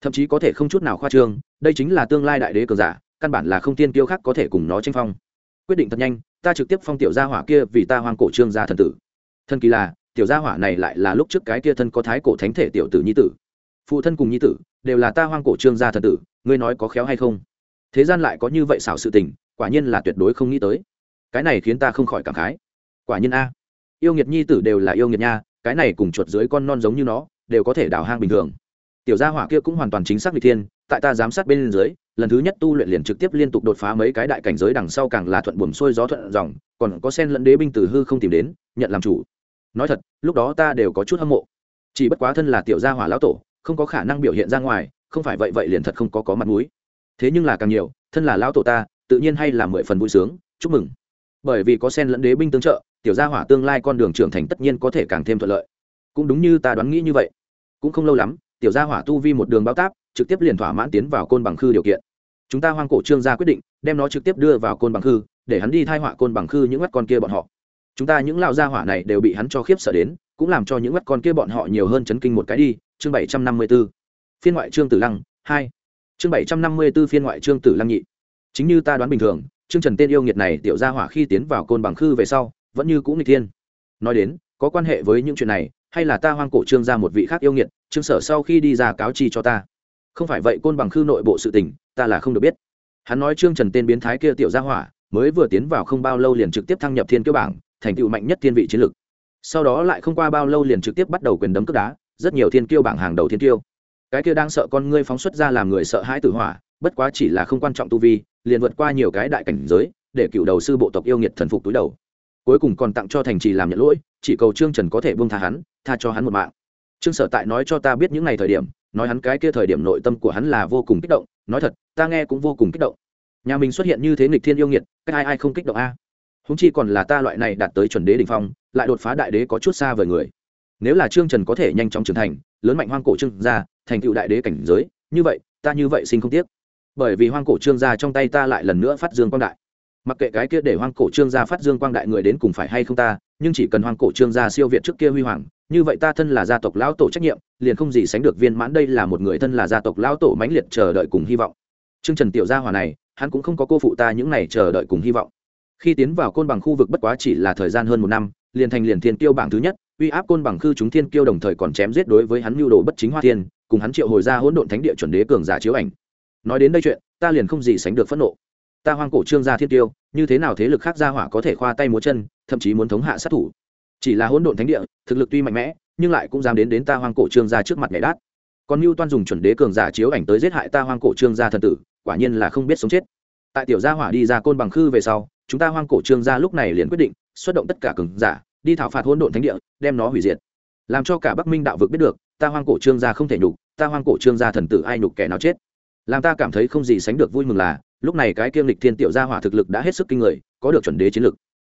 Thậm chí có thể không chút nào khoa trương, đây chính là tương lai đại đế cường giả, căn bản là không tiên tiêu khác có thể cùng nó tranh phong. Quyết định thật nhanh ta trực tiếp phong tiểu gia hỏa kia vì ta hoang cổ trương gia thần tử. Thân kỳ là, tiểu gia hỏa này lại là lúc trước cái kia thân có thái cổ thánh thể tiểu tử nhi tử. Phụ thân cùng nhi tử, đều là ta hoang cổ trương gia thần tử, ngươi nói có khéo hay không? Thế gian lại có như vậy xảo sự tình, quả nhiên là tuyệt đối không nghĩ tới. Cái này khiến ta không khỏi cảm khái. Quả nhiên a. Yêu nghiệt nhi tử đều là yêu nghiệt nha, cái này cùng chuột dưới con non giống như nó, đều có thể đào hang bình thường. Tiểu gia hỏa kia cũng hoàn toàn chính xác vị thiên, tại ta giám sát bên dưới lần thứ nhất tu luyện liền trực tiếp liên tục đột phá mấy cái đại cảnh giới đằng sau càng là thuận buồm xuôi gió thuận dòng, còn có sen lẫn đế binh từ hư không tìm đến, nhận làm chủ. Nói thật, lúc đó ta đều có chút hâm mộ. Chỉ bất quá thân là tiểu gia hỏa lão tổ, không có khả năng biểu hiện ra ngoài, không phải vậy vậy liền thật không có có mặt mũi. Thế nhưng là càng nhiều, thân là lão tổ ta, tự nhiên hay là mười phần vui sướng, chúc mừng. Bởi vì có sen lẫn đế binh tương trợ, tiểu gia hỏa tương lai con đường trưởng thành tất nhiên có thể càng thêm thuận lợi. Cũng đúng như ta đoán nghĩ như vậy. Cũng không lâu lắm, tiểu gia hỏa tu vi một đường bao táp trực tiếp liền thỏa mãn tiến vào côn bằng khư điều kiện chúng ta hoang cổ trương gia quyết định, đem nó trực tiếp đưa vào côn bằng khư, để hắn đi thai họa côn bằng khư những mắt con kia bọn họ. Chúng ta những lão gia hỏa này đều bị hắn cho khiếp sợ đến, cũng làm cho những mắt con kia bọn họ nhiều hơn chấn kinh một cái đi. Chương bảy trăm năm mươi b ố phiên ngoại trương tử lăng, hai. Chương bảy trăm năm mươi b ố phiên ngoại trương tử lăng nhị. Chính như ta đoán bình thường, trương trần tên yêu nghiệt này tiểu gia hỏa khi tiến vào côn bằng khư về sau, vẫn như cũng nghịch thiên. Nói đến, có quan hệ với những chuyện này, hay là ta hoang cổ trương ra một vị khác yêu nghiệt, trương sở sau khi đi ra cáo chi cho ta. Không phải vậy côn bằng khư nội bộ sự tình ta là không được biết. Hắn nói trương trần tên biến thái kia tiểu gia hỏa, mới vừa tiến vào không bao lâu liền trực tiếp thăng nhập thiên kiêu bảng, thành tựu mạnh nhất thiên vị chiến lược sau đó lại không qua bao lâu liền trực tiếp bắt đầu quyền đấm cướp đá, rất nhiều thiên kiêu bảng hàng đầu thiên kiêu. Cái kia đang sợ con ngươi phóng xuất ra làm người sợ hãi tử hỏa, bất quá chỉ là không quan trọng tu vi, liền vượt qua nhiều cái đại cảnh giới, để cựu đầu sư bộ tộc yêu nghiệt thần phục túi đầu. Cuối cùng còn tặng cho thành trì làm nhận lỗi, chỉ cầu trương trần có thể buông tha hắn, tha cho hắn một mạng. Trương sở tại nói cho ta biết những ngày thời điểm nói hắn cái kia thời điểm nội tâm của hắn là vô cùng kích động, nói thật, ta nghe cũng vô cùng kích động. Nhà mình xuất hiện như thế nghịch thiên yêu nghiệt, cách ai ai không kích động a? Húng chi còn là ta loại này đạt tới chuẩn đế đ ỉ n h phong, lại đột phá đại đế có chút xa vời người. Nếu là trương trần có thể nhanh chóng trưởng thành, lớn mạnh hoang cổ trương gia, thành tựu đại đế cảnh giới, như vậy, ta như vậy sinh không tiếc. Bởi vì hoang cổ trương gia trong tay ta lại lần nữa phát dương quang đại. Mặc kệ cái kia để hoang cổ trương gia phát dương quang đại người đến cùng phải hay không ta, nhưng chỉ cần hoang cổ trương gia siêu việt trước kia huy hoàng, như vậy ta thân là gia tộc lão tổ trách nhiệm liền không gì sánh được viên mãn đây là một người thân là gia tộc lão tổ mãnh liệt chờ đợi cùng hy vọng. Trương trần tiểu gia hòa này, hắn cũng không có cô phụ ta những này chờ đợi cùng hy vọng. Khi tiến vào côn bằng khu vực bất quá chỉ là thời gian hơn một năm, liền thành liền thiên tiêu bảng thứ nhất, uy áp côn bằng khư chúng thiên kiêu đồng thời còn chém giết đối với hắn mưu đồ bất chính hoa thiên, cùng hắn triệu hồi ra hỗn độn thánh địa chuẩn đế cường giả chiếu ảnh. Nói đến đây chuyện, ta liền không gì sánh được phẫn nộ. Ta hoang cổ trương gia thiên tiêu như thế nào thế lực khác gia hỏa có thể khoa tay múa chân, thậm chí muốn thống hạ sát thủ. Chỉ là hỗn độn thánh địa, thực lực tuy mạnh mẽ nhưng lại cũng dám đến đến ta hoang cổ trương gia trước mặt mẹ đát. Còn mưu toan dùng chuẩn đế cường giả chiếu ảnh tới giết hại ta hoang cổ trương gia thần tử, quả nhiên là không biết sống chết. Tại tiểu gia hỏa đi ra côn bằng khư về sau, chúng ta hoang cổ trương gia lúc này liền quyết định xuất động tất cả cường giả, đi thảo phạt hỗn độn thánh địa, đem nó hủy diệt. Làm cho cả bắc minh đạo vực biết được, ta hoang cổ trương gia không thể nhục, ta hoang cổ trương gia thần tử ai nhục kẻ nào chết. Làm ta cảm thấy không gì sánh được vui mừng là, lúc này cái kiêm lịch thiên tiểu gia hỏa thực lực đã hết sức kinh người, có được chuẩn đế chiến lực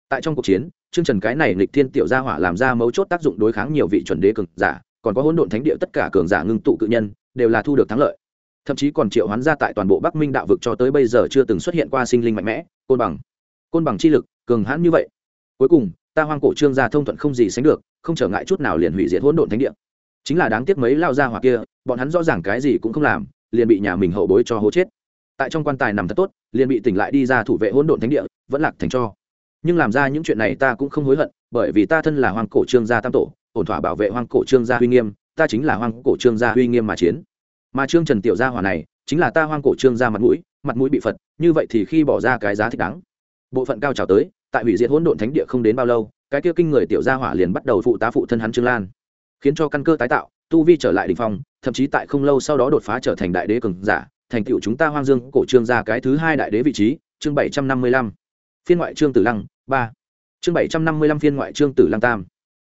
tại trong cuộc chiến chương trần cái này lịch thiên tiểu gia hỏa làm ra mấu chốt tác dụng đối kháng nhiều vị chuẩn đế cường giả, còn có hỗn độn thánh địa tất cả cường giả ngưng tụ cự nhân, đều là thu được thắng lợi. Thậm chí còn triệu hoán ra tại toàn bộ bắc minh đạo vực cho tới bây giờ chưa từng xuất hiện qua sinh linh mạnh mẽ, côn bằng. Côn bằng chi lực, cường hãn như vậy. Cuối cùng, ta hoang cổ trương gia thông thuận không gì sánh được, không trở ngại chút nào liền hủy diệt hỗn độn thánh địa. Chính là đáng tiếc mấy lao ra hoặc kia, bọn hắn rõ ràng cái gì cũng không làm, liền bị nhà mình hậu bối cho hố chết. Tại trong quan tài nằm thật tốt, liền bị tỉnh lại đi ra thủ vệ hỗn độn thánh địa, vẫn lạc thành cho nhưng làm ra những chuyện này ta cũng không hối hận, bởi vì ta thân là hoàng cổ trương gia tam tổ, ổn thỏa bảo vệ hoàng cổ trương gia uy nghiêm, ta chính là hoàng cổ trương gia uy nghiêm mà chiến. Mà trương trần tiểu gia hỏa này, chính là ta hoàng cổ trương gia mặt mũi mặt mũi bị phật, như vậy thì khi bỏ ra cái giá thích đáng. Bộ phận cao trào tới, tại hủy diệt hỗn độn thánh địa không đến bao lâu, cái kia kinh người tiểu gia hỏa liền bắt đầu phụ tá phụ thân hắn trương lan, khiến cho căn cơ tái tạo, tu vi trở lại đỉnh phong, thậm chí tại không lâu sau đó đột phá trở thành đại đế cường giả, thành tựu chúng ta hoang dương cổ trương gia cái thứ hai đại đế vị trí, chương bảy trăm năm mươi lăm. Phiên ngoại trương tử lăng ba. Chương bảy trăm năm mươi lăm phiên ngoại trương tử lăng tam.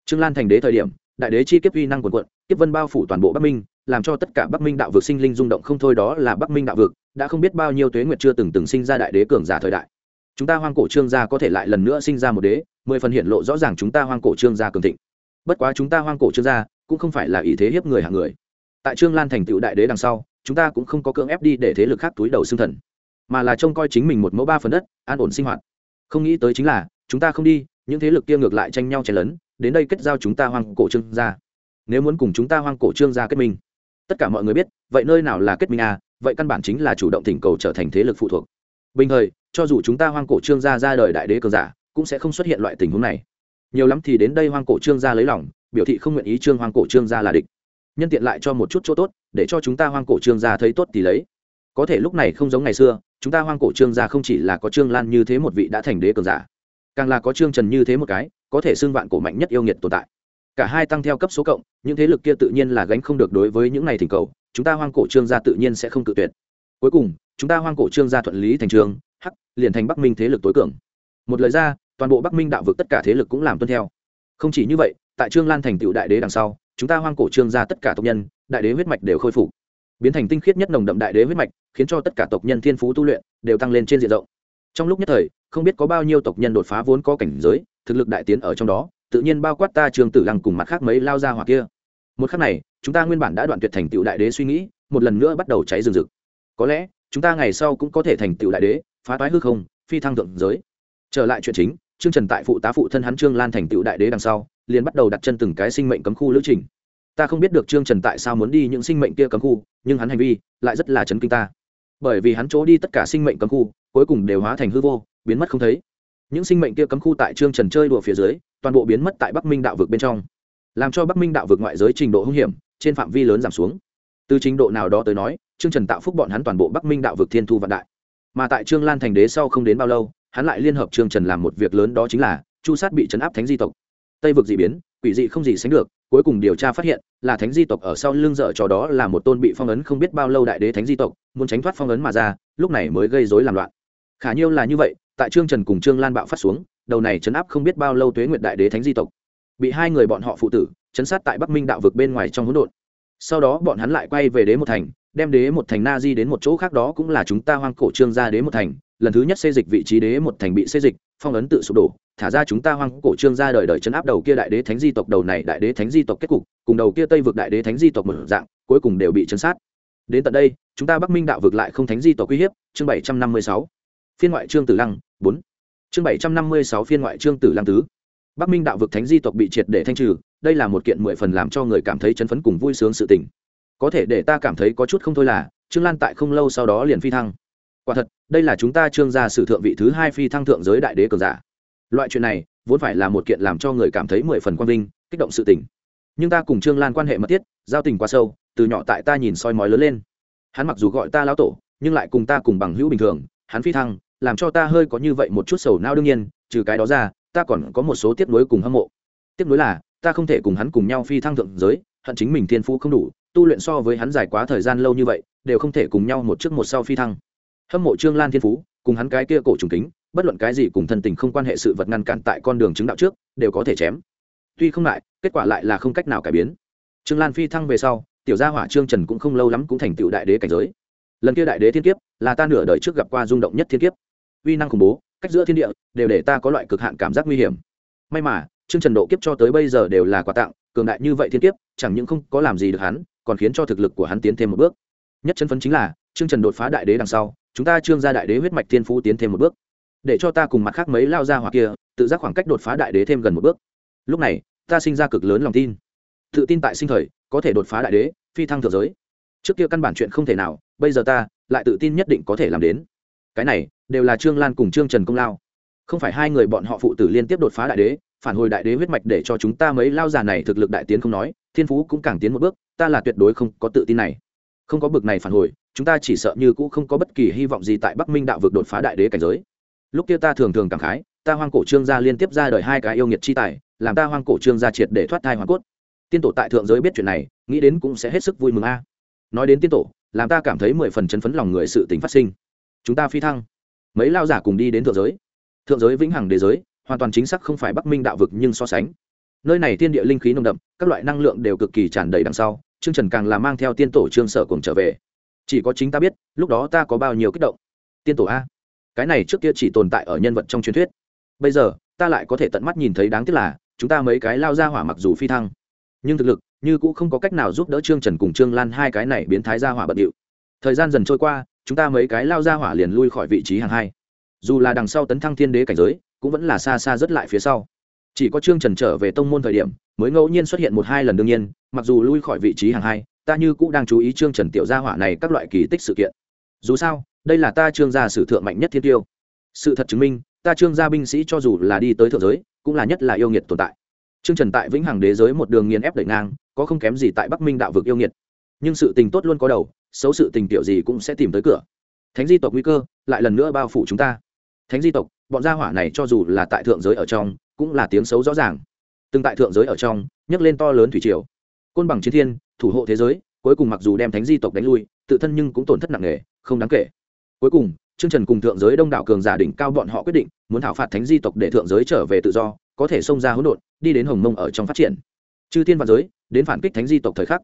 Trương lan thành đế thời điểm, đại đế chi kiếp uy năng quần quận kiếp vân bao phủ toàn bộ bắc minh, làm cho tất cả bắc minh đạo vực sinh linh rung động không thôi, đó là bắc minh đạo vực, đã không biết bao nhiêu tuế nguyệt chưa từng từng sinh ra đại đế cường giả thời đại. Chúng ta hoang cổ trương gia có thể lại lần nữa sinh ra một đế, mười phần hiện lộ rõ ràng chúng ta hoang cổ trương gia cường thịnh. Bất quá chúng ta hoang cổ trương gia cũng không phải là ý thế hiếp người hạng người. Tại trương lan thành tựu đại đế đằng sau, chúng ta cũng không có cưỡng ép đi để thế lực khác túi đầu xương thần, mà là trông coi chính mình một mẫu ba phần đất, an ổn sinh hoạt không nghĩ tới chính là, chúng ta không đi, những thế lực kia ngược lại tranh nhau chen lấn, đến đây kết giao chúng ta hoang cổ trương gia. Nếu muốn cùng chúng ta hoang cổ trương gia kết minh, tất cả mọi người biết, vậy nơi nào là kết minh à vậy căn bản chính là chủ động thỉnh cầu trở thành thế lực phụ thuộc. Bình thời, cho dù chúng ta hoang cổ trương gia ra đời đại đế cường giả, cũng sẽ không xuất hiện loại tình huống này. Nhiều lắm thì đến đây hoang cổ trương gia lấy lòng, biểu thị không nguyện ý trương hoang cổ trương gia là địch. Nhân tiện lại cho một chút chỗ tốt, để cho chúng ta hoang cổ trương gia thấy tốt thì lấy có thể lúc này không giống ngày xưa, chúng ta hoang cổ trương gia không chỉ là có trương lan như thế một vị đã thành đế cường giả, càng là có trương trần như thế một cái, có thể xưng vạn cổ mạnh nhất yêu nghiệt tồn tại. Cả hai tăng theo cấp số cộng, những thế lực kia tự nhiên là gánh không được đối với những này thỉnh cầu, chúng ta hoang cổ trương gia tự nhiên sẽ không tự tuyệt. Cuối cùng, chúng ta hoang cổ trương gia thuận lý thành trường, hắc, liền thành bắc minh thế lực tối cường. Một lời ra, toàn bộ bắc minh đạo vực tất cả thế lực cũng làm tuân theo. Không chỉ như vậy, tại trương lan thành tựu đại đế đằng sau, chúng ta hoang cổ trương gia tất cả tộc nhân, đại đế huyết mạch đều khôi phục biến thành tinh khiết nhất nồng đậm đại đế huyết mạch, khiến cho tất cả tộc nhân thiên phú tu luyện đều tăng lên trên diện rộng. Trong lúc nhất thời, không biết có bao nhiêu tộc nhân đột phá vốn có cảnh giới, thực lực đại tiến ở trong đó, tự nhiên bao quát ta trương tử lăng cùng mặt khác mấy lao ra hoặc kia. Một khắc này, chúng ta nguyên bản đã đoạn tuyệt thành tựu đại đế suy nghĩ, một lần nữa bắt đầu cháy rừng rực. Có lẽ, chúng ta ngày sau cũng có thể thành tựu đại đế, phá toái hư không, phi thăng thượng giới. Trở lại chuyện chính, trương trần tại phụ tá phụ thân hắn trương lan thành tựu đại đế đằng sau, liền bắt đầu đặt chân từng cái sinh mệnh cấm khu lữ trình ta không biết được trương trần tại sao muốn đi những sinh mệnh kia cấm khu, nhưng hắn hành vi lại rất là chấn kinh ta. Bởi vì hắn chỗ đi tất cả sinh mệnh cấm khu, cuối cùng đều hóa thành hư vô, biến mất không thấy. Những sinh mệnh kia cấm khu tại trương trần chơi đùa phía dưới, toàn bộ biến mất tại bắc minh đạo vực bên trong. Làm cho bắc minh đạo vực ngoại giới trình độ hung hiểm, trên phạm vi lớn giảm xuống. Từ trình độ nào đó tới nói, trương trần tạo phúc bọn hắn toàn bộ bắc minh đạo vực thiên thu vạn đại. Mà tại trương lan thành đế sau không đến bao lâu, hắn lại liên hợp trương trần làm một việc lớn đó chính là chu sát bị chấn áp thánh di tộc. Tây vực d ị biến quỷ dị không gì sánh được, cuối cùng điều tra phát hiện là thánh di tộc ở sau lưng dở trò đó là một tôn bị phong ấn không biết bao lâu đại đế thánh di tộc, muốn tránh thoát phong ấn mà ra, lúc này mới gây dối làm loạn. Khả nhiêu là như vậy, tại trương trần cùng trương lan bạo phát xuống, đầu này chấn áp không biết bao lâu tuế nguyện đại đế thánh di tộc. Bị hai người bọn họ phụ tử chấn sát tại bắc minh đạo vực bên ngoài trong hỗn độn. Sau đó bọn hắn lại quay về đế một thành, đem đế một thành na di đến một chỗ khác đó cũng là chúng ta hoang cổ trương gia đế một thành, lần thứ nhất xây dịch vị trí đế một thành bị xây dịch, phong ấn tự sụp đổ thả ra chúng ta hoang cổ trương ra đời đời chấn áp đầu kia đại đế thánh di tộc, đầu này đại đế thánh di tộc kết cục, cùng đầu kia tây vực đại đế thánh di tộc một dạng, cuối cùng đều bị chấn sát. Đến tận đây, chúng ta bắc minh đạo vực lại không thánh di tộc uy hiếp, chương bảy trăm năm mươi sáu. Phiên ngoại trương tử lăng, bốn. Chương bảy trăm năm mươi sáu phiên ngoại trương tử lăng tứ. Bắc minh đạo vực thánh di tộc bị triệt để thanh trừ, đây là một kiện mười phần làm cho người cảm thấy chấn phấn cùng vui sướng sự tình. Có thể để ta cảm thấy có chút không thôi là, trương lan tại không lâu sau đó liền phi thăng. Quả thật, đây là chúng ta trương gia sử thượng vị thứ hai phi thăng thượng giới đại đế cường giả loại chuyện này vốn phải là một kiện làm cho người cảm thấy mười phần quang vinh, kích động sự tình. Nhưng ta cùng trương lan quan hệ mật thiết, giao tình quá sâu, từ nhỏ tại ta nhìn soi mói lớn lên. Hắn mặc dù gọi ta lão tổ, nhưng lại cùng ta cùng bằng hữu bình thường, hắn phi thăng, làm cho ta hơi có như vậy một chút sầu nao đương nhiên, trừ cái đó ra, ta còn có một số tiếp nối cùng hâm mộ. Tiếp nối là, ta không thể cùng hắn cùng nhau phi thăng thượng giới, hận chính mình thiên phú không đủ, tu luyện so với hắn dài quá thời gian lâu như vậy, đều không thể cùng nhau một trước một sau phi thăng. Hâm mộ trương lan thiên phú, cùng hắn cái kia cổ trùng kính bất luận cái gì cùng thân tình không quan hệ sự vật ngăn cản tại con đường chứng đạo trước, đều có thể chém. Tuy không lại kết quả lại là không cách nào cải biến. Trương lan phi thăng về sau, tiểu gia hỏa trương trần cũng không lâu lắm cũng thành tựu đại đế cảnh giới. Lần kia đại đế thiên kiếp, là ta nửa đời trước gặp qua rung động nhất thiên kiếp. Uy năng khủng bố, cách giữa thiên địa, đều để ta có loại cực hạn cảm giác nguy hiểm. May mà, trương trần độ kiếp cho tới bây giờ đều là quà tặng, cường đại như vậy thiên kiếp, chẳng những không có làm gì được hắn, còn khiến cho thực lực của hắn tiến thêm một bước. Nhất chân phấn chính là, trương trần đột phá đại đế đằng sau, chúng ta trương gia đại đế huyết mạch thiên phú tiến thêm một bước để cho ta cùng mặt khác mấy lao ra hoặc kia, tự giác khoảng cách đột phá đại đế thêm gần một bước. Lúc này, ta sinh ra cực lớn lòng tin. Tự tin tại sinh thời, có thể đột phá đại đế, phi thăng thượng giới. Trước kia căn bản chuyện không thể nào, bây giờ ta lại tự tin nhất định có thể làm đến. Cái này, đều là trương lan cùng trương trần công lao. Không phải hai người bọn họ phụ tử liên tiếp đột phá đại đế, phản hồi đại đế huyết mạch để cho chúng ta mấy lao già này thực lực đại tiến không nói, thiên phú cũng càng tiến một bước, ta là tuyệt đối không có tự tin này. Không có bực này phản hồi, chúng ta chỉ sợ như cũ không có bất kỳ hy vọng gì tại bắc minh đạo vực đột phá đại đế cảnh giới lúc kia ta thường thường cảm khái, ta hoang cổ trương gia liên tiếp ra đời hai cái yêu nghiệt chi tài, làm ta hoang cổ trương gia triệt để thoát thai hoàn cốt. Tiên tổ tại thượng giới biết chuyện này, nghĩ đến cũng sẽ hết sức vui mừng a. Nói đến tiên tổ, làm ta cảm thấy mười phần chấn phấn lòng người sự tính phát sinh. Chúng ta phi thăng. Mấy lao giả cùng đi đến thượng giới. Thượng giới vĩnh hằng đế giới, hoàn toàn chính xác không phải bắc minh đạo vực nhưng so sánh. Nơi này tiên địa linh khí nồng đậm, các loại năng lượng đều cực kỳ tràn đầy đằng sau chương trần càng là mang theo tiên tổ trương sở cùng trở về. Chỉ có chính ta biết, lúc đó ta có bao nhiêu kích động. Tiên tổ a cái này trước kia chỉ tồn tại ở nhân vật trong truyền thuyết. Bây giờ, ta lại có thể tận mắt nhìn thấy đáng tiếc là, chúng ta mấy cái lao ra hỏa mặc dù phi thăng, nhưng thực lực như cũng không có cách nào giúp đỡ trương trần cùng trương lan hai cái này biến thái ra hỏa bận điệu. Thời gian dần trôi qua, chúng ta mấy cái lao ra hỏa liền lui khỏi vị trí hàng hai. Dù là đằng sau tấn thăng thiên đế cảnh giới, cũng vẫn là xa xa rất lại phía sau. Chỉ có trương trần trở về tông môn thời điểm, mới ngẫu nhiên xuất hiện một hai lần đương nhiên, mặc dù lui khỏi vị trí hàng hai, ta như cũng đang chú ý trương trần tiểu gia hỏa này các loại kỳ tích sự kiện. Dù sao đây là ta trương gia sử thượng mạnh nhất thiên tiêu. Sự thật chứng minh, ta trương gia binh sĩ cho dù là đi tới thượng giới, cũng là nhất là yêu nghiệt tồn tại. Trương trần tại vĩnh hằng đế giới một đường nghiền ép đẩy ngang, có không kém gì tại bắc minh đạo vực yêu nghiệt. Nhưng sự tình tốt luôn có đầu, xấu sự tình tiểu gì cũng sẽ tìm tới cửa. Thánh di tộc nguy cơ, lại lần nữa bao phủ chúng ta. Thánh di tộc, bọn gia hỏa này cho dù là tại thượng giới ở trong, cũng là tiếng xấu rõ ràng. Từng tại thượng giới ở trong, nhấc lên to lớn thủy triều. Côn bằng chiến thiên, thủ hộ thế giới, cuối cùng mặc dù đem thánh di tộc đánh lui, tự thân nhưng cũng tổn thất nặng nề, không đáng kể cuối cùng, trương trần cùng thượng giới đông đảo cường giả đỉnh cao bọn họ quyết định, muốn thảo phạt thánh di tộc để thượng giới trở về tự do, có thể xông ra hỗn độn, đi đến hồng mông ở trong phát triển. Chư thiên vạn giới, đến phản kích thánh di tộc thời khắc.